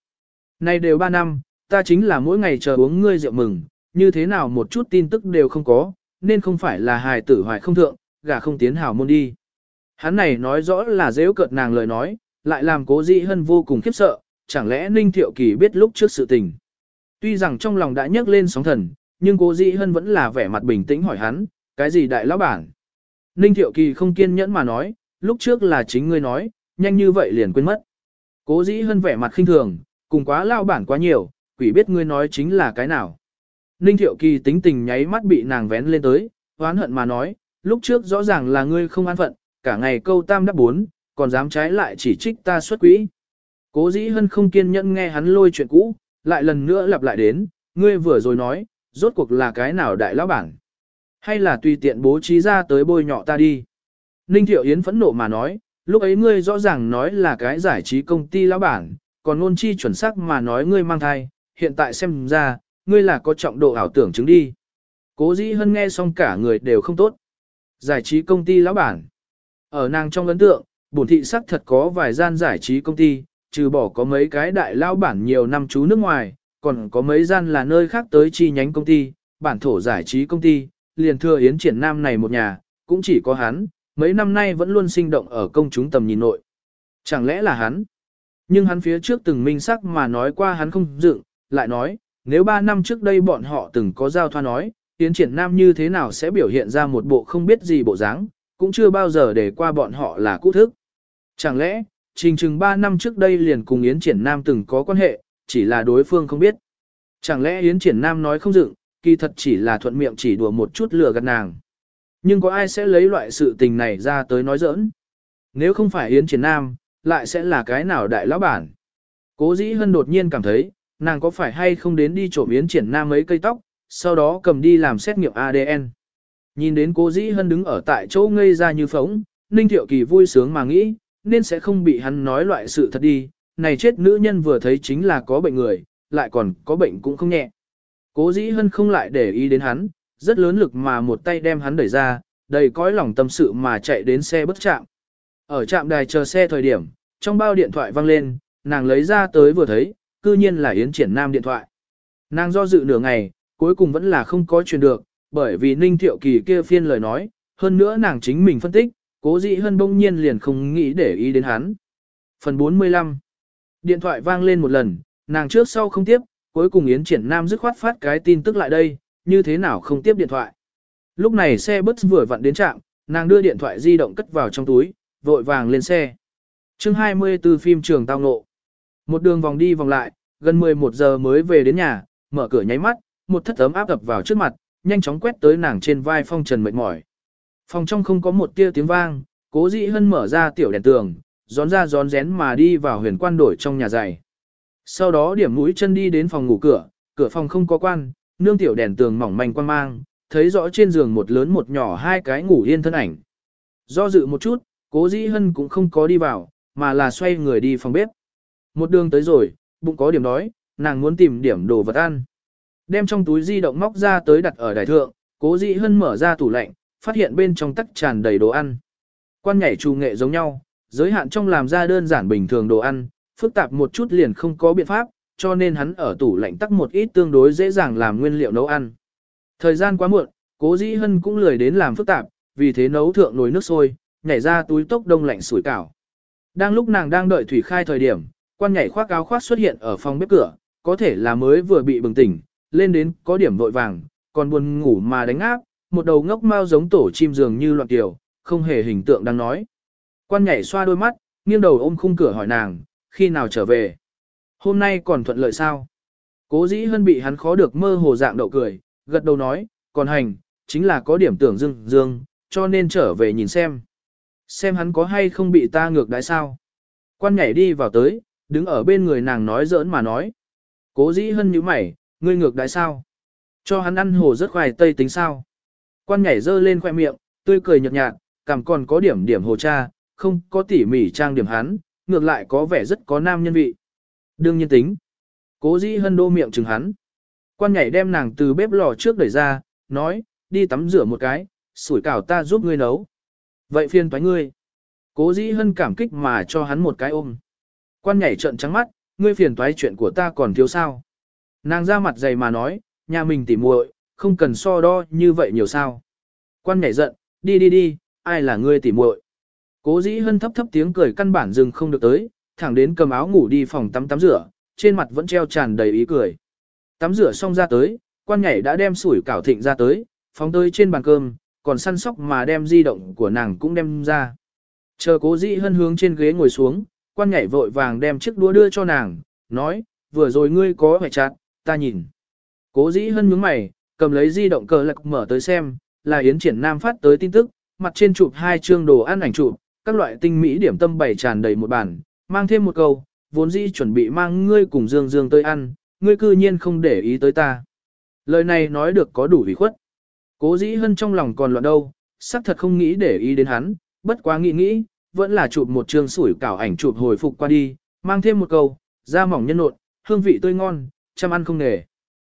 Nay đều ba năm, ta chính là mỗi ngày chờ uống ngươi rượu mừng, như thế nào một chút tin tức đều không có, nên không phải là hài tử hoài không thượng, gả không tiến hào môn đi. Hắn này nói rõ là dễ cợt nàng lời nói, lại làm cố dị hân vô cùng khiếp sợ, chẳng lẽ Ninh Thiệu Kỳ biết lúc trước sự tình. Tuy rằng trong lòng đã nhấc lên sóng thần, nhưng cố dị hân vẫn là vẻ mặt bình tĩnh hỏi hắn, cái gì đại lão bản. Ninh Thiệu Kỳ không kiên nhẫn mà nói, lúc trước là chính ngươi nói, nhanh như vậy liền quên mất. Cố dĩ hân vẻ mặt khinh thường, cùng quá lao bản quá nhiều, quỷ biết ngươi nói chính là cái nào. Ninh Thiệu Kỳ tính tình nháy mắt bị nàng vén lên tới, hoán hận mà nói, lúc trước rõ ràng là ngươi không an phận, cả ngày câu tam đáp bốn, còn dám trái lại chỉ trích ta xuất quỹ. Cố dĩ hân không kiên nhẫn nghe hắn lôi chuyện cũ, lại lần nữa lặp lại đến, ngươi vừa rồi nói, rốt cuộc là cái nào đại lão bản. Hay là tùy tiện bố trí ra tới bôi nhọ ta đi. Ninh Thiệu Yến phẫn nộ mà nói, lúc ấy ngươi rõ ràng nói là cái giải trí công ty lão bản, còn ngôn chi chuẩn xác mà nói ngươi mang thai, hiện tại xem ra, ngươi là có trọng độ ảo tưởng chứng đi. Cố dĩ hân nghe xong cả người đều không tốt. Giải trí công ty lão bản. Ở nàng trong ấn tượng, bổn thị sắc thật có vài gian giải trí công ty, trừ bỏ có mấy cái đại lão bản nhiều năm trú nước ngoài, còn có mấy gian là nơi khác tới chi nhánh công ty, bản thổ giải trí công ty, liền thừa Yến Triển Nam này một nhà, cũng chỉ có hắn, mấy năm nay vẫn luôn sinh động ở công chúng tầm nhìn nội. Chẳng lẽ là hắn? Nhưng hắn phía trước từng minh sắc mà nói qua hắn không dựng, lại nói, nếu 3 năm trước đây bọn họ từng có giao thoa nói, Yến Triển Nam như thế nào sẽ biểu hiện ra một bộ không biết gì bộ dáng, cũng chưa bao giờ để qua bọn họ là cũ thức. Chẳng lẽ, trình chừng 3 năm trước đây liền cùng Yến Triển Nam từng có quan hệ, chỉ là đối phương không biết. Chẳng lẽ Yến Triển Nam nói không dựng, kỳ thật chỉ là thuận miệng chỉ đùa một chút lừa gạt nàng. Nhưng có ai sẽ lấy loại sự tình này ra tới nói giỡn? Nếu không phải Yến Triển Nam, lại sẽ là cái nào đại lão bản? Cố dĩ hân đột nhiên cảm thấy, nàng có phải hay không đến đi trộm Yến Triển Nam mấy cây tóc, sau đó cầm đi làm xét nghiệm ADN. Nhìn đến cố dĩ hân đứng ở tại chỗ ngây ra như phóng, Ninh Thiệu Kỳ vui sướng mà nghĩ, nên sẽ không bị hắn nói loại sự thật đi, này chết nữ nhân vừa thấy chính là có bệnh người, lại còn có bệnh cũng không nhẹ. Cố dĩ hân không lại để ý đến hắn, rất lớn lực mà một tay đem hắn đẩy ra, đầy cõi lòng tâm sự mà chạy đến xe bất chạm. Ở trạm đài chờ xe thời điểm, trong bao điện thoại vang lên, nàng lấy ra tới vừa thấy, cư nhiên là Yến Triển Nam điện thoại. Nàng do dự nửa ngày, cuối cùng vẫn là không có truyền được, bởi vì Ninh Thiệu Kỳ kia phiên lời nói, hơn nữa nàng chính mình phân tích, cố dĩ hân bỗng nhiên liền không nghĩ để ý đến hắn. Phần 45 Điện thoại vang lên một lần, nàng trước sau không tiếp, cuối cùng Yến Triển Nam dứt khoát phát cái tin tức lại đây, như thế nào không tiếp điện thoại. Lúc này xe bus vừa vặn đến trạm, nàng đưa điện thoại di động cất vào trong túi, vội vàng lên xe. chương 24 phim trường tao ngộ. Một đường vòng đi vòng lại, gần 11 giờ mới về đến nhà, mở cửa nháy mắt, một thất ấm áp ập vào trước mặt, nhanh chóng quét tới nàng trên vai phong trần mệt mỏi. Phòng trong không có một tia tiếng vang, cố dĩ hân mở ra tiểu đèn tường, gión ra gión rén mà đi vào huyền quan đổi trong nhà giày. Sau đó điểm mũi chân đi đến phòng ngủ cửa, cửa phòng không có quan, nương tiểu đèn tường mỏng manh quan mang, thấy rõ trên giường một lớn một nhỏ hai cái ngủ yên thân ảnh. Do dự một chút, cố dĩ hân cũng không có đi vào, mà là xoay người đi phòng bếp. Một đường tới rồi, bụng có điểm đói, nàng muốn tìm điểm đồ vật ăn. Đem trong túi di động móc ra tới đặt ở đài thượng, cố dĩ hân mở ra tủ lạnh, phát hiện bên trong tắc tràn đầy đồ ăn. Quan nhảy trù nghệ giống nhau, giới hạn trong làm ra đơn giản bình thường đồ ăn, phức tạp một chút liền không có biện pháp, cho nên hắn ở tủ lạnh tắc một ít tương đối dễ dàng làm nguyên liệu nấu ăn. Thời gian quá muộn, cố dĩ hân cũng lười đến làm phức tạp, vì thế nấu thượng nồi nước sôi, nhảy ra túi tốc đông lạnh sủi cảo. Đang lúc nàng đang đợi thủy khai thời điểm, quan nhảy khoác áo khoác xuất hiện ở phòng bếp cửa, có thể là mới vừa bị bừng tỉnh, lên đến có điểm vội vàng, còn buồn ngủ mà đánh áp, một đầu ngốc mau giống tổ chim dường như loạn tiểu, không hề hình tượng đang nói. Quan nhảy xoa đôi mắt, nghiêng đầu ôm khung cửa hỏi nàng, khi nào trở về? Hôm nay còn thuận lợi sao? Cố dĩ hân bị hắn khó được mơ hồ dạng đậu cười, gật đầu nói, còn hành, chính là có điểm tưởng dương dương, cho nên trở về nhìn xem. Xem hắn có hay không bị ta ngược đái sao? Quan nhảy đi vào tới, đứng ở bên người nàng nói giỡn mà nói. Cố dĩ hân như mày, ngươi ngược đái sao? Cho hắn ăn hồ rất khoai tây tính sao? Quan nhảy dơ lên khoe miệng, tươi cười nhợt nhạt, cảm còn có điểm điểm hồ cha, không có tỉ mỉ trang điểm hắn, ngược lại có vẻ rất có nam nhân vị. Đương nhiên tính. Cố dĩ hân đô miệng chừng hắn. Quan nhảy đem nàng từ bếp lò trước đẩy ra, nói, đi tắm rửa một cái, sủi cảo ta giúp ngươi nấu. Vậy phiền toái ngươi. Cố dĩ hân cảm kích mà cho hắn một cái ôm. Quan nhảy trợn trắng mắt, ngươi phiền toái chuyện của ta còn thiếu sao. Nàng ra mặt dày mà nói, nhà mình tỉ muội, không cần so đo như vậy nhiều sao. Quan nhảy giận, đi đi đi, ai là ngươi tỉ muội? Cố dĩ hân thấp thấp tiếng cười căn bản dừng không được tới, thẳng đến cầm áo ngủ đi phòng tắm tắm rửa, trên mặt vẫn treo tràn đầy ý cười. Tắm rửa xong ra tới, quan nhảy đã đem sủi cảo thịnh ra tới, phóng tới trên bàn cơm, còn săn sóc mà đem di động của nàng cũng đem ra. Chờ cố dĩ hân hướng trên ghế ngồi xuống, quan nhảy vội vàng đem chiếc đũa đưa cho nàng, nói, vừa rồi ngươi có vẻ chặt, ta nhìn. Cố dĩ hân nhướng mày, cầm lấy di động cờ lạc mở tới xem, là Yến Triển Nam phát tới tin tức, mặt trên chụp hai chương đồ ăn ảnh chụp, các loại tinh mỹ điểm tâm bày tràn đầy một bàn, mang thêm một câu, vốn dĩ chuẩn bị mang ngươi cùng Dương Dương tới ăn, ngươi cư nhiên không để ý tới ta. Lời này nói được có đủ ủy khuất. Cố dĩ hân trong lòng còn loạn đâu, xác thật không nghĩ để ý đến hắn, bất quá nghĩ nghĩ, vẫn là chụp một trường sủi cảo ảnh chụp hồi phục qua đi, mang thêm một câu, da mỏng nhân nộn, hương vị tươi ngon, chăm ăn không nghề.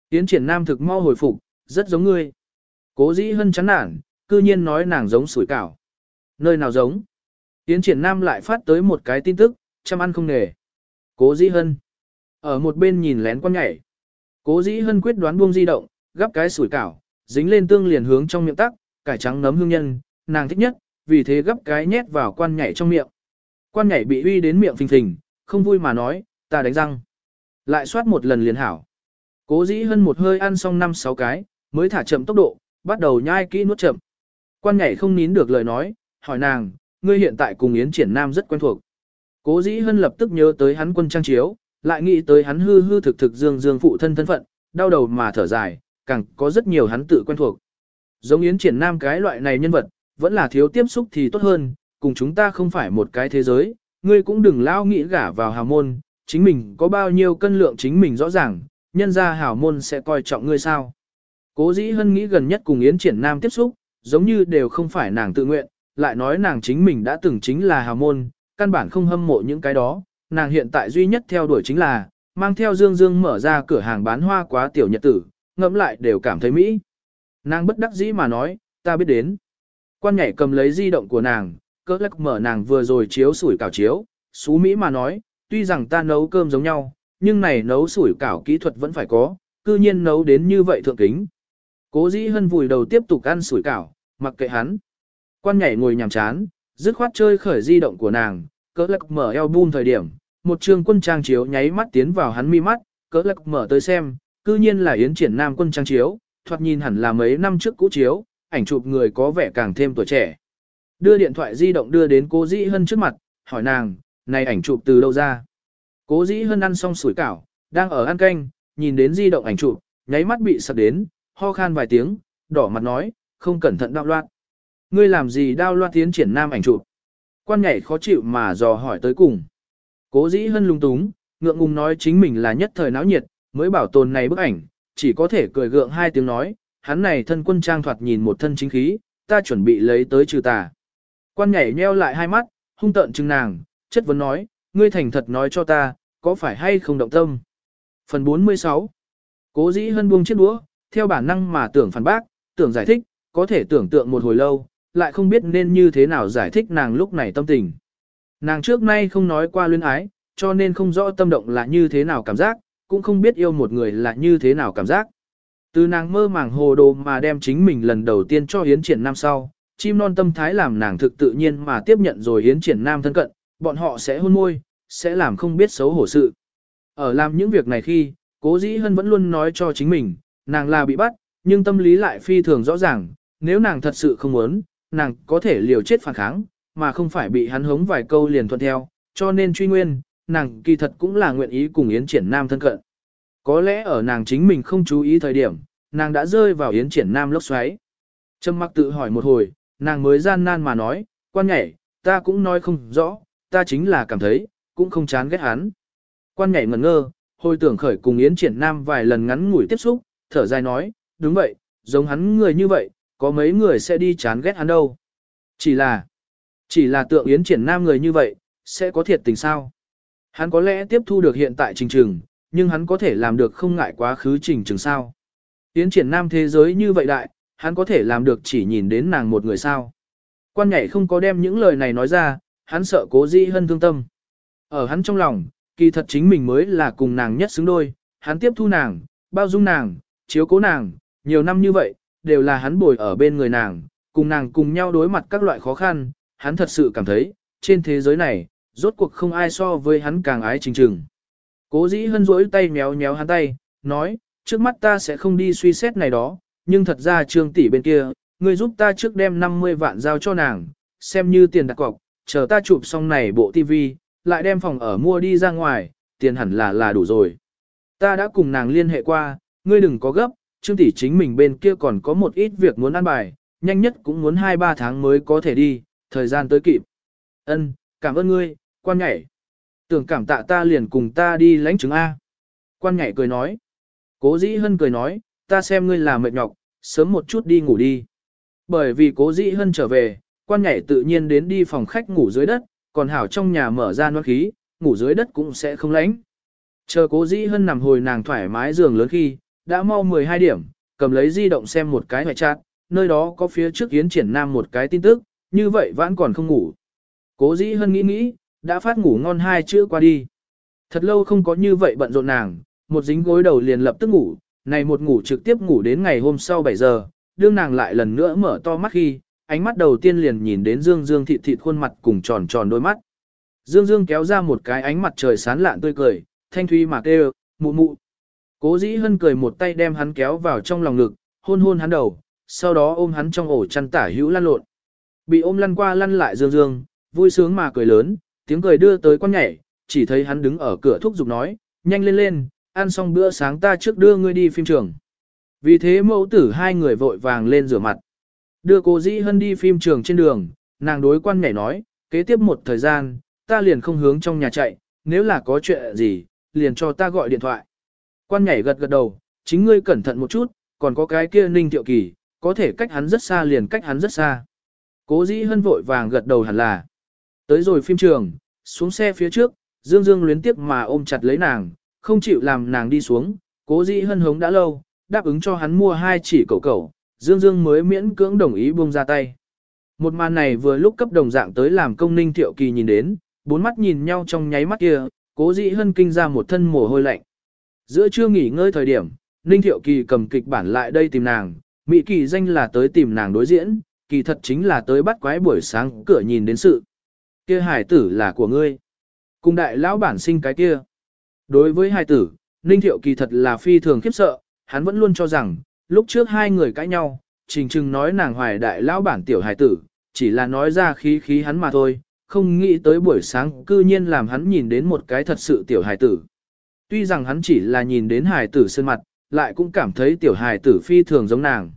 Tiến triển nam thực mau hồi phục, rất giống ngươi. Cố dĩ hân chán nản, cư nhiên nói nàng giống sủi cảo. Nơi nào giống? Yến triển nam lại phát tới một cái tin tức, chăm ăn không nghề. Cố dĩ hân. Ở một bên nhìn lén quan nhảy. Cố dĩ hân quyết đoán buông di động, gắp cái sủi cảo, dính lên tương liền hướng trong miệng tắc, cải trắng nấm hương nhân, nàng thích nhất, vì thế gắp cái nhét vào quan nhảy trong miệng. Quan nhảy bị uy đến miệng phình phình, không vui mà nói, ta đánh răng. Lại soát một lần liền hảo. Cố dĩ hân một hơi ăn xong năm sáu cái, mới thả chậm tốc độ, bắt đầu nhai kỹ nuốt chậm. Quan nhảy không nín được lời nói, hỏi nàng, ngươi hiện tại cùng Yến Triển Nam rất quen thuộc. Cố dĩ hân lập tức nhớ tới hắn quân trang chiếu, lại nghĩ tới hắn hư hư thực thực dương dương phụ thân thân phận, đau đầu mà thở dài, càng có rất nhiều hắn tự quen thuộc. Giống Yến Triển Nam cái loại này nhân vật, vẫn là thiếu tiếp xúc thì tốt hơn, cùng chúng ta không phải một cái thế giới, ngươi cũng đừng lao nghĩ gả vào hào môn, chính mình có bao nhiêu cân lượng chính mình rõ ràng, nhân ra hào môn sẽ coi trọng ngươi sao. Cố dĩ hân nghĩ gần nhất cùng Yến Triển Nam tiếp xúc, giống như đều không phải nàng tự nguyện, lại nói nàng chính mình đã từng chính là hào môn, căn bản không hâm mộ những cái đó, nàng hiện tại duy nhất theo đuổi chính là, mang theo Dương Dương mở ra cửa hàng bán hoa quá tiểu nhật tử, ngẫm lại đều cảm thấy mỹ. Nàng bất đắc dĩ mà nói, ta biết đến. Quan nhảy cầm lấy di động của nàng, cỡ lắc mở nàng vừa rồi chiếu sủi cảo chiếu, xú mỹ mà nói, tuy rằng ta nấu cơm giống nhau, nhưng này nấu sủi cảo kỹ thuật vẫn phải có, cư nhiên nấu đến như vậy thượng kính. Cố dĩ hân vùi đầu tiếp tục ăn sủi cảo, mặc kệ hắn. Quan nhảy ngồi nhàm chán, dứt khoát chơi khởi di động của nàng, cỡ lạc mở album thời điểm, một trường quân trang chiếu nháy mắt tiến vào hắn mi mắt, cỡ lạc mở tới xem, cư nhiên là yến triển nam quân trang chiếu, thoạt nhìn hẳn là mấy năm trước cũ chiếu, ảnh chụp người có vẻ càng thêm tuổi trẻ. Đưa điện thoại di động đưa đến cố dĩ hân trước mặt, hỏi nàng, này ảnh chụp từ đâu ra? Cố dĩ hân ăn xong sủi cảo, đang ở ăn canh, nhìn đến di động ảnh chụp, nháy mắt bị sặc đến, ho khan vài tiếng, đỏ mặt nói, không cẩn thận đạo loạn. Ngươi làm gì đau loa tiến triển nam ảnh chụp? Quan nhảy khó chịu mà dò hỏi tới cùng. Cố dĩ hân lung túng, ngượng ngùng nói chính mình là nhất thời náo nhiệt, mới bảo tồn này bức ảnh, chỉ có thể cười gượng hai tiếng nói, hắn này thân quân trang thoạt nhìn một thân chính khí, ta chuẩn bị lấy tới trừ tà. Quan nhảy nheo lại hai mắt, hung tợn chừng nàng, chất vấn nói, ngươi thành thật nói cho ta, có phải hay không động tâm. Phần 46 Cố dĩ hân buông chiếc đũa, theo bản năng mà tưởng phản bác, tưởng giải thích, có thể tưởng tượng một hồi lâu, lại không biết nên như thế nào giải thích nàng lúc này tâm tình. Nàng trước nay không nói qua luyến ái, cho nên không rõ tâm động là như thế nào cảm giác, cũng không biết yêu một người là như thế nào cảm giác. Từ nàng mơ màng hồ đồ mà đem chính mình lần đầu tiên cho Hiến Triển Nam sau, chim non tâm thái làm nàng thực tự nhiên mà tiếp nhận rồi Hiến Triển Nam thân cận, bọn họ sẽ hôn môi, sẽ làm không biết xấu hổ sự. Ở làm những việc này khi, cố dĩ hân vẫn luôn nói cho chính mình, nàng là bị bắt, nhưng tâm lý lại phi thường rõ ràng, nếu nàng thật sự không muốn, nàng có thể liều chết phản kháng, mà không phải bị hắn hống vài câu liền thuận theo, cho nên truy nguyên, nàng kỳ thật cũng là nguyện ý cùng Yến Triển Nam thân cận. Có lẽ ở nàng chính mình không chú ý thời điểm, nàng đã rơi vào Yến Triển Nam lốc xoáy. Trâm mặc tự hỏi một hồi, nàng mới gian nan mà nói, quan nhảy, ta cũng nói không rõ, ta chính là cảm thấy, cũng không chán ghét hắn. Quan nhảy ngẩn ngơ, hồi tưởng khởi cùng Yến Triển Nam vài lần ngắn ngủi tiếp xúc, thở dài nói, đúng vậy, giống hắn người như vậy, có mấy người sẽ đi chán ghét hắn đâu. Chỉ là, chỉ là tượng Yến Triển Nam người như vậy, sẽ có thiệt tình sao? Hắn có lẽ tiếp thu được hiện tại trình trường, nhưng hắn có thể làm được không ngại quá khứ trình trường sao? Yến Triển Nam thế giới như vậy đại, hắn có thể làm được chỉ nhìn đến nàng một người sao? Quan nhảy không có đem những lời này nói ra, hắn sợ cố dĩ hân thương tâm. Ở hắn trong lòng, kỳ thật chính mình mới là cùng nàng nhất xứng đôi, hắn tiếp thu nàng, bao dung nàng, chiếu cố nàng, nhiều năm như vậy, đều là hắn bồi ở bên người nàng, cùng nàng cùng nhau đối mặt các loại khó khăn, hắn thật sự cảm thấy, trên thế giới này, rốt cuộc không ai so với hắn càng ái trình trừng. Cố dĩ hân rỗi tay méo méo hắn tay, nói, trước mắt ta sẽ không đi suy xét này đó, nhưng thật ra trương tỷ bên kia, người giúp ta trước đem 50 vạn giao cho nàng, xem như tiền đặt cọc, chờ ta chụp xong này bộ tivi, lại đem phòng ở mua đi ra ngoài, tiền hẳn là là đủ rồi. Ta đã cùng nàng liên hệ qua, ngươi đừng có gấp, Trương tỷ chính mình bên kia còn có một ít việc muốn ăn bài, nhanh nhất cũng muốn 2-3 tháng mới có thể đi, thời gian tới kịp. Ân, cảm ơn ngươi, quan nhảy. Tưởng cảm tạ ta liền cùng ta đi lãnh chứng A. Quan nhảy cười nói. Cố dĩ hân cười nói, ta xem ngươi là mệt nhọc, sớm một chút đi ngủ đi. Bởi vì cố dĩ hân trở về, quan nhảy tự nhiên đến đi phòng khách ngủ dưới đất, còn hảo trong nhà mở ra noan khí, ngủ dưới đất cũng sẽ không lánh. Chờ cố dĩ hân nằm hồi nàng thoải mái giường lớn khi, đã mau 12 điểm, cầm lấy di động xem một cái hoài chat, nơi đó có phía trước Yến Triển Nam một cái tin tức, như vậy vẫn còn không ngủ. Cố dĩ hơn nghĩ nghĩ, đã phát ngủ ngon hai chữ qua đi. Thật lâu không có như vậy bận rộn nàng, một dính gối đầu liền lập tức ngủ, này một ngủ trực tiếp ngủ đến ngày hôm sau 7 giờ, đương nàng lại lần nữa mở to mắt khi, ánh mắt đầu tiên liền nhìn đến Dương Dương thịt thịt khuôn mặt cùng tròn tròn đôi mắt. Dương Dương kéo ra một cái ánh mặt trời sán lạn tươi cười, thanh thuy mà kêu, mụ mụ. Cố dĩ hân cười một tay đem hắn kéo vào trong lòng ngực, hôn hôn hắn đầu, sau đó ôm hắn trong ổ chăn tả hữu lăn lộn. Bị ôm lăn qua lăn lại Dương Dương, vui sướng mà cười lớn, tiếng cười đưa tới con nhảy, chỉ thấy hắn đứng ở cửa thúc giục nói, nhanh lên lên, ăn xong bữa sáng ta trước đưa ngươi đi phim trường. Vì thế mẫu tử hai người vội vàng lên rửa mặt. Đưa cô dĩ hân đi phim trường trên đường, nàng đối quan nhảy nói, kế tiếp một thời gian, ta liền không hướng trong nhà chạy, nếu là có chuyện gì, liền cho ta gọi điện thoại. Quan nhảy gật gật đầu, chính ngươi cẩn thận một chút, còn có cái kia ninh thiệu kỳ, có thể cách hắn rất xa liền cách hắn rất xa. Cố dĩ hân vội vàng gật đầu hẳn là. Tới rồi phim trường, xuống xe phía trước, Dương Dương luyến tiếp mà ôm chặt lấy nàng, không chịu làm nàng đi xuống, cố dĩ hân hống đã lâu, đáp ứng cho hắn mua hai chỉ cậu cậu, Dương Dương mới miễn cưỡng đồng ý buông ra tay. Một màn này vừa lúc cấp đồng dạng tới làm công ninh thiệu kỳ nhìn đến, bốn mắt nhìn nhau trong nháy mắt kia, cố dĩ hân kinh ra một thân mồ hôi lạnh. Giữa trưa nghỉ ngơi thời điểm, ninh thiệu kỳ cầm kịch bản lại đây tìm nàng, mỹ kỳ danh là tới tìm nàng đối diễn, kỳ thật chính là tới bắt quái buổi sáng cửa nhìn đến sự. Kia hải tử là của ngươi. Cùng đại lão bản sinh cái kia. Đối với hải tử, ninh thiệu kỳ thật là phi thường khiếp sợ, hắn vẫn luôn cho rằng, lúc trước hai người cãi nhau, trình trừng nói nàng hoài đại lão bản tiểu Hải tử, chỉ là nói ra khí khí hắn mà thôi, không nghĩ tới buổi sáng cư nhiên làm hắn nhìn đến một cái thật sự tiểu Hải tử. Tuy rằng hắn chỉ là nhìn đến hài tử sơn mặt, lại cũng cảm thấy tiểu hài tử phi thường giống nàng.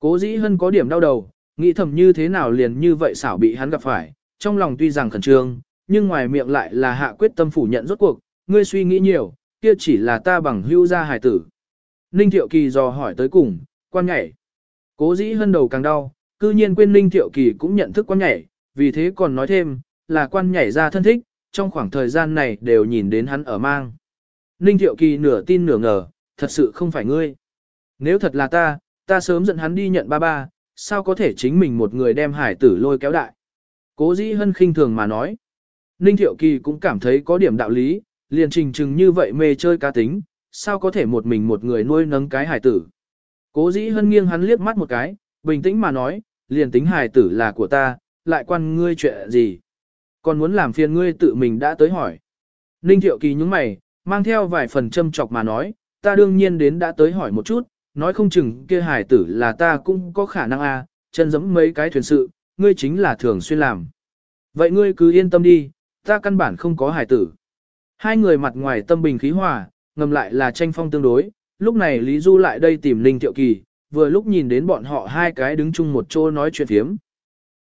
Cố dĩ hân có điểm đau đầu, nghĩ thầm như thế nào liền như vậy xảo bị hắn gặp phải, trong lòng tuy rằng khẩn trương, nhưng ngoài miệng lại là hạ quyết tâm phủ nhận rốt cuộc, ngươi suy nghĩ nhiều, kia chỉ là ta bằng hưu ra hài tử. Ninh Thiệu Kỳ dò hỏi tới cùng, quan nhảy. Cố dĩ hân đầu càng đau, cư nhiên quên Ninh Thiệu Kỳ cũng nhận thức quan nhảy, vì thế còn nói thêm, là quan nhảy ra thân thích, trong khoảng thời gian này đều nhìn đến hắn ở mang. Ninh Thiệu Kỳ nửa tin nửa ngờ, thật sự không phải ngươi. Nếu thật là ta, ta sớm dẫn hắn đi nhận ba ba, sao có thể chính mình một người đem hải tử lôi kéo đại. Cố dĩ hân khinh thường mà nói. Ninh Thiệu Kỳ cũng cảm thấy có điểm đạo lý, liền trình chừng như vậy mê chơi cá tính, sao có thể một mình một người nuôi nấng cái hải tử. Cố dĩ hân nghiêng hắn liếc mắt một cái, bình tĩnh mà nói, liền tính hải tử là của ta, lại quan ngươi chuyện gì. Còn muốn làm phiền ngươi tự mình đã tới hỏi. Ninh Thiệu Kỳ nhúng mày, mang theo vài phần châm chọc mà nói, ta đương nhiên đến đã tới hỏi một chút, nói không chừng kia hải tử là ta cũng có khả năng a, à, chân giẫm mấy cái thuyền sự, ngươi chính là thường xuyên làm. Vậy ngươi cứ yên tâm đi, ta căn bản không có hải tử. Hai người mặt ngoài tâm bình khí hòa, ngầm lại là tranh phong tương đối, lúc này Lý Du lại đây tìm Ninh Thiệu Kỳ, vừa lúc nhìn đến bọn họ hai cái đứng chung một chỗ nói chuyện phiếm.